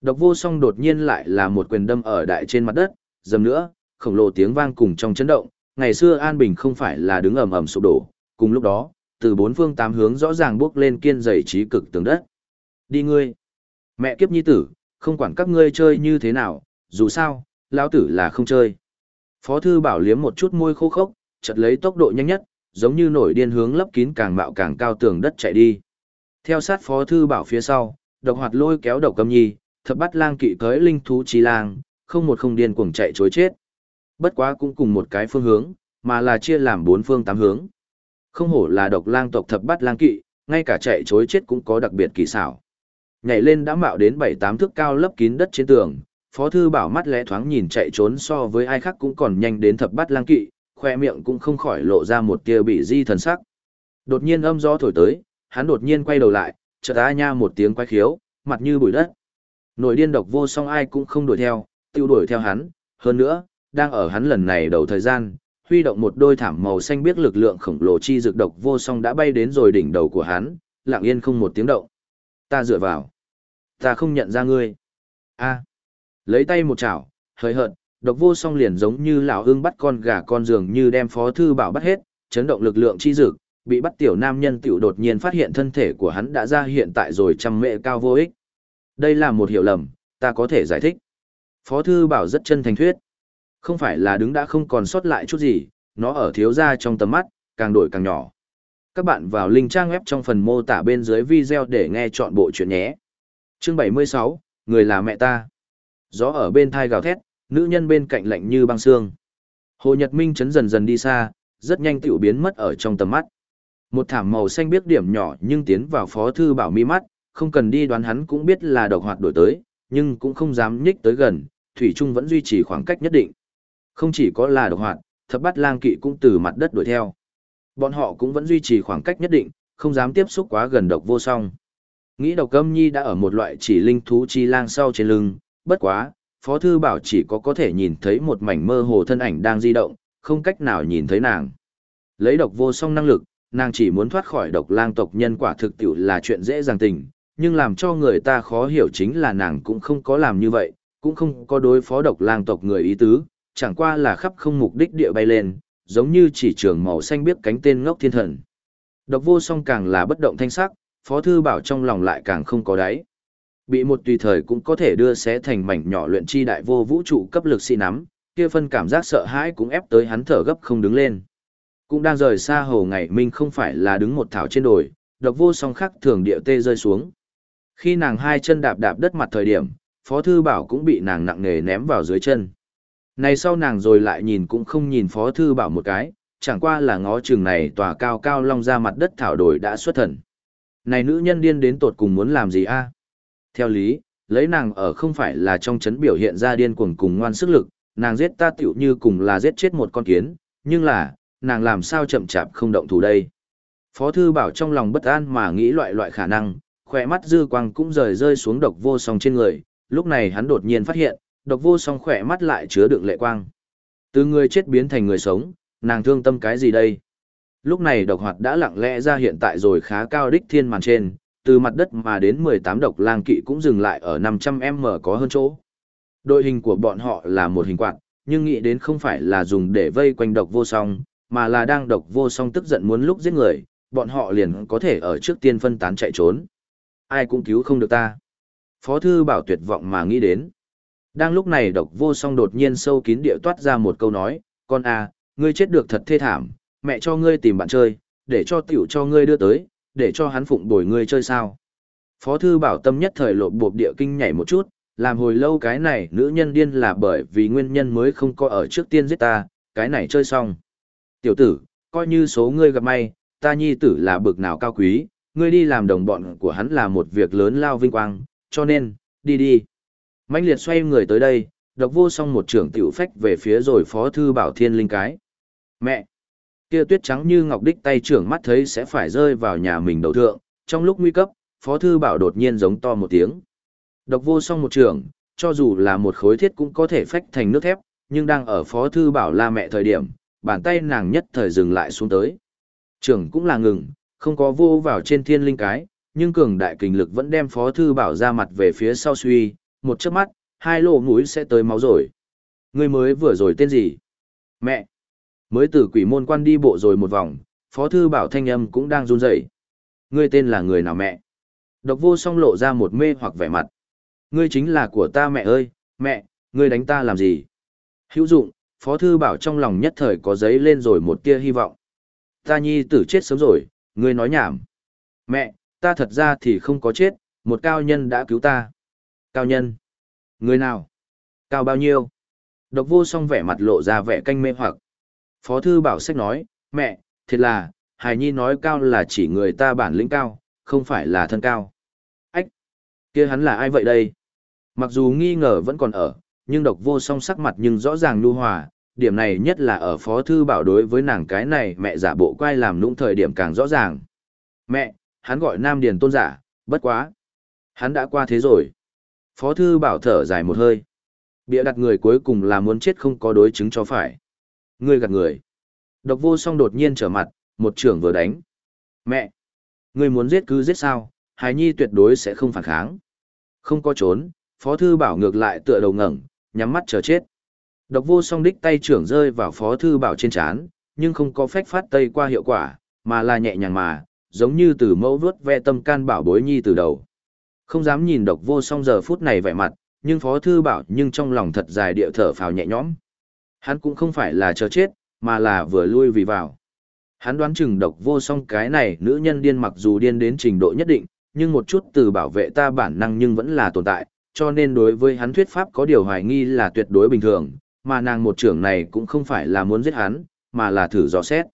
Độc vô song đột nhiên lại là một quyền đâm ở đại trên mặt đất, dầm nữa, khổng lồ tiếng vang cùng trong chấn động, ngày xưa An Bình không phải là đứng ầm ầm sụp đổ, cùng lúc đó, từ bốn phương tám hướng rõ ràng bước lên kiên dày trí cực tường đất. Đi ngươi! Mẹ kiếp nhi tử, không quản các ngươi chơi như thế nào, dù sao, lão tử là không chơi. Phó thư bảo liếm một chút môi khô khốc, chợt lấy tốc độ nhanh nhất, giống như nổi điên hướng lấp kín càng mạo càng cao tường đất chạy đi. Theo sát phó thư bảo phía sau, độc hoạt lôi kéo độc cầm nhi, thập bắt lang kỵ tới linh thú trí lang, không một không điên cuồng chạy chối chết. Bất quá cũng cùng một cái phương hướng, mà là chia làm bốn phương tám hướng. Không hổ là độc lang tộc thập bát lang kỵ, ngay cả chạy chối chết cũng có đặc biệt kỳ xảo. Nhảy lên đã mạo đến bảy tám thước cao lấp kín đất trên tường, Phó thư bảo mắt lẽ thoáng nhìn chạy trốn so với ai khác cũng còn nhanh đến thập bát lang kỵ, khoe miệng cũng không khỏi lộ ra một tia bị di thần sắc. Đột nhiên âm gió thổi tới, hắn đột nhiên quay đầu lại, chợt a nha một tiếng quay khiếu, mặt như bụi đất. Nổi điên độc vô song ai cũng không đuổi theo, tiêu đuổi theo hắn, hơn nữa, đang ở hắn lần này đầu thời gian, huy động một đôi thảm màu xanh biết lực lượng khổng lồ chi dược độc vô song đã bay đến rồi đỉnh đầu của hắn, lặng yên không một tiếng động. Ta dựa vào. Ta không nhận ra ngươi. A. Lấy tay một chảo, hơi hợt, độc vô song liền giống như lão ương bắt con gà con giường như đem phó thư bảo bắt hết, chấn động lực lượng chi dược, bị bắt tiểu nam nhân tiểu đột nhiên phát hiện thân thể của hắn đã ra hiện tại rồi trăm mệ cao vô ích. Đây là một hiểu lầm, ta có thể giải thích. Phó thư bảo rất chân thành thuyết. Không phải là đứng đã không còn sót lại chút gì, nó ở thiếu ra trong tầm mắt, càng đổi càng nhỏ. Các bạn vào link trang web trong phần mô tả bên dưới video để nghe chọn bộ chuyện nhé. Chương 76, Người là mẹ ta. Gió ở bên thai gào thét, nữ nhân bên cạnh lạnh như băng xương. Hồ Nhật Minh chấn dần dần đi xa, rất nhanh tiểu biến mất ở trong tầm mắt. Một thảm màu xanh biết điểm nhỏ nhưng tiến vào phó thư bảo mi mắt, không cần đi đoán hắn cũng biết là độc hoạt đổi tới, nhưng cũng không dám nhích tới gần, Thủy Trung vẫn duy trì khoảng cách nhất định. Không chỉ có là độc hoạt, thập Bát lang kỵ cũng từ mặt đất đuổi theo. Bọn họ cũng vẫn duy trì khoảng cách nhất định, không dám tiếp xúc quá gần độc vô song. Nghĩ độc âm nhi đã ở một loại chỉ linh thú chi lang sau trên lưng, bất quá, Phó Thư Bảo chỉ có có thể nhìn thấy một mảnh mơ hồ thân ảnh đang di động, không cách nào nhìn thấy nàng. Lấy độc vô song năng lực, nàng chỉ muốn thoát khỏi độc lang tộc nhân quả thực tiểu là chuyện dễ dàng tình, nhưng làm cho người ta khó hiểu chính là nàng cũng không có làm như vậy, cũng không có đối phó độc lang tộc người ý tứ, chẳng qua là khắp không mục đích địa bay lên, giống như chỉ trường màu xanh biết cánh tên ngốc thiên thần. Độc vô song càng là bất động thanh sắc, Phó Thư Bảo trong lòng lại càng không có đáy. Bị một tùy thời cũng có thể đưa xé thành mảnh nhỏ luyện chi đại vô vũ trụ cấp lực si nắm, kia phân cảm giác sợ hãi cũng ép tới hắn thở gấp không đứng lên. Cũng đang rời xa hồ ngày minh không phải là đứng một thảo trên đồi, độc vô song khắc thường địa tê rơi xuống. Khi nàng hai chân đạp đạp đất mặt thời điểm, Phó Thư Bảo cũng bị nàng nặng nề ném vào dưới chân. Này sau nàng rồi lại nhìn cũng không nhìn Phó Thư Bảo một cái, chẳng qua là ngó trường này tòa cao cao long ra mặt đất thảo đổi đã xuất thần. Này nữ nhân điên đến tột cùng muốn làm gì a Theo lý, lấy nàng ở không phải là trong chấn biểu hiện ra điên cuồng cùng ngoan sức lực, nàng giết ta tiểu như cùng là giết chết một con kiến, nhưng là, nàng làm sao chậm chạp không động thủ đây. Phó thư bảo trong lòng bất an mà nghĩ loại loại khả năng, khỏe mắt dư quang cũng rời rơi xuống độc vô song trên người, lúc này hắn đột nhiên phát hiện, độc vô song khỏe mắt lại chứa đựng lệ quang. Từ người chết biến thành người sống, nàng thương tâm cái gì đây? Lúc này độc hoạt đã lặng lẽ ra hiện tại rồi khá cao đích thiên màn trên, từ mặt đất mà đến 18 độc lang kỵ cũng dừng lại ở 500m có hơn chỗ. Đội hình của bọn họ là một hình quạt, nhưng nghĩ đến không phải là dùng để vây quanh độc vô song, mà là đang độc vô song tức giận muốn lúc giết người, bọn họ liền có thể ở trước tiên phân tán chạy trốn. Ai cũng cứu không được ta. Phó thư bảo tuyệt vọng mà nghĩ đến. Đang lúc này độc vô song đột nhiên sâu kín địa toát ra một câu nói, con à, ngươi chết được thật thê thảm, mẹ cho ngươi tìm bạn chơi, để cho tiểu cho ngươi đưa tới, để cho hắn phụng bồi ngươi chơi sao. Phó thư bảo tâm nhất thời lộ bộp địa kinh nhảy một chút, làm hồi lâu cái này nữ nhân điên là bởi vì nguyên nhân mới không có ở trước tiên giết ta, cái này chơi xong. Tiểu tử, coi như số ngươi gặp may, ta nhi tử là bực nào cao quý, ngươi đi làm đồng bọn của hắn là một việc lớn lao vinh quang, cho nên, đi đi. Mạnh liệt xoay người tới đây, độc vô song một trưởng tiểu phách về phía rồi phó thư bảo thiên linh cái. Mẹ! Kia tuyết trắng như ngọc đích tay trưởng mắt thấy sẽ phải rơi vào nhà mình đầu thượng, trong lúc nguy cấp, phó thư bảo đột nhiên giống to một tiếng. Độc vô song một trưởng, cho dù là một khối thiết cũng có thể phách thành nước thép, nhưng đang ở phó thư bảo la mẹ thời điểm, bàn tay nàng nhất thời dừng lại xuống tới. Trưởng cũng là ngừng, không có vô vào trên thiên linh cái, nhưng cường đại kình lực vẫn đem phó thư bảo ra mặt về phía sau suy, một chớp mắt, hai lỗ mũi sẽ tới máu rồi. Ngươi mới vừa rồi tên gì? Mẹ! Mới từ quỷ môn quan đi bộ rồi một vòng, phó thư bảo thanh âm cũng đang run rẩy Ngươi tên là người nào mẹ? Độc vô song lộ ra một mê hoặc vẻ mặt. Ngươi chính là của ta mẹ ơi, mẹ, ngươi đánh ta làm gì? Hữu dụng, phó thư bảo trong lòng nhất thời có giấy lên rồi một tia hy vọng. Ta nhi tử chết sớm rồi, ngươi nói nhảm. Mẹ, ta thật ra thì không có chết, một cao nhân đã cứu ta. Cao nhân? Người nào? Cao bao nhiêu? Độc vô song vẻ mặt lộ ra vẻ canh mê hoặc. Phó thư bảo sách nói, mẹ, thiệt là, hài nhi nói cao là chỉ người ta bản lĩnh cao, không phải là thân cao. Ách! kia hắn là ai vậy đây? Mặc dù nghi ngờ vẫn còn ở, nhưng độc vô song sắc mặt nhưng rõ ràng nu hòa, điểm này nhất là ở phó thư bảo đối với nàng cái này mẹ giả bộ quay làm nũng thời điểm càng rõ ràng. Mẹ, hắn gọi Nam Điền tôn giả, bất quá. Hắn đã qua thế rồi. Phó thư bảo thở dài một hơi. Bịa đặt người cuối cùng là muốn chết không có đối chứng cho phải. Ngươi gạt người. Độc vô song đột nhiên trở mặt, một trưởng vừa đánh. Mẹ! Ngươi muốn giết cứ giết sao, Hải Nhi tuyệt đối sẽ không phản kháng. Không có trốn, Phó Thư Bảo ngược lại tựa đầu ngẩng, nhắm mắt chờ chết. Độc vô song đích tay trưởng rơi vào Phó Thư Bảo trên chán, nhưng không có phách phát tây qua hiệu quả, mà là nhẹ nhàng mà, giống như từ mẫu vuốt ve tâm can bảo bối nhi từ đầu. Không dám nhìn độc vô song giờ phút này vẻ mặt, nhưng Phó Thư Bảo nhưng trong lòng thật dài điệu thở phào nhẹ nhõm. Hắn cũng không phải là chờ chết, mà là vừa lui vì vào. Hắn đoán chừng độc vô song cái này nữ nhân điên mặc dù điên đến trình độ nhất định, nhưng một chút từ bảo vệ ta bản năng nhưng vẫn là tồn tại, cho nên đối với hắn thuyết pháp có điều hoài nghi là tuyệt đối bình thường, mà nàng một trưởng này cũng không phải là muốn giết hắn, mà là thử dò xét.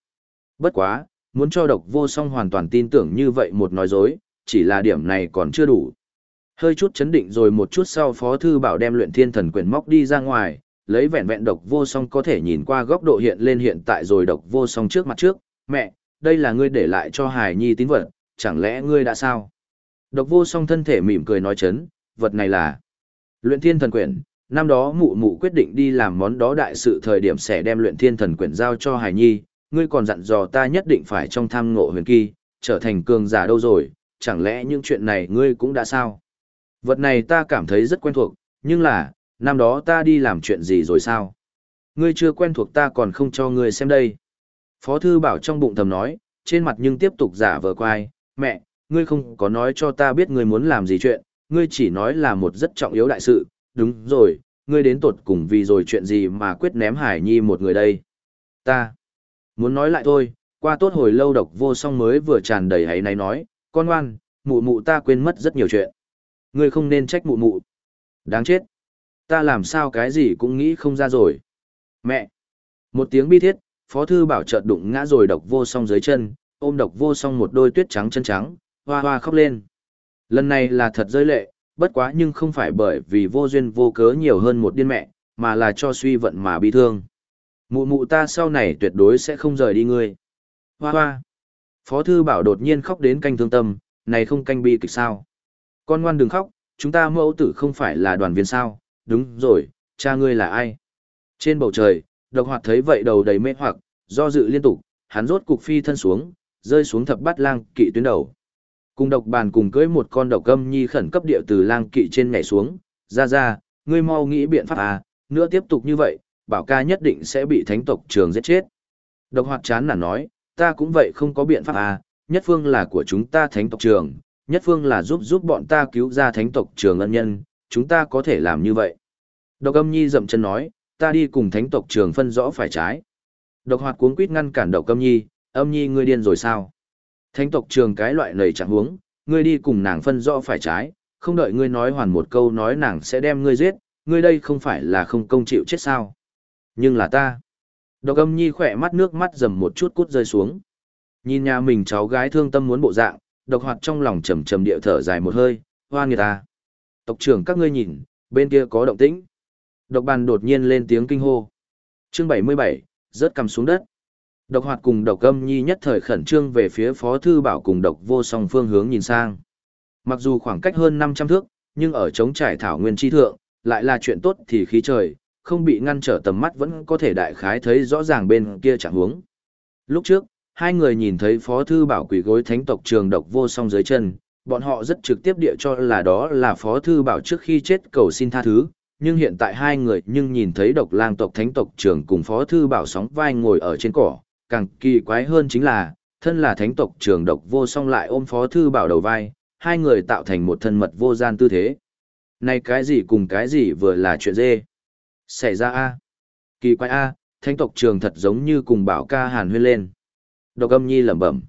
Bất quá, muốn cho độc vô song hoàn toàn tin tưởng như vậy một nói dối, chỉ là điểm này còn chưa đủ. Hơi chút chấn định rồi một chút sau Phó Thư Bảo đem luyện thiên thần quyển móc đi ra ngoài, lấy vẹn vẹn độc vô song có thể nhìn qua góc độ hiện lên hiện tại rồi độc vô song trước mặt trước, mẹ, đây là ngươi để lại cho Hải Nhi tín vật, chẳng lẽ ngươi đã sao? Độc vô song thân thể mỉm cười nói chấn, vật này là luyện thiên thần quyển, năm đó mụ mụ quyết định đi làm món đó đại sự thời điểm sẽ đem luyện thiên thần quyển giao cho Hải Nhi, ngươi còn dặn dò ta nhất định phải trong tham ngộ huyền kỳ, trở thành cường giả đâu rồi, chẳng lẽ những chuyện này ngươi cũng đã sao? Vật này ta cảm thấy rất quen thuộc, nhưng là, năm đó ta đi làm chuyện gì rồi sao? Ngươi chưa quen thuộc ta còn không cho ngươi xem đây. Phó thư bảo trong bụng thầm nói, trên mặt nhưng tiếp tục giả vờ quay, mẹ, ngươi không có nói cho ta biết ngươi muốn làm gì chuyện, ngươi chỉ nói là một rất trọng yếu đại sự, đúng rồi, ngươi đến tột cùng vì rồi chuyện gì mà quyết ném Hải Nhi một người đây. Ta, muốn nói lại thôi, qua tốt hồi lâu độc vô song mới vừa tràn đầy hãy này nói, con ngoan, mụ mụ ta quên mất rất nhiều chuyện. Ngươi không nên trách mụ mụ. Đáng chết. Ta làm sao cái gì cũng nghĩ không ra rồi. Mẹ. Một tiếng bi thiết, Phó Thư Bảo chợt đụng ngã rồi độc vô song dưới chân, ôm độc vô song một đôi tuyết trắng chân trắng, hoa hoa khóc lên. Lần này là thật rơi lệ, bất quá nhưng không phải bởi vì vô duyên vô cớ nhiều hơn một điên mẹ, mà là cho suy vận mà bị thương. Mụ mụ ta sau này tuyệt đối sẽ không rời đi ngươi. Hoa hoa. Phó Thư Bảo đột nhiên khóc đến canh thương tâm, này không canh bi kịch sao. Con ngoan đừng khóc, chúng ta mẫu tử không phải là đoàn viên sao, đúng rồi, cha ngươi là ai? Trên bầu trời, độc hoạt thấy vậy đầu đầy mê hoặc, do dự liên tục, hắn rốt cục phi thân xuống, rơi xuống thập bát lang kỵ tuyến đầu. Cùng độc bàn cùng cưới một con độc gâm nhi khẩn cấp địa từ lang kỵ trên nhảy xuống, ra ra, ngươi mau nghĩ biện pháp à, nữa tiếp tục như vậy, bảo ca nhất định sẽ bị thánh tộc trường giết chết. Độc hoạt chán nản nói, ta cũng vậy không có biện pháp à, nhất phương là của chúng ta thánh tộc trường, nhất phương là giúp giúp bọn ta cứu ra thánh tộc trường ân nhân, chúng ta có thể làm như vậy. Độc âm nhi dậm chân nói, ta đi cùng thánh tộc trường phân rõ phải trái. Độc hoạt cuống quýt ngăn cản độc âm nhi, âm nhi ngươi điên rồi sao? Thánh tộc trường cái loại nầy chẳng huống, ngươi đi cùng nàng phân rõ phải trái, không đợi ngươi nói hoàn một câu nói nàng sẽ đem ngươi giết, ngươi đây không phải là không công chịu chết sao? Nhưng là ta. Độc âm nhi khỏe mắt nước mắt dầm một chút cút rơi xuống. Nhìn nhà mình cháu gái thương tâm muốn bộ dạng, độc hoạt trong lòng trầm trầm địa thở dài một hơi, hoa người ta. Tộc trưởng các ngươi nhìn, bên kia có động tĩnh. Độc bàn đột nhiên lên tiếng kinh hô. Chương 77, rớt cầm xuống đất. Độc hoạt cùng độc âm nhi nhất thời khẩn trương về phía phó thư bảo cùng độc vô song phương hướng nhìn sang. Mặc dù khoảng cách hơn 500 thước, nhưng ở chống trải thảo nguyên chi thượng, lại là chuyện tốt thì khí trời, không bị ngăn trở tầm mắt vẫn có thể đại khái thấy rõ ràng bên kia chẳng hướng. Lúc trước, hai người nhìn thấy phó thư bảo quỷ gối thánh tộc trường độc vô song dưới chân, bọn họ rất trực tiếp địa cho là đó là Phó Thư Bảo trước khi chết cầu xin tha thứ, nhưng hiện tại hai người nhưng nhìn thấy độc lang tộc thánh tộc trường cùng Phó Thư Bảo sóng vai ngồi ở trên cỏ, càng kỳ quái hơn chính là, thân là thánh tộc trường độc vô song lại ôm Phó Thư Bảo đầu vai, hai người tạo thành một thân mật vô gian tư thế. Này cái gì cùng cái gì vừa là chuyện dê. Xảy ra a Kỳ quái a thánh tộc trường thật giống như cùng bảo ca hàn huyên lên. Độc âm nhi lẩm bẩm.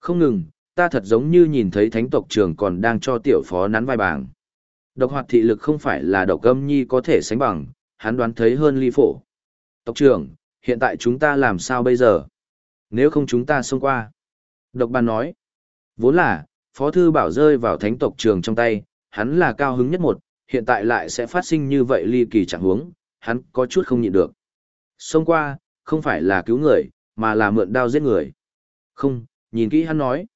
Không ngừng, ta thật giống như nhìn thấy thánh tộc trường còn đang cho tiểu phó nắn vai bảng. Độc hoạt thị lực không phải là độc âm nhi có thể sánh bằng, hắn đoán thấy hơn ly phổ. Tộc trưởng, hiện tại chúng ta làm sao bây giờ? Nếu không chúng ta xông qua. Độc bàn nói. Vốn là, phó thư bảo rơi vào thánh tộc trường trong tay, hắn là cao hứng nhất một, hiện tại lại sẽ phát sinh như vậy ly kỳ chẳng huống, hắn có chút không nhịn được. Xông qua, không phải là cứu người, mà là mượn đao giết người. Không, nhìn kỹ hắn nói.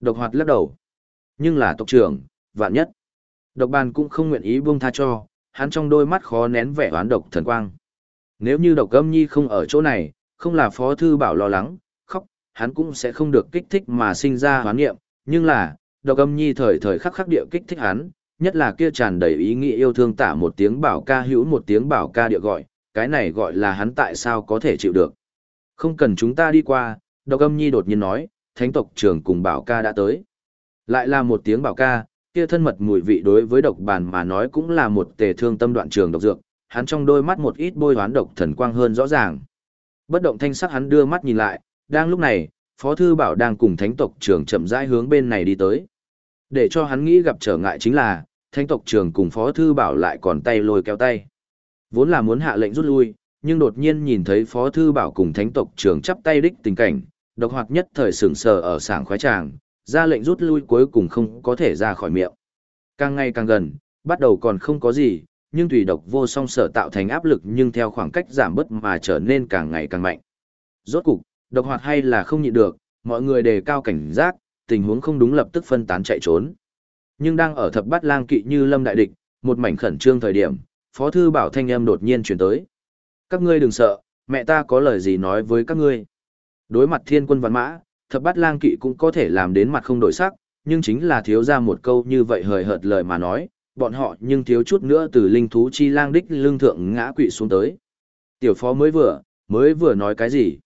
Độc hoạt lắc đầu. Nhưng là tộc trưởng, vạn nhất. Độc bàn cũng không nguyện ý buông tha cho, hắn trong đôi mắt khó nén vẻ oán độc thần quang. Nếu như độc âm nhi không ở chỗ này, không là phó thư bảo lo lắng, khóc, hắn cũng sẽ không được kích thích mà sinh ra hoán nghiệm, nhưng là, độc âm nhi thời thời khắc khắc địa kích thích hắn, nhất là kia tràn đầy ý nghĩ yêu thương tả một tiếng bảo ca hữu một tiếng bảo ca địa gọi, cái này gọi là hắn tại sao có thể chịu được. Không cần chúng ta đi qua, độc âm nhi đột nhiên nói, thánh tộc trưởng cùng bảo ca đã tới. Lại là một tiếng bảo ca, kia thân mật mùi vị đối với độc bàn mà nói cũng là một tề thương tâm đoạn trường độc dược, hắn trong đôi mắt một ít bôi hoán độc thần quang hơn rõ ràng. Bất động thanh sắc hắn đưa mắt nhìn lại, đang lúc này, Phó Thư Bảo đang cùng thánh tộc trưởng chậm rãi hướng bên này đi tới. Để cho hắn nghĩ gặp trở ngại chính là, thánh tộc trưởng cùng Phó Thư Bảo lại còn tay lôi kéo tay. Vốn là muốn hạ lệnh rút lui, nhưng đột nhiên nhìn thấy Phó Thư Bảo cùng thánh tộc trưởng chắp tay đích tình cảnh, độc hoạt nhất thời sửng sờ ở sảng khoái tràng, ra lệnh rút lui cuối cùng không có thể ra khỏi miệng. Càng ngày càng gần, bắt đầu còn không có gì, nhưng tùy độc vô song sở tạo thành áp lực nhưng theo khoảng cách giảm bớt mà trở nên càng ngày càng mạnh. Rốt cục, độc hoạt hay là không nhịn được, mọi người đề cao cảnh giác, tình huống không đúng lập tức phân tán chạy trốn. Nhưng đang ở thập bát lang kỵ như lâm đại địch, một mảnh khẩn trương thời điểm, phó thư bảo thanh âm đột nhiên chuyển tới. Các ngươi đừng sợ, mẹ ta có lời gì nói với các ngươi. Đối mặt thiên quân văn mã, thập bát lang kỵ cũng có thể làm đến mặt không đổi sắc, nhưng chính là thiếu ra một câu như vậy hời hợt lời mà nói, bọn họ nhưng thiếu chút nữa từ linh thú chi lang đích lương thượng ngã quỵ xuống tới. Tiểu phó mới vừa, mới vừa nói cái gì?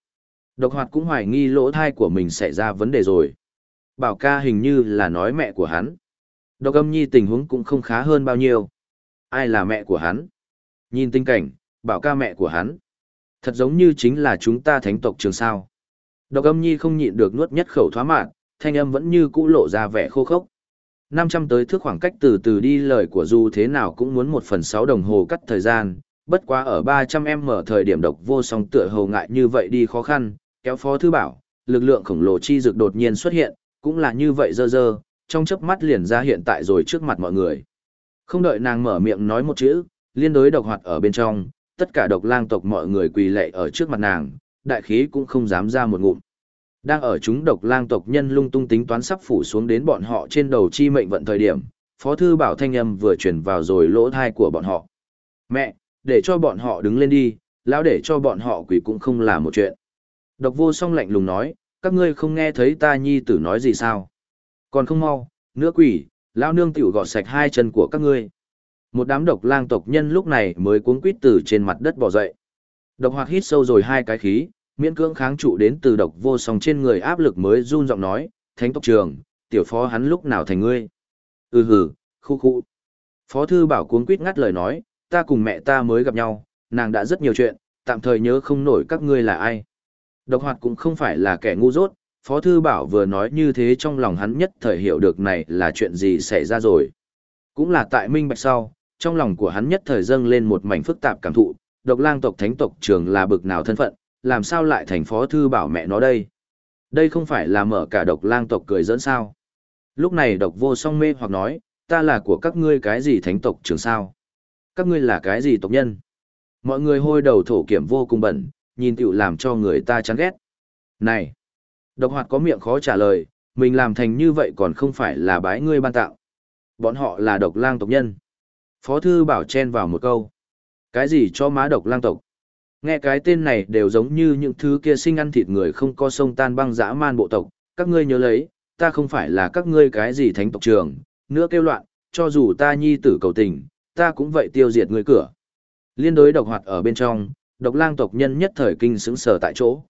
Độc hoạt cũng hoài nghi lỗ thai của mình xảy ra vấn đề rồi. Bảo ca hình như là nói mẹ của hắn. Độc âm nhi tình huống cũng không khá hơn bao nhiêu. Ai là mẹ của hắn? Nhìn tình cảnh, bảo ca mẹ của hắn. Thật giống như chính là chúng ta thánh tộc trường sao. Độc âm nhi không nhịn được nuốt nhất khẩu thoá mạn, thanh âm vẫn như cũ lộ ra vẻ khô khốc. 500 tới thước khoảng cách từ từ đi lời của dù thế nào cũng muốn một phần sáu đồng hồ cắt thời gian, bất quá ở 300 em mở thời điểm độc vô song tựa hầu ngại như vậy đi khó khăn, kéo phó thư bảo, lực lượng khổng lồ chi dược đột nhiên xuất hiện, cũng là như vậy dơ dơ, trong chớp mắt liền ra hiện tại rồi trước mặt mọi người. Không đợi nàng mở miệng nói một chữ, liên đối độc hoạt ở bên trong, tất cả độc lang tộc mọi người quỳ lệ ở trước mặt nàng, đại khí cũng không dám ra một ngụm. Đang ở chúng độc lang tộc nhân lung tung tính toán sắp phủ xuống đến bọn họ trên đầu chi mệnh vận thời điểm, Phó Thư Bảo Thanh Âm vừa chuyển vào rồi lỗ thai của bọn họ. Mẹ, để cho bọn họ đứng lên đi, lão để cho bọn họ quỷ cũng không là một chuyện. Độc vô song lạnh lùng nói, các ngươi không nghe thấy ta nhi tử nói gì sao? Còn không mau, nữa quỷ, lão nương tiểu gọt sạch hai chân của các ngươi. Một đám độc lang tộc nhân lúc này mới cuống quýt từ trên mặt đất bò dậy. Độc hoạt hít sâu rồi hai cái khí, miễn cưỡng kháng trụ đến từ độc vô song trên người áp lực mới run giọng nói, thánh tộc trường, tiểu phó hắn lúc nào thành ngươi. Ừ hử, khu khu. Phó thư bảo cuống quýt ngắt lời nói, ta cùng mẹ ta mới gặp nhau, nàng đã rất nhiều chuyện, tạm thời nhớ không nổi các ngươi là ai. Độc hoạt cũng không phải là kẻ ngu dốt, Phó Thư Bảo vừa nói như thế trong lòng hắn nhất thời hiểu được này là chuyện gì xảy ra rồi. Cũng là tại minh bạch sau, trong lòng của hắn nhất thời dâng lên một mảnh phức tạp cảm thụ, độc lang tộc thánh tộc trường là bực nào thân phận, làm sao lại thành Phó Thư Bảo mẹ nó đây. Đây không phải là mở cả độc lang tộc cười dẫn sao. Lúc này độc vô song mê hoặc nói, ta là của các ngươi cái gì thánh tộc trường sao? Các ngươi là cái gì tộc nhân? Mọi người hôi đầu thổ kiểm vô cùng bẩn, nhìn tiểu làm cho người ta chán ghét. Này! Độc hoạt có miệng khó trả lời, mình làm thành như vậy còn không phải là bái ngươi ban tạo. Bọn họ là độc lang tộc nhân. Phó thư bảo chen vào một câu. Cái gì cho má độc lang tộc? Nghe cái tên này đều giống như những thứ kia sinh ăn thịt người không có sông tan băng dã man bộ tộc. Các ngươi nhớ lấy, ta không phải là các ngươi cái gì thánh tộc trường, nữa kêu loạn, cho dù ta nhi tử cầu tình, ta cũng vậy tiêu diệt ngươi cửa. Liên đối độc hoạt ở bên trong, độc lang tộc nhân nhất thời kinh sững sờ tại chỗ.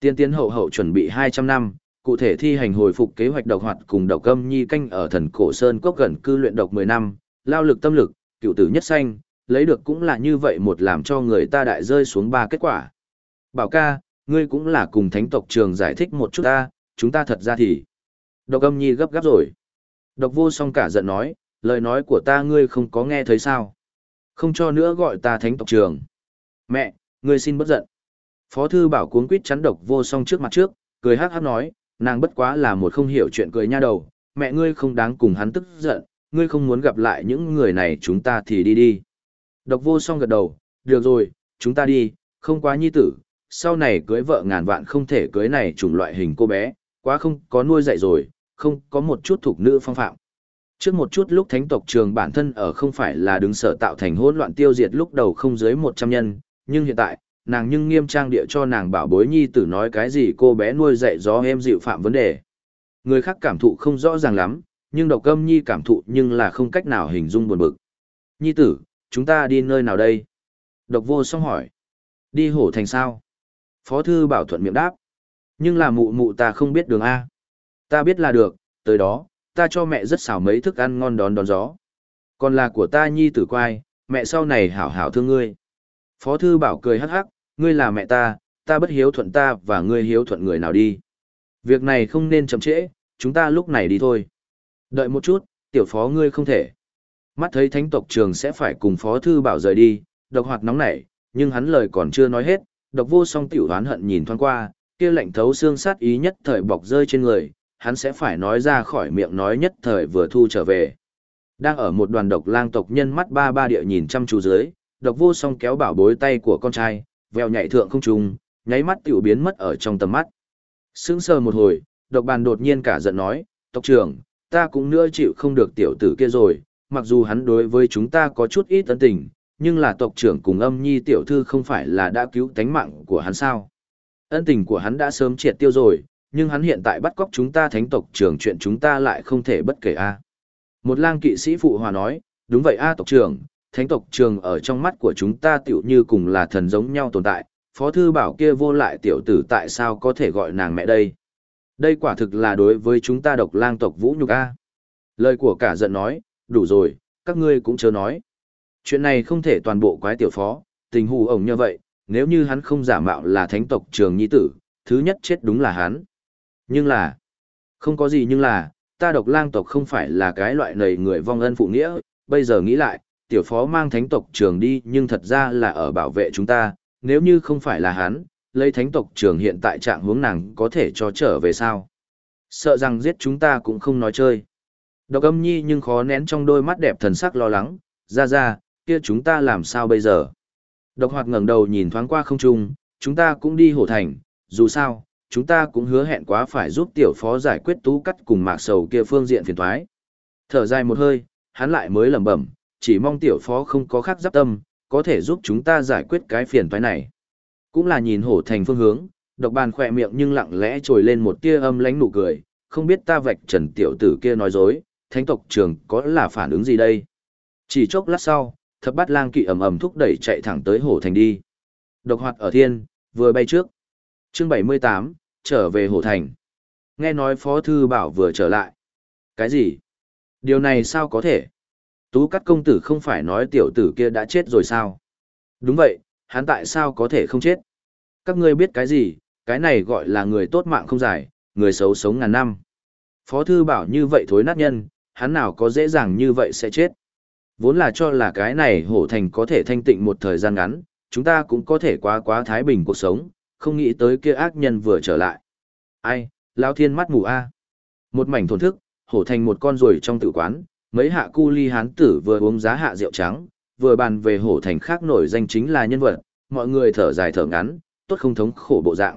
Tiên tiến hậu hậu chuẩn bị 200 năm, cụ thể thi hành hồi phục kế hoạch độc hoạt cùng độc âm nhi canh ở thần cổ sơn cốc gần cư luyện độc 10 năm, lao lực tâm lực, cựu tử nhất xanh, lấy được cũng là như vậy một làm cho người ta đại rơi xuống ba kết quả. Bảo ca, ngươi cũng là cùng thánh tộc trường giải thích một chút ta, chúng ta thật ra thì. Độc âm nhi gấp gáp rồi. Độc vô song cả giận nói, lời nói của ta ngươi không có nghe thấy sao. Không cho nữa gọi ta thánh tộc trường. Mẹ, ngươi xin bất giận. Phó thư bảo cuốn quýt chắn độc vô song trước mặt trước, cười hát hát nói, nàng bất quá là một không hiểu chuyện cười nha đầu, mẹ ngươi không đáng cùng hắn tức giận, ngươi không muốn gặp lại những người này chúng ta thì đi đi. Độc vô song gật đầu, được rồi, chúng ta đi, không quá nhi tử, sau này cưới vợ ngàn vạn không thể cưới này chủng loại hình cô bé, quá không có nuôi dạy rồi, không có một chút thuộc nữ phong phạm. Trước một chút lúc thánh tộc trường bản thân ở không phải là đứng sở tạo thành hỗn loạn tiêu diệt lúc đầu không dưới 100 nhân, nhưng hiện tại, nàng nhưng nghiêm trang địa cho nàng bảo bối nhi tử nói cái gì cô bé nuôi dạy gió em dịu phạm vấn đề. Người khác cảm thụ không rõ ràng lắm, nhưng độc âm nhi cảm thụ nhưng là không cách nào hình dung buồn bực. Nhi tử, chúng ta đi nơi nào đây? Độc vô song hỏi. Đi hổ thành sao? Phó thư bảo thuận miệng đáp. Nhưng là mụ mụ ta không biết đường A. Ta biết là được, tới đó, ta cho mẹ rất xảo mấy thức ăn ngon đón đón gió. Còn là của ta nhi tử quai, mẹ sau này hảo hảo thương ngươi. Phó thư bảo cười hắc hắc, ngươi là mẹ ta, ta bất hiếu thuận ta và ngươi hiếu thuận người nào đi. Việc này không nên chậm trễ, chúng ta lúc này đi thôi. Đợi một chút, tiểu phó ngươi không thể. Mắt thấy thánh tộc trường sẽ phải cùng phó thư bảo rời đi, độc hoạt nóng nảy, nhưng hắn lời còn chưa nói hết, độc vô song tiểu đoán hận nhìn thoáng qua, kia lạnh thấu xương sát ý nhất thời bọc rơi trên người, hắn sẽ phải nói ra khỏi miệng nói nhất thời vừa thu trở về. Đang ở một đoàn độc lang tộc nhân mắt ba ba địa nhìn chăm chú dưới, độc vô song kéo bảo bối tay của con trai, vèo nhảy thượng không trùng nháy mắt tiểu biến mất ở trong tầm mắt. Sững sờ một hồi, độc bàn đột nhiên cả giận nói, tộc trưởng, ta cũng nữa chịu không được tiểu tử kia rồi, mặc dù hắn đối với chúng ta có chút ít ấn tình, nhưng là tộc trưởng cùng âm nhi tiểu thư không phải là đã cứu tánh mạng của hắn sao. Ấn tình của hắn đã sớm triệt tiêu rồi, nhưng hắn hiện tại bắt cóc chúng ta thánh tộc trưởng chuyện chúng ta lại không thể bất kể a. Một lang kỵ sĩ phụ hòa nói, đúng vậy a tộc trưởng, thánh tộc trường ở trong mắt của chúng ta tiểu như cùng là thần giống nhau tồn tại, phó thư bảo kia vô lại tiểu tử tại sao có thể gọi nàng mẹ đây. Đây quả thực là đối với chúng ta độc lang tộc vũ nhục a. Lời của cả giận nói, đủ rồi, các ngươi cũng chớ nói. Chuyện này không thể toàn bộ quái tiểu phó, tình hù ổng như vậy, nếu như hắn không giả mạo là thánh tộc trường nhi tử, thứ nhất chết đúng là hắn. Nhưng là, không có gì nhưng là, ta độc lang tộc không phải là cái loại nầy người vong ân phụ nghĩa, bây giờ nghĩ lại, tiểu phó mang thánh tộc trường đi nhưng thật ra là ở bảo vệ chúng ta, nếu như không phải là hắn, lấy thánh tộc trường hiện tại trạng hướng nàng có thể cho trở về sao. Sợ rằng giết chúng ta cũng không nói chơi. Độc âm nhi nhưng khó nén trong đôi mắt đẹp thần sắc lo lắng, ra ra, kia chúng ta làm sao bây giờ? Độc hoạt ngẩng đầu nhìn thoáng qua không trung, chúng ta cũng đi hổ thành, dù sao, chúng ta cũng hứa hẹn quá phải giúp tiểu phó giải quyết tú cắt cùng mạc sầu kia phương diện phiền thoái. Thở dài một hơi, hắn lại mới lẩm bẩm, chỉ mong tiểu phó không có khác giáp tâm, có thể giúp chúng ta giải quyết cái phiền toái này. Cũng là nhìn hổ thành phương hướng, độc bàn khỏe miệng nhưng lặng lẽ trồi lên một tia âm lánh nụ cười, không biết ta vạch trần tiểu tử kia nói dối, thánh tộc trường có là phản ứng gì đây. Chỉ chốc lát sau, thập bát lang kỵ ầm ầm thúc đẩy chạy thẳng tới hổ thành đi. Độc hoạt ở thiên, vừa bay trước. Chương 78, trở về hổ thành. Nghe nói phó thư bảo vừa trở lại. Cái gì? Điều này sao có thể? Tú cắt công tử không phải nói tiểu tử kia đã chết rồi sao? Đúng vậy, hắn tại sao có thể không chết? Các ngươi biết cái gì, cái này gọi là người tốt mạng không dài, người xấu sống ngàn năm. Phó thư bảo như vậy thối nát nhân, hắn nào có dễ dàng như vậy sẽ chết. Vốn là cho là cái này hổ thành có thể thanh tịnh một thời gian ngắn, chúng ta cũng có thể quá quá thái bình cuộc sống, không nghĩ tới kia ác nhân vừa trở lại. Ai, Lão thiên mắt mù a Một mảnh thổn thức, hổ thành một con ruồi trong tự quán, mấy hạ cu ly hán tử vừa uống giá hạ rượu trắng, vừa bàn về hổ thành khác nổi danh chính là nhân vật, mọi người thở dài thở ngắn, tốt không thống khổ bộ dạng.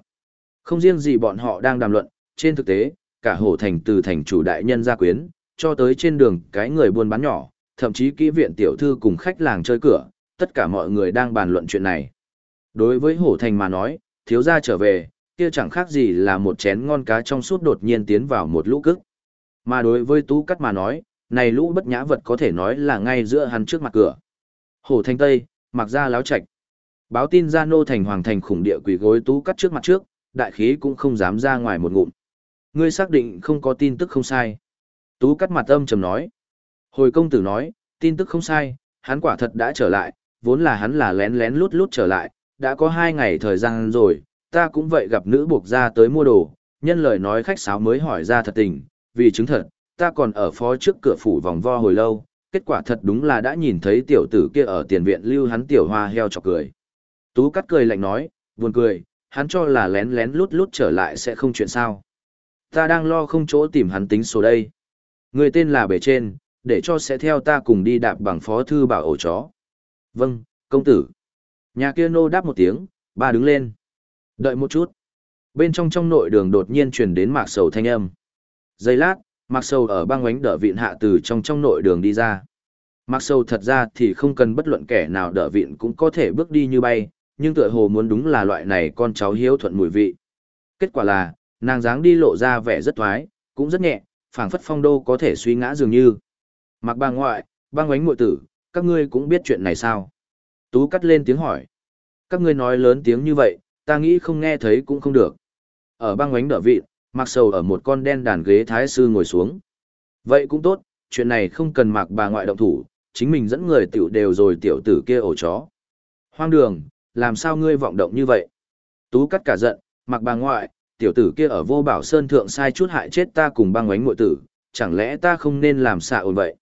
Không riêng gì bọn họ đang đàm luận, trên thực tế, cả hổ thành từ thành chủ đại nhân gia quyến, cho tới trên đường cái người buôn bán nhỏ, thậm chí kỹ viện tiểu thư cùng khách làng chơi cửa, tất cả mọi người đang bàn luận chuyện này. Đối với hổ thành mà nói, thiếu gia trở về, kia chẳng khác gì là một chén ngon cá trong suốt đột nhiên tiến vào một lũ cức. Mà đối với Tú Cắt mà nói, này lũ bất nhã vật có thể nói là ngay giữa hắn trước mặt cửa. Hổ thành Tây, mặc ra láo chạch. Báo tin ra nô thành hoàng thành khủng địa quỷ gối Tú Cắt trước mặt trước, đại khí cũng không dám ra ngoài một ngụm. Ngươi xác định không có tin tức không sai. Tú Cắt mặt âm trầm nói. Hồi công tử nói, tin tức không sai, hắn quả thật đã trở lại, vốn là hắn là lén lén lút lút trở lại, đã có hai ngày thời gian rồi, ta cũng vậy gặp nữ buộc ra tới mua đồ, nhân lời nói khách sáo mới hỏi ra thật tình, vì chứng thật, ta còn ở phó trước cửa phủ vòng vo hồi lâu, kết quả thật đúng là đã nhìn thấy tiểu tử kia ở tiền viện lưu hắn tiểu hoa heo chọc cười. Tú cắt cười lạnh nói, buồn cười, hắn cho là lén lén lút lút trở lại sẽ không chuyện sao. Ta đang lo không chỗ tìm hắn tính số đây. Người tên là bề trên, để cho sẽ theo ta cùng đi đạp bằng phó thư bảo ổ chó. Vâng, công tử. Nhà kia nô đáp một tiếng, ba đứng lên. Đợi một chút. Bên trong trong nội đường đột nhiên truyền đến mạc sầu thanh âm. Giây lát, mạc sầu ở băng ánh đỡ vịn hạ từ trong trong nội đường đi ra. Mạc sầu thật ra thì không cần bất luận kẻ nào đỡ vịn cũng có thể bước đi như bay, nhưng tựa hồ muốn đúng là loại này con cháu hiếu thuận mùi vị. Kết quả là, nàng dáng đi lộ ra vẻ rất thoái, cũng rất nhẹ, phảng phất phong đô có thể suy ngã dường như. Mặc bà ngoại, băng ánh muội tử, các ngươi cũng biết chuyện này sao? Tú cắt lên tiếng hỏi. Các ngươi nói lớn tiếng như vậy, ta nghĩ không nghe thấy cũng không được. Ở băng ánh đỡ vị, mặc sầu ở một con đen đàn ghế thái sư ngồi xuống. Vậy cũng tốt, chuyện này không cần mặc bà ngoại động thủ, chính mình dẫn người tiểu đều rồi tiểu tử kia ổ chó. Hoang đường, làm sao ngươi vọng động như vậy? Tú cắt cả giận, mặc bà ngoại, tiểu tử kia ở vô bảo sơn thượng sai chút hại chết ta cùng băng ánh muội tử, chẳng lẽ ta không nên làm xạ ồn vậy?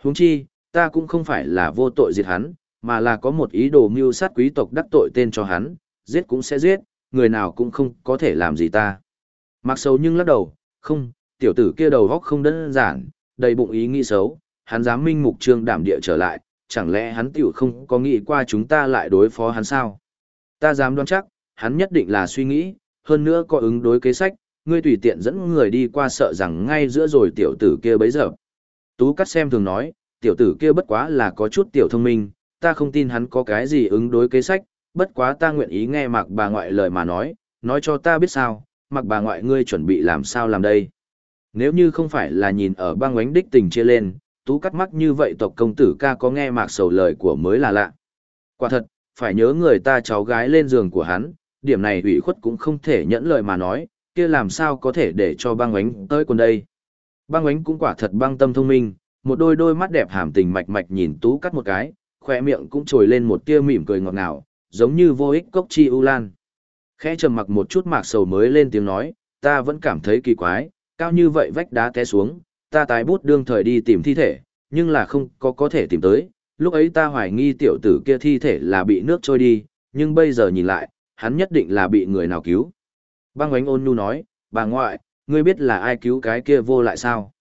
Huống chi, ta cũng không phải là vô tội diệt hắn, mà là có một ý đồ mưu sát quý tộc đắc tội tên cho hắn, giết cũng sẽ giết, người nào cũng không có thể làm gì ta. Mặc xấu nhưng lắc đầu, không, tiểu tử kia đầu góc không đơn giản, đầy bụng ý nghĩ xấu, hắn dám minh mục trương đảm địa trở lại, chẳng lẽ hắn tiểu không có nghĩ qua chúng ta lại đối phó hắn sao? Ta dám đoán chắc, hắn nhất định là suy nghĩ, hơn nữa có ứng đối kế sách, ngươi tùy tiện dẫn người đi qua sợ rằng ngay giữa rồi tiểu tử kia bấy giờ. Tú cắt xem thường nói, tiểu tử kia bất quá là có chút tiểu thông minh, ta không tin hắn có cái gì ứng đối kế sách, bất quá ta nguyện ý nghe mặc bà ngoại lời mà nói, nói cho ta biết sao, mặc bà ngoại ngươi chuẩn bị làm sao làm đây. Nếu như không phải là nhìn ở băng ánh đích tình chia lên, tú cắt mắt như vậy tộc công tử ca có nghe mạc sầu lời của mới là lạ. Quả thật, phải nhớ người ta cháu gái lên giường của hắn, điểm này ủy khuất cũng không thể nhẫn lời mà nói, kia làm sao có thể để cho băng ánh tới quần đây. Băng ánh cũng quả thật băng tâm thông minh, một đôi đôi mắt đẹp hàm tình mạch mạch nhìn tú cắt một cái, khoe miệng cũng trồi lên một tia mỉm cười ngọt ngào, giống như vô ích cốc chi u lan. Khẽ trầm mặc một chút mạc sầu mới lên tiếng nói, ta vẫn cảm thấy kỳ quái, cao như vậy vách đá té xuống, ta tái bút đương thời đi tìm thi thể, nhưng là không có có thể tìm tới, lúc ấy ta hoài nghi tiểu tử kia thi thể là bị nước trôi đi, nhưng bây giờ nhìn lại, hắn nhất định là bị người nào cứu. Băng ánh ôn nhu nói, bà ngoại, ngươi biết là ai cứu cái kia vô lại sao?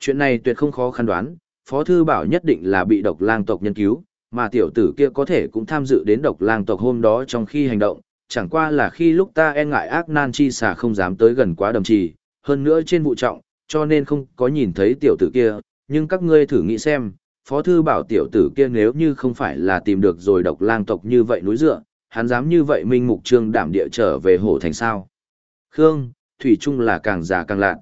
Chuyện này tuyệt không khó khăn đoán, Phó Thư Bảo nhất định là bị độc lang tộc nhân cứu, mà tiểu tử kia có thể cũng tham dự đến độc lang tộc hôm đó trong khi hành động, chẳng qua là khi lúc ta e ngại ác nan chi xà không dám tới gần quá đầm trì, hơn nữa trên vụ trọng, cho nên không có nhìn thấy tiểu tử kia, nhưng các ngươi thử nghĩ xem, Phó Thư Bảo tiểu tử kia nếu như không phải là tìm được rồi độc lang tộc như vậy núi dựa, hắn dám như vậy minh mục trương đảm địa trở về hổ thành sao. Khương, Thủy Trung là càng già càng lạ.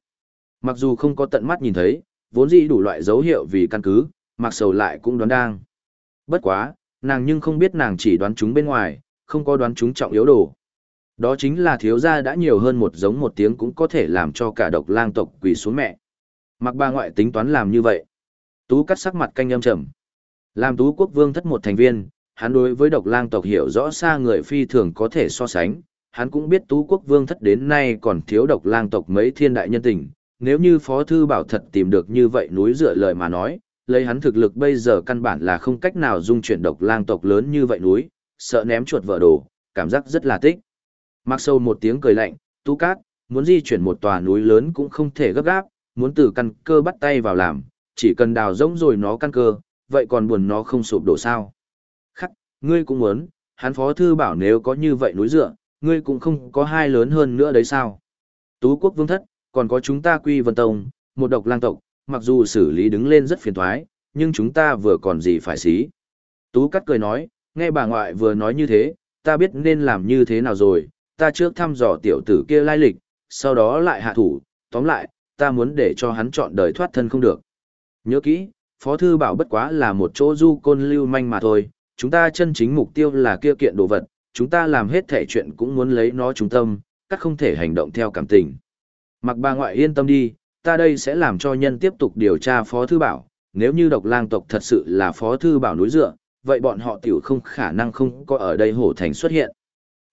Mặc dù không có tận mắt nhìn thấy, vốn dĩ đủ loại dấu hiệu vì căn cứ, mặc sầu lại cũng đoán đang. Bất quá, nàng nhưng không biết nàng chỉ đoán chúng bên ngoài, không có đoán chúng trọng yếu đồ. Đó chính là thiếu gia đã nhiều hơn một giống một tiếng cũng có thể làm cho cả độc lang tộc quỳ xuống mẹ. Mặc ba ngoại tính toán làm như vậy. Tú cắt sắc mặt canh âm trầm. Làm tú quốc vương thất một thành viên, hắn đối với độc lang tộc hiểu rõ xa người phi thường có thể so sánh. Hắn cũng biết tú quốc vương thất đến nay còn thiếu độc lang tộc mấy thiên đại nhân tình. Nếu như phó thư bảo thật tìm được như vậy núi dựa lời mà nói, lấy hắn thực lực bây giờ căn bản là không cách nào dung chuyển độc lang tộc lớn như vậy núi, sợ ném chuột vỡ đồ, cảm giác rất là tích. Mặc sâu một tiếng cười lạnh, tú cát, muốn di chuyển một tòa núi lớn cũng không thể gấp gáp, muốn từ căn cơ bắt tay vào làm, chỉ cần đào rỗng rồi nó căn cơ, vậy còn buồn nó không sụp đổ sao. Ngươi cũng muốn, hắn phó thư bảo nếu có như vậy núi dựa, ngươi cũng không có hai lớn hơn nữa đấy sao. Tú quốc vương thất, còn có chúng ta quy vân tông, một độc lang tộc, mặc dù xử lý đứng lên rất phiền thoái, nhưng chúng ta vừa còn gì phải xí. Tú cắt cười nói, nghe bà ngoại vừa nói như thế, ta biết nên làm như thế nào rồi, ta trước thăm dò tiểu tử kia lai lịch, sau đó lại hạ thủ, tóm lại, ta muốn để cho hắn chọn đời thoát thân không được. Nhớ kỹ, Phó Thư Bảo bất quá là một chỗ du côn lưu manh mà thôi, chúng ta chân chính mục tiêu là kia kiện đồ vật, chúng ta làm hết thể chuyện cũng muốn lấy nó trung tâm, các không thể hành động theo cảm tình. Mặc bà ngoại yên tâm đi, ta đây sẽ làm cho nhân tiếp tục điều tra Phó Thư Bảo, nếu như độc lang tộc thật sự là Phó Thư Bảo núi dựa, vậy bọn họ tiểu không khả năng không có ở đây hổ thành xuất hiện.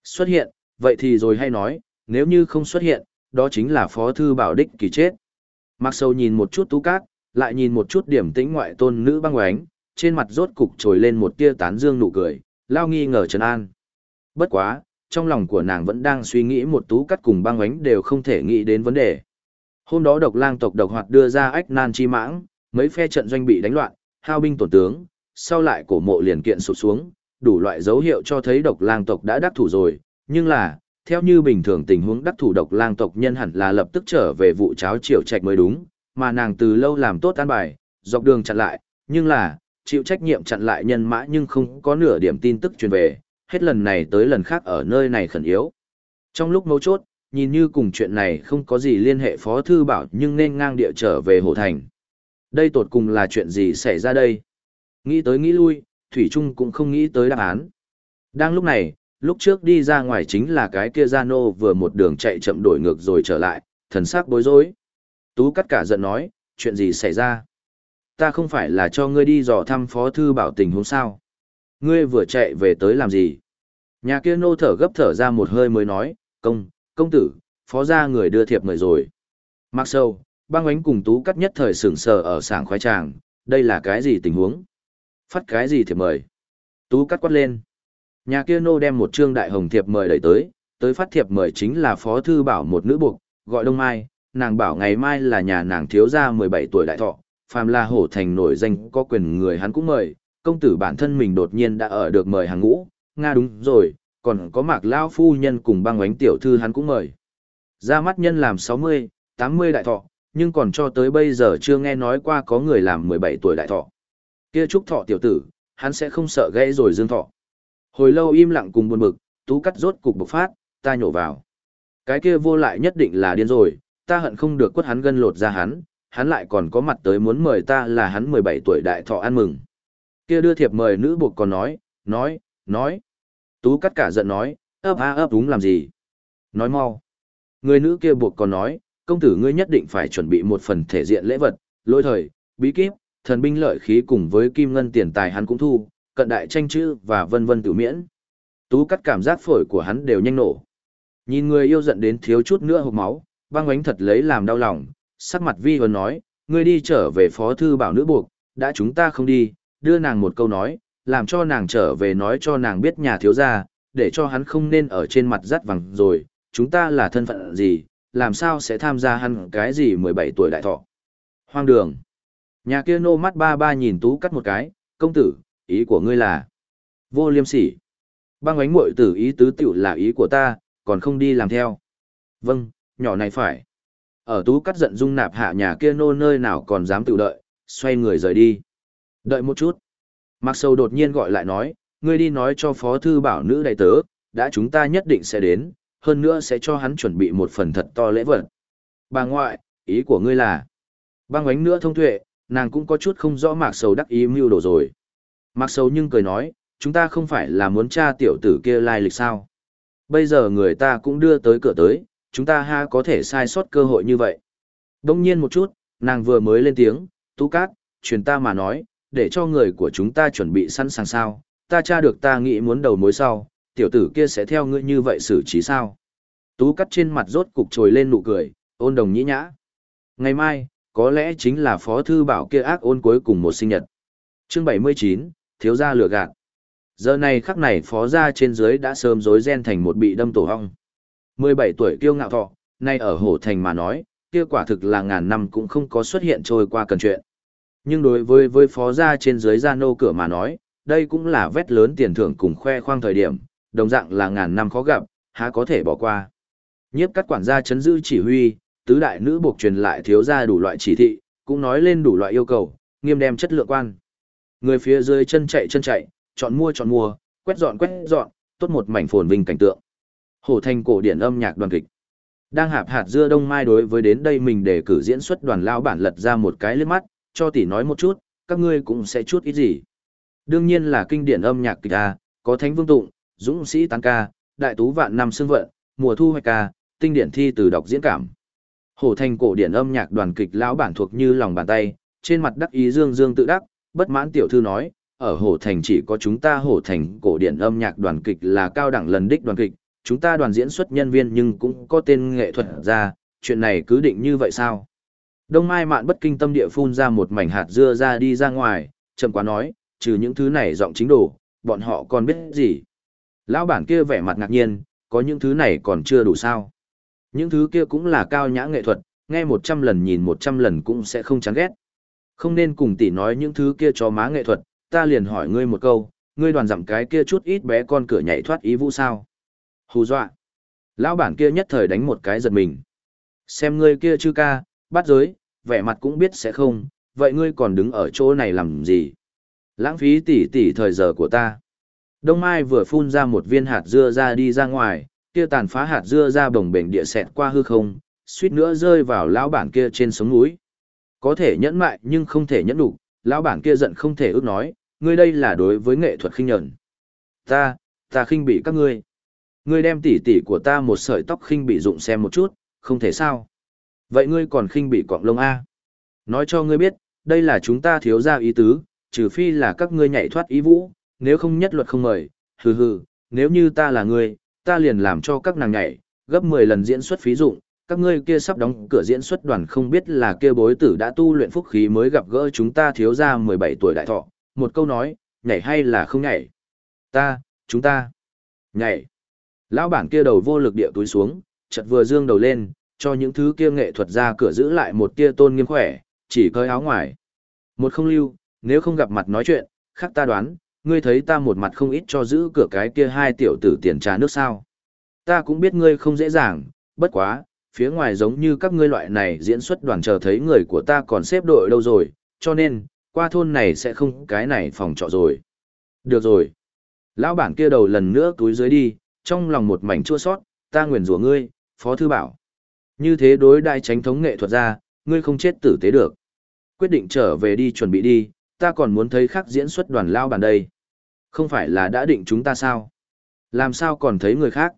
Xuất hiện, vậy thì rồi hay nói, nếu như không xuất hiện, đó chính là Phó Thư Bảo đích kỳ chết. Mặc sâu nhìn một chút tú cát, lại nhìn một chút điểm tĩnh ngoại tôn nữ băng oánh, trên mặt rốt cục trồi lên một tia tán dương nụ cười, lao nghi ngờ Trần an. Bất quá, trong lòng của nàng vẫn đang suy nghĩ một tú cắt cùng băng ánh đều không thể nghĩ đến vấn đề. Hôm đó độc lang tộc độc hoạt đưa ra ách nan chi mãng, mấy phe trận doanh bị đánh loạn, hao binh tổn tướng, sau lại cổ mộ liền kiện sụt xuống, đủ loại dấu hiệu cho thấy độc lang tộc đã đắc thủ rồi, nhưng là, theo như bình thường tình huống đắc thủ độc lang tộc nhân hẳn là lập tức trở về vụ cháo triều trạch mới đúng, mà nàng từ lâu làm tốt an bài, dọc đường chặn lại, nhưng là, chịu trách nhiệm chặn lại nhân mã nhưng không có nửa điểm tin tức truyền về, hết lần này tới lần khác ở nơi này khẩn yếu. Trong lúc mấu chốt, nhìn như cùng chuyện này không có gì liên hệ phó thư bảo nhưng nên ngang địa trở về hồ thành. Đây tột cùng là chuyện gì xảy ra đây? Nghĩ tới nghĩ lui, Thủy Trung cũng không nghĩ tới đáp án. Đang lúc này, lúc trước đi ra ngoài chính là cái kia Giano vừa một đường chạy chậm đổi ngược rồi trở lại, thần sắc bối rối. Tú cắt cả giận nói, chuyện gì xảy ra? Ta không phải là cho ngươi đi dò thăm phó thư bảo tình huống sao? Ngươi vừa chạy về tới làm gì? Nhà kia nô thở gấp thở ra một hơi mới nói, công, công tử, phó ra người đưa thiệp mời rồi. Mặc sâu, băng ánh cùng tú cắt nhất thời sửng sờ ở sảng khoái tràng, đây là cái gì tình huống? Phát cái gì thiệp mời? Tú cắt quát lên. Nhà kia nô đem một trương đại hồng thiệp mời đẩy tới, tới phát thiệp mời chính là phó thư bảo một nữ buộc, gọi Đông Mai, nàng bảo ngày mai là nhà nàng thiếu gia 17 tuổi đại thọ, phàm là hổ thành nổi danh có quyền người hắn cũng mời, công tử bản thân mình đột nhiên đã ở được mời hàng ngũ, Nga đúng rồi, còn có mạc lao phu nhân cùng băng ánh tiểu thư hắn cũng mời. Ra mắt nhân làm 60, 80 đại thọ, nhưng còn cho tới bây giờ chưa nghe nói qua có người làm 17 tuổi đại thọ. Kia trúc thọ tiểu tử, hắn sẽ không sợ gãy rồi dương thọ. Hồi lâu im lặng cùng buồn bực, tú cắt rốt cục bộc phát, ta nhổ vào. Cái kia vô lại nhất định là điên rồi, ta hận không được quất hắn gân lột ra hắn, hắn lại còn có mặt tới muốn mời ta là hắn 17 tuổi đại thọ ăn mừng. Kia đưa thiệp mời nữ buộc còn nói, nói, nói. Tú cắt cả giận nói, ấp a ấp đúng làm gì. Nói mau. Người nữ kia buộc còn nói, công tử ngươi nhất định phải chuẩn bị một phần thể diện lễ vật, lỗi thời, bí kíp, thần binh lợi khí cùng với kim ngân tiền tài hắn cũng thu, cận đại tranh chữ và vân vân tự miễn. Tú cắt cảm giác phổi của hắn đều nhanh nổ. Nhìn người yêu giận đến thiếu chút nữa hộp máu, băng ánh thật lấy làm đau lòng, sắc mặt vi huấn nói, ngươi đi trở về phó thư bảo nữ buộc, đã chúng ta không đi, đưa nàng một câu nói, làm cho nàng trở về nói cho nàng biết nhà thiếu gia, để cho hắn không nên ở trên mặt rắt vàng rồi, chúng ta là thân phận gì, làm sao sẽ tham gia hắn cái gì 17 tuổi đại thọ. Hoang đường. Nhà kia nô mắt ba ba nhìn tú cắt một cái, công tử, ý của ngươi là vô liêm sỉ. Băng ánh muội tử ý tứ tiểu là ý của ta, còn không đi làm theo. Vâng, nhỏ này phải. Ở tú cắt giận dung nạp hạ nhà kia nô nơi nào còn dám tự đợi, xoay người rời đi. Đợi một chút. Mạc Sầu đột nhiên gọi lại nói, ngươi đi nói cho phó thư bảo nữ đại tớ, đã chúng ta nhất định sẽ đến, hơn nữa sẽ cho hắn chuẩn bị một phần thật to lễ vật. Bà ngoại, ý của ngươi là, băng ánh nữa thông tuệ, nàng cũng có chút không rõ Mạc Sầu đắc ý mưu đồ rồi. Mạc Sầu nhưng cười nói, chúng ta không phải là muốn tra tiểu tử kia lai lịch sao. Bây giờ người ta cũng đưa tới cửa tới, chúng ta ha có thể sai sót cơ hội như vậy. Đông nhiên một chút, nàng vừa mới lên tiếng, tú cát, truyền ta mà nói, để cho người của chúng ta chuẩn bị sẵn sàng sao, ta tra được ta nghĩ muốn đầu mối sau, tiểu tử kia sẽ theo ngươi như vậy xử trí sao. Tú cắt trên mặt rốt cục trồi lên nụ cười, ôn đồng nhĩ nhã. Ngày mai, có lẽ chính là phó thư bảo kia ác ôn cuối cùng một sinh nhật. chương 79, thiếu gia lừa gạt. Giờ này khắc này phó gia trên dưới đã sớm rối ren thành một bị đâm tổ hong. 17 tuổi kiêu ngạo thọ, nay ở hổ thành mà nói, kia quả thực là ngàn năm cũng không có xuất hiện trôi qua cần chuyện. Nhưng đối với với phó gia trên dưới gia nô cửa mà nói, đây cũng là vét lớn tiền thưởng cùng khoe khoang thời điểm, đồng dạng là ngàn năm khó gặp, há có thể bỏ qua. Nhiếp các quản gia chấn giữ chỉ huy, tứ đại nữ buộc truyền lại thiếu gia đủ loại chỉ thị, cũng nói lên đủ loại yêu cầu, nghiêm đem chất lượng quan. Người phía dưới chân chạy chân chạy, chọn mua chọn mua, quét dọn quét dọn, tốt một mảnh phồn vinh cảnh tượng. Hổ thành cổ điển âm nhạc đoàn kịch. Đang hạp hạt dưa đông mai đối với đến đây mình để cử diễn xuất đoàn lao bản lật ra một cái liếc mắt, cho tỷ nói một chút, các ngươi cũng sẽ chút ít gì. Đương nhiên là kinh điển âm nhạc kịch A, có thánh vương tụng, dũng sĩ tán ca, đại tú vạn năm xương vận, mùa thu hoạch ca, tinh điển thi từ đọc diễn cảm. Hổ thành cổ điển âm nhạc đoàn kịch lão bản thuộc như lòng bàn tay, trên mặt đắc ý dương dương tự đắc, bất mãn tiểu thư nói, ở Hổ thành chỉ có chúng ta Hổ thành cổ điển âm nhạc đoàn kịch là cao đẳng lần đích đoàn kịch, chúng ta đoàn diễn xuất nhân viên nhưng cũng có tên nghệ thuật ra, chuyện này cứ định như vậy sao? Đông Mai Mạn bất kinh tâm địa phun ra một mảnh hạt dưa ra đi ra ngoài, chậm quá nói, trừ những thứ này giọng chính đủ bọn họ còn biết gì? Lão bản kia vẻ mặt ngạc nhiên, có những thứ này còn chưa đủ sao? Những thứ kia cũng là cao nhã nghệ thuật, nghe một trăm lần nhìn một trăm lần cũng sẽ không chán ghét. Không nên cùng tỷ nói những thứ kia cho má nghệ thuật, ta liền hỏi ngươi một câu, ngươi đoàn giảm cái kia chút ít bé con cửa nhảy thoát ý vũ sao? Hù dọa. Lão bản kia nhất thời đánh một cái giật mình. Xem ngươi kia chư ca, bắt giới, vẻ mặt cũng biết sẽ không, vậy ngươi còn đứng ở chỗ này làm gì? Lãng phí tỉ tỉ thời giờ của ta. Đông Mai vừa phun ra một viên hạt dưa ra đi ra ngoài, kia tàn phá hạt dưa ra bồng bềnh địa sẹt qua hư không, suýt nữa rơi vào lão bản kia trên sống núi. Có thể nhẫn mại nhưng không thể nhẫn đủ, lão bản kia giận không thể ước nói, ngươi đây là đối với nghệ thuật khinh nhẫn. Ta, ta khinh bị các ngươi. Ngươi đem tỉ tỉ của ta một sợi tóc khinh bị dụng xem một chút, không thể sao. Vậy ngươi còn khinh bị quạng lông A. Nói cho ngươi biết, đây là chúng ta thiếu ra ý tứ, trừ phi là các ngươi nhảy thoát ý vũ, nếu không nhất luật không mời, hừ hừ, nếu như ta là ngươi, ta liền làm cho các nàng nhảy, gấp 10 lần diễn xuất phí dụng, các ngươi kia sắp đóng cửa diễn xuất đoàn không biết là kia bối tử đã tu luyện phúc khí mới gặp gỡ chúng ta thiếu ra 17 tuổi đại thọ, một câu nói, nhảy hay là không nhảy. Ta, chúng ta, nhảy. Lão bản kia đầu vô lực địa túi xuống, chợt vừa dương đầu lên, cho những thứ kia nghệ thuật ra cửa giữ lại một tia tôn nghiêm khỏe, chỉ cởi áo ngoài. Một không lưu, nếu không gặp mặt nói chuyện, khác ta đoán, ngươi thấy ta một mặt không ít cho giữ cửa cái kia hai tiểu tử tiền trà nước sao. Ta cũng biết ngươi không dễ dàng, bất quá, phía ngoài giống như các ngươi loại này diễn xuất đoàn chờ thấy người của ta còn xếp đội đâu rồi, cho nên, qua thôn này sẽ không cái này phòng trọ rồi. Được rồi. Lão bản kia đầu lần nữa túi dưới đi, trong lòng một mảnh chua sót, ta nguyền rủa ngươi, Phó Thư Bảo. Như thế đối đại tránh thống nghệ thuật ra, ngươi không chết tử tế được. Quyết định trở về đi chuẩn bị đi, ta còn muốn thấy khắc diễn xuất đoàn lao bàn đây. Không phải là đã định chúng ta sao? Làm sao còn thấy người khác?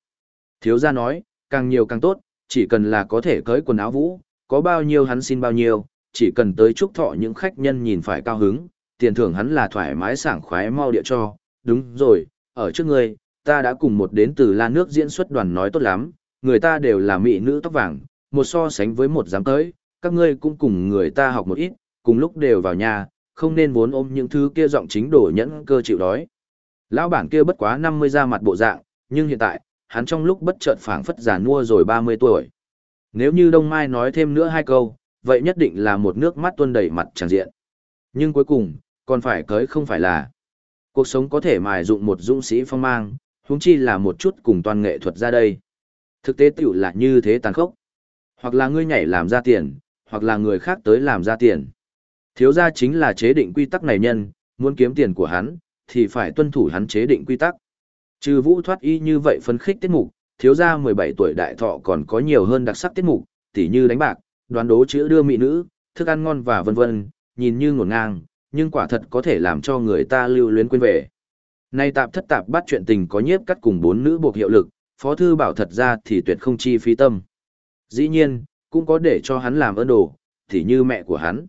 Thiếu gia nói, càng nhiều càng tốt, chỉ cần là có thể cởi quần áo vũ, có bao nhiêu hắn xin bao nhiêu, chỉ cần tới chúc thọ những khách nhân nhìn phải cao hứng, tiền thưởng hắn là thoải mái sảng khoái mau địa cho. Đúng rồi, ở trước ngươi, ta đã cùng một đến từ la nước diễn xuất đoàn nói tốt lắm, người ta đều là mỹ nữ tóc vàng, một so sánh với một dám tới, các ngươi cũng cùng người ta học một ít, cùng lúc đều vào nhà, không nên vốn ôm những thứ kia giọng chính đổ nhẫn cơ chịu đói. Lão bản kia bất quá 50 ra mặt bộ dạng, nhưng hiện tại, hắn trong lúc bất chợt phảng phất già nua rồi 30 tuổi. Nếu như Đông Mai nói thêm nữa hai câu, vậy nhất định là một nước mắt tuôn đầy mặt tràn diện. Nhưng cuối cùng, còn phải cưới không phải là. Cuộc sống có thể mài dụng một dũng sĩ phong mang, huống chi là một chút cùng toàn nghệ thuật ra đây. Thực tế tiểu là như thế tàn khốc. Hoặc là ngươi nhảy làm ra tiền, hoặc là người khác tới làm ra tiền. Thiếu gia chính là chế định quy tắc này nhân, muốn kiếm tiền của hắn, thì phải tuân thủ hắn chế định quy tắc. Trừ vũ thoát y như vậy phấn khích tiết mục, thiếu gia 17 tuổi đại thọ còn có nhiều hơn đặc sắc tiết mục, tỉ như đánh bạc, đoán đố chữ đưa mỹ nữ, thức ăn ngon và vân vân, nhìn như ngổn ngang, nhưng quả thật có thể làm cho người ta lưu luyến quên về. Nay tạp thất tạp bắt chuyện tình có nhiếp cắt cùng bốn nữ buộc hiệu lực, phó thư bảo thật ra thì tuyệt không chi phí tâm. Dĩ nhiên, cũng có để cho hắn làm ơn đồ, thì như mẹ của hắn.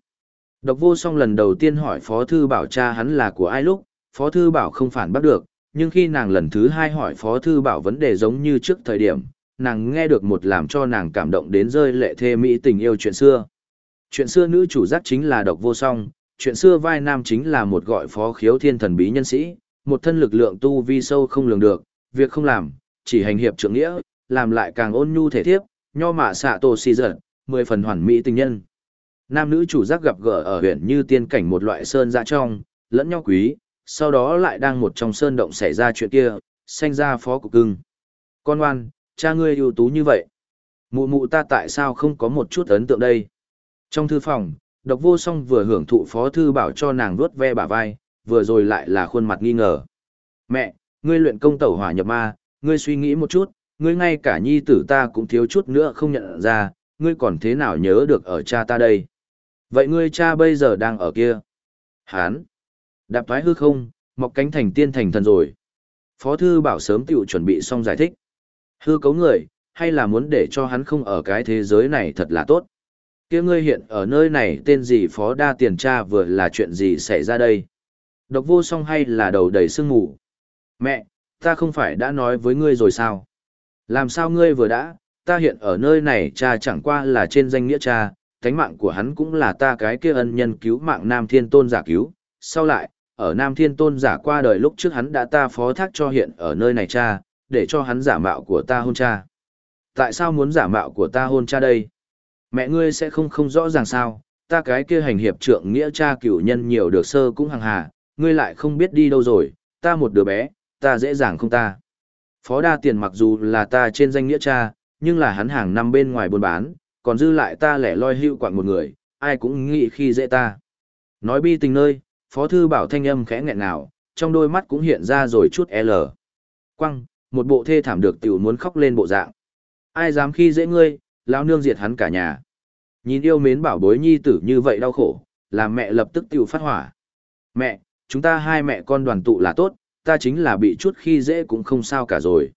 Độc vô song lần đầu tiên hỏi phó thư bảo cha hắn là của ai lúc, phó thư bảo không phản bắt được, nhưng khi nàng lần thứ hai hỏi phó thư bảo vấn đề giống như trước thời điểm, nàng nghe được một làm cho nàng cảm động đến rơi lệ thê mỹ tình yêu chuyện xưa. Chuyện xưa nữ chủ giác chính là độc vô song, chuyện xưa vai nam chính là một gọi phó khiếu thiên thần bí nhân sĩ, một thân lực lượng tu vi sâu không lường được, việc không làm, chỉ hành hiệp trưởng nghĩa, làm lại càng ôn nhu thể thiếp, nho mạ xạ tổ xì giật, mười phần hoàn mỹ tình nhân. Nam nữ chủ giác gặp gỡ ở huyện như tiên cảnh một loại sơn dạ trong, lẫn nhau quý, sau đó lại đang một trong sơn động xảy ra chuyện kia, sanh ra phó cục cưng. Con ngoan, cha ngươi ưu tú như vậy. Mụ mụ ta tại sao không có một chút ấn tượng đây? Trong thư phòng, độc vô song vừa hưởng thụ phó thư bảo cho nàng vuốt ve bả vai, vừa rồi lại là khuôn mặt nghi ngờ. Mẹ, ngươi luyện công tẩu hỏa nhập ma, ngươi suy nghĩ một chút, ngươi ngay cả nhi tử ta cũng thiếu chút nữa không nhận ra, ngươi còn thế nào nhớ được ở cha ta đây. Vậy ngươi cha bây giờ đang ở kia. Hán. Đạp thoái hư không, mọc cánh thành tiên thành thần rồi. Phó thư bảo sớm tiểu chuẩn bị xong giải thích. Hư cấu người, hay là muốn để cho hắn không ở cái thế giới này thật là tốt. kia ngươi hiện ở nơi này tên gì phó đa tiền cha vừa là chuyện gì xảy ra đây? Độc vô song hay là đầu đầy sương mù? Mẹ, ta không phải đã nói với ngươi rồi sao? Làm sao ngươi vừa đã, ta hiện ở nơi này cha chẳng qua là trên danh nghĩa cha, thánh mạng của hắn cũng là ta cái kia ân nhân cứu mạng Nam Thiên Tôn giả cứu. Sau lại, ở Nam Thiên Tôn giả qua đời lúc trước hắn đã ta phó thác cho hiện ở nơi này cha, để cho hắn giả mạo của ta hôn cha. Tại sao muốn giả mạo của ta hôn cha đây? Mẹ ngươi sẽ không không rõ ràng sao, ta cái kia hành hiệp trượng nghĩa cha cửu nhân nhiều được sơ cũng hàng hà, ngươi lại không biết đi đâu rồi, ta một đứa bé, ta dễ dàng không ta. Phó đa tiền mặc dù là ta trên danh nghĩa cha, nhưng là hắn hàng năm bên ngoài buôn bán, còn dư lại ta lẻ loi hữu quạng một người, ai cũng nghĩ khi dễ ta. Nói bi tình nơi, phó thư bảo thanh âm khẽ nghẹn nào, trong đôi mắt cũng hiện ra rồi chút L. Quăng, một bộ thê thảm được tiểu muốn khóc lên bộ dạng. Ai dám khi dễ ngươi, lão nương diệt hắn cả nhà. Nhìn yêu mến bảo bối nhi tử như vậy đau khổ, làm mẹ lập tức tiểu phát hỏa. Mẹ, chúng ta hai mẹ con đoàn tụ là tốt, ta chính là bị chút khi dễ cũng không sao cả rồi.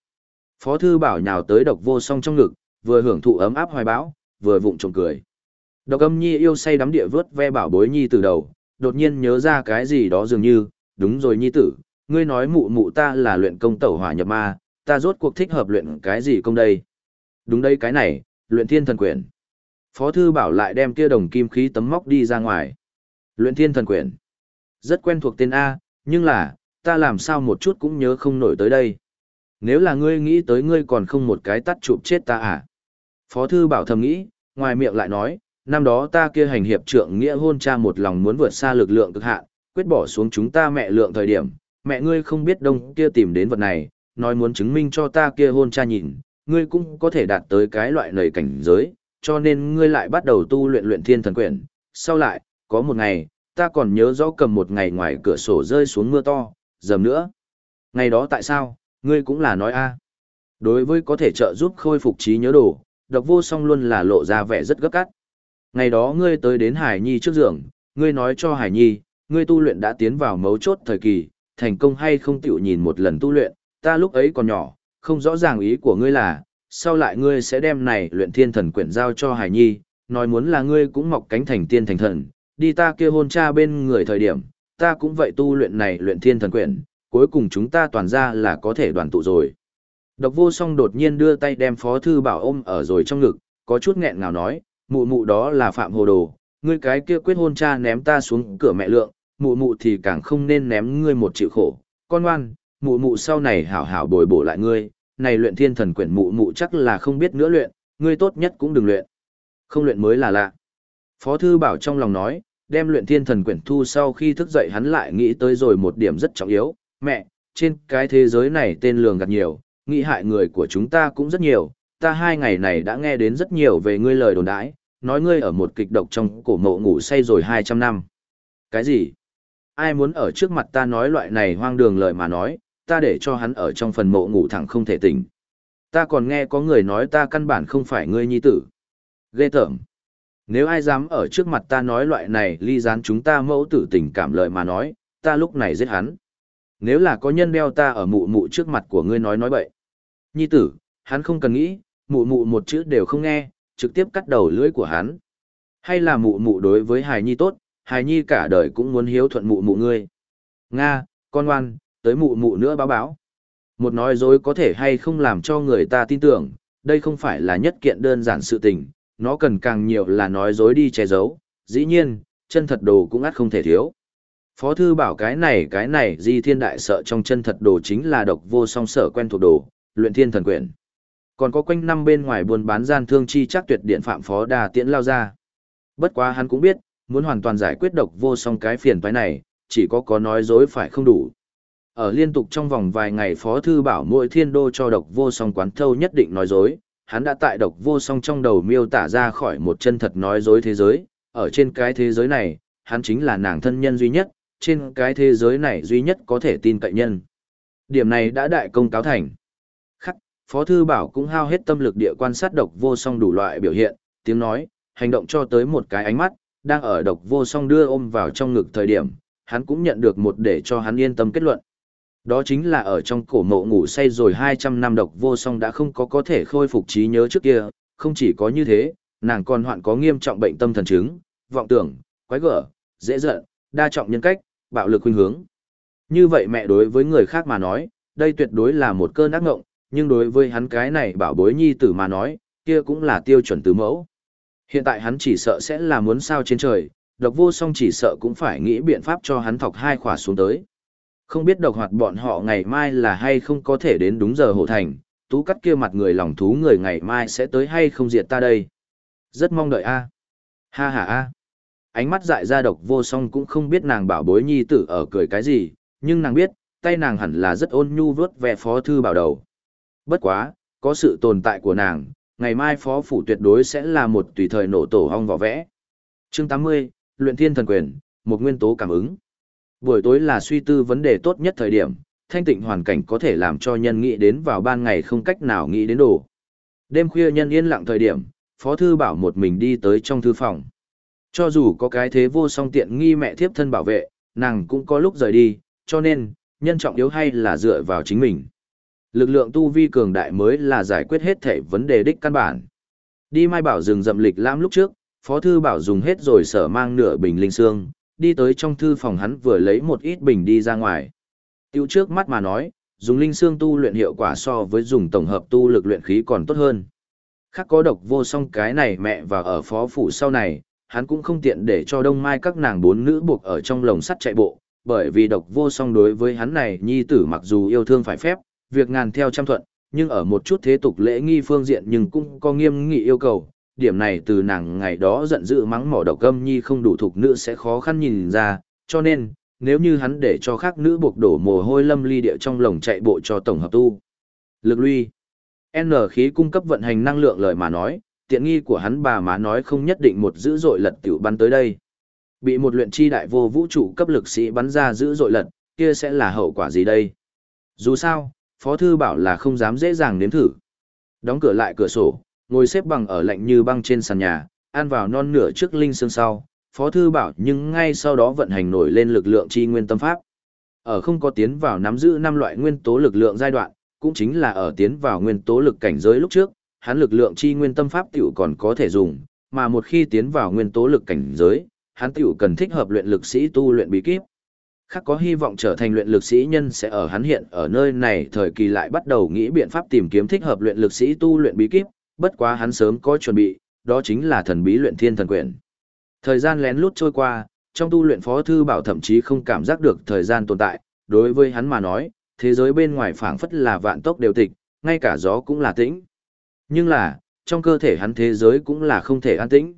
Phó thư bảo nhào tới độc vô song trong ngực, vừa hưởng thụ ấm áp hoài bão, vừa vụng trộm cười. Độc âm nhi yêu say đắm địa vớt ve bảo bối nhi từ đầu, đột nhiên nhớ ra cái gì đó dường như, đúng rồi nhi tử, ngươi nói mụ mụ ta là luyện công tẩu hỏa nhập ma, ta rốt cuộc thích hợp luyện cái gì công đây. Đúng đây cái này, luyện thiên thần quyển. Phó thư bảo lại đem kia đồng kim khí tấm móc đi ra ngoài. Luyện thiên thần quyển. Rất quen thuộc tên A, nhưng là, ta làm sao một chút cũng nhớ không nổi tới đây. Nếu là ngươi nghĩ tới ngươi còn không một cái tắt chụp chết ta à? Phó thư bảo thầm nghĩ, ngoài miệng lại nói, năm đó ta kia hành hiệp trượng nghĩa hôn cha một lòng muốn vượt xa lực lượng cực hạn, quyết bỏ xuống chúng ta mẹ lượng thời điểm, mẹ ngươi không biết đông kia tìm đến vật này, nói muốn chứng minh cho ta kia hôn cha nhìn, ngươi cũng có thể đạt tới cái loại nầy cảnh giới, cho nên ngươi lại bắt đầu tu luyện luyện thiên thần quyển. Sau lại, có một ngày, ta còn nhớ rõ cầm một ngày ngoài cửa sổ rơi xuống mưa to, dầm nữa. Ngày đó tại sao, ngươi cũng là nói a Đối với có thể trợ giúp khôi phục trí nhớ đồ, độc vô song luôn là lộ ra vẻ rất gấp cắt. Ngày đó ngươi tới đến Hải Nhi trước giường, ngươi nói cho Hải Nhi, ngươi tu luyện đã tiến vào mấu chốt thời kỳ, thành công hay không tiểu nhìn một lần tu luyện, ta lúc ấy còn nhỏ, không rõ ràng ý của ngươi là, sau lại ngươi sẽ đem này luyện thiên thần quyển giao cho Hải Nhi, nói muốn là ngươi cũng mọc cánh thành tiên thành thần, đi ta kia hôn cha bên người thời điểm, ta cũng vậy tu luyện này luyện thiên thần quyển, cuối cùng chúng ta toàn ra là có thể đoàn tụ rồi. Độc vô song đột nhiên đưa tay đem phó thư bảo ôm ở rồi trong ngực, có chút nghẹn ngào nói, mụ mụ đó là phạm hồ đồ, ngươi cái kia quyết hôn cha ném ta xuống cửa mẹ lượng, mụ mụ thì càng không nên ném ngươi một chịu khổ, con ngoan, mụ mụ sau này hảo hảo bồi bổ lại ngươi, này luyện thiên thần quyển mụ mụ chắc là không biết nữa luyện, ngươi tốt nhất cũng đừng luyện. Không luyện mới là lạ. Phó thư bảo trong lòng nói, đem luyện thiên thần quyển thu sau khi thức dậy hắn lại nghĩ tới rồi một điểm rất trọng yếu, mẹ, trên cái thế giới này tên lường gạt nhiều, nghĩ hại người của chúng ta cũng rất nhiều, ta hai ngày này đã nghe đến rất nhiều về ngươi lời đồn đãi, nói ngươi ở một kịch độc trong cổ mộ ngủ say rồi 200 năm. Cái gì? Ai muốn ở trước mặt ta nói loại này hoang đường lời mà nói, ta để cho hắn ở trong phần mộ ngủ thẳng không thể tỉnh. Ta còn nghe có người nói ta căn bản không phải ngươi nhi tử. Ghê tởm. Nếu ai dám ở trước mặt ta nói loại này ly gián chúng ta mẫu tử tình cảm lời mà nói, ta lúc này giết hắn. Nếu là có nhân đeo ta ở mụ mụ trước mặt của ngươi nói nói bậy. Nhi tử, hắn không cần nghĩ, mụ mụ một chữ đều không nghe, trực tiếp cắt đầu lưỡi của hắn. Hay là mụ mụ đối với hài nhi tốt, hài nhi cả đời cũng muốn hiếu thuận mụ mụ ngươi. Nga, con ngoan, tới mụ mụ nữa báo báo. Một nói dối có thể hay không làm cho người ta tin tưởng, đây không phải là nhất kiện đơn giản sự tình, nó cần càng nhiều là nói dối đi che giấu, dĩ nhiên, chân thật đồ cũng ắt không thể thiếu. Phó thư bảo cái này cái này di thiên đại sợ trong chân thật đồ chính là độc vô song sở quen thuộc đồ, luyện thiên thần quyển. Còn có quanh năm bên ngoài buôn bán gian thương chi chắc tuyệt điện phạm phó đà tiễn lao ra. Bất quá hắn cũng biết, muốn hoàn toàn giải quyết độc vô song cái phiền toái này, chỉ có có nói dối phải không đủ. Ở liên tục trong vòng vài ngày Phó Thư Bảo mỗi thiên đô cho độc vô song quán thâu nhất định nói dối, hắn đã tại độc vô song trong đầu miêu tả ra khỏi một chân thật nói dối thế giới, ở trên cái thế giới này, hắn chính là nàng thân nhân duy nhất, trên cái thế giới này duy nhất có thể tin cậy nhân. Điểm này đã đại công cáo thành. Khắc, Phó Thư Bảo cũng hao hết tâm lực địa quan sát độc vô song đủ loại biểu hiện, tiếng nói, hành động cho tới một cái ánh mắt, đang ở độc vô song đưa ôm vào trong ngực thời điểm, hắn cũng nhận được một để cho hắn yên tâm kết luận. Đó chính là ở trong cổ mộ ngủ say rồi 200 năm độc vô song đã không có có thể khôi phục trí nhớ trước kia, không chỉ có như thế, nàng còn hoạn có nghiêm trọng bệnh tâm thần chứng, vọng tưởng, quái gở, dễ giận, đa trọng nhân cách, bạo lực khuynh hướng. Như vậy mẹ đối với người khác mà nói, đây tuyệt đối là một cơn ác ngộng, nhưng đối với hắn cái này bảo bối nhi tử mà nói, kia cũng là tiêu chuẩn tứ mẫu. Hiện tại hắn chỉ sợ sẽ là muốn sao trên trời, độc vô song chỉ sợ cũng phải nghĩ biện pháp cho hắn thọc hai khỏa xuống tới. Không biết độc hoạt bọn họ ngày mai là hay không có thể đến đúng giờ hổ thành, tú cắt kia mặt người lòng thú người ngày mai sẽ tới hay không diệt ta đây. Rất mong đợi a. Ha ha a. Ánh mắt dại ra độc vô song cũng không biết nàng bảo bối nhi tử ở cười cái gì, nhưng nàng biết, tay nàng hẳn là rất ôn nhu vớt vẻ phó thư bảo đầu. Bất quá, có sự tồn tại của nàng, ngày mai phó phủ tuyệt đối sẽ là một tùy thời nổ tổ hong vỏ vẽ. Chương 80, Luyện Thiên Thần Quyền, một nguyên tố cảm ứng. Buổi tối là suy tư vấn đề tốt nhất thời điểm, thanh tịnh hoàn cảnh có thể làm cho nhân nghĩ đến vào ban ngày không cách nào nghĩ đến đồ. Đêm khuya nhân yên lặng thời điểm, Phó Thư Bảo một mình đi tới trong thư phòng. Cho dù có cái thế vô song tiện nghi mẹ thiếp thân bảo vệ, nàng cũng có lúc rời đi, cho nên, nhân trọng yếu hay là dựa vào chính mình. Lực lượng tu vi cường đại mới là giải quyết hết thể vấn đề đích căn bản. Đi mai bảo rừng rậm lịch lãm lúc trước, Phó Thư Bảo dùng hết rồi sở mang nửa bình linh xương, đi tới trong thư phòng hắn vừa lấy một ít bình đi ra ngoài. Tiêu trước mắt mà nói, dùng linh xương tu luyện hiệu quả so với dùng tổng hợp tu lực luyện khí còn tốt hơn. Khác có độc vô song cái này mẹ và ở phó phủ sau này, hắn cũng không tiện để cho đông mai các nàng bốn nữ buộc ở trong lồng sắt chạy bộ, bởi vì độc vô song đối với hắn này nhi tử mặc dù yêu thương phải phép, việc ngàn theo trăm thuận, nhưng ở một chút thế tục lễ nghi phương diện nhưng cũng có nghiêm nghị yêu cầu. Điểm này từ nàng ngày đó giận dữ mắng mỏ độc âm nhi không đủ thuộc nữ sẽ khó khăn nhìn ra, cho nên, nếu như hắn để cho khác nữ buộc đổ mồ hôi lâm ly địa trong lồng chạy bộ cho tổng hợp tu. Lực luy N khí cung cấp vận hành năng lượng lời mà nói, tiện nghi của hắn bà má nói không nhất định một dữ dội lật tiểu bắn tới đây. Bị một luyện chi đại vô vũ trụ cấp lực sĩ bắn ra dữ dội lật, kia sẽ là hậu quả gì đây? Dù sao, Phó Thư bảo là không dám dễ dàng nếm thử. Đóng cửa lại cửa sổ, ngồi xếp bằng ở lạnh như băng trên sàn nhà, ăn vào non nửa trước linh xương sau, Phó Thư bảo nhưng ngay sau đó vận hành nổi lên lực lượng chi nguyên tâm pháp. Ở không có tiến vào nắm giữ năm loại nguyên tố lực lượng giai đoạn, cũng chính là ở tiến vào nguyên tố lực cảnh giới lúc trước, hắn lực lượng chi nguyên tâm pháp tiểu còn có thể dùng, mà một khi tiến vào nguyên tố lực cảnh giới, hắn tiểu cần thích hợp luyện lực sĩ tu luyện bí kíp. Khác có hy vọng trở thành luyện lực sĩ nhân sẽ ở hắn hiện ở nơi này thời kỳ lại bắt đầu nghĩ biện pháp tìm kiếm thích hợp luyện lực sĩ tu luyện bí kíp, bất quá hắn sớm có chuẩn bị, đó chính là thần bí luyện thiên thần quyền. Thời gian lén lút trôi qua, trong tu luyện phó thư bảo thậm chí không cảm giác được thời gian tồn tại, đối với hắn mà nói, thế giới bên ngoài phảng phất là vạn tốc đều tịch, ngay cả gió cũng là tĩnh. Nhưng là, trong cơ thể hắn thế giới cũng là không thể an tĩnh.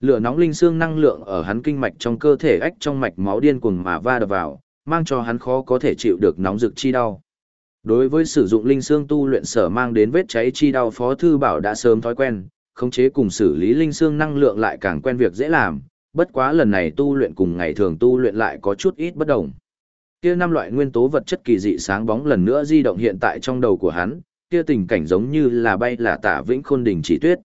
Lửa nóng linh xương năng lượng ở hắn kinh mạch trong cơ thể ách trong mạch máu điên cuồng mà va đập vào, mang cho hắn khó có thể chịu được nóng rực chi đau. Đối với sử dụng linh xương tu luyện sở mang đến vết cháy chi đau Phó thư bảo đã sớm thói quen, khống chế cùng xử lý linh xương năng lượng lại càng quen việc dễ làm, bất quá lần này tu luyện cùng ngày thường tu luyện lại có chút ít bất đồng. Kia năm loại nguyên tố vật chất kỳ dị sáng bóng lần nữa di động hiện tại trong đầu của hắn, kia tình cảnh giống như là bay là tả vĩnh khôn đỉnh chỉ tuyết.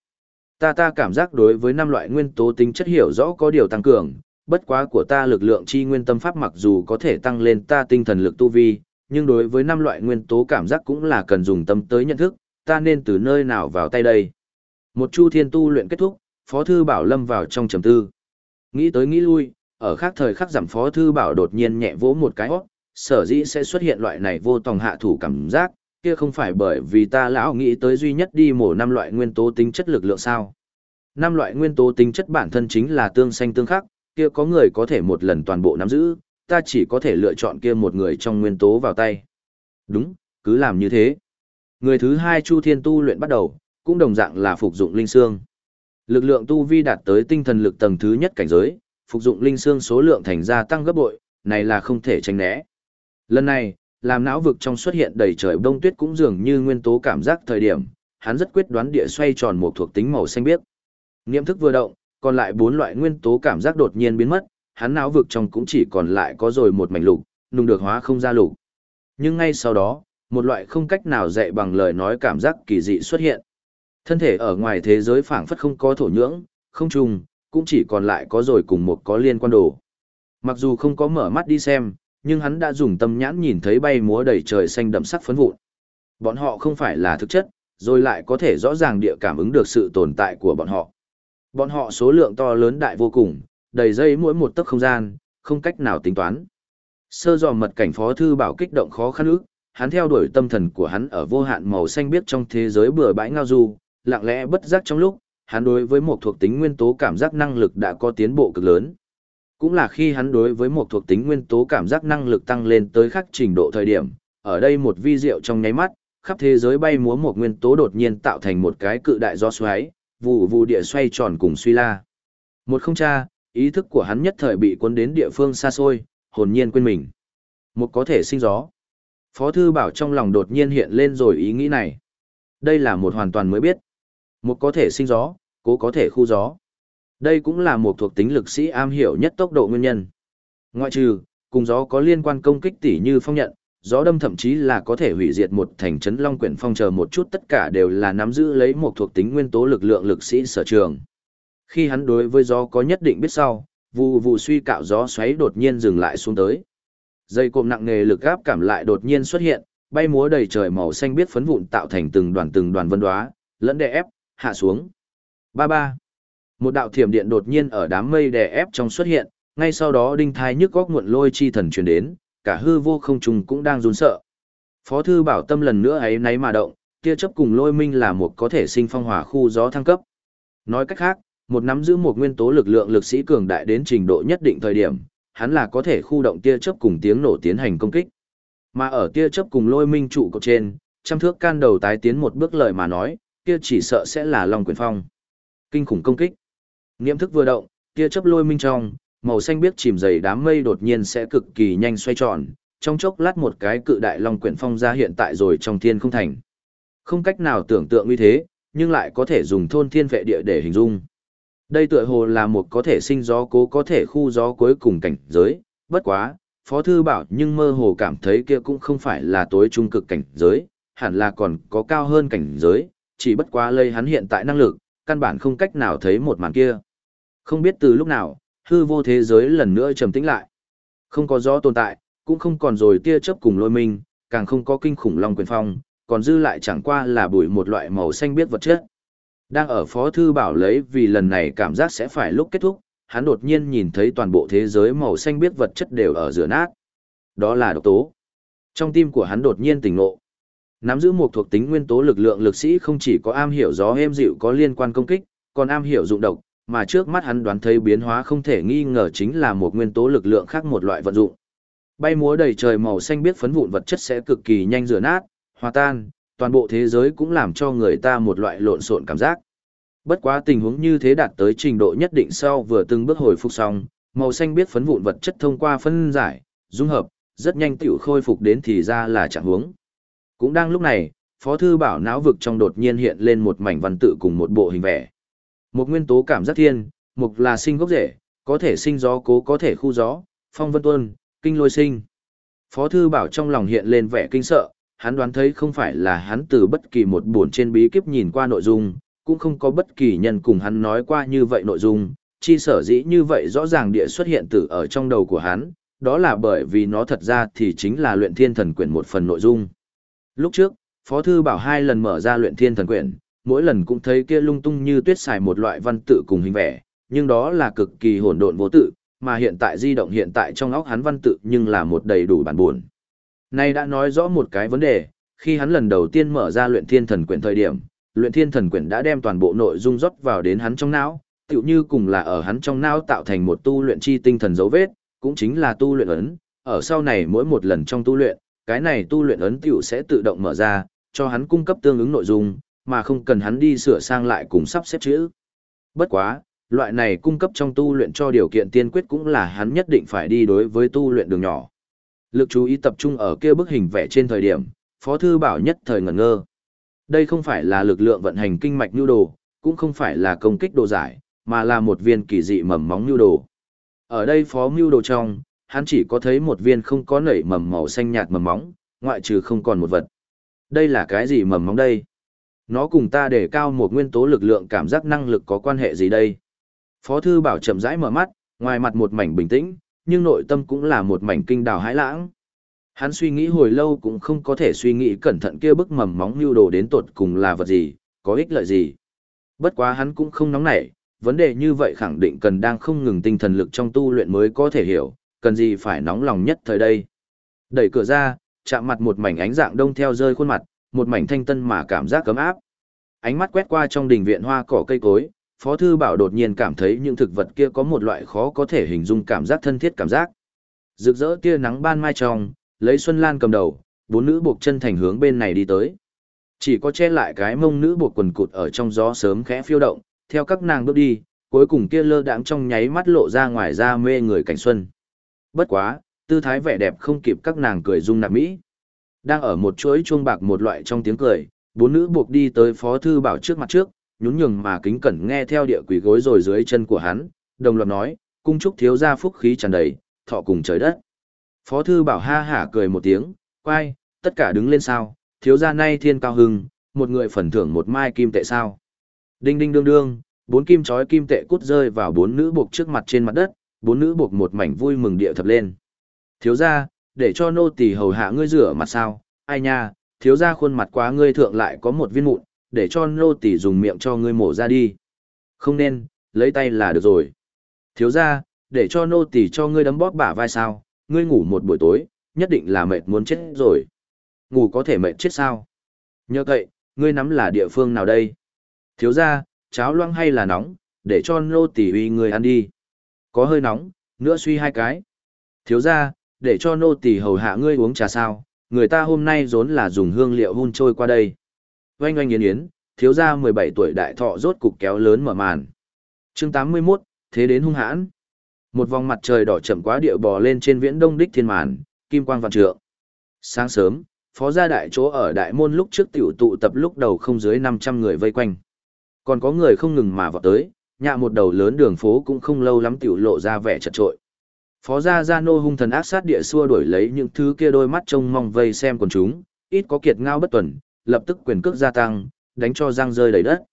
Ta ta cảm giác đối với năm loại nguyên tố tính chất hiểu rõ có điều tăng cường, bất quá của ta lực lượng chi nguyên tâm pháp mặc dù có thể tăng lên ta tinh thần lực tu vi, nhưng đối với năm loại nguyên tố cảm giác cũng là cần dùng tâm tới nhận thức, ta nên từ nơi nào vào tay đây. Một chu thiên tu luyện kết thúc, Phó Thư Bảo lâm vào trong trầm tư. Nghĩ tới nghĩ lui, ở khác thời khắc giảm Phó Thư Bảo đột nhiên nhẹ vỗ một cái hót, sở dĩ sẽ xuất hiện loại này vô tòng hạ thủ cảm giác, kia không phải bởi vì ta lão nghĩ tới duy nhất đi mổ năm loại nguyên tố tính chất lực lượng sao. Năm loại nguyên tố tính chất bản thân chính là tương xanh tương khắc, kia có người có thể một lần toàn bộ nắm giữ, ta chỉ có thể lựa chọn kia một người trong nguyên tố vào tay. Đúng, cứ làm như thế. Người thứ hai Chu Thiên tu luyện bắt đầu, cũng đồng dạng là phục dụng linh xương. Lực lượng tu vi đạt tới tinh thần lực tầng thứ nhất cảnh giới, phục dụng linh xương số lượng thành ra tăng gấp bội, này là không thể tránh né. Lần này, làm não vực trong xuất hiện đầy trời đông tuyết cũng dường như nguyên tố cảm giác thời điểm, hắn rất quyết đoán địa xoay tròn một thuộc tính màu xanh biếc. Niệm thức vừa động, còn lại bốn loại nguyên tố cảm giác đột nhiên biến mất, hắn não vực trong cũng chỉ còn lại có rồi một mảnh lục, nung được hóa không ra lục. Nhưng ngay sau đó, một loại không cách nào dạy bằng lời nói cảm giác kỳ dị xuất hiện. Thân thể ở ngoài thế giới phảng phất không có thổ nhưỡng, không trùng, cũng chỉ còn lại có rồi cùng một có liên quan đồ. Mặc dù không có mở mắt đi xem, nhưng hắn đã dùng tâm nhãn nhìn thấy bay múa đầy trời xanh đậm sắc phấn vụn. Bọn họ không phải là thực chất, rồi lại có thể rõ ràng địa cảm ứng được sự tồn tại của bọn họ. Bọn họ số lượng to lớn đại vô cùng, đầy dây mỗi một tấc không gian, không cách nào tính toán. Sơ dò mật cảnh phó thư bảo kích động khó khăn ức, hắn theo đuổi tâm thần của hắn ở vô hạn màu xanh biết trong thế giới bừa bãi ngao du, lặng lẽ bất giác trong lúc, hắn đối với một thuộc tính nguyên tố cảm giác năng lực đã có tiến bộ cực lớn. Cũng là khi hắn đối với một thuộc tính nguyên tố cảm giác năng lực tăng lên tới khắc trình độ thời điểm, ở đây một vi diệu trong nháy mắt, khắp thế giới bay múa một nguyên tố đột nhiên tạo thành một cái cự đại gió xoáy, vụ vụ địa xoay tròn cùng suy la. Một không cha, ý thức của hắn nhất thời bị cuốn đến địa phương xa xôi, hồn nhiên quên mình. Một có thể sinh gió. Phó thư bảo trong lòng đột nhiên hiện lên rồi ý nghĩ này. Đây là một hoàn toàn mới biết. Một có thể sinh gió, cố có thể khu gió. Đây cũng là một thuộc tính lực sĩ am hiểu nhất tốc độ nguyên nhân. Ngoại trừ, cùng gió có liên quan công kích tỉ như phong nhận, gió đâm thậm chí là có thể hủy diệt một thành trấn long quyển phong chờ một chút tất cả đều là nắm giữ lấy một thuộc tính nguyên tố lực lượng lực sĩ sở trường. Khi hắn đối với gió có nhất định biết sau, vụ vụ suy cạo gió xoáy đột nhiên dừng lại xuống tới. Dây cộm nặng nề lực gáp cảm lại đột nhiên xuất hiện, bay múa đầy trời màu xanh biết phấn vụn tạo thành từng đoàn từng đoàn vân đoá, lẫn đè ép, hạ xuống. Ba ba. Một đạo thiểm điện đột nhiên ở đám mây đè ép trong xuất hiện, ngay sau đó đinh thai nhức góc nguồn lôi chi thần truyền đến, cả hư vô không trùng cũng đang run sợ. Phó thư bảo tâm lần nữa ấy náy mà động, tia chấp cùng lôi minh là một có thể sinh phong hỏa khu gió thăng cấp. Nói cách khác, một nắm giữ một nguyên tố lực lượng lực sĩ cường đại đến trình độ nhất định thời điểm, hắn là có thể khu động tia chớp cùng tiếng nổ tiến hành công kích. Mà ở tia chớp cùng lôi minh trụ cột trên, trăm thước can đầu tái tiến một bước lời mà nói, kia chỉ sợ sẽ là Long Quyền Phong. Kinh khủng công kích. Niệm thức vừa động, tia chớp lôi minh trong, màu xanh biếc chìm dày đám mây đột nhiên sẽ cực kỳ nhanh xoay tròn, trong chốc lát một cái cự đại long quyển phong ra hiện tại rồi trong thiên không thành. Không cách nào tưởng tượng như thế, nhưng lại có thể dùng thôn thiên vệ địa để hình dung. Đây tựa hồ là một có thể sinh gió cố có thể khu gió cuối cùng cảnh giới, bất quá, Phó Thư bảo nhưng mơ hồ cảm thấy kia cũng không phải là tối trung cực cảnh giới, hẳn là còn có cao hơn cảnh giới, chỉ bất quá lây hắn hiện tại năng lực, căn bản không cách nào thấy một màn kia. Không biết từ lúc nào, hư vô thế giới lần nữa trầm tĩnh lại. Không có gió tồn tại, cũng không còn rồi tia chớp cùng lôi mình, càng không có kinh khủng long quyền phong, còn dư lại chẳng qua là bụi một loại màu xanh biết vật chất. Đang ở phó thư bảo lấy vì lần này cảm giác sẽ phải lúc kết thúc, hắn đột nhiên nhìn thấy toàn bộ thế giới màu xanh biết vật chất đều ở giữa nát. Đó là độc tố. Trong tim của hắn đột nhiên tỉnh ngộ. Nắm giữ một thuộc tính nguyên tố lực lượng lực sĩ không chỉ có am hiểu gió êm dịu có liên quan công kích, còn am hiểu dụng độc, mà trước mắt hắn đoán thấy biến hóa không thể nghi ngờ chính là một nguyên tố lực lượng khác một loại vận dụng. Bay múa đầy trời màu xanh biết phấn vụn vật chất sẽ cực kỳ nhanh rửa nát, hòa tan, toàn bộ thế giới cũng làm cho người ta một loại lộn xộn cảm giác. Bất quá tình huống như thế đạt tới trình độ nhất định sau vừa từng bước hồi phục xong, màu xanh biết phấn vụn vật chất thông qua phân giải, dung hợp, rất nhanh tiểu khôi phục đến thì ra là trạng huống. Cũng đang lúc này, Phó thư bảo não vực trong đột nhiên hiện lên một mảnh văn tự cùng một bộ hình vẽ. Một nguyên tố cảm giác thiên, mục là sinh gốc rễ, có thể sinh gió cố có thể khu gió, phong vân tuân, kinh lôi sinh. Phó thư bảo trong lòng hiện lên vẻ kinh sợ, hắn đoán thấy không phải là hắn từ bất kỳ một buồn trên bí kíp nhìn qua nội dung, cũng không có bất kỳ nhân cùng hắn nói qua như vậy nội dung, chi sở dĩ như vậy rõ ràng địa xuất hiện từ ở trong đầu của hắn, đó là bởi vì nó thật ra thì chính là luyện thiên thần quyển một phần nội dung. Lúc trước, Phó Thư Bảo hai lần mở ra luyện thiên thần quyển, mỗi lần cũng thấy kia lung tung như tuyết xài một loại văn tự cùng hình vẽ, nhưng đó là cực kỳ hỗn độn vô tự, mà hiện tại di động hiện tại trong óc hắn văn tự nhưng là một đầy đủ bản buồn. Nay đã nói rõ một cái vấn đề, khi hắn lần đầu tiên mở ra luyện thiên thần quyển thời điểm, luyện thiên thần quyển đã đem toàn bộ nội dung rót vào đến hắn trong não, tựu như cùng là ở hắn trong não tạo thành một tu luyện chi tinh thần dấu vết, cũng chính là tu luyện ấn, ở sau này mỗi một lần trong tu luyện, cái này tu luyện ấn tựu sẽ tự động mở ra, cho hắn cung cấp tương ứng nội dung, mà không cần hắn đi sửa sang lại cùng sắp xếp chữ. Bất quá, loại này cung cấp trong tu luyện cho điều kiện tiên quyết cũng là hắn nhất định phải đi đối với tu luyện đường nhỏ. Lực chú ý tập trung ở kia bức hình vẽ trên thời điểm, Phó Thư Bảo nhất thời ngẩn ngơ. Đây không phải là lực lượng vận hành kinh mạch nhu đồ, cũng không phải là công kích đồ giải, mà là một viên kỳ dị mầm móng nhu đồ. Ở đây Phó Mưu đồ trong, hắn chỉ có thấy một viên không có nảy mầm màu xanh nhạt mầm móng, ngoại trừ không còn một vật. Đây là cái gì mầm móng đây? Nó cùng ta để cao một nguyên tố lực lượng cảm giác năng lực có quan hệ gì đây? Phó thư bảo chậm rãi mở mắt, ngoài mặt một mảnh bình tĩnh, nhưng nội tâm cũng là một mảnh kinh đào hãi lãng. Hắn suy nghĩ hồi lâu cũng không có thể suy nghĩ cẩn thận kia bức mầm móng lưu đồ đến tột cùng là vật gì, có ích lợi gì. Bất quá hắn cũng không nóng nảy, vấn đề như vậy khẳng định cần đang không ngừng tinh thần lực trong tu luyện mới có thể hiểu, cần gì phải nóng lòng nhất thời đây. Đẩy cửa ra, chạm mặt một mảnh ánh dạng đông theo rơi khuôn mặt, một mảnh thanh tân mà cảm giác cấm áp. Ánh mắt quét qua trong đình viện hoa cỏ cây cối, Phó Thư Bảo đột nhiên cảm thấy những thực vật kia có một loại khó có thể hình dung cảm giác thân thiết cảm giác. Rực rỡ tia nắng ban mai trong, lấy Xuân Lan cầm đầu, bốn nữ buộc chân thành hướng bên này đi tới. Chỉ có che lại cái mông nữ buộc quần cụt ở trong gió sớm khẽ phiêu động, theo các nàng bước đi, cuối cùng kia lơ đãng trong nháy mắt lộ ra ngoài ra mê người cảnh xuân. Bất quá, tư thái vẻ đẹp không kịp các nàng cười dung nạp mỹ. Đang ở một chuỗi chuông bạc một loại trong tiếng cười, bốn nữ buộc đi tới Phó Thư Bảo trước mặt trước, nhún nhường mà kính cẩn nghe theo địa quỷ gối rồi dưới chân của hắn, đồng loạt nói, cung chúc thiếu gia phúc khí tràn đầy, thọ cùng trời đất. Phó Thư Bảo ha hả cười một tiếng, quay, tất cả đứng lên sao, thiếu gia nay thiên cao hưng, một người phần thưởng một mai kim tệ sao. Đinh đinh đương đương, bốn kim chói kim tệ cút rơi vào bốn nữ buộc trước mặt trên mặt đất, bốn nữ buộc một mảnh vui mừng địa thập lên. Thiếu gia, để cho nô tỳ hầu hạ ngươi rửa mặt sao, ai nha, thiếu gia khuôn mặt quá ngươi thượng lại có một viên mụn, để cho nô tỳ dùng miệng cho ngươi mổ ra đi. Không nên, lấy tay là được rồi. Thiếu gia, để cho nô tỳ cho ngươi đấm bóp bả vai sao, ngươi ngủ một buổi tối, nhất định là mệt muốn chết rồi. Ngủ có thể mệt chết sao? Nhớ cậy, ngươi nắm là địa phương nào đây? Thiếu gia, cháo loãng hay là nóng, để cho nô tỳ uy ngươi ăn đi. Có hơi nóng, nữa suy hai cái. Thiếu gia, để cho nô tỳ hầu hạ ngươi uống trà sao, người ta hôm nay vốn là dùng hương liệu hun trôi qua đây. Oanh oanh yến yến, thiếu gia 17 tuổi đại thọ rốt cục kéo lớn mở màn. chương 81, thế đến hung hãn. Một vòng mặt trời đỏ chậm quá địa bò lên trên viễn đông đích thiên màn, kim quang vạn trượng. Sáng sớm, phó gia đại chỗ ở đại môn lúc trước tiểu tụ tập lúc đầu không dưới 500 người vây quanh. Còn có người không ngừng mà vào tới, nhạ một đầu lớn đường phố cũng không lâu lắm tiểu lộ ra vẻ chật trội. Phó gia gia nô hung thần ác sát địa xua đuổi lấy những thứ kia đôi mắt trông mong vây xem quần chúng, ít có kiệt ngao bất tuần, lập tức quyền cước gia tăng, đánh cho răng rơi đầy đất.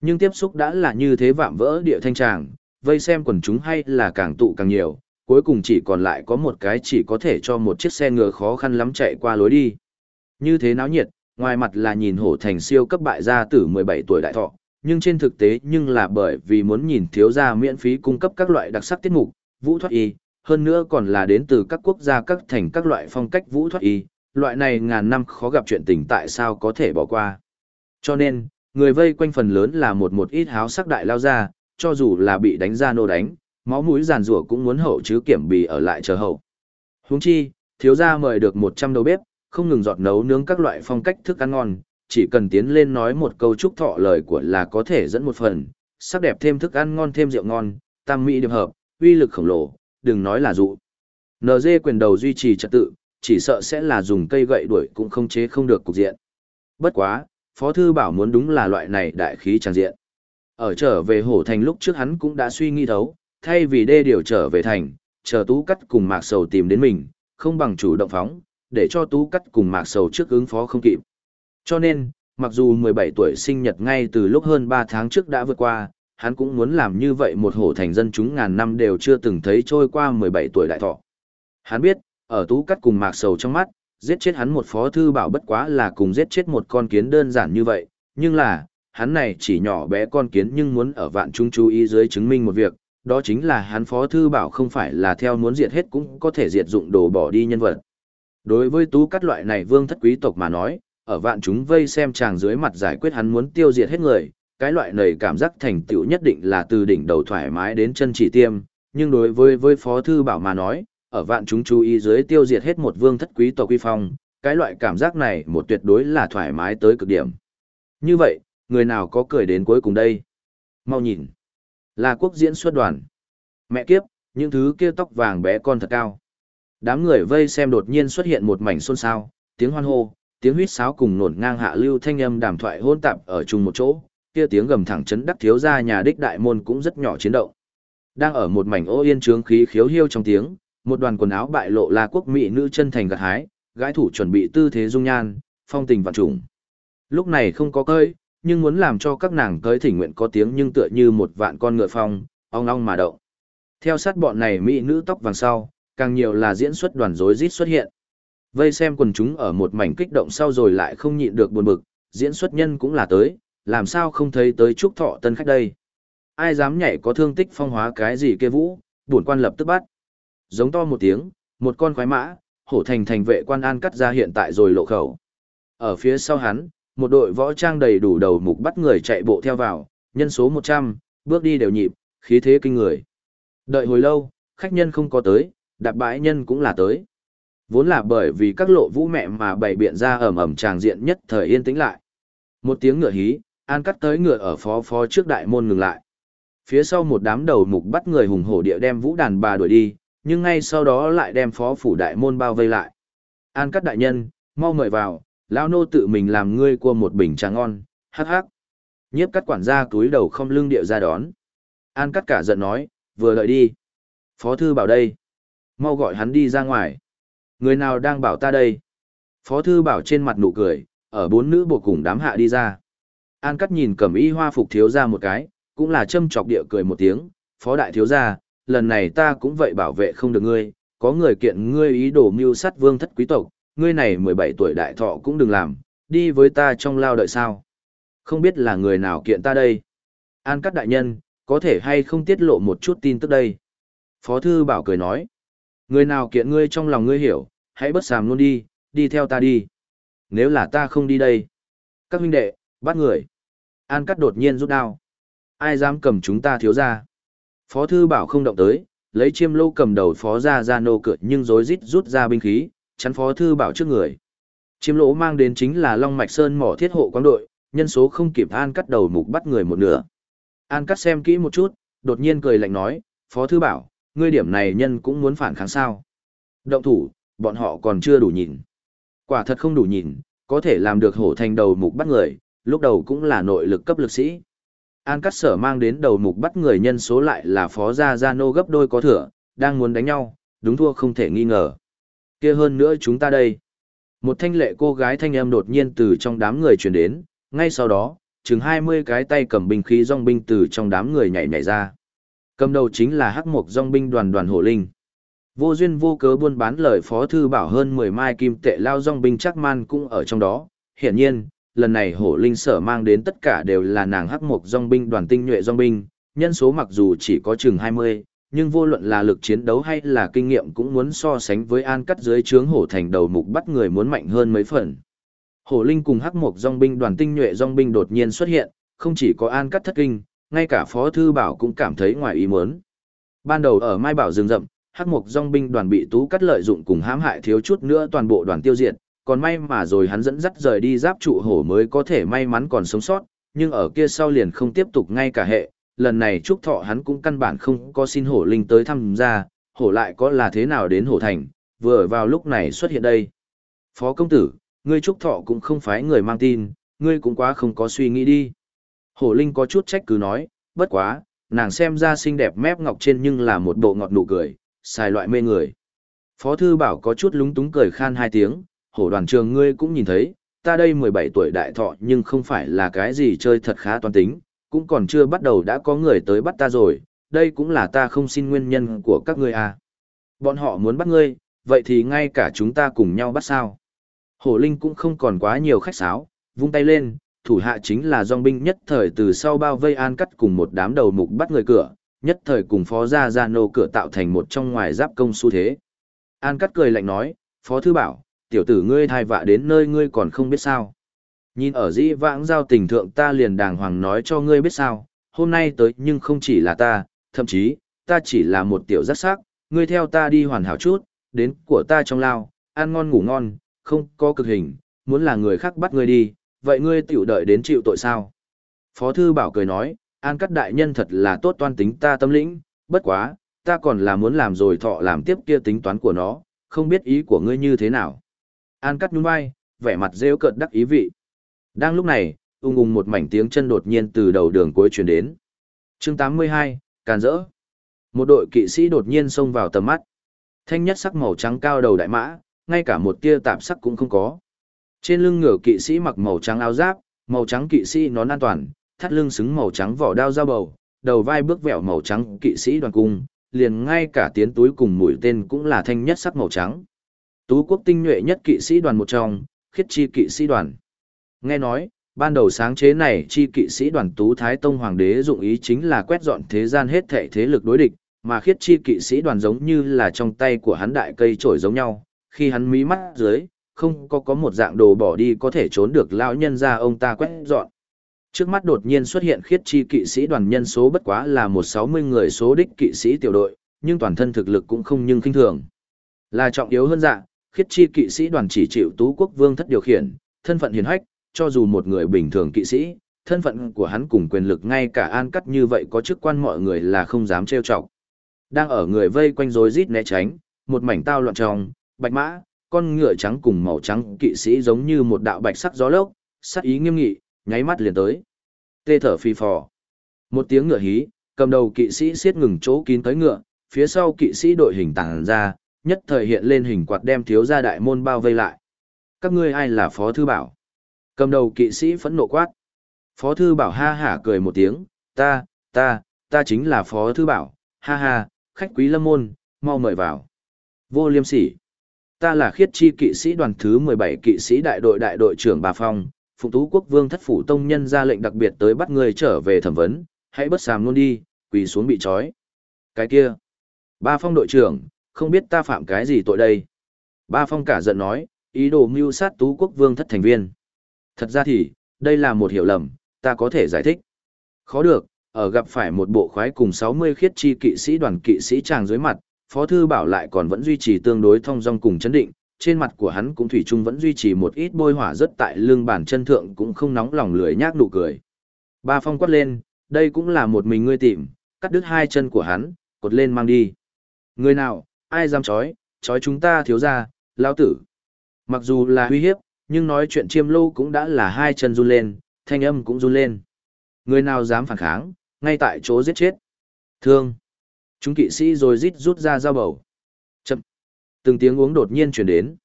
Nhưng tiếp xúc đã là như thế vạm vỡ địa thanh tràng, vây xem quần chúng hay là càng tụ càng nhiều, cuối cùng chỉ còn lại có một cái chỉ có thể cho một chiếc xe ngựa khó khăn lắm chạy qua lối đi. Như thế náo nhiệt, ngoài mặt là nhìn hổ thành siêu cấp bại gia tử 17 tuổi đại thọ, nhưng trên thực tế nhưng là bởi vì muốn nhìn thiếu gia miễn phí cung cấp các loại đặc sắc tiết mục, vũ thoát y, hơn nữa còn là đến từ các quốc gia các thành các loại phong cách vũ thoát y, loại này ngàn năm khó gặp chuyện tình tại sao có thể bỏ qua. Cho nên, người vây quanh phần lớn là một một ít háo sắc đại lao ra, cho dù là bị đánh ra nô đánh, máu mũi giàn rủa cũng muốn hậu chứ kiểm bì ở lại chờ hậu. Huống chi, thiếu gia mời được 100 đầu bếp, không ngừng giọt nấu nướng các loại phong cách thức ăn ngon, chỉ cần tiến lên nói một câu chúc thọ lời của là có thể dẫn một phần, sắc đẹp thêm thức ăn ngon thêm rượu ngon, tam mỹ điểm hợp, uy lực khổng lồ, đừng nói là dụ. NG quyền đầu duy trì trật tự, chỉ sợ sẽ là dùng cây gậy đuổi cũng không chế không được cục diện. Bất quá, Phó Thư Bảo muốn đúng là loại này đại khí tràng diện. Ở trở về hổ thành lúc trước hắn cũng đã suy nghĩ thấu, thay vì đê điều trở về thành, chờ tú cắt cùng mạc sầu tìm đến mình, không bằng chủ động phóng, để cho tú cắt cùng mạc sầu trước ứng phó không kịp. Cho nên, mặc dù 17 tuổi sinh nhật ngay từ lúc hơn 3 tháng trước đã vượt qua, hắn cũng muốn làm như vậy một hổ thành dân chúng ngàn năm đều chưa từng thấy trôi qua 17 tuổi đại thọ. Hắn biết, ở tú cắt cùng mạc sầu trong mắt, giết chết hắn một phó thư bảo bất quá là cùng giết chết một con kiến đơn giản như vậy, nhưng là, hắn này chỉ nhỏ bé con kiến nhưng muốn ở vạn chúng chú ý dưới chứng minh một việc, đó chính là hắn phó thư bảo không phải là theo muốn diệt hết cũng có thể diệt dụng đồ bỏ đi nhân vật. Đối với tú cắt loại này vương thất quý tộc mà nói, ở vạn chúng vây xem chàng dưới mặt giải quyết hắn muốn tiêu diệt hết người, cái loại này cảm giác thành tựu nhất định là từ đỉnh đầu thoải mái đến chân chỉ tiêm, nhưng đối với với phó thư bảo mà nói, ở vạn chúng chú ý dưới tiêu diệt hết một vương thất quý tộc quy phong, cái loại cảm giác này một tuyệt đối là thoải mái tới cực điểm. Như vậy, người nào có cười đến cuối cùng đây? Mau nhìn. Là quốc diễn xuất đoàn. Mẹ kiếp, những thứ kia tóc vàng bé con thật cao. Đám người vây xem đột nhiên xuất hiện một mảnh xôn xao, tiếng hoan hô, tiếng huýt sáo cùng nổn ngang hạ lưu thanh âm đàm thoại hỗn tạp ở chung một chỗ, kia tiếng gầm thẳng chấn đắc thiếu gia nhà đích đại môn cũng rất nhỏ chiến động. Đang ở một mảnh ô yên trướng khí khiếu hiêu trong tiếng, một đoàn quần áo bại lộ là quốc mỹ nữ chân thành gặt hái, gái thủ chuẩn bị tư thế dung nhan, phong tình vạn trùng. Lúc này không có cơi, nhưng muốn làm cho các nàng tới thỉnh nguyện có tiếng nhưng tựa như một vạn con ngựa phong, ong ong mà động. Theo sát bọn này mỹ nữ tóc vàng sau, càng nhiều là diễn xuất đoàn rối rít xuất hiện. Vây xem quần chúng ở một mảnh kích động sau rồi lại không nhịn được buồn bực, diễn xuất nhân cũng là tới, làm sao không thấy tới trúc thọ tân khách đây. Ai dám nhảy có thương tích phong hóa cái gì kia vũ, buồn quan lập tức bắt. Giống to một tiếng, một con khoái mã, hổ thành thành vệ quan an cắt ra hiện tại rồi lộ khẩu. Ở phía sau hắn, một đội võ trang đầy đủ đầu mục bắt người chạy bộ theo vào, nhân số 100, bước đi đều nhịp, khí thế kinh người. Đợi hồi lâu, khách nhân không có tới, đạp bãi nhân cũng là tới. Vốn là bởi vì các lộ vũ mẹ mà bày biện ra ẩm ẩm tràng diện nhất thời yên tĩnh lại. Một tiếng ngựa hí, an cắt tới ngựa ở phó phó trước đại môn ngừng lại. Phía sau một đám đầu mục bắt người hùng hổ địa đem vũ đàn bà đuổi đi, nhưng ngay sau đó lại đem phó phủ đại môn bao vây lại. An cắt đại nhân, mau mời vào, lão nô tự mình làm ngươi qua một bình trà ngon, hắc hắc. Nhiếp cắt quản gia túi đầu không lưng điệu ra đón. An cắt cả giận nói, vừa lợi đi. Phó thư bảo đây. Mau gọi hắn đi ra ngoài. Người nào đang bảo ta đây? Phó thư bảo trên mặt nụ cười, ở bốn nữ buộc cùng đám hạ đi ra. An cắt nhìn cầm y hoa phục thiếu ra một cái, cũng là châm chọc địa cười một tiếng. Phó đại thiếu ra, lần này ta cũng vậy bảo vệ không được ngươi, có người kiện ngươi ý đồ mưu sát vương thất quý tộc, ngươi này 17 tuổi đại thọ cũng đừng làm, đi với ta trong lao đợi sao. Không biết là người nào kiện ta đây. An cắt đại nhân, có thể hay không tiết lộ một chút tin tức đây. Phó thư bảo cười nói, người nào kiện ngươi trong lòng ngươi hiểu, hãy bất sàm luôn đi, đi theo ta đi. Nếu là ta không đi đây. Các huynh đệ, bắt người. An cắt đột nhiên rút đao. Ai dám cầm chúng ta thiếu ra. Phó thư bảo không động tới, lấy chiêm lô cầm đầu phó ra ra nô cửa nhưng rối rít rút ra binh khí, chắn phó thư bảo trước người. Chiêm lỗ mang đến chính là Long Mạch Sơn mỏ thiết hộ quang đội, nhân số không kịp an cắt đầu mục bắt người một nửa. An cắt xem kỹ một chút, đột nhiên cười lạnh nói, phó thư bảo, ngươi điểm này nhân cũng muốn phản kháng sao. Động thủ, bọn họ còn chưa đủ nhìn. Quả thật không đủ nhìn, có thể làm được hổ thành đầu mục bắt người, lúc đầu cũng là nội lực cấp lực sĩ. An Cắt Sở mang đến đầu mục bắt người nhân số lại là phó gia gia nô gấp đôi có thừa, đang muốn đánh nhau, đúng thua không thể nghi ngờ. Kia hơn nữa chúng ta đây. Một thanh lệ cô gái thanh âm đột nhiên từ trong đám người truyền đến, ngay sau đó, chừng 20 cái tay cầm binh khí dòng binh từ trong đám người nhảy nhảy ra. Cầm đầu chính là hắc mục dòng binh đoàn đoàn hổ linh. Vô duyên vô cớ buôn bán lời phó thư bảo hơn 10 mai kim tệ lao dòng binh chắc man cũng ở trong đó. Hiển nhiên, lần này hổ linh sở mang đến tất cả đều là nàng hắc mục dòng binh đoàn tinh nhuệ dòng binh, nhân số mặc dù chỉ có chừng 20, nhưng vô luận là lực chiến đấu hay là kinh nghiệm cũng muốn so sánh với an cắt dưới trướng hổ thành đầu mục bắt người muốn mạnh hơn mấy phần. Hổ linh cùng hắc mục dòng binh đoàn tinh nhuệ dòng binh đột nhiên xuất hiện, không chỉ có an cắt thất kinh, ngay cả phó thư bảo cũng cảm thấy ngoài ý muốn. Ban đầu ở Mai Bảo rừng rậm, hắc mục dòng binh đoàn bị tú cắt lợi dụng cùng hãm hại thiếu chút nữa toàn bộ đoàn tiêu diệt, còn may mà rồi hắn dẫn dắt rời đi giáp trụ hổ mới có thể may mắn còn sống sót, nhưng ở kia sau liền không tiếp tục ngay cả hệ, lần này trúc thọ hắn cũng căn bản không có xin hổ linh tới thăm ra, hổ lại có là thế nào đến hổ thành, vừa vào lúc này xuất hiện đây. Phó công tử, ngươi trúc thọ cũng không phải người mang tin, ngươi cũng quá không có suy nghĩ đi. Hổ linh có chút trách cứ nói, bất quá, nàng xem ra xinh đẹp mép ngọc trên nhưng là một bộ ngọt nụ cười, xài loại mê người. Phó thư bảo có chút lúng túng cười khan hai tiếng, hổ đoàn trường ngươi cũng nhìn thấy, ta đây 17 tuổi đại thọ nhưng không phải là cái gì chơi thật khá toàn tính, cũng còn chưa bắt đầu đã có người tới bắt ta rồi, đây cũng là ta không xin nguyên nhân của các ngươi à. Bọn họ muốn bắt ngươi, vậy thì ngay cả chúng ta cùng nhau bắt sao. Hổ Linh cũng không còn quá nhiều khách sáo, vung tay lên, thủ hạ chính là dòng binh nhất thời từ sau bao vây an cắt cùng một đám đầu mục bắt người cửa, nhất thời cùng phó gia gia nô cửa tạo thành một trong ngoài giáp công xu thế. An cắt cười lạnh nói, phó thư bảo, tiểu tử ngươi thai vạ đến nơi ngươi còn không biết sao. Nhìn ở dĩ vãng giao tình thượng ta liền đàng hoàng nói cho ngươi biết sao, hôm nay tới nhưng không chỉ là ta, thậm chí, ta chỉ là một tiểu rắc sắc, ngươi theo ta đi hoàn hảo chút, đến của ta trong lao, ăn ngon ngủ ngon, không có cực hình, muốn là người khác bắt ngươi đi, vậy ngươi tiểu đợi đến chịu tội sao. Phó thư bảo cười nói, an cắt đại nhân thật là tốt toan tính ta tâm lĩnh, bất quá, ta còn là muốn làm rồi thọ làm tiếp kia tính toán của nó, không biết ý của ngươi như thế nào. An cắt nhún vai, vẻ mặt rêu cợt đắc ý vị. Đang lúc này, ung ung một mảnh tiếng chân đột nhiên từ đầu đường cuối truyền đến. chương 82, Càn rỡ. Một đội kỵ sĩ đột nhiên xông vào tầm mắt. Thanh nhất sắc màu trắng cao đầu đại mã, ngay cả một tia tạp sắc cũng không có. Trên lưng ngựa kỵ sĩ mặc màu trắng áo giáp, màu trắng kỵ sĩ nón an toàn, thắt lưng xứng màu trắng vỏ đao dao bầu, đầu vai bước vẹo màu trắng kỵ sĩ đoàn cung, liền ngay cả tiến túi cùng mũi tên cũng là thanh nhất sắc màu trắng. Tú quốc tinh nhuệ nhất kỵ sĩ đoàn một trong, khiết chi kỵ sĩ đoàn. Nghe nói, ban đầu sáng chế này chi kỵ sĩ đoàn Tú Thái Tông Hoàng đế dụng ý chính là quét dọn thế gian hết thệ thế lực đối địch, mà khiết chi kỵ sĩ đoàn giống như là trong tay của hắn đại cây trổi giống nhau, khi hắn mí mắt dưới, không có có một dạng đồ bỏ đi có thể trốn được lão nhân ra ông ta quét dọn. Trước mắt đột nhiên xuất hiện khiết chi kỵ sĩ đoàn nhân số bất quá là một sáu mươi người số đích kỵ sĩ tiểu đội, nhưng toàn thân thực lực cũng không nhưng kinh thường. Là trọng yếu hơn dạng, khiết chi kỵ sĩ đoàn chỉ chịu tú quốc vương thất điều khiển, thân phận hiền hách, cho dù một người bình thường kỵ sĩ, thân phận của hắn cùng quyền lực ngay cả an cắt như vậy có chức quan mọi người là không dám trêu chọc. Đang ở người vây quanh rối rít né tránh, một mảnh tao loạn trong, bạch mã, con ngựa trắng cùng màu trắng kỵ sĩ giống như một đạo bạch sắc gió lốc, sắc ý nghiêm nghị, nháy mắt liền tới. Tê thở phi phò. Một tiếng ngựa hí, cầm đầu kỵ sĩ siết ngừng chỗ kín tới ngựa, phía sau kỵ sĩ đội hình tàng ra, nhất thời hiện lên hình quạt đem thiếu gia đại môn bao vây lại. Các ngươi ai là Phó Thư Bảo? Cầm đầu kỵ sĩ phẫn nộ quát. Phó Thư Bảo ha hả cười một tiếng, ta, ta, ta chính là Phó Thư Bảo, ha ha, khách quý lâm môn, mau mời vào. Vô liêm sỉ. Ta là khiết chi kỵ sĩ đoàn thứ 17 kỵ sĩ đại đội đại đội trưởng Bà Phong, Phụng Tú Quốc Vương thất phủ tông nhân ra lệnh đặc biệt tới bắt người trở về thẩm vấn, hãy bất sàm luôn đi, quỳ xuống bị trói. Cái kia. Ba Phong đội trưởng, không biết ta phạm cái gì tội đây. Ba Phong cả giận nói, ý đồ mưu sát Tú Quốc Vương thất thành viên. Thật ra thì, đây là một hiểu lầm, ta có thể giải thích. Khó được, ở gặp phải một bộ khoái cùng 60 khiết chi kỵ sĩ đoàn kỵ sĩ tràng dưới mặt, Phó Thư Bảo lại còn vẫn duy trì tương đối thông dong cùng chấn định, trên mặt của hắn cũng thủy chung vẫn duy trì một ít bôi hỏa rất tại lưng bản chân thượng cũng không nóng lòng lười nhác nụ cười. Ba phong quát lên, đây cũng là một mình ngươi tìm, cắt đứt hai chân của hắn, cột lên mang đi. Người nào, ai dám chói, chói chúng ta thiếu ra, lao tử. Mặc dù là uy hiếp, nhưng nói chuyện chiêm lâu cũng đã là hai chân run lên, thanh âm cũng run lên. Người nào dám phản kháng, ngay tại chỗ giết chết. Thương. Chúng kỵ sĩ rồi rít rút ra dao bầu. Chậm. Từng tiếng uống đột nhiên chuyển đến.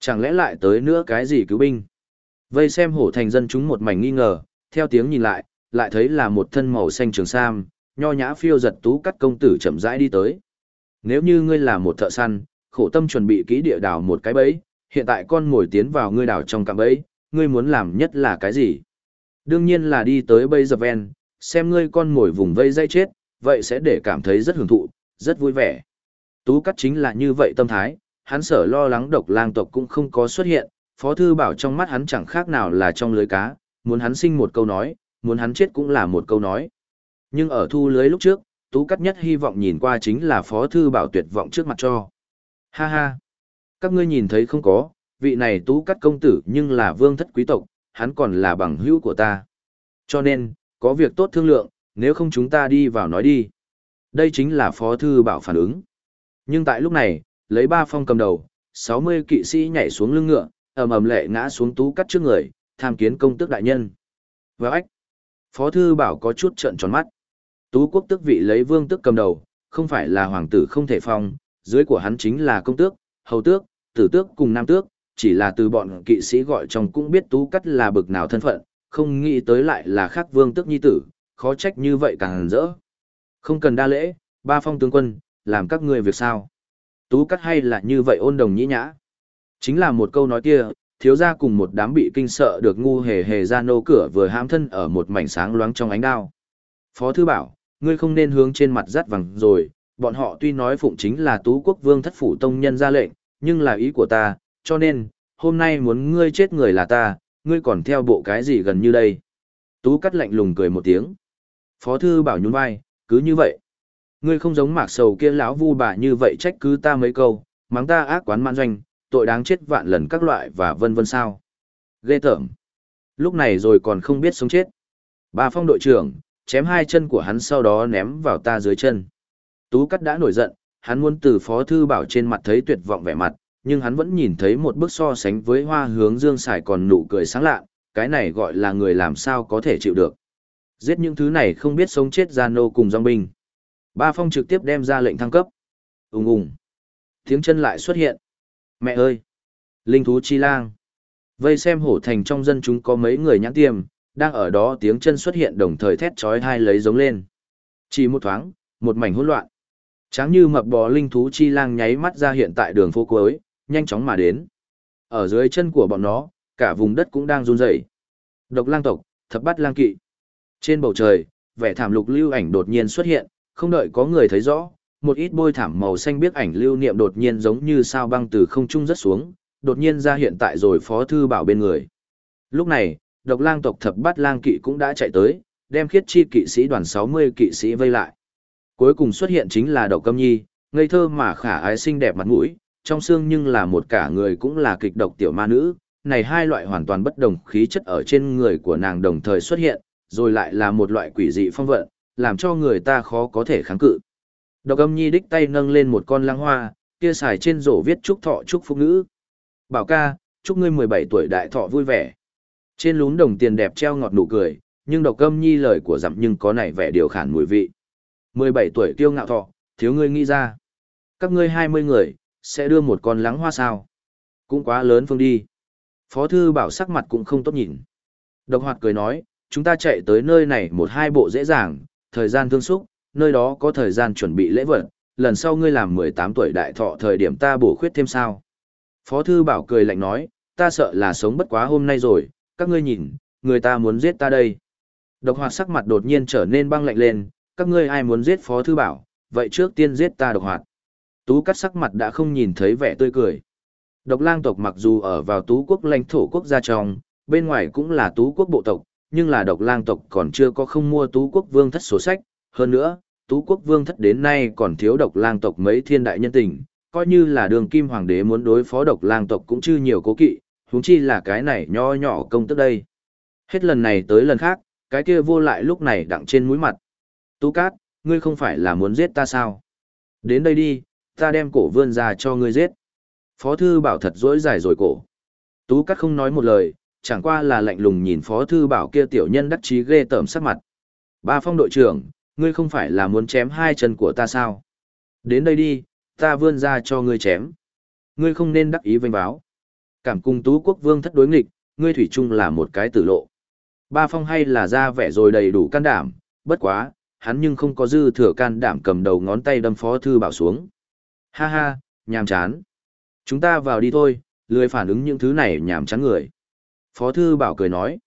Chẳng lẽ lại tới nữa cái gì cứu binh? Vây xem hổ thành dân chúng một mảnh nghi ngờ, theo tiếng nhìn lại, lại thấy là một thân màu xanh trường sam, nho nhã phiêu giật tú cắt công tử chậm rãi đi tới. Nếu như ngươi là một thợ săn, khổ tâm chuẩn bị kỹ địa đào một cái bẫy, hiện tại con ngồi tiến vào ngươi đào trong cạm bẫy, ngươi muốn làm nhất là cái gì? Đương nhiên là đi tới bây giờ ven, xem ngươi con ngồi vùng vây dây chết, vậy sẽ để cảm thấy rất hưởng thụ, rất vui vẻ. Tú cắt chính là như vậy tâm thái, hắn sở lo lắng độc lang tộc cũng không có xuất hiện, phó thư bảo trong mắt hắn chẳng khác nào là trong lưới cá, muốn hắn sinh một câu nói, muốn hắn chết cũng là một câu nói. Nhưng ở thu lưới lúc trước, tú cắt nhất hy vọng nhìn qua chính là phó thư bảo tuyệt vọng trước mặt cho. Ha ha! Các ngươi nhìn thấy không có, vị này tú cắt công tử nhưng là vương thất quý tộc, hắn còn là bằng hữu của ta. Cho nên, có việc tốt thương lượng, nếu không chúng ta đi vào nói đi. Đây chính là Phó Thư Bảo phản ứng. Nhưng tại lúc này, lấy ba phong cầm đầu, 60 kỵ sĩ nhảy xuống lưng ngựa, ầm ầm lệ ngã xuống tú cắt trước người, tham kiến công tước đại nhân. Và ách, Phó Thư Bảo có chút trận tròn mắt. Tú quốc tước vị lấy vương tước cầm đầu, không phải là hoàng tử không thể phong, dưới của hắn chính là công tước, hầu tước, tử tước cùng nam tước, chỉ là từ bọn kỵ sĩ gọi trong cũng biết tú cắt là bực nào thân phận, không nghĩ tới lại là khác vương tước nhi tử, khó trách như vậy càng rỡ. Không cần đa lễ, ba phong tướng quân, làm các ngươi việc sao. Tú cắt hay là như vậy ôn đồng nhĩ nhã. Chính là một câu nói kia, thiếu gia cùng một đám bị kinh sợ được ngu hề hề ra nô cửa vừa hãm thân ở một mảnh sáng loáng trong ánh đao. Phó thư bảo, ngươi không nên hướng trên mặt rắt vàng rồi, bọn họ tuy nói phụng chính là tú quốc vương thất phủ tông nhân ra lệnh, nhưng là ý của ta, cho nên, hôm nay muốn ngươi chết người là ta, ngươi còn theo bộ cái gì gần như đây. Tú cắt lạnh lùng cười một tiếng. Phó thư bảo nhún vai, cứ như vậy. Ngươi không giống mạc sầu kia lão vu bà như vậy trách cứ ta mấy câu, mắng ta ác quán man doanh, tội đáng chết vạn lần các loại và vân vân sao. Ghê tởm. Lúc này rồi còn không biết sống chết. Bà phong đội trưởng, chém hai chân của hắn sau đó ném vào ta dưới chân. Tú cắt đã nổi giận, hắn muốn từ phó thư bảo trên mặt thấy tuyệt vọng vẻ mặt, nhưng hắn vẫn nhìn thấy một bức so sánh với hoa hướng dương xài còn nụ cười sáng lạ, cái này gọi là người làm sao có thể chịu được. Giết những thứ này không biết sống chết gian nô cùng dòng binh. Ba phong trực tiếp đem ra lệnh thăng cấp. Úng Úng. Tiếng chân lại xuất hiện. Mẹ ơi! Linh thú chi lang. Vây xem hổ thành trong dân chúng có mấy người nhãn tiềm, đang ở đó tiếng chân xuất hiện đồng thời thét chói hai lấy giống lên. Chỉ một thoáng, một mảnh hỗn loạn. Tráng như mập bò linh thú chi lang nháy mắt ra hiện tại đường phố cuối, nhanh chóng mà đến. Ở dưới chân của bọn nó, cả vùng đất cũng đang run rẩy. Độc lang tộc, thập bát lang kỵ. Trên bầu trời, vẻ thảm lục lưu ảnh đột nhiên xuất hiện, không đợi có người thấy rõ, một ít bôi thảm màu xanh biếc ảnh lưu niệm đột nhiên giống như sao băng từ không trung rất xuống, đột nhiên ra hiện tại rồi phó thư bảo bên người. Lúc này, độc lang tộc thập bát lang kỵ cũng đã chạy tới, đem khiết chi kỵ sĩ đoàn 60 kỵ sĩ vây lại. Cuối cùng xuất hiện chính là độc câm nhi, ngây thơ mà khả ái xinh đẹp mặt mũi, trong xương nhưng là một cả người cũng là kịch độc tiểu ma nữ. Này hai loại hoàn toàn bất đồng khí chất ở trên người của nàng đồng thời xuất hiện, rồi lại là một loại quỷ dị phong vận, làm cho người ta khó có thể kháng cự. Độc âm nhi đích tay nâng lên một con lăng hoa, kia xài trên rổ viết chúc thọ chúc phúc nữ, Bảo ca, chúc ngươi 17 tuổi đại thọ vui vẻ. Trên lún đồng tiền đẹp treo ngọt nụ cười, nhưng độc âm nhi lời của dặm nhưng có này vẻ điều khản mùi vị. 17 tuổi kiêu ngạo thọ, thiếu ngươi nghĩ ra. Các ngươi 20 người, sẽ đưa một con lắng hoa sao. Cũng quá lớn phương đi. Phó thư bảo sắc mặt cũng không tốt nhìn. Độc hoạt cười nói, chúng ta chạy tới nơi này một hai bộ dễ dàng, thời gian thương xúc, nơi đó có thời gian chuẩn bị lễ vật, lần sau ngươi làm 18 tuổi đại thọ thời điểm ta bổ khuyết thêm sao. Phó thư bảo cười lạnh nói, ta sợ là sống bất quá hôm nay rồi, các ngươi nhìn, người ta muốn giết ta đây. Độc hoạt sắc mặt đột nhiên trở nên băng lạnh lên, các ngươi ai muốn giết phó thư bảo, vậy trước tiên giết ta độc hoạt. Tú cắt sắc mặt đã không nhìn thấy vẻ tươi cười. Độc lang tộc mặc dù ở vào tú quốc lãnh thổ quốc gia trong, bên ngoài cũng là tú quốc bộ tộc, nhưng là độc lang tộc còn chưa có không mua tú quốc vương thất sổ sách. Hơn nữa, tú quốc vương thất đến nay còn thiếu độc lang tộc mấy thiên đại nhân tình, coi như là đường kim hoàng đế muốn đối phó độc lang tộc cũng chưa nhiều cố kỵ, huống chi là cái này nho nhỏ công tức đây. Hết lần này tới lần khác, cái kia vô lại lúc này đặng trên mũi mặt. Tú Cát, ngươi không phải là muốn giết ta sao? Đến đây đi, ta đem cổ vươn ra cho ngươi giết. Phó thư bảo thật dỗi dài rồi cổ. Tú Cát không nói một lời, chẳng qua là lạnh lùng nhìn Phó thư bảo kia tiểu nhân đắc chí ghê tởm sắc mặt. Ba phong đội trưởng, ngươi không phải là muốn chém hai chân của ta sao? Đến đây đi, ta vươn ra cho ngươi chém. Ngươi không nên đắc ý vênh báo. Cảm cung tú quốc vương thất đối nghịch, ngươi thủy chung là một cái tử lộ. Ba phong hay là ra vẻ rồi đầy đủ can đảm, bất quá, hắn nhưng không có dư thừa can đảm cầm đầu ngón tay đâm phó thư bảo xuống. Ha ha, nhàm chán. Chúng ta vào đi thôi, lười phản ứng những thứ này nhàm chán người. Phó thư bảo cười nói.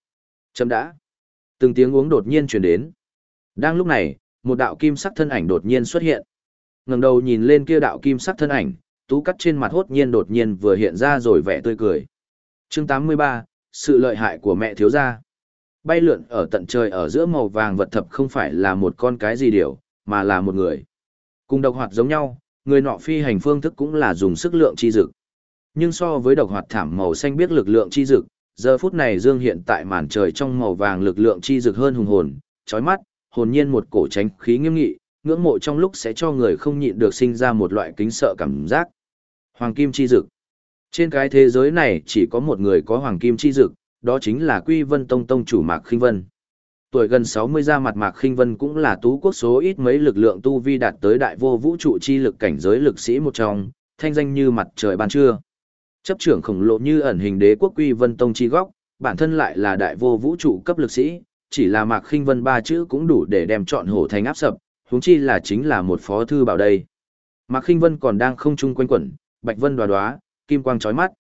Chấm đã. Từng tiếng uống đột nhiên chuyển đến. Đang lúc này, một đạo kim sắc thân ảnh đột nhiên xuất hiện. ngẩng đầu nhìn lên kia đạo kim sắc thân ảnh, tú cắt trên mặt hốt nhiên đột nhiên vừa hiện ra rồi vẻ tươi cười. chương 83, sự lợi hại của mẹ thiếu gia. Bay lượn ở tận trời ở giữa màu vàng vật thập không phải là một con cái gì điều, mà là một người. Cùng độc hoạt giống nhau, người nọ phi hành phương thức cũng là dùng sức lượng chi dực. Nhưng so với độc hoạt thảm màu xanh biết lực lượng chi dực, giờ phút này dương hiện tại màn trời trong màu vàng lực lượng chi dực hơn hùng hồn, chói mắt, hồn nhiên một cổ tránh khí nghiêm nghị, ngưỡng mộ trong lúc sẽ cho người không nhịn được sinh ra một loại kính sợ cảm giác. Hoàng kim chi dực. Trên cái thế giới này chỉ có một người có hoàng kim chi dực, đó chính là Quy Vân Tông Tông chủ Mạc Khinh Vân. Tuổi gần 60 ra mặt Mạc Khinh Vân cũng là tú quốc số ít mấy lực lượng tu vi đạt tới đại vô vũ trụ chi lực cảnh giới lực sĩ một trong, thanh danh như mặt trời ban trưa. Chấp trưởng khổng lồ như ẩn hình đế quốc Quy Vân Tông chi góc, bản thân lại là đại vô vũ trụ cấp lực sĩ, chỉ là Mạc Khinh Vân ba chữ cũng đủ để đem chọn hổ thành áp sập, huống chi là chính là một phó thư bảo đây. Mạc Khinh Vân còn đang không trung quanh quẩn, bạch vân đoá đoá, kim quang chói mắt.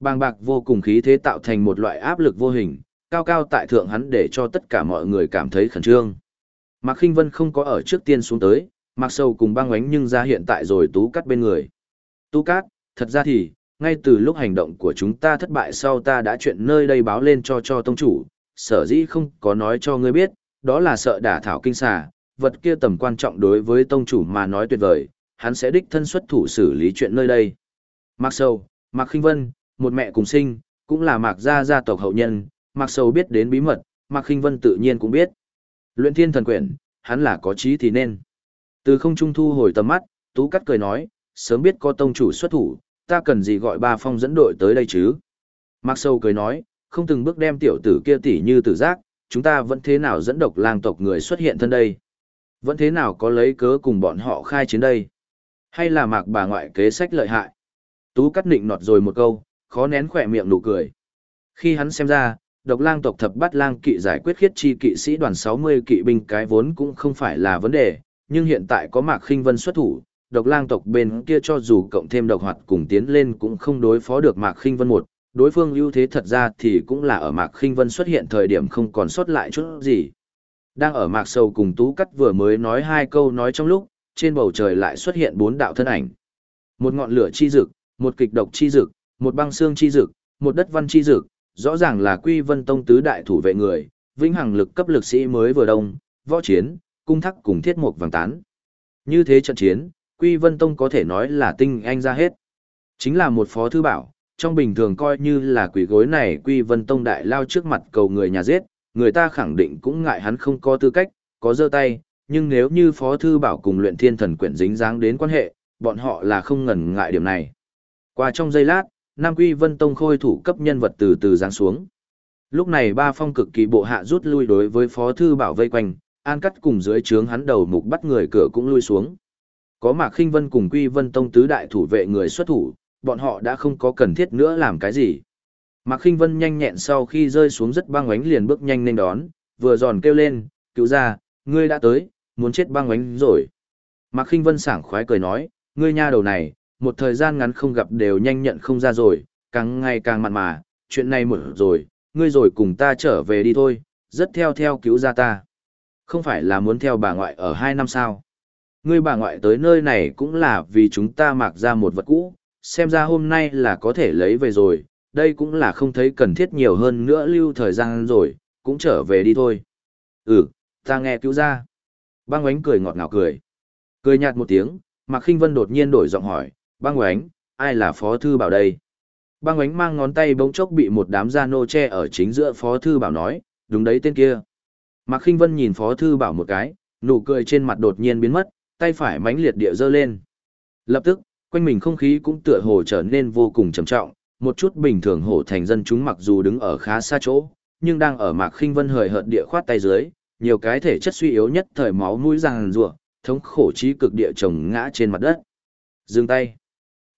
Bàng bạc vô cùng khí thế tạo thành một loại áp lực vô hình, cao cao tại thượng hắn để cho tất cả mọi người cảm thấy khẩn trương. Mạc Khinh Vân không có ở trước tiên xuống tới, Mạc Sầu cùng băng ánh nhưng ra hiện tại rồi Tú cắt bên người. Tú cắt, thật ra thì, ngay từ lúc hành động của chúng ta thất bại sau ta đã chuyện nơi đây báo lên cho cho tông chủ, sở dĩ không có nói cho ngươi biết, đó là sợ đả thảo kinh xà, vật kia tầm quan trọng đối với tông chủ mà nói tuyệt vời, hắn sẽ đích thân xuất thủ xử lý chuyện nơi đây. Mạc Sầu, Mạc Khinh Vân, một mẹ cùng sinh, cũng là Mạc gia gia tộc hậu nhân, Mạc Sầu biết đến bí mật, Mạc Khinh Vân tự nhiên cũng biết. Luyện Thiên Thần Quyển, hắn là có trí thì nên. Từ không trung thu hồi tầm mắt, Tú Cắt cười nói, sớm biết có tông chủ xuất thủ, ta cần gì gọi ba phong dẫn đội tới đây chứ? Mạc Sầu cười nói, không từng bước đem tiểu tử kia tỉ như tử giác, chúng ta vẫn thế nào dẫn độc lang tộc người xuất hiện thân đây? Vẫn thế nào có lấy cớ cùng bọn họ khai chiến đây? Hay là mạc bà ngoại kế sách lợi hại? Tú cắt nịnh nọt rồi một câu, khó nén khỏe miệng nụ cười. Khi hắn xem ra, độc lang tộc thập bát lang kỵ giải quyết khiết chi kỵ sĩ đoàn 60 kỵ binh cái vốn cũng không phải là vấn đề, nhưng hiện tại có Mạc Khinh Vân xuất thủ, độc lang tộc bên kia cho dù cộng thêm độc hoạt cùng tiến lên cũng không đối phó được Mạc Khinh Vân một, đối phương ưu thế thật ra thì cũng là ở Mạc Khinh Vân xuất hiện thời điểm không còn sót lại chút gì. Đang ở Mạc Sầu cùng Tú Cắt vừa mới nói hai câu nói trong lúc, trên bầu trời lại xuất hiện bốn đạo thân ảnh. Một ngọn lửa chi dực, một kịch độc chi dực, một băng xương chi dực, một đất văn chi dực, rõ ràng là Quy Vân Tông tứ đại thủ vệ người, vĩnh hằng lực cấp lực sĩ mới vừa đông, võ chiến, cung thắc cùng thiết mục vàng tán. Như thế trận chiến, Quy Vân Tông có thể nói là tinh anh ra hết. Chính là một phó thư bảo, trong bình thường coi như là quỷ gối này Quy Vân Tông đại lao trước mặt cầu người nhà giết, người ta khẳng định cũng ngại hắn không có tư cách, có dơ tay, nhưng nếu như phó thư bảo cùng luyện thiên thần quyển dính dáng đến quan hệ, bọn họ là không ngần ngại điểm này. Qua trong giây lát, Nam Quy Vân Tông khôi thủ cấp nhân vật từ từ giáng xuống. Lúc này ba phong cực kỳ bộ hạ rút lui đối với phó thư bảo vây quanh, an cắt cùng dưới trướng hắn đầu mục bắt người cửa cũng lui xuống. Có Mạc Khinh Vân cùng Quy Vân Tông tứ đại thủ vệ người xuất thủ, bọn họ đã không có cần thiết nữa làm cái gì. Mạc Khinh Vân nhanh nhẹn sau khi rơi xuống rất băng oánh liền bước nhanh lên đón, vừa giòn kêu lên, cứu ra, ngươi đã tới, muốn chết băng oánh rồi. Mạc Khinh Vân sảng khoái cười nói, ngươi nha đầu này, một thời gian ngắn không gặp đều nhanh nhận không ra rồi, càng ngày càng mặn mà, chuyện này mở rồi, ngươi rồi cùng ta trở về đi thôi, rất theo theo cứu ra ta. Không phải là muốn theo bà ngoại ở hai năm sao. Ngươi bà ngoại tới nơi này cũng là vì chúng ta mặc ra một vật cũ, xem ra hôm nay là có thể lấy về rồi, đây cũng là không thấy cần thiết nhiều hơn nữa lưu thời gian rồi, cũng trở về đi thôi. Ừ, ta nghe cứu ra. Băng oánh cười ngọt ngào cười. Cười nhạt một tiếng, Mạc Khinh Vân đột nhiên đổi giọng hỏi, băng oánh, ai là phó thư bảo đây? Băng oánh mang ngón tay bỗng chốc bị một đám gia nô che ở chính giữa phó thư bảo nói, đúng đấy tên kia. Mạc Khinh Vân nhìn phó thư bảo một cái, nụ cười trên mặt đột nhiên biến mất, tay phải mãnh liệt địa dơ lên. Lập tức, quanh mình không khí cũng tựa hồ trở nên vô cùng trầm trọng, một chút bình thường hổ thành dân chúng mặc dù đứng ở khá xa chỗ, nhưng đang ở Mạc Khinh Vân hời hợt địa khoát tay dưới, nhiều cái thể chất suy yếu nhất thời máu mũi ràng rủa, thống khổ trí cực địa chồng ngã trên mặt đất. Dừng tay.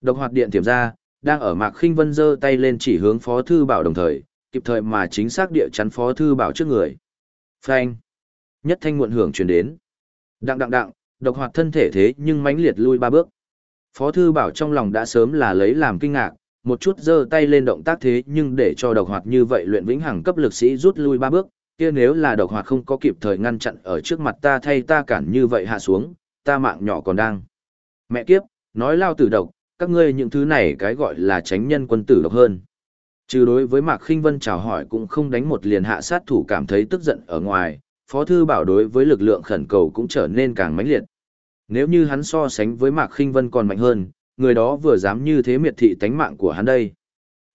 Độc hoạt điện tiềm ra, đang ở Mạc Khinh Vân giơ tay lên chỉ hướng Phó thư bảo đồng thời, kịp thời mà chính xác địa chắn Phó thư bảo trước người. Phanh. Nhất thanh muộn hưởng truyền đến. Đặng đặng đặng, độc hoạt thân thể thế nhưng mãnh liệt lui ba bước. Phó thư bảo trong lòng đã sớm là lấy làm kinh ngạc, một chút giơ tay lên động tác thế nhưng để cho độc hoạt như vậy luyện vĩnh hằng cấp lực sĩ rút lui ba bước, kia nếu là độc hoạt không có kịp thời ngăn chặn ở trước mặt ta thay ta cản như vậy hạ xuống, ta mạng nhỏ còn đang. Mẹ kiếp, nói lao tử độc, các ngươi những thứ này cái gọi là tránh nhân quân tử độc hơn. Trừ đối với Mạc Khinh Vân chào hỏi cũng không đánh một liền hạ sát thủ cảm thấy tức giận ở ngoài, Phó Thư Bảo đối với lực lượng khẩn cầu cũng trở nên càng mãnh liệt. Nếu như hắn so sánh với Mạc Khinh Vân còn mạnh hơn, người đó vừa dám như thế miệt thị tánh mạng của hắn đây.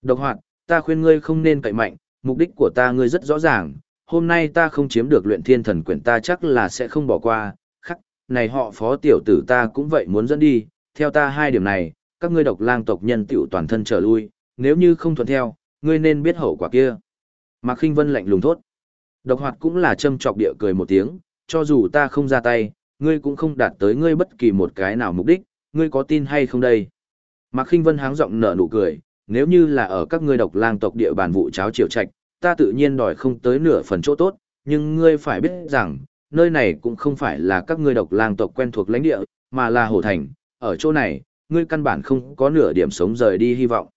Độc hoạt, ta khuyên ngươi không nên cậy mạnh, mục đích của ta ngươi rất rõ ràng, hôm nay ta không chiếm được luyện thiên thần quyển ta chắc là sẽ không bỏ qua, khắc, này họ phó tiểu tử ta cũng vậy muốn dẫn đi, theo ta hai điểm này, các ngươi độc lang tộc nhân tiểu toàn thân trở lui, nếu như không thuận theo, ngươi nên biết hậu quả kia. Mạc Khinh Vân lạnh lùng thốt. Độc hoạt cũng là châm chọc địa cười một tiếng, cho dù ta không ra tay, ngươi cũng không đạt tới ngươi bất kỳ một cái nào mục đích, ngươi có tin hay không đây? Mạc Khinh Vân háng giọng nở nụ cười, nếu như là ở các ngươi độc lang tộc địa bàn vụ cháo triều trạch, ta tự nhiên đòi không tới nửa phần chỗ tốt, nhưng ngươi phải biết rằng, nơi này cũng không phải là các ngươi độc lang tộc quen thuộc lãnh địa, mà là hồ thành, ở chỗ này, ngươi căn bản không có nửa điểm sống rời đi hy vọng.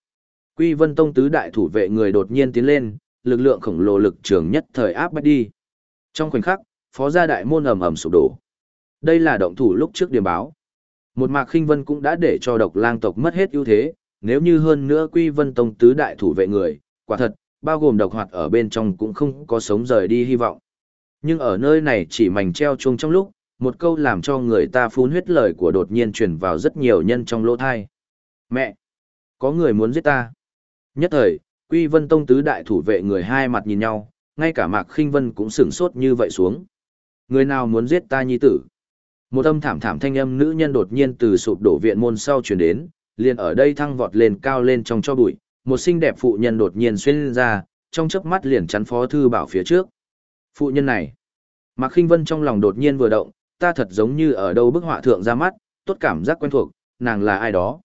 Quy Vân Tông tứ đại thủ vệ người đột nhiên tiến lên, lực lượng khổng lồ lực trường nhất thời áp bách đi. Trong khoảnh khắc, phó gia đại môn ầm ầm sụp đổ. Đây là động thủ lúc trước điểm báo. Một mạc khinh vân cũng đã để cho độc lang tộc mất hết ưu thế, nếu như hơn nữa Quy Vân Tông tứ đại thủ vệ người, quả thật, bao gồm độc hoạt ở bên trong cũng không có sống rời đi hy vọng. Nhưng ở nơi này chỉ mảnh treo chuông trong lúc, một câu làm cho người ta phun huyết lời của đột nhiên truyền vào rất nhiều nhân trong lỗ thai. Mẹ! Có người muốn giết ta. Nhất thời, Quy Vân Tông tứ đại thủ vệ người hai mặt nhìn nhau, ngay cả Mạc Khinh Vân cũng sửng sốt như vậy xuống. Người nào muốn giết ta nhi tử? Một âm thảm thảm thanh âm nữ nhân đột nhiên từ sụp đổ viện môn sau truyền đến, liền ở đây thăng vọt lên cao lên trong cho bụi, một xinh đẹp phụ nhân đột nhiên xuyên ra, trong chớp mắt liền chắn Phó thư bảo phía trước. Phụ nhân này, Mạc Khinh Vân trong lòng đột nhiên vừa động, ta thật giống như ở đâu bức họa thượng ra mắt, tốt cảm giác quen thuộc, nàng là ai đó.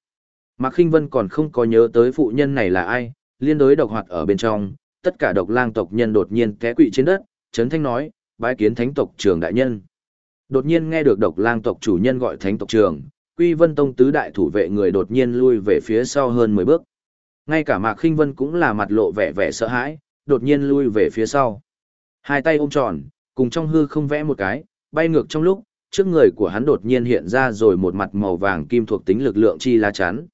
Mạc Khinh Vân còn không có nhớ tới phụ nhân này là ai, liên đối độc hoạt ở bên trong, tất cả độc lang tộc nhân đột nhiên té quỵ trên đất, chấn thanh nói, bái kiến thánh tộc trưởng đại nhân. Đột nhiên nghe được độc lang tộc chủ nhân gọi thánh tộc trường, Quy Vân Tông tứ đại thủ vệ người đột nhiên lui về phía sau hơn 10 bước. Ngay cả Mạc Khinh Vân cũng là mặt lộ vẻ vẻ sợ hãi, đột nhiên lui về phía sau. Hai tay ôm tròn, cùng trong hư không vẽ một cái, bay ngược trong lúc, trước người của hắn đột nhiên hiện ra rồi một mặt màu vàng kim thuộc tính lực lượng chi lá chắn.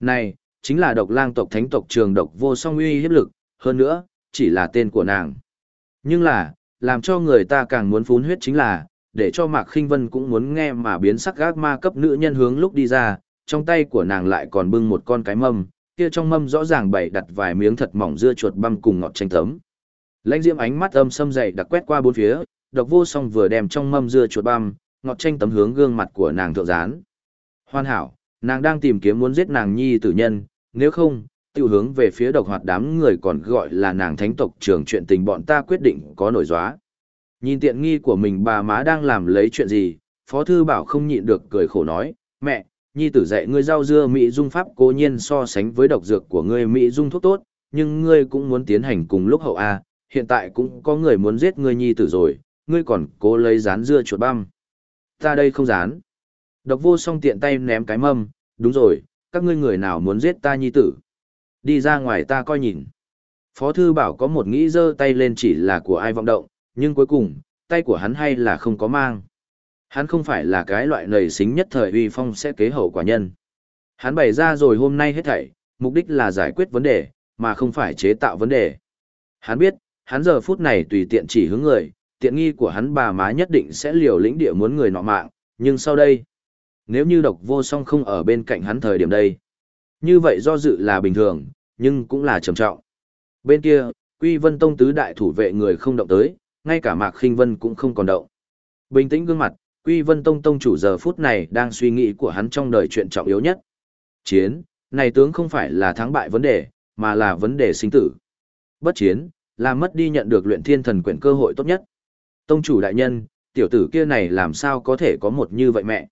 Này, chính là độc lang tộc thánh tộc trường độc vô song uy hiếp lực, hơn nữa, chỉ là tên của nàng. Nhưng là, làm cho người ta càng muốn phún huyết chính là, để cho Mạc Khinh Vân cũng muốn nghe mà biến sắc gác ma cấp nữ nhân hướng lúc đi ra, trong tay của nàng lại còn bưng một con cái mâm, kia trong mâm rõ ràng bày đặt vài miếng thật mỏng dưa chuột băm cùng ngọt chanh tấm. Lãnh Diễm ánh mắt âm sâm dày đặc quét qua bốn phía, độc vô song vừa đem trong mâm dưa chuột băm, ngọt chanh tấm hướng gương mặt của nàng thượng dán. Hoàn hảo, nàng đang tìm kiếm muốn giết nàng nhi tử nhân, nếu không, tiêu hướng về phía độc hoạt đám người còn gọi là nàng thánh tộc trưởng chuyện tình bọn ta quyết định có nổi gióa. Nhìn tiện nghi của mình bà má đang làm lấy chuyện gì, Phó Thư Bảo không nhịn được cười khổ nói, mẹ, nhi tử dạy ngươi rau dưa Mỹ Dung Pháp cố nhiên so sánh với độc dược của ngươi Mỹ Dung thuốc tốt, nhưng ngươi cũng muốn tiến hành cùng lúc hậu A, hiện tại cũng có người muốn giết ngươi nhi tử rồi, ngươi còn cố lấy rán dưa chuột băm. Ta đây không rán. Độc vô song tiện tay ném cái mâm, đúng rồi, các ngươi người nào muốn giết ta nhi tử. Đi ra ngoài ta coi nhìn. Phó thư bảo có một nghĩ dơ tay lên chỉ là của ai vọng động, nhưng cuối cùng, tay của hắn hay là không có mang. Hắn không phải là cái loại nầy xính nhất thời uy phong sẽ kế hậu quả nhân. Hắn bày ra rồi hôm nay hết thảy, mục đích là giải quyết vấn đề, mà không phải chế tạo vấn đề. Hắn biết, hắn giờ phút này tùy tiện chỉ hướng người, tiện nghi của hắn bà má nhất định sẽ liều lĩnh địa muốn người nọ mạng, nhưng sau đây, nếu như độc vô song không ở bên cạnh hắn thời điểm đây, như vậy do dự là bình thường, nhưng cũng là trầm trọng. Bên kia, Quy Vân Tông tứ đại thủ vệ người không động tới, ngay cả Mạc Khinh Vân cũng không còn động. Bình tĩnh gương mặt, Quy Vân Tông tông chủ giờ phút này đang suy nghĩ của hắn trong đời chuyện trọng yếu nhất. Chiến, này tướng không phải là thắng bại vấn đề, mà là vấn đề sinh tử. Bất chiến, là mất đi nhận được luyện thiên thần quyển cơ hội tốt nhất. Tông chủ đại nhân, tiểu tử kia này làm sao có thể có một như vậy mẹ.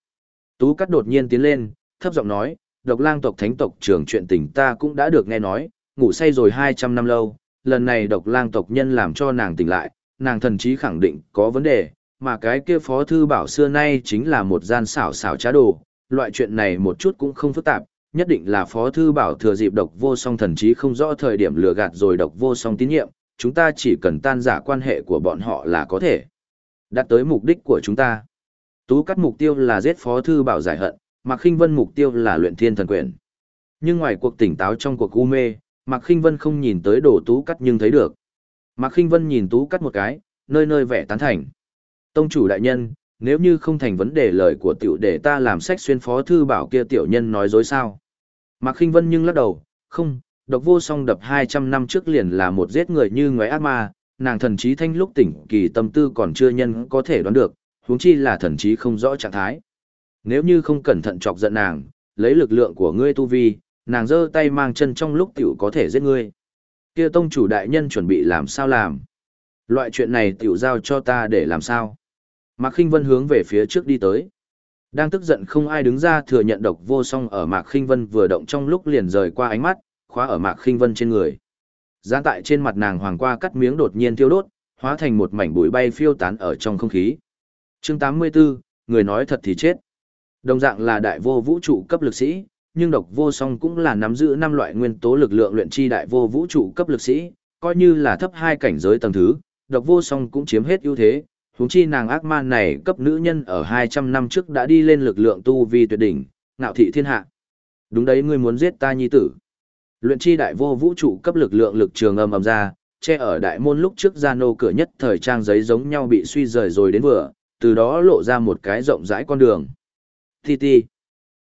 Tú cắt đột nhiên tiến lên, thấp giọng nói, độc lang tộc thánh tộc trưởng chuyện tình ta cũng đã được nghe nói, ngủ say rồi 200 năm lâu, lần này độc lang tộc nhân làm cho nàng tỉnh lại, nàng thần trí khẳng định có vấn đề, mà cái kia phó thư bảo xưa nay chính là một gian xảo xảo trá đồ, loại chuyện này một chút cũng không phức tạp, nhất định là phó thư bảo thừa dịp độc vô song thần trí không rõ thời điểm lừa gạt rồi độc vô song tín nhiệm, chúng ta chỉ cần tan giả quan hệ của bọn họ là có thể đạt tới mục đích của chúng ta. Tú cắt mục tiêu là giết phó thư bảo giải hận, Mạc Khinh Vân mục tiêu là luyện thiên thần quyền. Nhưng ngoài cuộc tỉnh táo trong cuộc u mê, Mạc Khinh Vân không nhìn tới đồ tú cắt nhưng thấy được. Mạc Khinh Vân nhìn tú cắt một cái, nơi nơi vẻ tán thành. Tông chủ đại nhân, nếu như không thành vấn đề lời của tiểu để ta làm sách xuyên phó thư bảo kia tiểu nhân nói dối sao. Mạc Khinh Vân nhưng lắc đầu, không, độc vô song đập 200 năm trước liền là một giết người như ngoái ác ma, nàng thần trí thanh lúc tỉnh kỳ tâm tư còn chưa nhân có thể đoán được, huống chi là thần trí không rõ trạng thái. Nếu như không cẩn thận chọc giận nàng, lấy lực lượng của ngươi tu vi, nàng giơ tay mang chân trong lúc tiểu có thể giết ngươi. Kia tông chủ đại nhân chuẩn bị làm sao làm? Loại chuyện này tiểu giao cho ta để làm sao? Mạc Khinh Vân hướng về phía trước đi tới. Đang tức giận không ai đứng ra thừa nhận độc vô song ở Mạc Khinh Vân vừa động trong lúc liền rời qua ánh mắt, khóa ở Mạc Khinh Vân trên người. Gián tại trên mặt nàng hoàng qua cắt miếng đột nhiên thiêu đốt, hóa thành một mảnh bụi bay phiêu tán ở trong không khí. Chương 84, người nói thật thì chết. Đồng dạng là đại vô vũ trụ cấp lực sĩ, nhưng độc vô song cũng là nắm giữ năm loại nguyên tố lực lượng luyện chi đại vô vũ trụ cấp lực sĩ, coi như là thấp hai cảnh giới tầng thứ, độc vô song cũng chiếm hết ưu thế. Huống chi nàng ác man này cấp nữ nhân ở 200 năm trước đã đi lên lực lượng tu vi tuyệt đỉnh, ngạo thị thiên hạ. Đúng đấy ngươi muốn giết ta nhi tử. Luyện chi đại vô vũ trụ cấp lực lượng lực trường âm ầm ra, che ở đại môn lúc trước ra nô cửa nhất thời trang giấy giống nhau bị suy rời rồi đến vừa, từ đó lộ ra một cái rộng rãi con đường. Ti ti.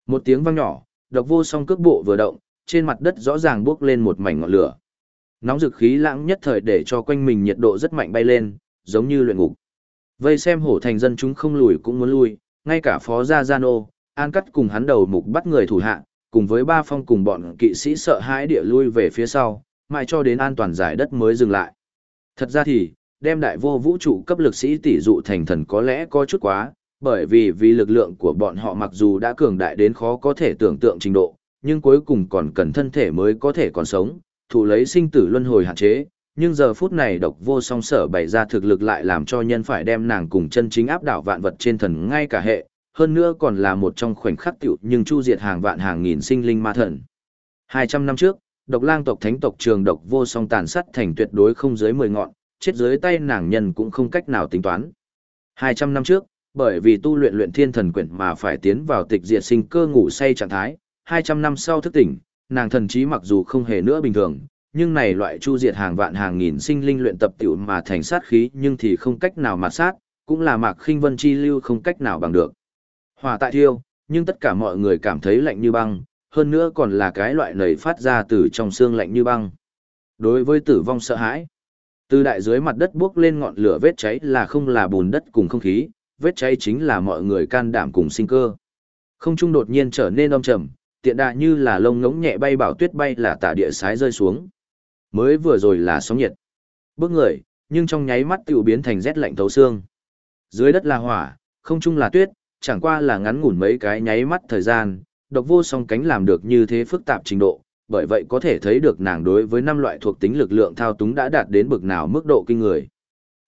Một tiếng vang nhỏ, độc vô song cước bộ vừa động, trên mặt đất rõ ràng bước lên một mảnh ngọn lửa. Nóng dực khí lãng nhất thời để cho quanh mình nhiệt độ rất mạnh bay lên, giống như luyện ngục. Vây xem hổ thành dân chúng không lùi cũng muốn lui, ngay cả phó gia gia nô, an cắt cùng hắn đầu mục bắt người thủ hạ, cùng với ba phong cùng bọn kỵ sĩ sợ hãi địa lui về phía sau, mãi cho đến an toàn giải đất mới dừng lại. Thật ra thì, đem đại vô vũ trụ cấp lực sĩ tỷ dụ thành thần có lẽ có chút quá, bởi vì vì lực lượng của bọn họ mặc dù đã cường đại đến khó có thể tưởng tượng trình độ, nhưng cuối cùng còn cần thân thể mới có thể còn sống, thủ lấy sinh tử luân hồi hạn chế, nhưng giờ phút này độc vô song sở bày ra thực lực lại làm cho nhân phải đem nàng cùng chân chính áp đảo vạn vật trên thần ngay cả hệ, hơn nữa còn là một trong khoảnh khắc tiểu nhưng chu diệt hàng vạn hàng nghìn sinh linh ma thần. 200 năm trước, độc lang tộc thánh tộc trường độc vô song tàn sát thành tuyệt đối không dưới 10 ngọn, chết dưới tay nàng nhân cũng không cách nào tính toán. 200 năm trước, bởi vì tu luyện luyện thiên thần quyển mà phải tiến vào tịch diệt sinh cơ ngủ say trạng thái, 200 năm sau thức tỉnh, nàng thần trí mặc dù không hề nữa bình thường, nhưng này loại chu diệt hàng vạn hàng nghìn sinh linh luyện tập tiểu mà thành sát khí nhưng thì không cách nào mà sát, cũng là mạc khinh vân chi lưu không cách nào bằng được. Hỏa tại thiêu, nhưng tất cả mọi người cảm thấy lạnh như băng, hơn nữa còn là cái loại nầy phát ra từ trong xương lạnh như băng. Đối với tử vong sợ hãi, từ đại dưới mặt đất bước lên ngọn lửa vết cháy là không là bùn đất cùng không khí, vết cháy chính là mọi người can đảm cùng sinh cơ. Không trung đột nhiên trở nên âm trầm, tiện đà như là lông ngỗng nhẹ bay bảo tuyết bay là tả địa sái rơi xuống. Mới vừa rồi là sóng nhiệt. Bước người, nhưng trong nháy mắt tiểu biến thành rét lạnh thấu xương. Dưới đất là hỏa, không trung là tuyết, chẳng qua là ngắn ngủn mấy cái nháy mắt thời gian, độc vô song cánh làm được như thế phức tạp trình độ, bởi vậy có thể thấy được nàng đối với năm loại thuộc tính lực lượng thao túng đã đạt đến bực nào mức độ kinh người.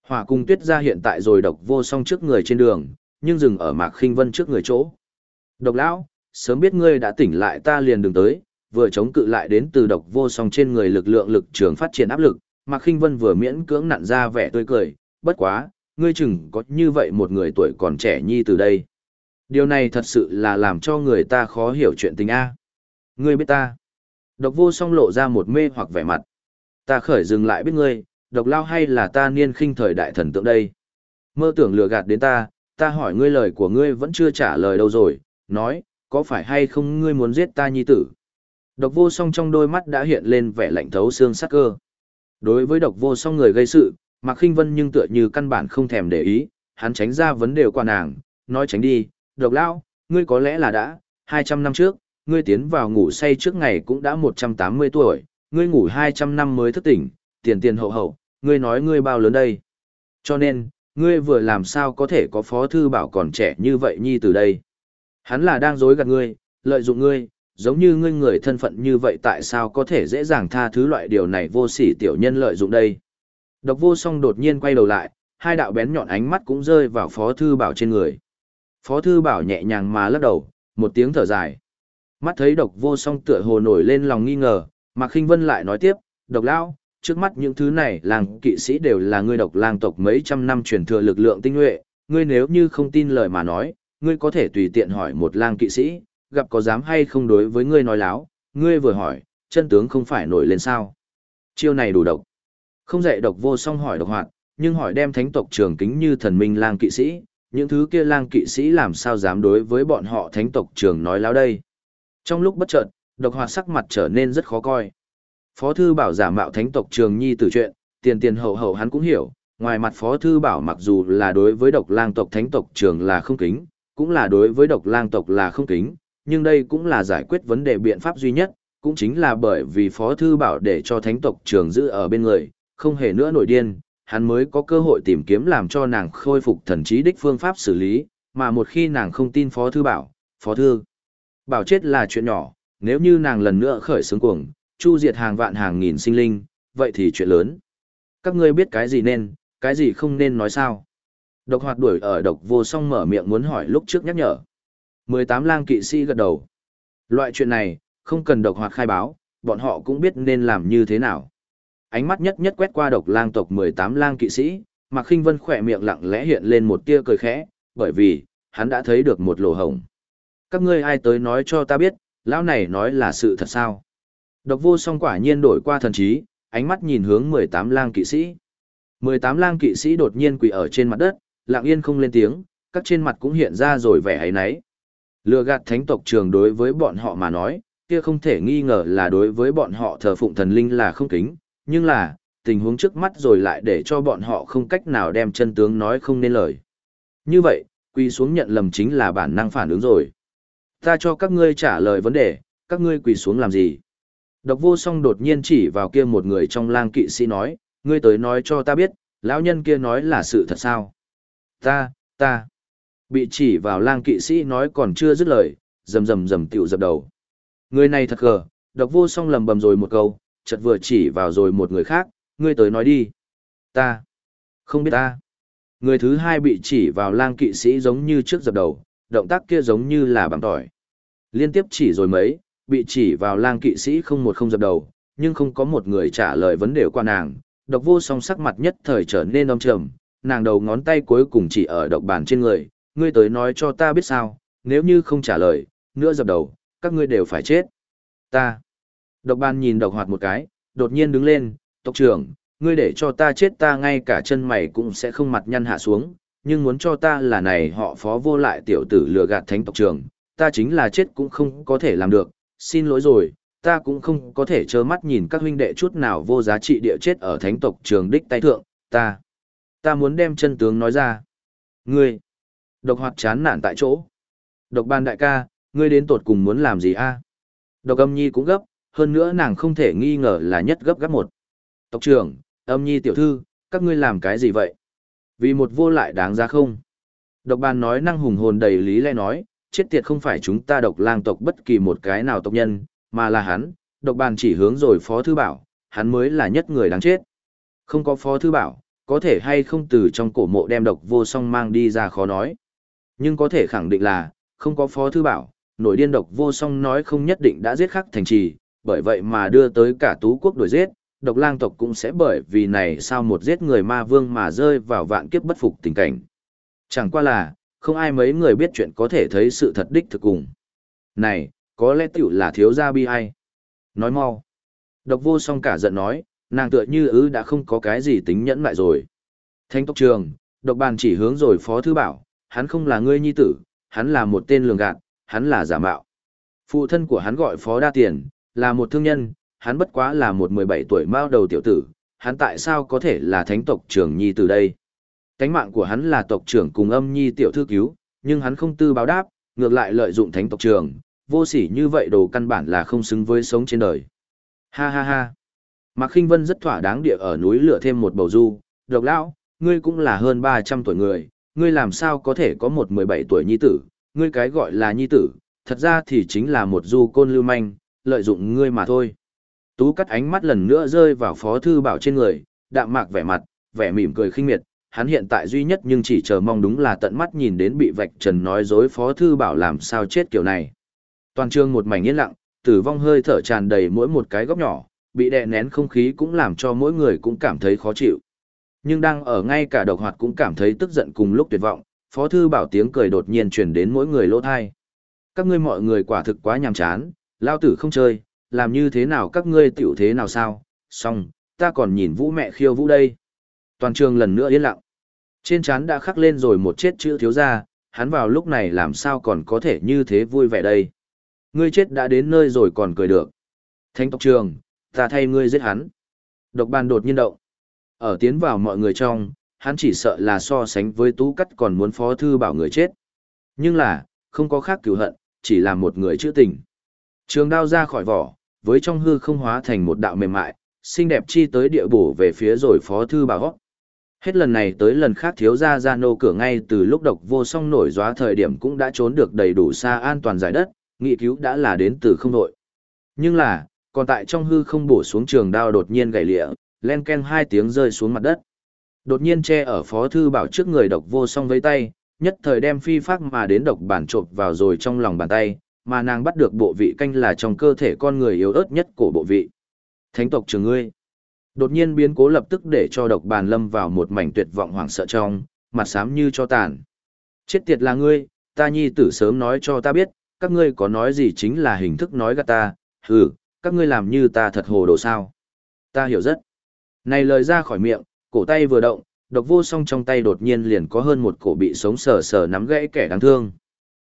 Hỏa cung tuyết ra hiện tại rồi độc vô song trước người trên đường, nhưng dừng ở mạc khinh vân trước người chỗ. Độc lão, sớm biết ngươi đã tỉnh lại ta liền đường tới, vừa chống cự lại đến từ độc vô song trên người lực lượng lực trường phát triển áp lực, mạc khinh vân vừa miễn cưỡng nặn ra vẻ tươi cười, bất quá, ngươi chừng có như vậy một người tuổi còn trẻ nhi từ đây. Điều này thật sự là làm cho người ta khó hiểu chuyện tình A. Ngươi biết ta. Độc vô song lộ ra một mê hoặc vẻ mặt. Ta khởi dừng lại biết ngươi, độc lao hay là ta niên khinh thời đại thần tượng đây. Mơ tưởng lừa gạt đến ta, ta hỏi ngươi lời của ngươi vẫn chưa trả lời đâu rồi, nói, có phải hay không ngươi muốn giết ta nhi tử. Độc vô song trong đôi mắt đã hiện lên vẻ lạnh thấu xương sắc cơ. Đối với độc vô song người gây sự, Mạc Khinh Vân nhưng tựa như căn bản không thèm để ý, hắn tránh ra vấn đề qua nàng, nói tránh đi, độc lao, ngươi có lẽ là đã, 200 năm trước, ngươi tiến vào ngủ say trước ngày cũng đã 180 tuổi, ngươi ngủ 200 năm mới thức tỉnh, tiền tiền hậu hậu, ngươi nói ngươi bao lớn đây. Cho nên, ngươi vừa làm sao có thể có phó thư bảo còn trẻ như vậy nhi từ đây. Hắn là đang dối gạt ngươi, lợi dụng ngươi, giống như ngươi người thân phận như vậy tại sao có thể dễ dàng tha thứ loại điều này vô sỉ tiểu nhân lợi dụng đây. Độc vô song đột nhiên quay đầu lại, hai đạo bén nhọn ánh mắt cũng rơi vào phó thư bảo trên người. Phó thư bảo nhẹ nhàng mà lắc đầu, một tiếng thở dài. Mắt thấy độc vô song tựa hồ nổi lên lòng nghi ngờ, mà Khinh Vân lại nói tiếp, độc lao, trước mắt những thứ này làng kỵ sĩ đều là ngươi độc lang tộc mấy trăm năm truyền thừa lực lượng tinh nhuệ, ngươi nếu như không tin lời mà nói, ngươi có thể tùy tiện hỏi một lang kỵ sĩ, gặp có dám hay không đối với ngươi nói láo, ngươi vừa hỏi, chân tướng không phải nổi lên sao. Chiêu này đủ độc. Không dạy độc vô song hỏi độc hoạt, nhưng hỏi đem thánh tộc trường kính như thần minh lang kỵ sĩ, những thứ kia lang kỵ sĩ làm sao dám đối với bọn họ thánh tộc trường nói láo đây. Trong lúc bất chợt, độc hoạt sắc mặt trở nên rất khó coi. Phó thư bảo giả mạo thánh tộc trường nhi tử chuyện, tiền tiền hậu hậu hắn cũng hiểu, ngoài mặt phó thư bảo mặc dù là đối với độc lang tộc thánh tộc trường là không kính, cũng là đối với độc lang tộc là không kính, nhưng đây cũng là giải quyết vấn đề biện pháp duy nhất, cũng chính là bởi vì phó thư bảo để cho thánh tộc trường giữ ở bên người, không hề nữa nổi điên, hắn mới có cơ hội tìm kiếm làm cho nàng khôi phục thần trí đích phương pháp xử lý, mà một khi nàng không tin phó thư bảo, phó thư bảo chết là chuyện nhỏ, nếu như nàng lần nữa khởi xướng cuồng, chu diệt hàng vạn hàng nghìn sinh linh, vậy thì chuyện lớn. Các ngươi biết cái gì nên, cái gì không nên nói sao? Độc hoạt đuổi ở độc vô song mở miệng muốn hỏi lúc trước nhắc nhở. 18 lang kỵ sĩ gật đầu. Loại chuyện này, không cần độc hoạt khai báo, bọn họ cũng biết nên làm như thế nào. Ánh mắt nhất nhất quét qua độc lang tộc 18 lang kỵ sĩ, Mạc Khinh Vân khỏe miệng lặng lẽ hiện lên một tia cười khẽ, bởi vì, hắn đã thấy được một lỗ hổng. Các ngươi ai tới nói cho ta biết, lão này nói là sự thật sao? Độc vô song quả nhiên đổi qua thần trí, ánh mắt nhìn hướng 18 lang kỵ sĩ. 18 lang kỵ sĩ đột nhiên quỳ ở trên mặt đất, lặng yên không lên tiếng, các trên mặt cũng hiện ra rồi vẻ ấy nấy. Lừa gạt thánh tộc trường đối với bọn họ mà nói, kia không thể nghi ngờ là đối với bọn họ thờ phụng thần linh là không kính, nhưng là, tình huống trước mắt rồi lại để cho bọn họ không cách nào đem chân tướng nói không nên lời. Như vậy, quỳ xuống nhận lầm chính là bản năng phản ứng rồi. Ta cho các ngươi trả lời vấn đề, các ngươi quỳ xuống làm gì? Độc vô song đột nhiên chỉ vào kia một người trong lang kỵ sĩ nói, ngươi tới nói cho ta biết, lão nhân kia nói là sự thật sao? Ta, ta. Bị chỉ vào lang kỵ sĩ nói còn chưa dứt lời, rầm rầm rầm tiểu dập đầu. Người này thật gờ, độc vô song lầm bầm rồi một câu, chợt vừa chỉ vào rồi một người khác, ngươi tới nói đi. Ta. Không biết ta. Người thứ hai bị chỉ vào lang kỵ sĩ giống như trước dập đầu, động tác kia giống như là bằng tỏi. Liên tiếp chỉ rồi mấy, bị chỉ vào lang kỵ sĩ không một không dập đầu, nhưng không có một người trả lời vấn đề qua nàng. Độc vô song sắc mặt nhất thời trở nên âm trầm, nàng đầu ngón tay cuối cùng chỉ ở độc bàn trên người, ngươi tới nói cho ta biết sao, nếu như không trả lời, nữa dập đầu, các ngươi đều phải chết. Ta. Độc bàn nhìn độc hoạt một cái, đột nhiên đứng lên, tộc trưởng, ngươi để cho ta chết ta ngay cả chân mày cũng sẽ không mặt nhăn hạ xuống, nhưng muốn cho ta là này họ phó vô lại tiểu tử lừa gạt thánh tộc trưởng, ta chính là chết cũng không có thể làm được, xin lỗi rồi, ta cũng không có thể trơ mắt nhìn các huynh đệ chút nào vô giá trị địa chết ở thánh tộc trường đích tay thượng, ta, ta muốn đem chân tướng nói ra. Ngươi, độc hoạt chán nản tại chỗ. Độc ban đại ca, ngươi đến tột cùng muốn làm gì a? Độc âm nhi cũng gấp, hơn nữa nàng không thể nghi ngờ là nhất gấp gấp một. Tộc trưởng, âm nhi tiểu thư, các ngươi làm cái gì vậy? Vì một vô lại đáng giá không? Độc bàn nói năng hùng hồn đầy lý lẽ nói, chết tiệt không phải chúng ta độc lang tộc bất kỳ một cái nào tộc nhân, mà là hắn, độc bàn chỉ hướng rồi phó thư bảo, hắn mới là nhất người đáng chết. Không có phó thư bảo, có thể hay không từ trong cổ mộ đem độc vô song mang đi ra khó nói. Nhưng có thể khẳng định là, không có phó thư bảo, nổi điên độc vô song nói không nhất định đã giết khắc thành trì, bởi vậy mà đưa tới cả tú quốc đuổi giết, độc lang tộc cũng sẽ bởi vì này sao một giết người ma vương mà rơi vào vạn kiếp bất phục tình cảnh. Chẳng qua là, không ai mấy người biết chuyện có thể thấy sự thật đích thực cùng. Này, có lẽ tiểu là thiếu gia bi ai. Nói mau. Độc vô song cả giận nói, nàng tựa như ư đã không có cái gì tính nhẫn lại rồi. Thanh tộc trường, độc bàn chỉ hướng rồi phó thư bảo, hắn không là ngươi nhi tử, hắn là một tên lường gạt, hắn là giả mạo. Phụ thân của hắn gọi phó đa tiền, là một thương nhân, hắn bất quá là một 17 tuổi mao đầu tiểu tử, hắn tại sao có thể là thánh tộc trưởng nhi từ đây? Cánh mạng của hắn là tộc trưởng cùng âm nhi tiểu thư cứu, nhưng hắn không tư báo đáp, ngược lại lợi dụng thánh tộc trưởng, vô sỉ như vậy đồ căn bản là không xứng với sống trên đời. Ha ha ha. Mạc Khinh Vân rất thỏa đáng địa ở núi lửa thêm một bầu du, độc lão, ngươi cũng là hơn 300 tuổi người, ngươi làm sao có thể có một 17 tuổi nhi tử, ngươi cái gọi là nhi tử, thật ra thì chính là một du côn lưu manh, lợi dụng ngươi mà thôi. Tú cắt ánh mắt lần nữa rơi vào phó thư bảo trên người, đạm mạc vẻ mặt, vẻ mỉm cười khinh miệt, hắn hiện tại duy nhất nhưng chỉ chờ mong đúng là tận mắt nhìn đến bị vạch trần nói dối phó thư bảo làm sao chết kiểu này. Toàn trường một mảnh yên lặng, tử vong hơi thở tràn đầy mỗi một cái góc nhỏ, bị đè nén không khí cũng làm cho mỗi người cũng cảm thấy khó chịu. Nhưng đang ở ngay cả độc hoạt cũng cảm thấy tức giận cùng lúc tuyệt vọng, phó thư bảo tiếng cười đột nhiên chuyển đến mỗi người lỗ thai. Các ngươi mọi người quả thực quá nhàm chán, lao tử không chơi, làm như thế nào các ngươi tiểu thế nào sao, xong, ta còn nhìn vũ mẹ khiêu vũ đây. Toàn trường lần nữa yên lặng. Trên trán đã khắc lên rồi một chết chữ thiếu gia, hắn vào lúc này làm sao còn có thể như thế vui vẻ đây. Ngươi chết đã đến nơi rồi còn cười được. Thánh tộc trường, ta thay ngươi giết hắn. Độc bàn đột nhiên động. Ở tiến vào mọi người trong, hắn chỉ sợ là so sánh với tú cắt còn muốn phó thư bảo người chết. Nhưng là, không có khác cứu hận, chỉ là một người chữ tình. Trường đao ra khỏi vỏ, với trong hư không hóa thành một đạo mềm mại, xinh đẹp chi tới địa bổ về phía rồi phó thư bảo hót. Hết lần này tới lần khác thiếu gia gia nô cửa ngay từ lúc độc vô song nổi gióa thời điểm cũng đã trốn được đầy đủ xa an toàn giải đất, nghị cứu đã là đến từ không nội. Nhưng là, còn tại trong hư không bổ xuống trường đao đột nhiên gãy lịa, len ken hai tiếng rơi xuống mặt đất. Đột nhiên che ở phó thư bảo trước người độc vô song với tay, nhất thời đem phi pháp mà đến độc bản trộp vào rồi trong lòng bàn tay, mà nàng bắt được bộ vị canh là trong cơ thể con người yếu ớt nhất của bộ vị. Thánh tộc trường ngươi. Đột nhiên biến cố lập tức để cho độc bàn lâm vào một mảnh tuyệt vọng hoảng sợ trong, mặt xám như cho tàn. Chết tiệt là ngươi, ta nhi tử sớm nói cho ta biết, các ngươi có nói gì chính là hình thức nói gạt ta, hừ, các ngươi làm như ta thật hồ đồ sao. Ta hiểu rất. Này lời ra khỏi miệng, cổ tay vừa động, độc vô song trong tay đột nhiên liền có hơn một cổ bị sống sờ sờ nắm gãy kẻ đáng thương.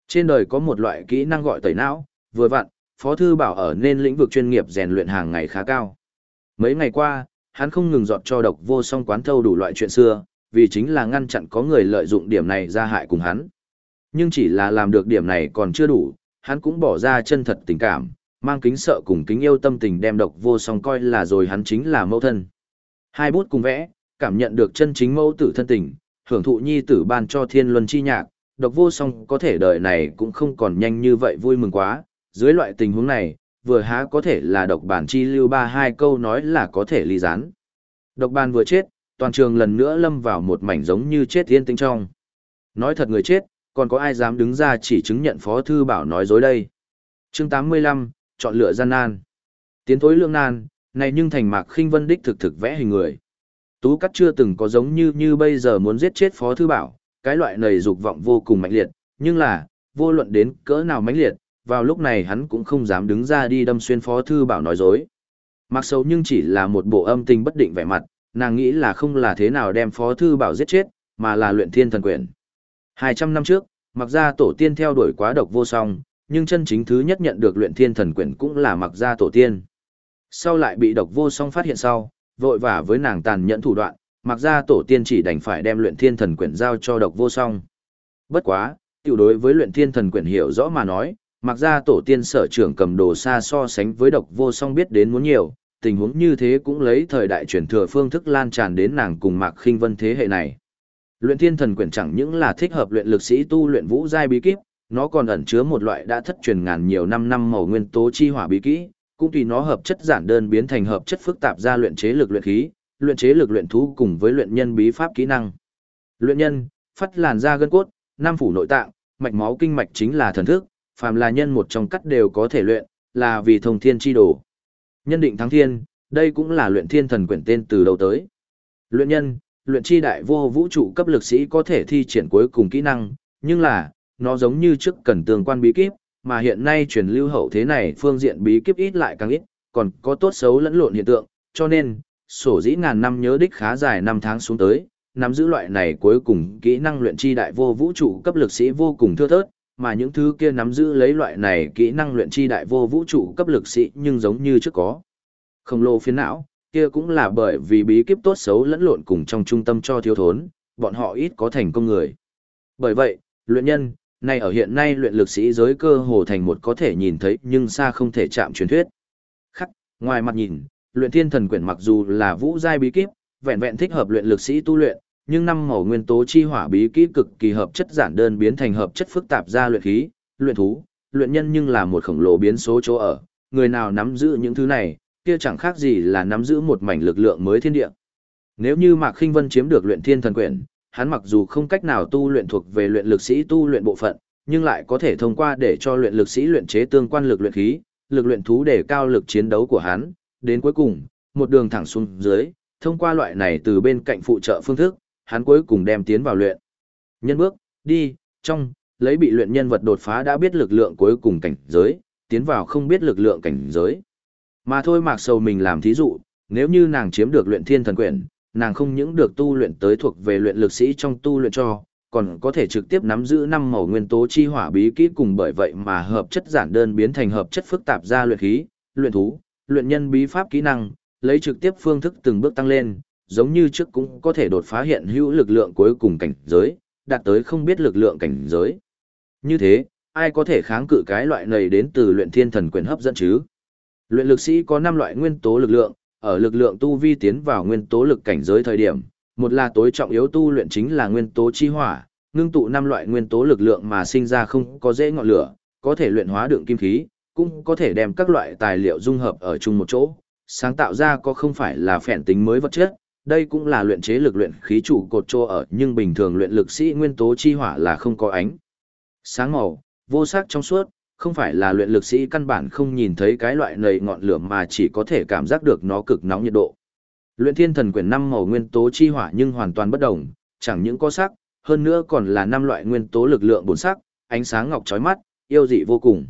Trên đời có một loại kỹ năng gọi tẩy não, vừa vặn, Phó Thư Bảo ở nên lĩnh vực chuyên nghiệp rèn luyện hàng ngày khá cao. Mấy ngày qua, hắn không ngừng dọn cho độc vô song quán thâu đủ loại chuyện xưa, vì chính là ngăn chặn có người lợi dụng điểm này ra hại cùng hắn. Nhưng chỉ là làm được điểm này còn chưa đủ, hắn cũng bỏ ra chân thật tình cảm, mang kính sợ cùng kính yêu tâm tình đem độc vô song coi là rồi hắn chính là mẫu thân. Hai bút cùng vẽ, cảm nhận được chân chính mẫu tử thân tình, hưởng thụ nhi tử ban cho thiên luân chi nhạc, độc vô song có thể đời này cũng không còn nhanh như vậy vui mừng quá, dưới loại tình huống này, vừa há có thể là độc bản chi lưu ba hai câu nói là có thể ly gián. Độc bản vừa chết, toàn trường lần nữa lâm vào một mảnh giống như chết yên tĩnh trong. Nói thật người chết, còn có ai dám đứng ra chỉ chứng nhận Phó Thư Bảo nói dối đây. chương 85, chọn lựa gian nan. Tiến thối lương nan, này nhưng thành mạc khinh vân đích thực thực vẽ hình người. Tú cắt chưa từng có giống như như bây giờ muốn giết chết Phó Thư Bảo, cái loại này dục vọng vô cùng mạnh liệt, nhưng là, vô luận đến cỡ nào mãnh liệt, vào lúc này hắn cũng không dám đứng ra đi đâm xuyên Phó Thư Bảo nói dối. Mặc xấu nhưng chỉ là một bộ âm tình bất định vẻ mặt, nàng nghĩ là không là thế nào đem Phó Thư Bảo giết chết, mà là luyện thiên thần quyền. 200 năm trước, mặc ra tổ tiên theo đuổi quá độc vô song, nhưng chân chính thứ nhất nhận được luyện thiên thần quyền cũng là mặc ra tổ tiên. Sau lại bị độc vô song phát hiện sau, vội vả với nàng tàn nhẫn thủ đoạn, mặc ra tổ tiên chỉ đành phải đem luyện thiên thần quyển giao cho độc vô song. Bất quá, tiểu đối với luyện thiên thần quyển hiểu rõ mà nói, mặc ra tổ tiên sở trưởng cầm đồ xa so sánh với độc vô song biết đến muốn nhiều, tình huống như thế cũng lấy thời đại truyền thừa phương thức lan tràn đến nàng cùng mạc khinh vân thế hệ này. Luyện thiên thần quyển chẳng những là thích hợp luyện lực sĩ tu luyện vũ giai bí kíp, nó còn ẩn chứa một loại đã thất truyền ngàn nhiều năm năm màu nguyên tố chi hỏa bí kỹ, cũng tùy nó hợp chất giản đơn biến thành hợp chất phức tạp ra luyện chế lực luyện khí, luyện chế lực luyện thú cùng với luyện nhân bí pháp kỹ năng. Luyện nhân, phát làn da gân cốt, nam phủ nội tạng, mạch máu kinh mạch chính là thần thức, phàm là nhân một trong cắt đều có thể luyện, là vì thông thiên chi đồ. Nhân định thắng thiên, đây cũng là luyện thiên thần quyển tên từ đầu tới. Luyện nhân, luyện chi đại vô vũ trụ cấp lực sĩ có thể thi triển cuối cùng kỹ năng, nhưng là, nó giống như trước cần tương quan bí kíp, mà hiện nay truyền lưu hậu thế này phương diện bí kíp ít lại càng ít, còn có tốt xấu lẫn lộn hiện tượng, cho nên, sổ dĩ ngàn năm nhớ đích khá dài năm tháng xuống tới, nắm giữ loại này cuối cùng kỹ năng luyện chi đại vô vũ trụ cấp lực sĩ vô cùng thưa thớt, mà những thứ kia nắm giữ lấy loại này kỹ năng luyện chi đại vô vũ trụ cấp lực sĩ nhưng giống như trước có. Khổng lồ phiến não, kia cũng là bởi vì bí kíp tốt xấu lẫn lộn cùng trong trung tâm cho thiếu thốn, bọn họ ít có thành công người. Bởi vậy, luyện nhân, này ở hiện nay luyện lực sĩ giới cơ hồ thành một có thể nhìn thấy nhưng xa không thể chạm truyền thuyết. Khắc, ngoài mặt nhìn, luyện thiên thần quyển mặc dù là vũ giai bí kíp, vẹn vẹn thích hợp luyện lực sĩ tu luyện, nhưng năm màu nguyên tố chi hỏa bí kíp cực kỳ hợp chất giản đơn biến thành hợp chất phức tạp ra luyện khí, luyện thú, luyện nhân nhưng là một khổng lồ biến số chỗ ở, người nào nắm giữ những thứ này, kia chẳng khác gì là nắm giữ một mảnh lực lượng mới thiên địa. Nếu như Mạc Khinh Vân chiếm được luyện thiên thần quyển, hắn mặc dù không cách nào tu luyện thuộc về luyện lực sĩ tu luyện bộ phận, nhưng lại có thể thông qua để cho luyện lực sĩ luyện chế tương quan lực luyện khí, lực luyện thú để cao lực chiến đấu của hắn, đến cuối cùng, một đường thẳng xuống dưới, thông qua loại này từ bên cạnh phụ trợ phương thức, hắn cuối cùng đem tiến vào luyện. Nhân bước, đi, trong, lấy bị luyện nhân vật đột phá đã biết lực lượng cuối cùng cảnh giới, tiến vào không biết lực lượng cảnh giới. Mà thôi mạc sầu mình làm thí dụ, nếu như nàng chiếm được luyện thiên thần quyển, nàng không những được tu luyện tới thuộc về luyện lực sĩ trong tu luyện cho, còn có thể trực tiếp nắm giữ năm màu nguyên tố chi hỏa bí kỹ cùng bởi vậy mà hợp chất giản đơn biến thành hợp chất phức tạp ra luyện khí, luyện thú, luyện nhân bí pháp kỹ năng, lấy trực tiếp phương thức từng bước tăng lên, giống như trước cũng có thể đột phá hiện hữu lực lượng cuối cùng cảnh giới, đạt tới không biết lực lượng cảnh giới. Như thế, ai có thể kháng cự cái loại này đến từ luyện thiên thần quyền hấp dẫn chứ? Luyện lực sĩ có 5 loại nguyên tố lực lượng, ở lực lượng tu vi tiến vào nguyên tố lực cảnh giới thời điểm, một là tối trọng yếu tu luyện chính là nguyên tố chi hỏa, ngưng tụ năm loại nguyên tố lực lượng mà sinh ra không có dễ ngọn lửa, có thể luyện hóa đựng kim khí, cũng có thể đem các loại tài liệu dung hợp ở chung một chỗ, sáng tạo ra có không phải là phèn tính mới vật chất, đây cũng là luyện chế lực luyện khí trụ cột trô ở, nhưng bình thường luyện lực sĩ nguyên tố chi hỏa là không có ánh. Sáng màu, vô sắc trong suốt, không phải là luyện lực sĩ căn bản không nhìn thấy cái loại nầy ngọn lửa mà chỉ có thể cảm giác được nó cực nóng nhiệt độ. Luyện thiên thần quyển năm màu nguyên tố chi hỏa nhưng hoàn toàn bất đồng, chẳng những có sắc, hơn nữa còn là năm loại nguyên tố lực lượng bốn sắc, ánh sáng ngọc chói mắt, yêu dị vô cùng.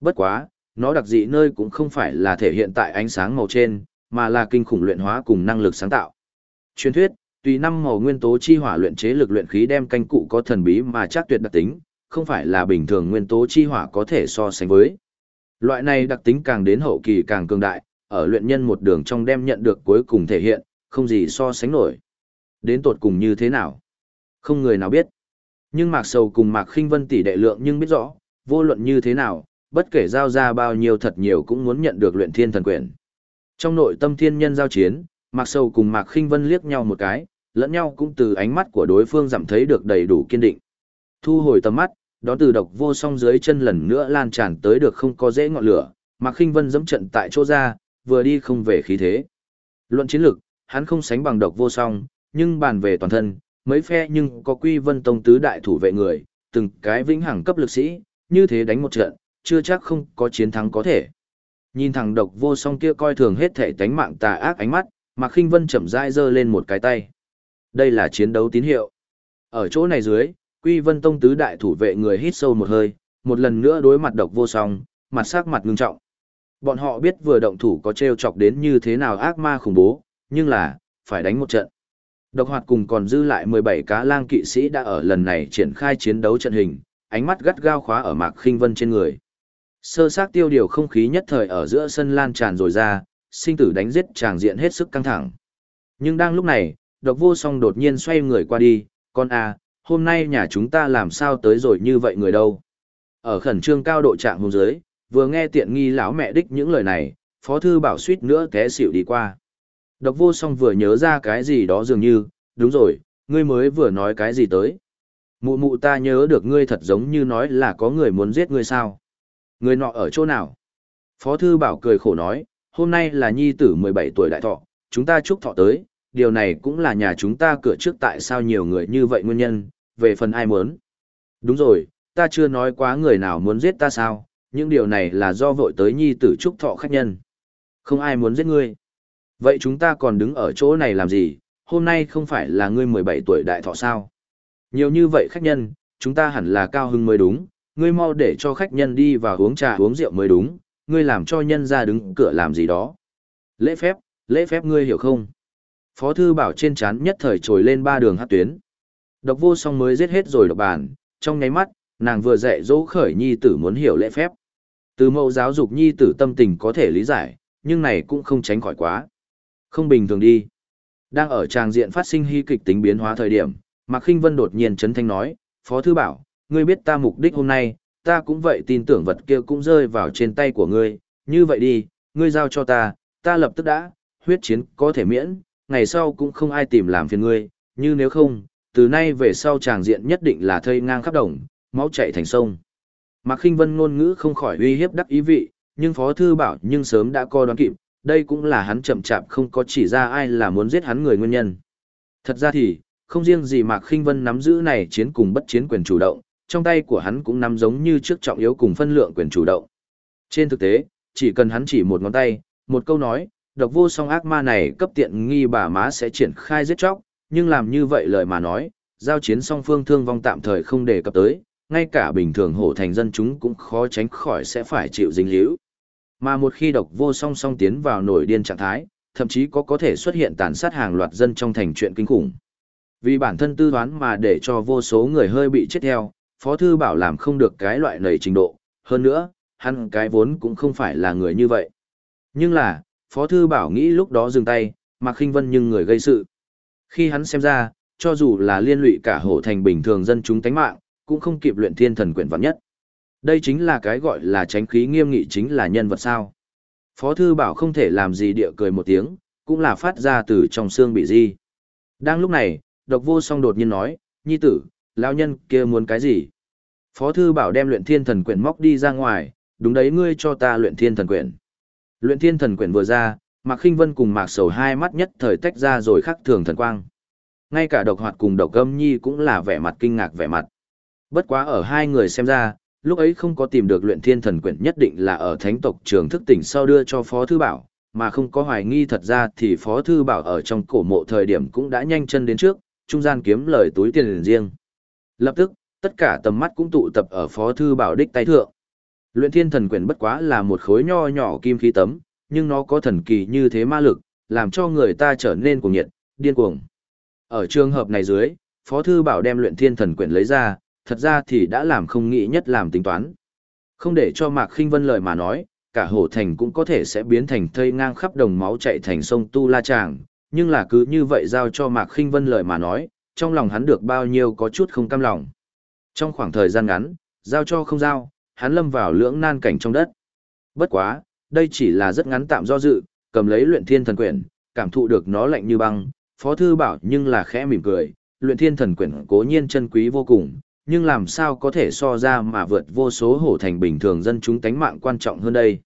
Bất quá, nó đặc dị nơi cũng không phải là thể hiện tại ánh sáng màu trên, mà là kinh khủng luyện hóa cùng năng lực sáng tạo. Truyền thuyết, tùy năm màu nguyên tố chi hỏa luyện chế lực luyện khí đem canh cụ có thần bí mà chắc tuyệt đặc tính, không phải là bình thường nguyên tố chi hỏa có thể so sánh với. Loại này đặc tính càng đến hậu kỳ càng cường đại, ở luyện nhân một đường trong đem nhận được cuối cùng thể hiện, không gì so sánh nổi. Đến tột cùng như thế nào? Không người nào biết. Nhưng Mạc Sầu cùng Mạc Khinh Vân tỷ đệ lượng nhưng biết rõ, vô luận như thế nào, bất kể giao ra bao nhiêu thật nhiều cũng muốn nhận được luyện thiên thần quyền. Trong nội tâm thiên nhân giao chiến, Mạc Sầu cùng Mạc Khinh Vân liếc nhau một cái, lẫn nhau cũng từ ánh mắt của đối phương giảm thấy được đầy đủ kiên định. Thu hồi tầm mắt, đó từ độc vô song dưới chân lần nữa lan tràn tới được không có dễ ngọn lửa, Mạc Khinh Vân dẫm trận tại chỗ ra, vừa đi không về khí thế. Luận chiến lực, hắn không sánh bằng độc vô song, nhưng bàn về toàn thân, mấy phe nhưng có quy vân tông tứ đại thủ vệ người, từng cái vĩnh hằng cấp lực sĩ, như thế đánh một trận, chưa chắc không có chiến thắng có thể. Nhìn thằng độc vô song kia coi thường hết thể tánh mạng tà ác ánh mắt, Mạc Khinh Vân chậm rãi giơ lên một cái tay. Đây là chiến đấu tín hiệu. Ở chỗ này dưới, Quy Vân Tông tứ đại thủ vệ người hít sâu một hơi, một lần nữa đối mặt độc vô song, mặt sắc mặt ngưng trọng. Bọn họ biết vừa động thủ có trêu chọc đến như thế nào ác ma khủng bố, nhưng là, phải đánh một trận. Độc hoạt cùng còn dư lại 17 cá lang kỵ sĩ đã ở lần này triển khai chiến đấu trận hình, ánh mắt gắt gao khóa ở Mạc Khinh Vân trên người. Sơ sát tiêu điều không khí nhất thời ở giữa sân lan tràn rồi ra, sinh tử đánh giết tràng diện hết sức căng thẳng. Nhưng đang lúc này, độc vô song đột nhiên xoay người qua đi, con a, hôm nay nhà chúng ta làm sao tới rồi như vậy người đâu. Ở khẩn trương cao độ trạng hôm dưới, vừa nghe tiện nghi lão mẹ đích những lời này, phó thư bảo suýt nữa té xỉu đi qua. Độc vô song vừa nhớ ra cái gì đó dường như, đúng rồi, ngươi mới vừa nói cái gì tới. Mụ mụ ta nhớ được ngươi thật giống như nói là có người muốn giết ngươi sao. Người nọ ở chỗ nào? Phó thư bảo cười khổ nói, hôm nay là nhi tử 17 tuổi đại thọ, chúng ta chúc thọ tới, điều này cũng là nhà chúng ta cửa trước tại sao nhiều người như vậy nguyên nhân, về phần ai muốn. Đúng rồi, ta chưa nói quá người nào muốn giết ta sao, những điều này là do vội tới nhi tử chúc thọ khách nhân. Không ai muốn giết ngươi. Vậy chúng ta còn đứng ở chỗ này làm gì, hôm nay không phải là ngươi 17 tuổi đại thọ sao? Nhiều như vậy khách nhân, chúng ta hẳn là cao hưng mới đúng, ngươi mau để cho khách nhân đi và uống trà uống rượu mới đúng, ngươi làm cho nhân ra đứng cửa làm gì đó. Lễ phép, lễ phép ngươi hiểu không? Phó thư bảo trên chán nhất thời trồi lên ba đường hát tuyến. Độc vô song mới giết hết rồi độc bàn, trong nháy mắt, nàng vừa dạy dỗ khởi nhi tử muốn hiểu lễ phép. Từ mẫu giáo dục nhi tử tâm tình có thể lý giải, nhưng này cũng không tránh khỏi quá. Không bình thường đi. Đang ở tràng diện phát sinh hy kịch tính biến hóa thời điểm, Mạc Khinh Vân đột nhiên chấn thanh nói, Phó Thư Bảo, ngươi biết ta mục đích hôm nay, ta cũng vậy tin tưởng vật kia cũng rơi vào trên tay của ngươi, như vậy đi, ngươi giao cho ta, ta lập tức đã, huyết chiến có thể miễn, ngày sau cũng không ai tìm làm phiền ngươi, như nếu không, từ nay về sau tràng diện nhất định là thây ngang khắp đồng, máu chảy thành sông. Mạc Khinh Vân ngôn ngữ không khỏi uy hiếp đắc ý vị, nhưng Phó Thư Bảo nhưng sớm đã co đoán kịp, đây cũng là hắn chậm chạp không có chỉ ra ai là muốn giết hắn người nguyên nhân. Thật ra thì, không riêng gì Mạc Khinh Vân nắm giữ này chiến cùng bất chiến quyền chủ động, trong tay của hắn cũng nắm giống như trước trọng yếu cùng phân lượng quyền chủ động. Trên thực tế, chỉ cần hắn chỉ một ngón tay, một câu nói, độc vô song ác ma này cấp tiện nghi bà má sẽ triển khai giết chóc, nhưng làm như vậy lời mà nói, giao chiến song phương thương vong tạm thời không đề cập tới, ngay cả bình thường hổ thành dân chúng cũng khó tránh khỏi sẽ phải chịu dính líu. Mà một khi độc vô song song tiến vào nổi điên trạng thái, thậm chí có có thể xuất hiện tàn sát hàng loạt dân trong thành chuyện kinh khủng. Vì bản thân tư đoán mà để cho vô số người hơi bị chết theo, Phó Thư Bảo làm không được cái loại này trình độ, hơn nữa, hắn cái vốn cũng không phải là người như vậy. Nhưng là, Phó Thư Bảo nghĩ lúc đó dừng tay, mà khinh vân nhưng người gây sự. Khi hắn xem ra, cho dù là liên lụy cả hổ thành bình thường dân chúng tánh mạng, cũng không kịp luyện thiên thần quyển vạn nhất. Đây chính là cái gọi là tránh khí nghiêm nghị chính là nhân vật sao. Phó Thư Bảo không thể làm gì địa cười một tiếng, cũng là phát ra từ trong xương bị di. Đang lúc này, độc vô song đột nhiên nói, nhi tử, lão nhân kia muốn cái gì? Phó thư bảo đem luyện thiên thần quyển móc đi ra ngoài, đúng đấy ngươi cho ta luyện thiên thần quyển. Luyện thiên thần quyển vừa ra, Mạc Khinh Vân cùng Mạc Sầu hai mắt nhất thời tách ra rồi khắc thường thần quang. Ngay cả độc hoạt cùng độc âm nhi cũng là vẻ mặt kinh ngạc vẻ mặt. Bất quá ở hai người xem ra, lúc ấy không có tìm được luyện thiên thần quyển nhất định là ở thánh tộc trường thức tỉnh sau đưa cho Phó Thư Bảo, mà không có hoài nghi thật ra thì Phó Thư Bảo ở trong cổ mộ thời điểm cũng đã nhanh chân đến trước, trung gian kiếm lời túi tiền riêng. Lập tức, tất cả tầm mắt cũng tụ tập ở Phó Thư Bảo đích tay thượng. Luyện thiên thần quyển bất quá là một khối nho nhỏ kim khí tấm, nhưng nó có thần kỳ như thế ma lực, làm cho người ta trở nên cuồng nhiệt, điên cuồng. Ở trường hợp này dưới, Phó Thư Bảo đem luyện thiên thần quyển lấy ra, thật ra thì đã làm không nghĩ nhất làm tính toán. Không để cho Mạc khinh Vân lời mà nói, cả hổ thành cũng có thể sẽ biến thành thây ngang khắp đồng máu chạy thành sông Tu La Tràng, nhưng là cứ như vậy giao cho Mạc khinh Vân lời mà nói, trong lòng hắn được bao nhiêu có chút không cam lòng. Trong khoảng thời gian ngắn, giao cho không giao, hắn lâm vào lưỡng nan cảnh trong đất. Bất quá, đây chỉ là rất ngắn tạm do dự, cầm lấy luyện thiên thần quyển, cảm thụ được nó lạnh như băng, phó thư bảo nhưng là khẽ mỉm cười, luyện thiên thần quyển cố nhiên chân quý vô cùng, nhưng làm sao có thể so ra mà vượt vô số hổ thành bình thường dân chúng tánh mạng quan trọng hơn đây.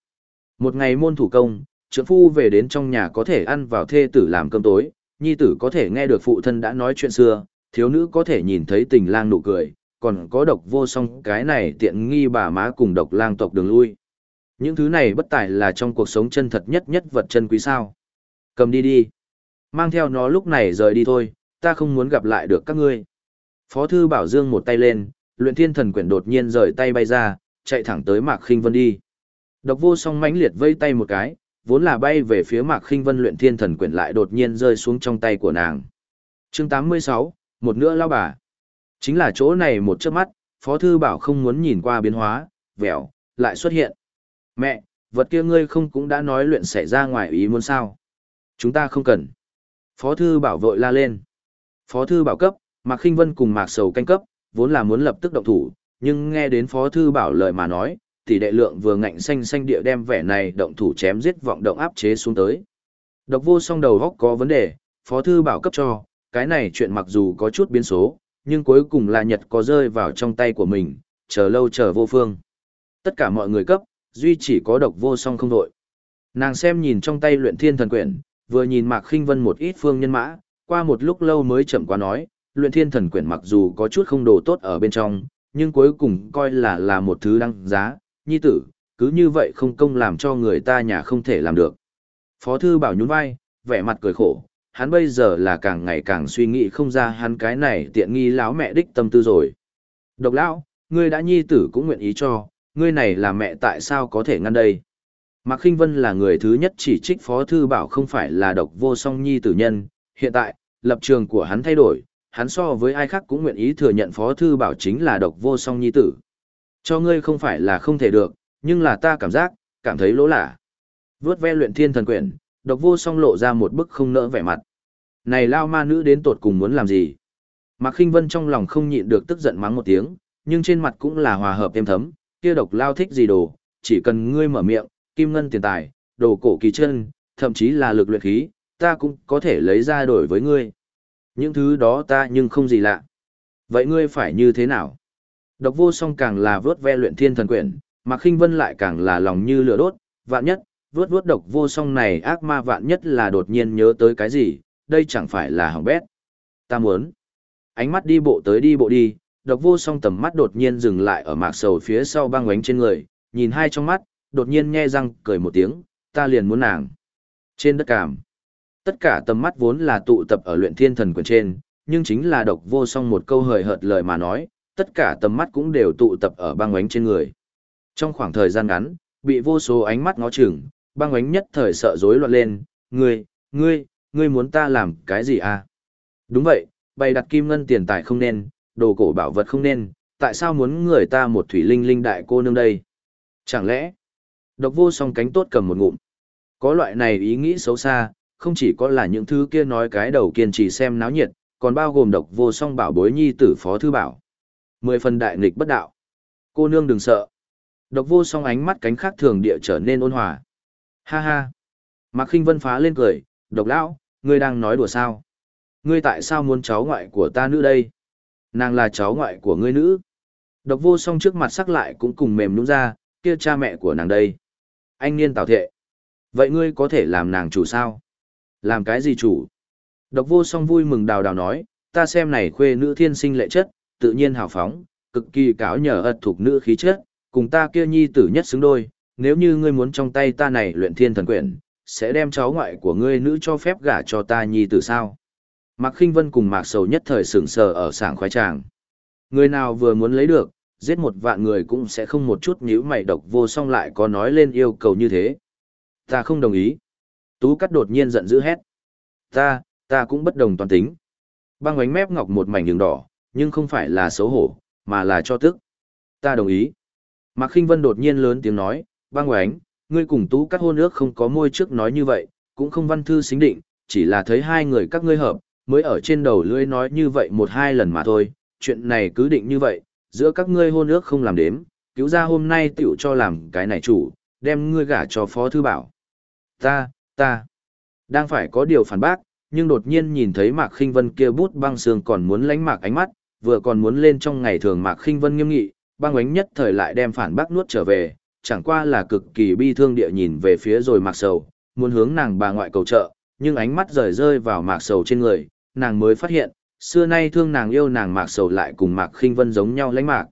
Một ngày môn thủ công, trưởng phu về đến trong nhà có thể ăn vào thê tử làm cơm tối, nhi tử có thể nghe được phụ thân đã nói chuyện xưa, thiếu nữ có thể nhìn thấy tình lang nụ cười, còn có độc vô song cái này tiện nghi bà má cùng độc lang tộc đường lui. Những thứ này bất tài là trong cuộc sống chân thật nhất nhất vật chân quý sao. Cầm đi đi. Mang theo nó lúc này rời đi thôi, ta không muốn gặp lại được các ngươi. Phó thư bảo dương một tay lên, luyện thiên thần quyển đột nhiên rời tay bay ra, chạy thẳng tới Mạc Khinh Vân đi. Độc vô song mãnh liệt vây tay một cái, vốn là bay về phía Mạc Khinh Vân luyện thiên thần quyển lại đột nhiên rơi xuống trong tay của nàng. Chương 86, một nữa lao bà. Chính là chỗ này một chớp mắt, Phó thư bảo không muốn nhìn qua biến hóa, vẹo, lại xuất hiện. Mẹ, vật kia ngươi không cũng đã nói luyện xảy ra ngoài ý muốn sao? Chúng ta không cần. Phó thư bảo vội la lên. Phó thư bảo cấp, Mạc Khinh Vân cùng Mạc Sầu canh cấp, vốn là muốn lập tức động thủ, nhưng nghe đến Phó thư bảo lời mà nói, tỷ đệ lượng vừa ngạnh xanh xanh địa đem vẻ này động thủ chém giết vọng động áp chế xuống tới. Độc vô song đầu góc có vấn đề, Phó thư bảo cấp cho, cái này chuyện mặc dù có chút biến số, nhưng cuối cùng là Nhật có rơi vào trong tay của mình, chờ lâu chờ vô phương. Tất cả mọi người cấp, duy chỉ có độc vô song không đội. Nàng xem nhìn trong tay luyện thiên thần quyển, vừa nhìn Mạc Khinh Vân một ít phương nhân mã, qua một lúc lâu mới chậm qua nói, luyện thiên thần quyển mặc dù có chút không đồ tốt ở bên trong, nhưng cuối cùng coi là là một thứ đăng giá, nhi tử, cứ như vậy không công làm cho người ta nhà không thể làm được. Phó thư bảo nhún vai, vẻ mặt cười khổ, hắn bây giờ là càng ngày càng suy nghĩ không ra hắn cái này tiện nghi lão mẹ đích tâm tư rồi. Độc lão, ngươi đã nhi tử cũng nguyện ý cho, ngươi này là mẹ tại sao có thể ngăn đây? Mạc Khinh Vân là người thứ nhất chỉ trích Phó Thư Bảo không phải là độc vô song nhi tử nhân, hiện tại, lập trường của hắn thay đổi, hắn so với ai khác cũng nguyện ý thừa nhận Phó Thư Bảo chính là độc vô song nhi tử. Cho ngươi không phải là không thể được, nhưng là ta cảm giác, cảm thấy lỗ lạ. Vướt ve luyện thiên thần quyển, độc vô song lộ ra một bức không nỡ vẻ mặt. Này lao ma nữ đến tột cùng muốn làm gì? Mạc Khinh Vân trong lòng không nhịn được tức giận mắng một tiếng, nhưng trên mặt cũng là hòa hợp êm thấm, kia độc lao thích gì đồ, chỉ cần ngươi mở miệng, kim ngân tiền tài, đồ cổ kỳ chân, thậm chí là lực luyện khí, ta cũng có thể lấy ra đổi với ngươi. Những thứ đó ta nhưng không gì lạ. Vậy ngươi phải như thế nào? Độc vô song càng là vớt ve luyện thiên thần quyển, mà khinh vân lại càng là lòng như lửa đốt, vạn nhất, vớt vớt độc vô song này ác ma vạn nhất là đột nhiên nhớ tới cái gì, đây chẳng phải là hỏng bét. Ta muốn. Ánh mắt đi bộ tới đi bộ đi, độc vô song tầm mắt đột nhiên dừng lại ở mạc sầu phía sau băng quánh trên người, nhìn hai trong mắt, đột nhiên nghe răng cười một tiếng, ta liền muốn nàng. Trên đất cảm, tất cả tầm mắt vốn là tụ tập ở luyện thiên thần quyền trên, nhưng chính là độc vô song một câu hời hợt lời mà nói, tất cả tầm mắt cũng đều tụ tập ở băng ánh trên người. Trong khoảng thời gian ngắn, bị vô số ánh mắt ngó chừng, băng ánh nhất thời sợ rối loạn lên, ngươi, ngươi, ngươi muốn ta làm cái gì à? Đúng vậy, bày đặt kim ngân tiền tài không nên, đồ cổ bảo vật không nên, tại sao muốn người ta một thủy linh linh đại cô nương đây? Chẳng lẽ, độc vô song cánh tốt cầm một ngụm. Có loại này ý nghĩ xấu xa, không chỉ có là những thứ kia nói cái đầu kiên trì xem náo nhiệt, còn bao gồm độc vô song bảo bối nhi tử phó thư bảo. Mười phần đại nghịch bất đạo. Cô nương đừng sợ. Độc vô song ánh mắt cánh khác thường địa trở nên ôn hòa. Ha ha. Mạc khinh vân phá lên cười, độc lão, ngươi đang nói đùa sao? Ngươi tại sao muốn cháu ngoại của ta nữ đây? Nàng là cháu ngoại của ngươi nữ. Độc vô song trước mặt sắc lại cũng cùng mềm nhũn ra, kia cha mẹ của nàng đây. Anh niên tào thệ. Vậy ngươi có thể làm nàng chủ sao? Làm cái gì chủ? Độc vô song vui mừng đào đào nói, ta xem này khuê nữ thiên sinh lệ chất, tự nhiên hào phóng, cực kỳ cáo nhờ ật thuộc nữ khí chất, cùng ta kia nhi tử nhất xứng đôi, nếu như ngươi muốn trong tay ta này luyện thiên thần quyển, sẽ đem cháu ngoại của ngươi nữ cho phép gả cho ta nhi tử sao? Mạc Khinh Vân cùng Mạc Sầu nhất thời sững sờ ở sảng khoái tràng. Người nào vừa muốn lấy được, giết một vạn người cũng sẽ không một chút nhíu mày độc vô song lại có nói lên yêu cầu như thế. Ta không đồng ý. Tú cắt đột nhiên giận dữ hét. Ta, ta cũng bất đồng toàn tính. Băng ánh mép ngọc một mảnh đường đỏ, nhưng không phải là xấu hổ, mà là cho tức. Ta đồng ý. Mạc Khinh Vân đột nhiên lớn tiếng nói, băng oánh, ngươi cùng tú cắt hôn ước không có môi trước nói như vậy, cũng không văn thư xính định, chỉ là thấy hai người các ngươi hợp, mới ở trên đầu lưỡi nói như vậy một hai lần mà thôi, chuyện này cứ định như vậy, giữa các ngươi hôn ước không làm đếm, cứu ra hôm nay tiểu cho làm cái này chủ, đem ngươi gả cho phó thư bảo. Ta, ta, đang phải có điều phản bác, nhưng đột nhiên nhìn thấy Mạc Khinh Vân kia bút băng sương còn muốn lánh mạc ánh mắt, vừa còn muốn lên trong ngày thường Mạc Khinh Vân nghiêm nghị, băng ánh nhất thời lại đem phản bác nuốt trở về, chẳng qua là cực kỳ bi thương địa nhìn về phía rồi Mạc Sầu, muốn hướng nàng bà ngoại cầu trợ, nhưng ánh mắt rời rơi vào mạc sầu trên người, nàng mới phát hiện, xưa nay thương nàng yêu nàng mạc sầu lại cùng mạc khinh vân giống nhau lãnh mạc.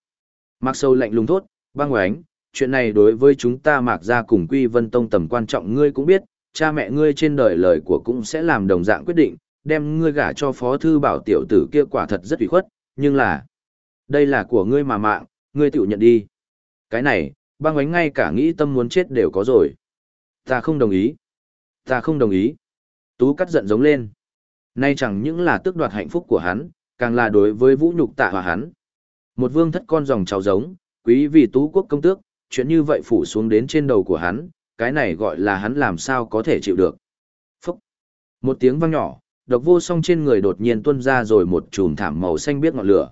Mạc sầu lạnh lùng thốt, băng ánh, chuyện này đối với chúng ta mạc ra cùng quy vân tông tầm quan trọng ngươi cũng biết, cha mẹ ngươi trên đời lời của cũng sẽ làm đồng dạng quyết định, đem ngươi gả cho phó thư bảo tiểu tử kia quả thật rất ủy khuất, nhưng là, đây là của ngươi mà mạng, ngươi tự nhận đi. Cái này, băng ánh ngay cả nghĩ tâm muốn chết đều có rồi. Ta không đồng ý. Ta không đồng ý. Tú cắt giận giống lên. Nay chẳng những là tước đoạt hạnh phúc của hắn, càng là đối với vũ nhục tạ hòa hắn. Một vương thất con dòng cháu giống, quý vì tú quốc công tước, chuyện như vậy phủ xuống đến trên đầu của hắn, cái này gọi là hắn làm sao có thể chịu được. Phúc! Một tiếng vang nhỏ, độc vô song trên người đột nhiên tuôn ra rồi một chùm thảm màu xanh biếc ngọn lửa.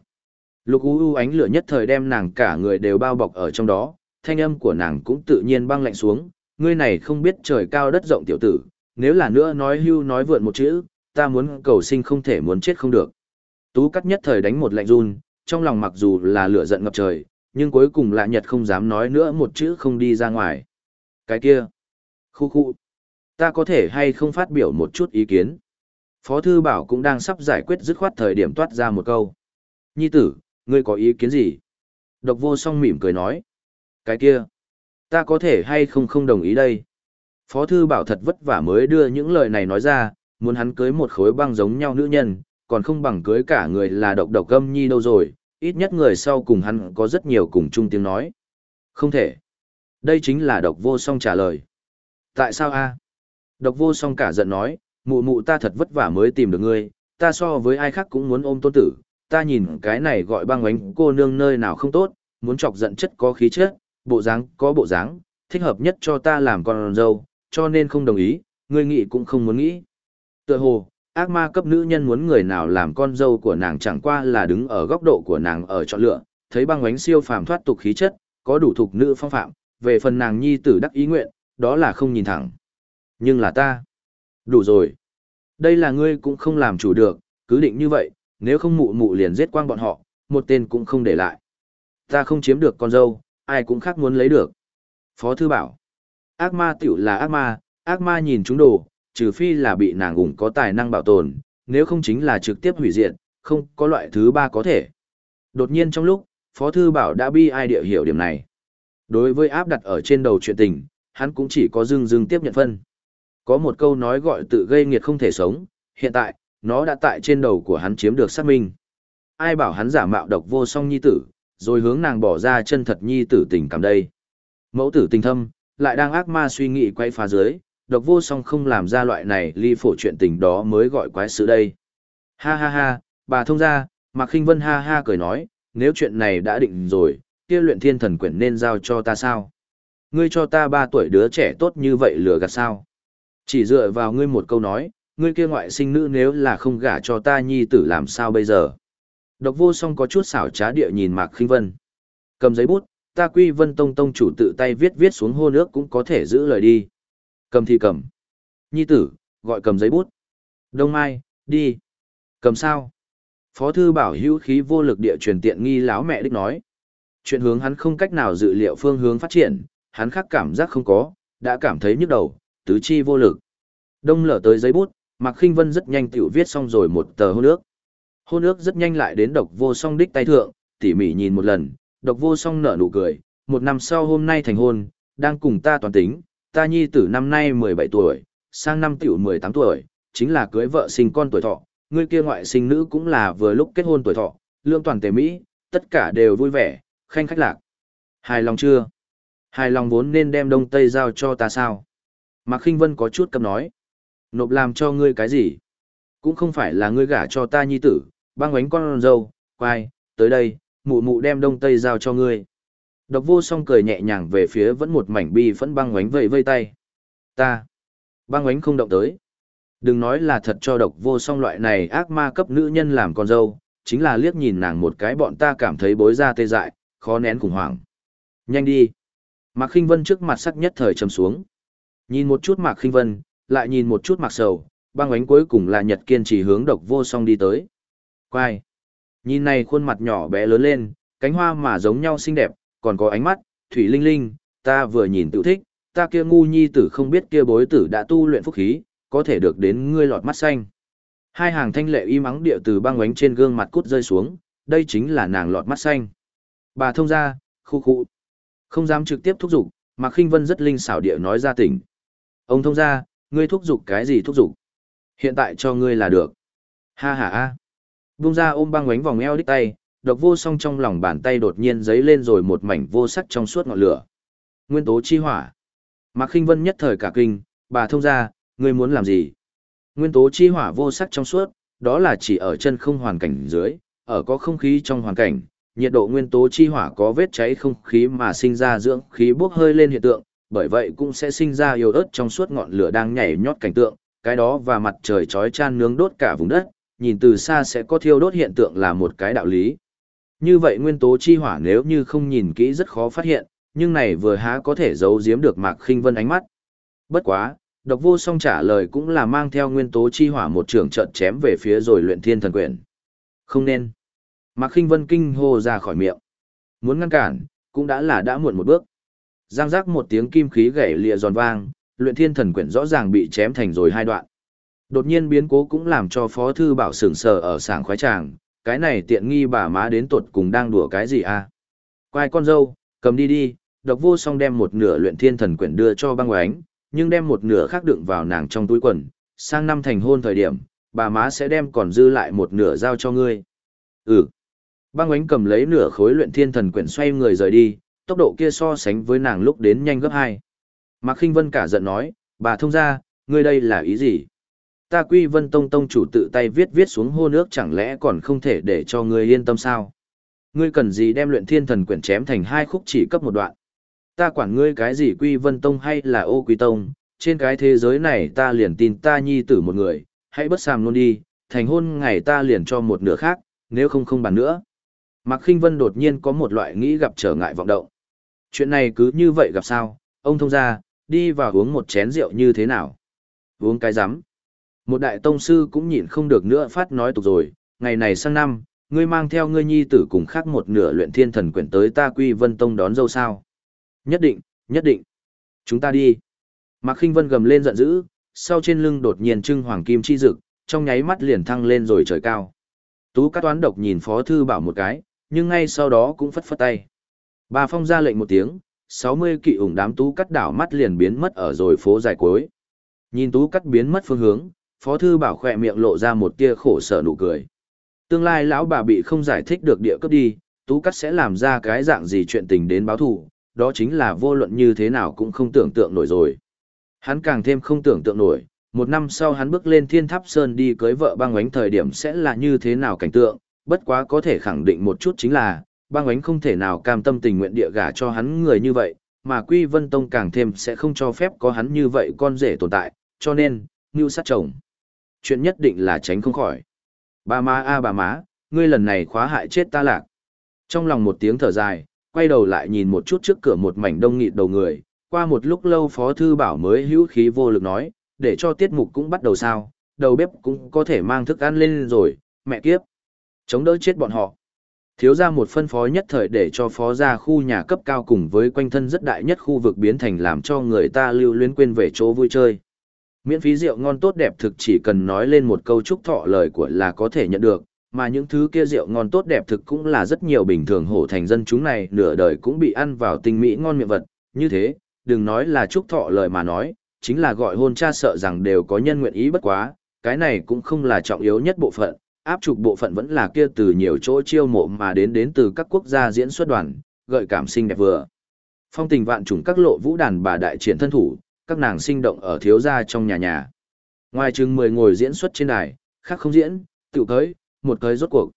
Lục u u ánh lửa nhất thời đem nàng cả người đều bao bọc ở trong đó, thanh âm của nàng cũng tự nhiên băng lạnh xuống, ngươi này không biết trời cao đất rộng tiểu tử, nếu là nữa nói hưu nói vượn một chữ, ta muốn cầu sinh không thể muốn chết không được. Tú cắt nhất thời đánh một lạnh run, trong lòng mặc dù là lửa giận ngập trời, nhưng cuối cùng lạ nhật không dám nói nữa một chữ không đi ra ngoài. Cái kia, khu khu, ta có thể hay không phát biểu một chút ý kiến. Phó Thư Bảo cũng đang sắp giải quyết dứt khoát thời điểm toát ra một câu. Nhi tử, ngươi có ý kiến gì? Độc vô song mỉm cười nói. Cái kia, ta có thể hay không không đồng ý đây. Phó Thư Bảo thật vất vả mới đưa những lời này nói ra, muốn hắn cưới một khối băng giống nhau nữ nhân, còn không bằng cưới cả người là độc độc gâm nhi đâu rồi, ít nhất người sau cùng hắn có rất nhiều cùng chung tiếng nói. Không thể. Đây chính là độc vô song trả lời. Tại sao a Độc vô song cả giận nói, mụ mụ ta thật vất vả mới tìm được ngươi, ta so với ai khác cũng muốn ôm tôn tử, ta nhìn cái này gọi băng ánh cô nương nơi nào không tốt, muốn chọc giận chất có khí chất, bộ dáng có bộ dáng, thích hợp nhất cho ta làm con dâu, cho nên không đồng ý, ngươi nghĩ cũng không muốn nghĩ. Tựa hồ, ác ma cấp nữ nhân muốn người nào làm con dâu của nàng chẳng qua là đứng ở góc độ của nàng ở chọn lựa, thấy băng ánh siêu phàm thoát tục khí chất, có đủ thuộc nữ phong phạm, về phần nàng nhi tử đắc ý nguyện, đó là không nhìn thẳng. Nhưng là ta. Đủ rồi. Đây là ngươi cũng không làm chủ được, cứ định như vậy, nếu không mụ mụ liền giết quang bọn họ, một tên cũng không để lại. Ta không chiếm được con dâu, ai cũng khác muốn lấy được. Phó thư bảo. Ác ma tiểu là ác ma, ác ma nhìn chúng đồ, trừ phi là bị nàng ủng có tài năng bảo tồn, nếu không chính là trực tiếp hủy diệt, không có loại thứ ba có thể. Đột nhiên trong lúc, Phó Thư Bảo đã bi ai địa hiểu điểm này. Đối với áp đặt ở trên đầu chuyện tình, hắn cũng chỉ có dưng dưng tiếp nhận phân. Có một câu nói gọi tự gây nghiệt không thể sống, hiện tại, nó đã tại trên đầu của hắn chiếm được xác minh. Ai bảo hắn giả mạo độc vô song nhi tử, rồi hướng nàng bỏ ra chân thật nhi tử tình cảm đây. Mẫu tử tình thâm, lại đang ác ma suy nghĩ quay phá dưới, độc vô song không làm ra loại này ly phổ chuyện tình đó mới gọi quái sự đây. Ha ha ha, bà thông ra, Mạc Kinh Vân ha ha cười nói, nếu chuyện này đã định rồi, kia luyện thiên thần quyển nên giao cho ta sao? Ngươi cho ta ba tuổi đứa trẻ tốt như vậy lừa gạt sao? Chỉ dựa vào ngươi một câu nói, ngươi kia ngoại sinh nữ nếu là không gả cho ta nhi tử làm sao bây giờ? Độc vô song có chút xảo trá địa nhìn Mạc khinh Vân. Cầm giấy bút, ta quy vân tông tông chủ tự tay viết viết xuống hô nước cũng có thể giữ lời đi. Cầm thì cầm. Nhi tử, gọi cầm giấy bút. Đông Mai, đi. Cầm sao? Phó thư bảo hữu khí vô lực địa truyền tiện nghi láo mẹ đích nói. Chuyện hướng hắn không cách nào dự liệu phương hướng phát triển, hắn khắc cảm giác không có, đã cảm thấy nhức đầu, tứ chi vô lực. Đông lở tới giấy bút, Mạc Khinh Vân rất nhanh tiểu viết xong rồi một tờ hôn ước. Hôn ước rất nhanh lại đến độc vô song đích tay thượng, tỉ mỉ nhìn một lần, độc vô song nở nụ cười, một năm sau hôm nay thành hôn, đang cùng ta toàn tính, ta nhi tử năm nay 17 tuổi, sang năm tiểu 18 tuổi, chính là cưới vợ sinh con tuổi thọ, người kia ngoại sinh nữ cũng là vừa lúc kết hôn tuổi thọ, lương toàn tề Mỹ, tất cả đều vui vẻ, khanh khách lạc. Hài lòng chưa? Hài lòng vốn nên đem đông tây giao cho ta sao? Mạc Kinh Vân có chút cầm nói. Nộp làm cho ngươi cái gì? Cũng không phải là ngươi gả cho ta nhi tử, băng ánh con dâu, quay, tới đây, mụ mụ đem đông tây giao cho ngươi. Độc vô song cười nhẹ nhàng về phía vẫn một mảnh bi phẫn băng ánh vẫy vây tay. Ta. Băng ánh không động tới. Đừng nói là thật cho độc vô song loại này ác ma cấp nữ nhân làm con dâu, chính là liếc nhìn nàng một cái bọn ta cảm thấy bối ra tê dại, khó nén khủng hoảng. Nhanh đi. Mạc khinh vân trước mặt sắc nhất thời trầm xuống. Nhìn một chút Mạc khinh vân, lại nhìn một chút Mạc sầu, băng ánh cuối cùng là nhật kiên trì hướng độc vô song đi tới. quay, Nhìn này khuôn mặt nhỏ bé lớn lên, cánh hoa mà giống nhau xinh đẹp, còn có ánh mắt, thủy linh linh, ta vừa nhìn tự thích, ta kia ngu nhi tử không biết kia bối tử đã tu luyện phúc khí, có thể được đến ngươi lọt mắt xanh. Hai hàng thanh lệ y mắng địa từ băng ánh trên gương mặt cút rơi xuống, đây chính là nàng lọt mắt xanh. Bà thông ra, khu khu. Không dám trực tiếp thúc giục, mà khinh vân rất linh xảo địa nói ra tỉnh. Ông thông ra, ngươi thúc giục cái gì thúc giục? Hiện tại cho ngươi là được. Ha ha ha. Vung ra ôm băng ánh vòng eo đích tay, độc vô song trong lòng bàn tay đột nhiên giấy lên rồi một mảnh vô sắc trong suốt ngọn lửa. Nguyên tố chi hỏa. Mạc Khinh Vân nhất thời cả kinh, bà thông ra, ngươi muốn làm gì? Nguyên tố chi hỏa vô sắc trong suốt, đó là chỉ ở chân không hoàn cảnh dưới, ở có không khí trong hoàn cảnh, nhiệt độ nguyên tố chi hỏa có vết cháy không khí mà sinh ra dưỡng khí bốc hơi lên hiện tượng, bởi vậy cũng sẽ sinh ra yếu ớt trong suốt ngọn lửa đang nhảy nhót cảnh tượng, cái đó và mặt trời chói chan nướng đốt cả vùng đất, nhìn từ xa sẽ có thiêu đốt hiện tượng là một cái đạo lý. Như vậy nguyên tố chi hỏa nếu như không nhìn kỹ rất khó phát hiện, nhưng này vừa há có thể giấu giếm được Mạc Khinh Vân ánh mắt. Bất quá, độc vô song trả lời cũng là mang theo nguyên tố chi hỏa một trường trận chém về phía rồi luyện thiên thần quyền. Không nên. Mạc Khinh Vân kinh hô ra khỏi miệng. Muốn ngăn cản, cũng đã là đã muộn một bước. Giang giác một tiếng kim khí gãy lịa giòn vang, luyện thiên thần quyển rõ ràng bị chém thành rồi hai đoạn. Đột nhiên biến cố cũng làm cho Phó Thư Bảo sửng sờ ở sảng khoái tràng, cái này tiện nghi bà má đến tuột cùng đang đùa cái gì à? Quai con dâu, cầm đi đi, độc vô song đem một nửa luyện thiên thần quyển đưa cho băng oánh, nhưng đem một nửa khác đựng vào nàng trong túi quần, sang năm thành hôn thời điểm, bà má sẽ đem còn dư lại một nửa giao cho ngươi. Ừ. Băng oánh cầm lấy nửa khối luyện thiên thần quyển xoay người rời đi, tốc độ kia so sánh với nàng lúc đến nhanh gấp hai. Mạc Khinh Vân cả giận nói, bà thông ra, ngươi đây là ý gì? Ta quy vân tông tông chủ tự tay viết viết xuống hô nước chẳng lẽ còn không thể để cho ngươi yên tâm sao? Ngươi cần gì đem luyện thiên thần quyển chém thành hai khúc chỉ cấp một đoạn? Ta quản ngươi cái gì quy vân tông hay là ô quy tông, trên cái thế giới này ta liền tin ta nhi tử một người, hãy bất sàm luôn đi, thành hôn ngày ta liền cho một nửa khác, nếu không không bàn nữa. Mạc Khinh Vân đột nhiên có một loại nghĩ gặp trở ngại vọng động. Chuyện này cứ như vậy gặp sao, ông thông ra, đi vào uống một chén rượu như thế nào? Uống cái rắm Một đại tông sư cũng nhịn không được nữa phát nói tục rồi, ngày này sang năm, ngươi mang theo ngươi nhi tử cùng khác một nửa luyện thiên thần quyển tới ta quy vân tông đón dâu sao. Nhất định, nhất định. Chúng ta đi. Mạc khinh vân gầm lên giận dữ, sau trên lưng đột nhiên trưng hoàng kim chi Dực, trong nháy mắt liền thăng lên rồi trời cao. Tú Cát toán độc nhìn phó thư bảo một cái, nhưng ngay sau đó cũng phất phất tay. Bà Phong ra lệnh một tiếng, 60 kỵ ủng đám tú cắt đảo mắt liền biến mất ở rồi phố dài cuối. Nhìn tú cắt biến mất phương hướng, Phó Thư Bảo khỏe miệng lộ ra một tia khổ sở nụ cười. Tương lai lão bà bị không giải thích được địa cấp đi, tú cắt sẽ làm ra cái dạng gì chuyện tình đến báo thù, đó chính là vô luận như thế nào cũng không tưởng tượng nổi rồi. Hắn càng thêm không tưởng tượng nổi, một năm sau hắn bước lên thiên tháp sơn đi cưới vợ băng ánh thời điểm sẽ là như thế nào cảnh tượng, bất quá có thể khẳng định một chút chính là, băng ánh không thể nào cam tâm tình nguyện địa gả cho hắn người như vậy, mà Quy Vân Tông càng thêm sẽ không cho phép có hắn như vậy con rể tồn tại, cho nên, mưu sát chồng. Chuyện nhất định là tránh không khỏi. Bà má a bà má, ngươi lần này khóa hại chết ta lạc. Trong lòng một tiếng thở dài, quay đầu lại nhìn một chút trước cửa một mảnh đông nghịt đầu người, qua một lúc lâu Phó Thư Bảo mới hữu khí vô lực nói, để cho tiết mục cũng bắt đầu sao, đầu bếp cũng có thể mang thức ăn lên rồi, mẹ kiếp. Chống đỡ chết bọn họ. Thiếu ra một phân phó nhất thời để cho phó gia khu nhà cấp cao cùng với quanh thân rất đại nhất khu vực biến thành làm cho người ta lưu luyến quên về chỗ vui chơi. Miễn phí rượu ngon tốt đẹp thực chỉ cần nói lên một câu chúc thọ lời của là có thể nhận được, mà những thứ kia rượu ngon tốt đẹp thực cũng là rất nhiều bình thường hổ thành dân chúng này nửa đời cũng bị ăn vào tinh mỹ ngon miệng vật, như thế, đừng nói là chúc thọ lời mà nói, chính là gọi hôn cha sợ rằng đều có nhân nguyện ý bất quá, cái này cũng không là trọng yếu nhất bộ phận, áp trục bộ phận vẫn là kia từ nhiều chỗ chiêu mộ mà đến đến từ các quốc gia diễn xuất đoàn, gợi cảm sinh đẹp vừa. Phong tình vạn trùng các lộ vũ đàn bà đại triển thân thủ, các nàng sinh động ở thiếu gia trong nhà nhà. Ngoài chừng 10 ngồi diễn xuất trên đài, khác không diễn, tự tới, một cưới rốt cuộc.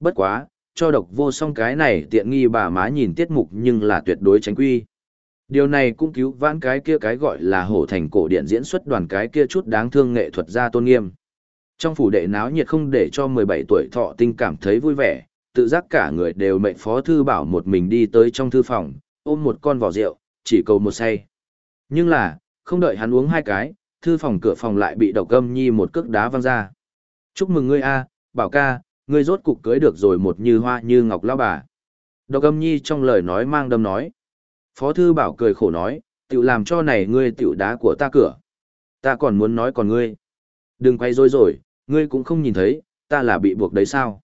Bất quá, cho độc vô song cái này tiện nghi bà má nhìn tiết mục nhưng là tuyệt đối tránh quy. Điều này cũng cứu vãn cái kia cái gọi là hổ thành cổ điện diễn xuất đoàn cái kia chút đáng thương nghệ thuật gia tôn nghiêm. Trong phủ đệ náo nhiệt không để cho 17 tuổi thọ tinh cảm thấy vui vẻ, tự giác cả người đều mệnh phó thư bảo một mình đi tới trong thư phòng, ôm một con vỏ rượu, chỉ cầu một say. Nhưng là, không đợi hắn uống hai cái, thư phòng cửa phòng lại bị độc âm nhi một cước đá văng ra. Chúc mừng ngươi a, bảo ca, ngươi rốt cục cưới được rồi một như hoa như ngọc lao bà. Độc âm nhi trong lời nói mang đâm nói. Phó thư bảo cười khổ nói, Tiểu làm cho này ngươi tiểu đá của ta cửa. Ta còn muốn nói còn ngươi. Đừng quay rối rồi, ngươi cũng không nhìn thấy, ta là bị buộc đấy sao.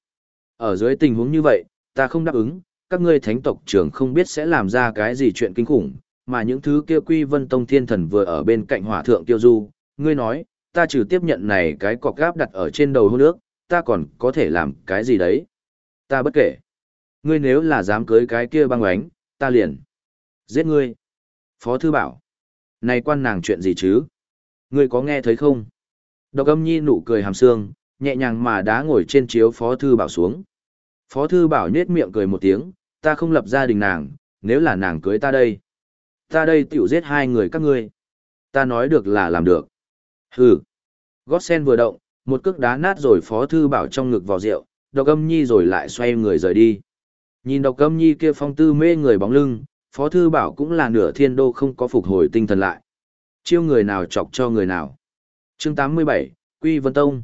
Ở dưới tình huống như vậy, ta không đáp ứng, các ngươi thánh tộc trưởng không biết sẽ làm ra cái gì chuyện kinh khủng, mà những thứ kia quy vân tông thiên thần vừa ở bên cạnh hỏa thượng tiêu du, ngươi nói, ta trừ tiếp nhận này cái cọc gáp đặt ở trên đầu hôn nước, ta còn có thể làm cái gì đấy. Ta bất kể. Ngươi nếu là dám cưới cái kia băng oánh, ta liền. Giết ngươi. Phó thư bảo. Này quan nàng chuyện gì chứ? Ngươi có nghe thấy không? Độc âm nhi nụ cười hàm xương, nhẹ nhàng mà đá ngồi trên chiếu phó thư bảo xuống. Phó thư bảo nhết miệng cười một tiếng, ta không lập gia đình nàng, nếu là nàng cưới ta đây. Ta đây tiểu giết hai người các ngươi. Ta nói được là làm được. Hừ. Gót sen vừa động, một cước đá nát rồi phó thư bảo trong ngực vào rượu, độc âm nhi rồi lại xoay người rời đi. Nhìn độc âm nhi kia phong tư mê người bóng lưng, phó thư bảo cũng là nửa thiên đô không có phục hồi tinh thần lại. Chiêu người nào chọc cho người nào chương 87, Quy Vân Tông.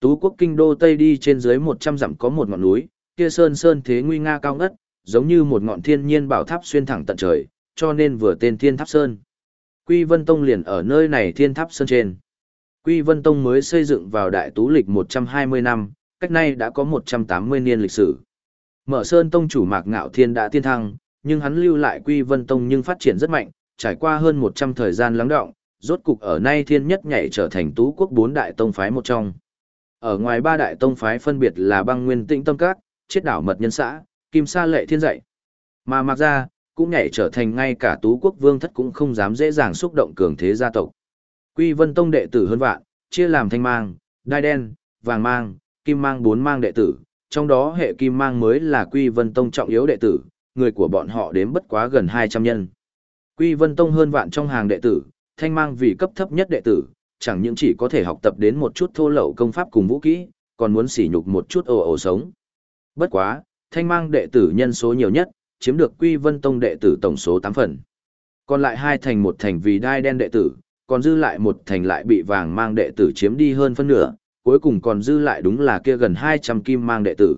Tú quốc kinh đô Tây đi trên dưới 100 dặm có một ngọn núi, kia sơn sơn thế nguy nga cao ngất, giống như một ngọn thiên nhiên bảo tháp xuyên thẳng tận trời, cho nên vừa tên Thiên Tháp Sơn. Quy Vân Tông liền ở nơi này Thiên Tháp Sơn trên. Quy Vân Tông mới xây dựng vào đại tú lịch 120 năm, cách nay đã có 180 niên lịch sử. Mở Sơn Tông chủ Mạc Ngạo Thiên đã tiên thăng, nhưng hắn lưu lại Quy Vân Tông nhưng phát triển rất mạnh, trải qua hơn 100 thời gian lắng động, rốt cục ở nay thiên nhất nhảy trở thành tú quốc bốn đại tông phái một trong. Ở ngoài ba đại tông phái phân biệt là băng nguyên tĩnh tâm các, chết đảo mật nhân xã, kim sa lệ thiên dạy. Mà mặc ra, cũng nhảy trở thành ngay cả tú quốc vương thất cũng không dám dễ dàng xúc động cường thế gia tộc. Quy vân tông đệ tử hơn vạn, chia làm thanh mang, đai đen, vàng mang, kim mang bốn mang đệ tử, trong đó hệ kim mang mới là Quy vân tông trọng yếu đệ tử, người của bọn họ đếm bất quá gần 200 nhân. Quy vân tông hơn vạn trong hàng đệ tử, thanh mang vì cấp thấp nhất đệ tử, chẳng những chỉ có thể học tập đến một chút thô lậu công pháp cùng vũ kỹ, còn muốn sỉ nhục một chút ồ ồ sống. Bất quá, thanh mang đệ tử nhân số nhiều nhất, chiếm được Quy Vân Tông đệ tử tổng số 8 phần. Còn lại hai thành một thành vì đai đen đệ tử, còn dư lại một thành lại bị vàng mang đệ tử chiếm đi hơn phân nửa, cuối cùng còn dư lại đúng là kia gần 200 kim mang đệ tử.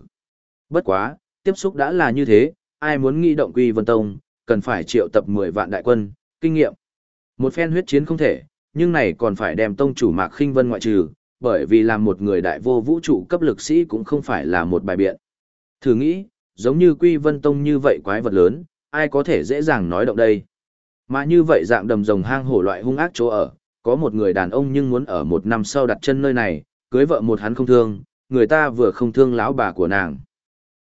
Bất quá, tiếp xúc đã là như thế, ai muốn nghi động Quy Vân Tông, cần phải triệu tập 10 vạn đại quân, kinh nghiệm. Một phen huyết chiến không thể, nhưng này còn phải đem tông chủ Mạc Khinh Vân ngoại trừ, bởi vì làm một người đại vô vũ trụ cấp lực sĩ cũng không phải là một bài biện. Thử nghĩ, giống như Quy Vân Tông như vậy quái vật lớn, ai có thể dễ dàng nói động đây. Mà như vậy dạng đầm rồng hang hổ loại hung ác chỗ ở, có một người đàn ông nhưng muốn ở một năm sau đặt chân nơi này, cưới vợ một hắn không thương, người ta vừa không thương lão bà của nàng.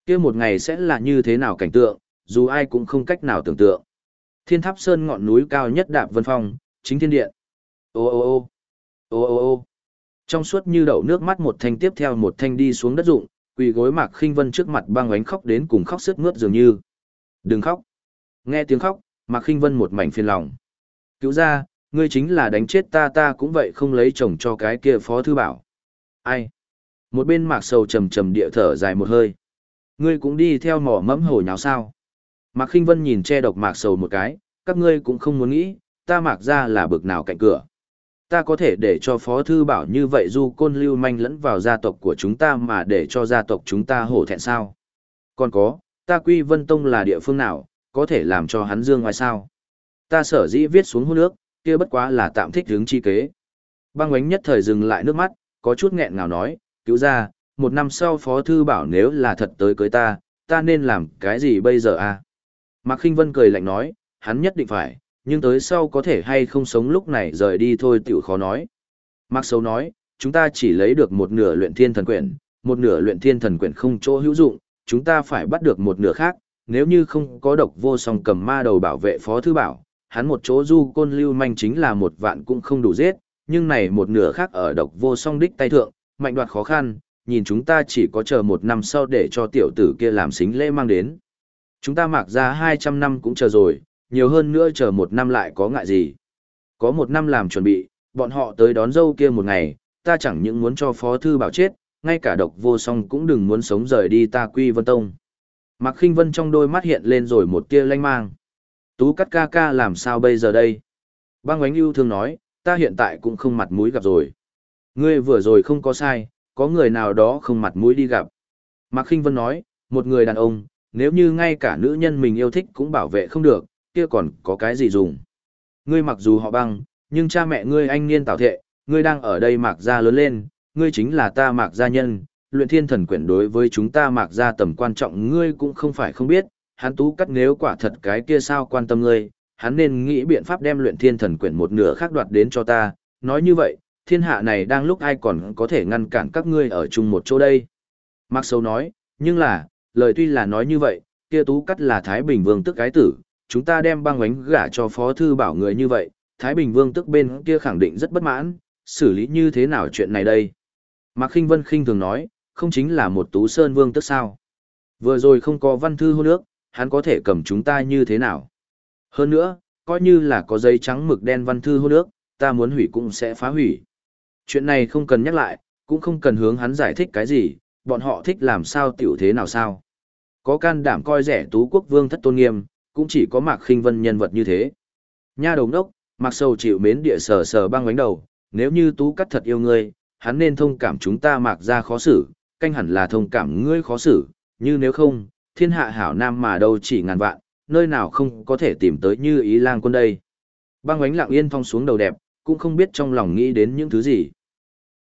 kia một ngày sẽ là như thế nào cảnh tượng, dù ai cũng không cách nào tưởng tượng. Thiên tháp sơn ngọn núi cao nhất đạp vân phong, chính thiên điện. Ô ô ô ô ô ô. Trong suốt như đậu nước mắt một thanh tiếp theo một thanh đi xuống đất rụng, quỳ gối mạc khinh vân trước mặt băng ánh khóc đến cùng khóc sức mướt dường như. Đừng khóc. Nghe tiếng khóc mạc khinh vân một mảnh phiền lòng. Cứu ra ngươi chính là đánh chết ta ta cũng vậy không lấy chồng cho cái kia phó thư bảo. Ai? Một bên mạc sầu trầm trầm địa thở dài một hơi. Ngươi cũng đi theo mỏ mẫm hổ nháo sao? Mạc khinh vân nhìn che độc mạc sầu một cái các ngươi cũng không muốn nghĩ ta mạc ra là bực nào cạnh cửa ta có thể để cho Phó Thư Bảo như vậy du côn lưu manh lẫn vào gia tộc của chúng ta mà để cho gia tộc chúng ta hổ thẹn sao? Còn có, ta Quy Vân Tông là địa phương nào, có thể làm cho hắn dương ngoài sao? Ta sở dĩ viết xuống hôn nước, kia bất quá là tạm thích hướng chi kế. Băng ánh nhất thời dừng lại nước mắt, có chút nghẹn ngào nói, cứu ra, một năm sau Phó Thư Bảo nếu là thật tới cưới ta, ta nên làm cái gì bây giờ à? Mạc Kinh Vân cười lạnh nói, hắn nhất định phải, nhưng tới sau có thể hay không sống lúc này rời đi thôi tiểu khó nói. Mạc Sấu nói, chúng ta chỉ lấy được một nửa luyện thiên thần quyển, một nửa luyện thiên thần quyển không chỗ hữu dụng, chúng ta phải bắt được một nửa khác, nếu như không có độc vô song cầm ma đầu bảo vệ phó thư bảo, hắn một chỗ du côn lưu manh chính là một vạn cũng không đủ giết, nhưng này một nửa khác ở độc vô song đích tay thượng, mạnh đoạt khó khăn, nhìn chúng ta chỉ có chờ một năm sau để cho tiểu tử kia làm xính lễ mang đến. Chúng ta mặc ra 200 năm cũng chờ rồi, nhiều hơn nữa chờ một năm lại có ngại gì. Có một năm làm chuẩn bị, bọn họ tới đón dâu kia một ngày, ta chẳng những muốn cho phó thư bảo chết, ngay cả độc vô song cũng đừng muốn sống rời đi ta quy vân tông. Mạc khinh vân trong đôi mắt hiện lên rồi một tia lanh mang. Tú cắt ca ca làm sao bây giờ đây? Băng ánh yêu thương nói, ta hiện tại cũng không mặt mũi gặp rồi. Ngươi vừa rồi không có sai, có người nào đó không mặt mũi đi gặp. Mạc khinh vân nói, một người đàn ông, nếu như ngay cả nữ nhân mình yêu thích cũng bảo vệ không được, kia còn có cái gì dùng. Ngươi mặc dù họ băng, nhưng cha mẹ ngươi anh niên tạo thệ, ngươi đang ở đây mạc gia lớn lên, ngươi chính là ta mạc gia nhân, luyện thiên thần quyển đối với chúng ta mạc gia tầm quan trọng ngươi cũng không phải không biết, hắn tú cắt nếu quả thật cái kia sao quan tâm ngươi, hắn nên nghĩ biện pháp đem luyện thiên thần quyển một nửa khác đoạt đến cho ta, nói như vậy, thiên hạ này đang lúc ai còn có thể ngăn cản các ngươi ở chung một chỗ đây. Mạc Sâu nói, nhưng là, lời tuy là nói như vậy, kia tú cắt là Thái Bình Vương tức cái tử, chúng ta đem băng ánh gả cho phó thư bảo người như vậy, Thái Bình Vương tức bên kia khẳng định rất bất mãn, xử lý như thế nào chuyện này đây? Mạc Kinh Vân khinh thường nói, không chính là một tú sơn vương tức sao? Vừa rồi không có văn thư hôn nước, hắn có thể cầm chúng ta như thế nào? Hơn nữa, coi như là có giấy trắng mực đen văn thư hôn nước, ta muốn hủy cũng sẽ phá hủy. Chuyện này không cần nhắc lại, cũng không cần hướng hắn giải thích cái gì, bọn họ thích làm sao tiểu thế nào sao. Có can đảm coi rẻ tú quốc vương thất tôn nghiêm, cũng chỉ có Mạc Khinh Vân nhân vật như thế. Nha đồng đốc, Mạc Sầu chịu mến địa sở sở băng bánh đầu, nếu như tú cắt thật yêu ngươi, hắn nên thông cảm chúng ta Mạc ra khó xử, canh hẳn là thông cảm ngươi khó xử, như nếu không, thiên hạ hảo nam mà đâu chỉ ngàn vạn, nơi nào không có thể tìm tới như ý lang quân đây. Băng bánh lặng yên thong xuống đầu đẹp, cũng không biết trong lòng nghĩ đến những thứ gì.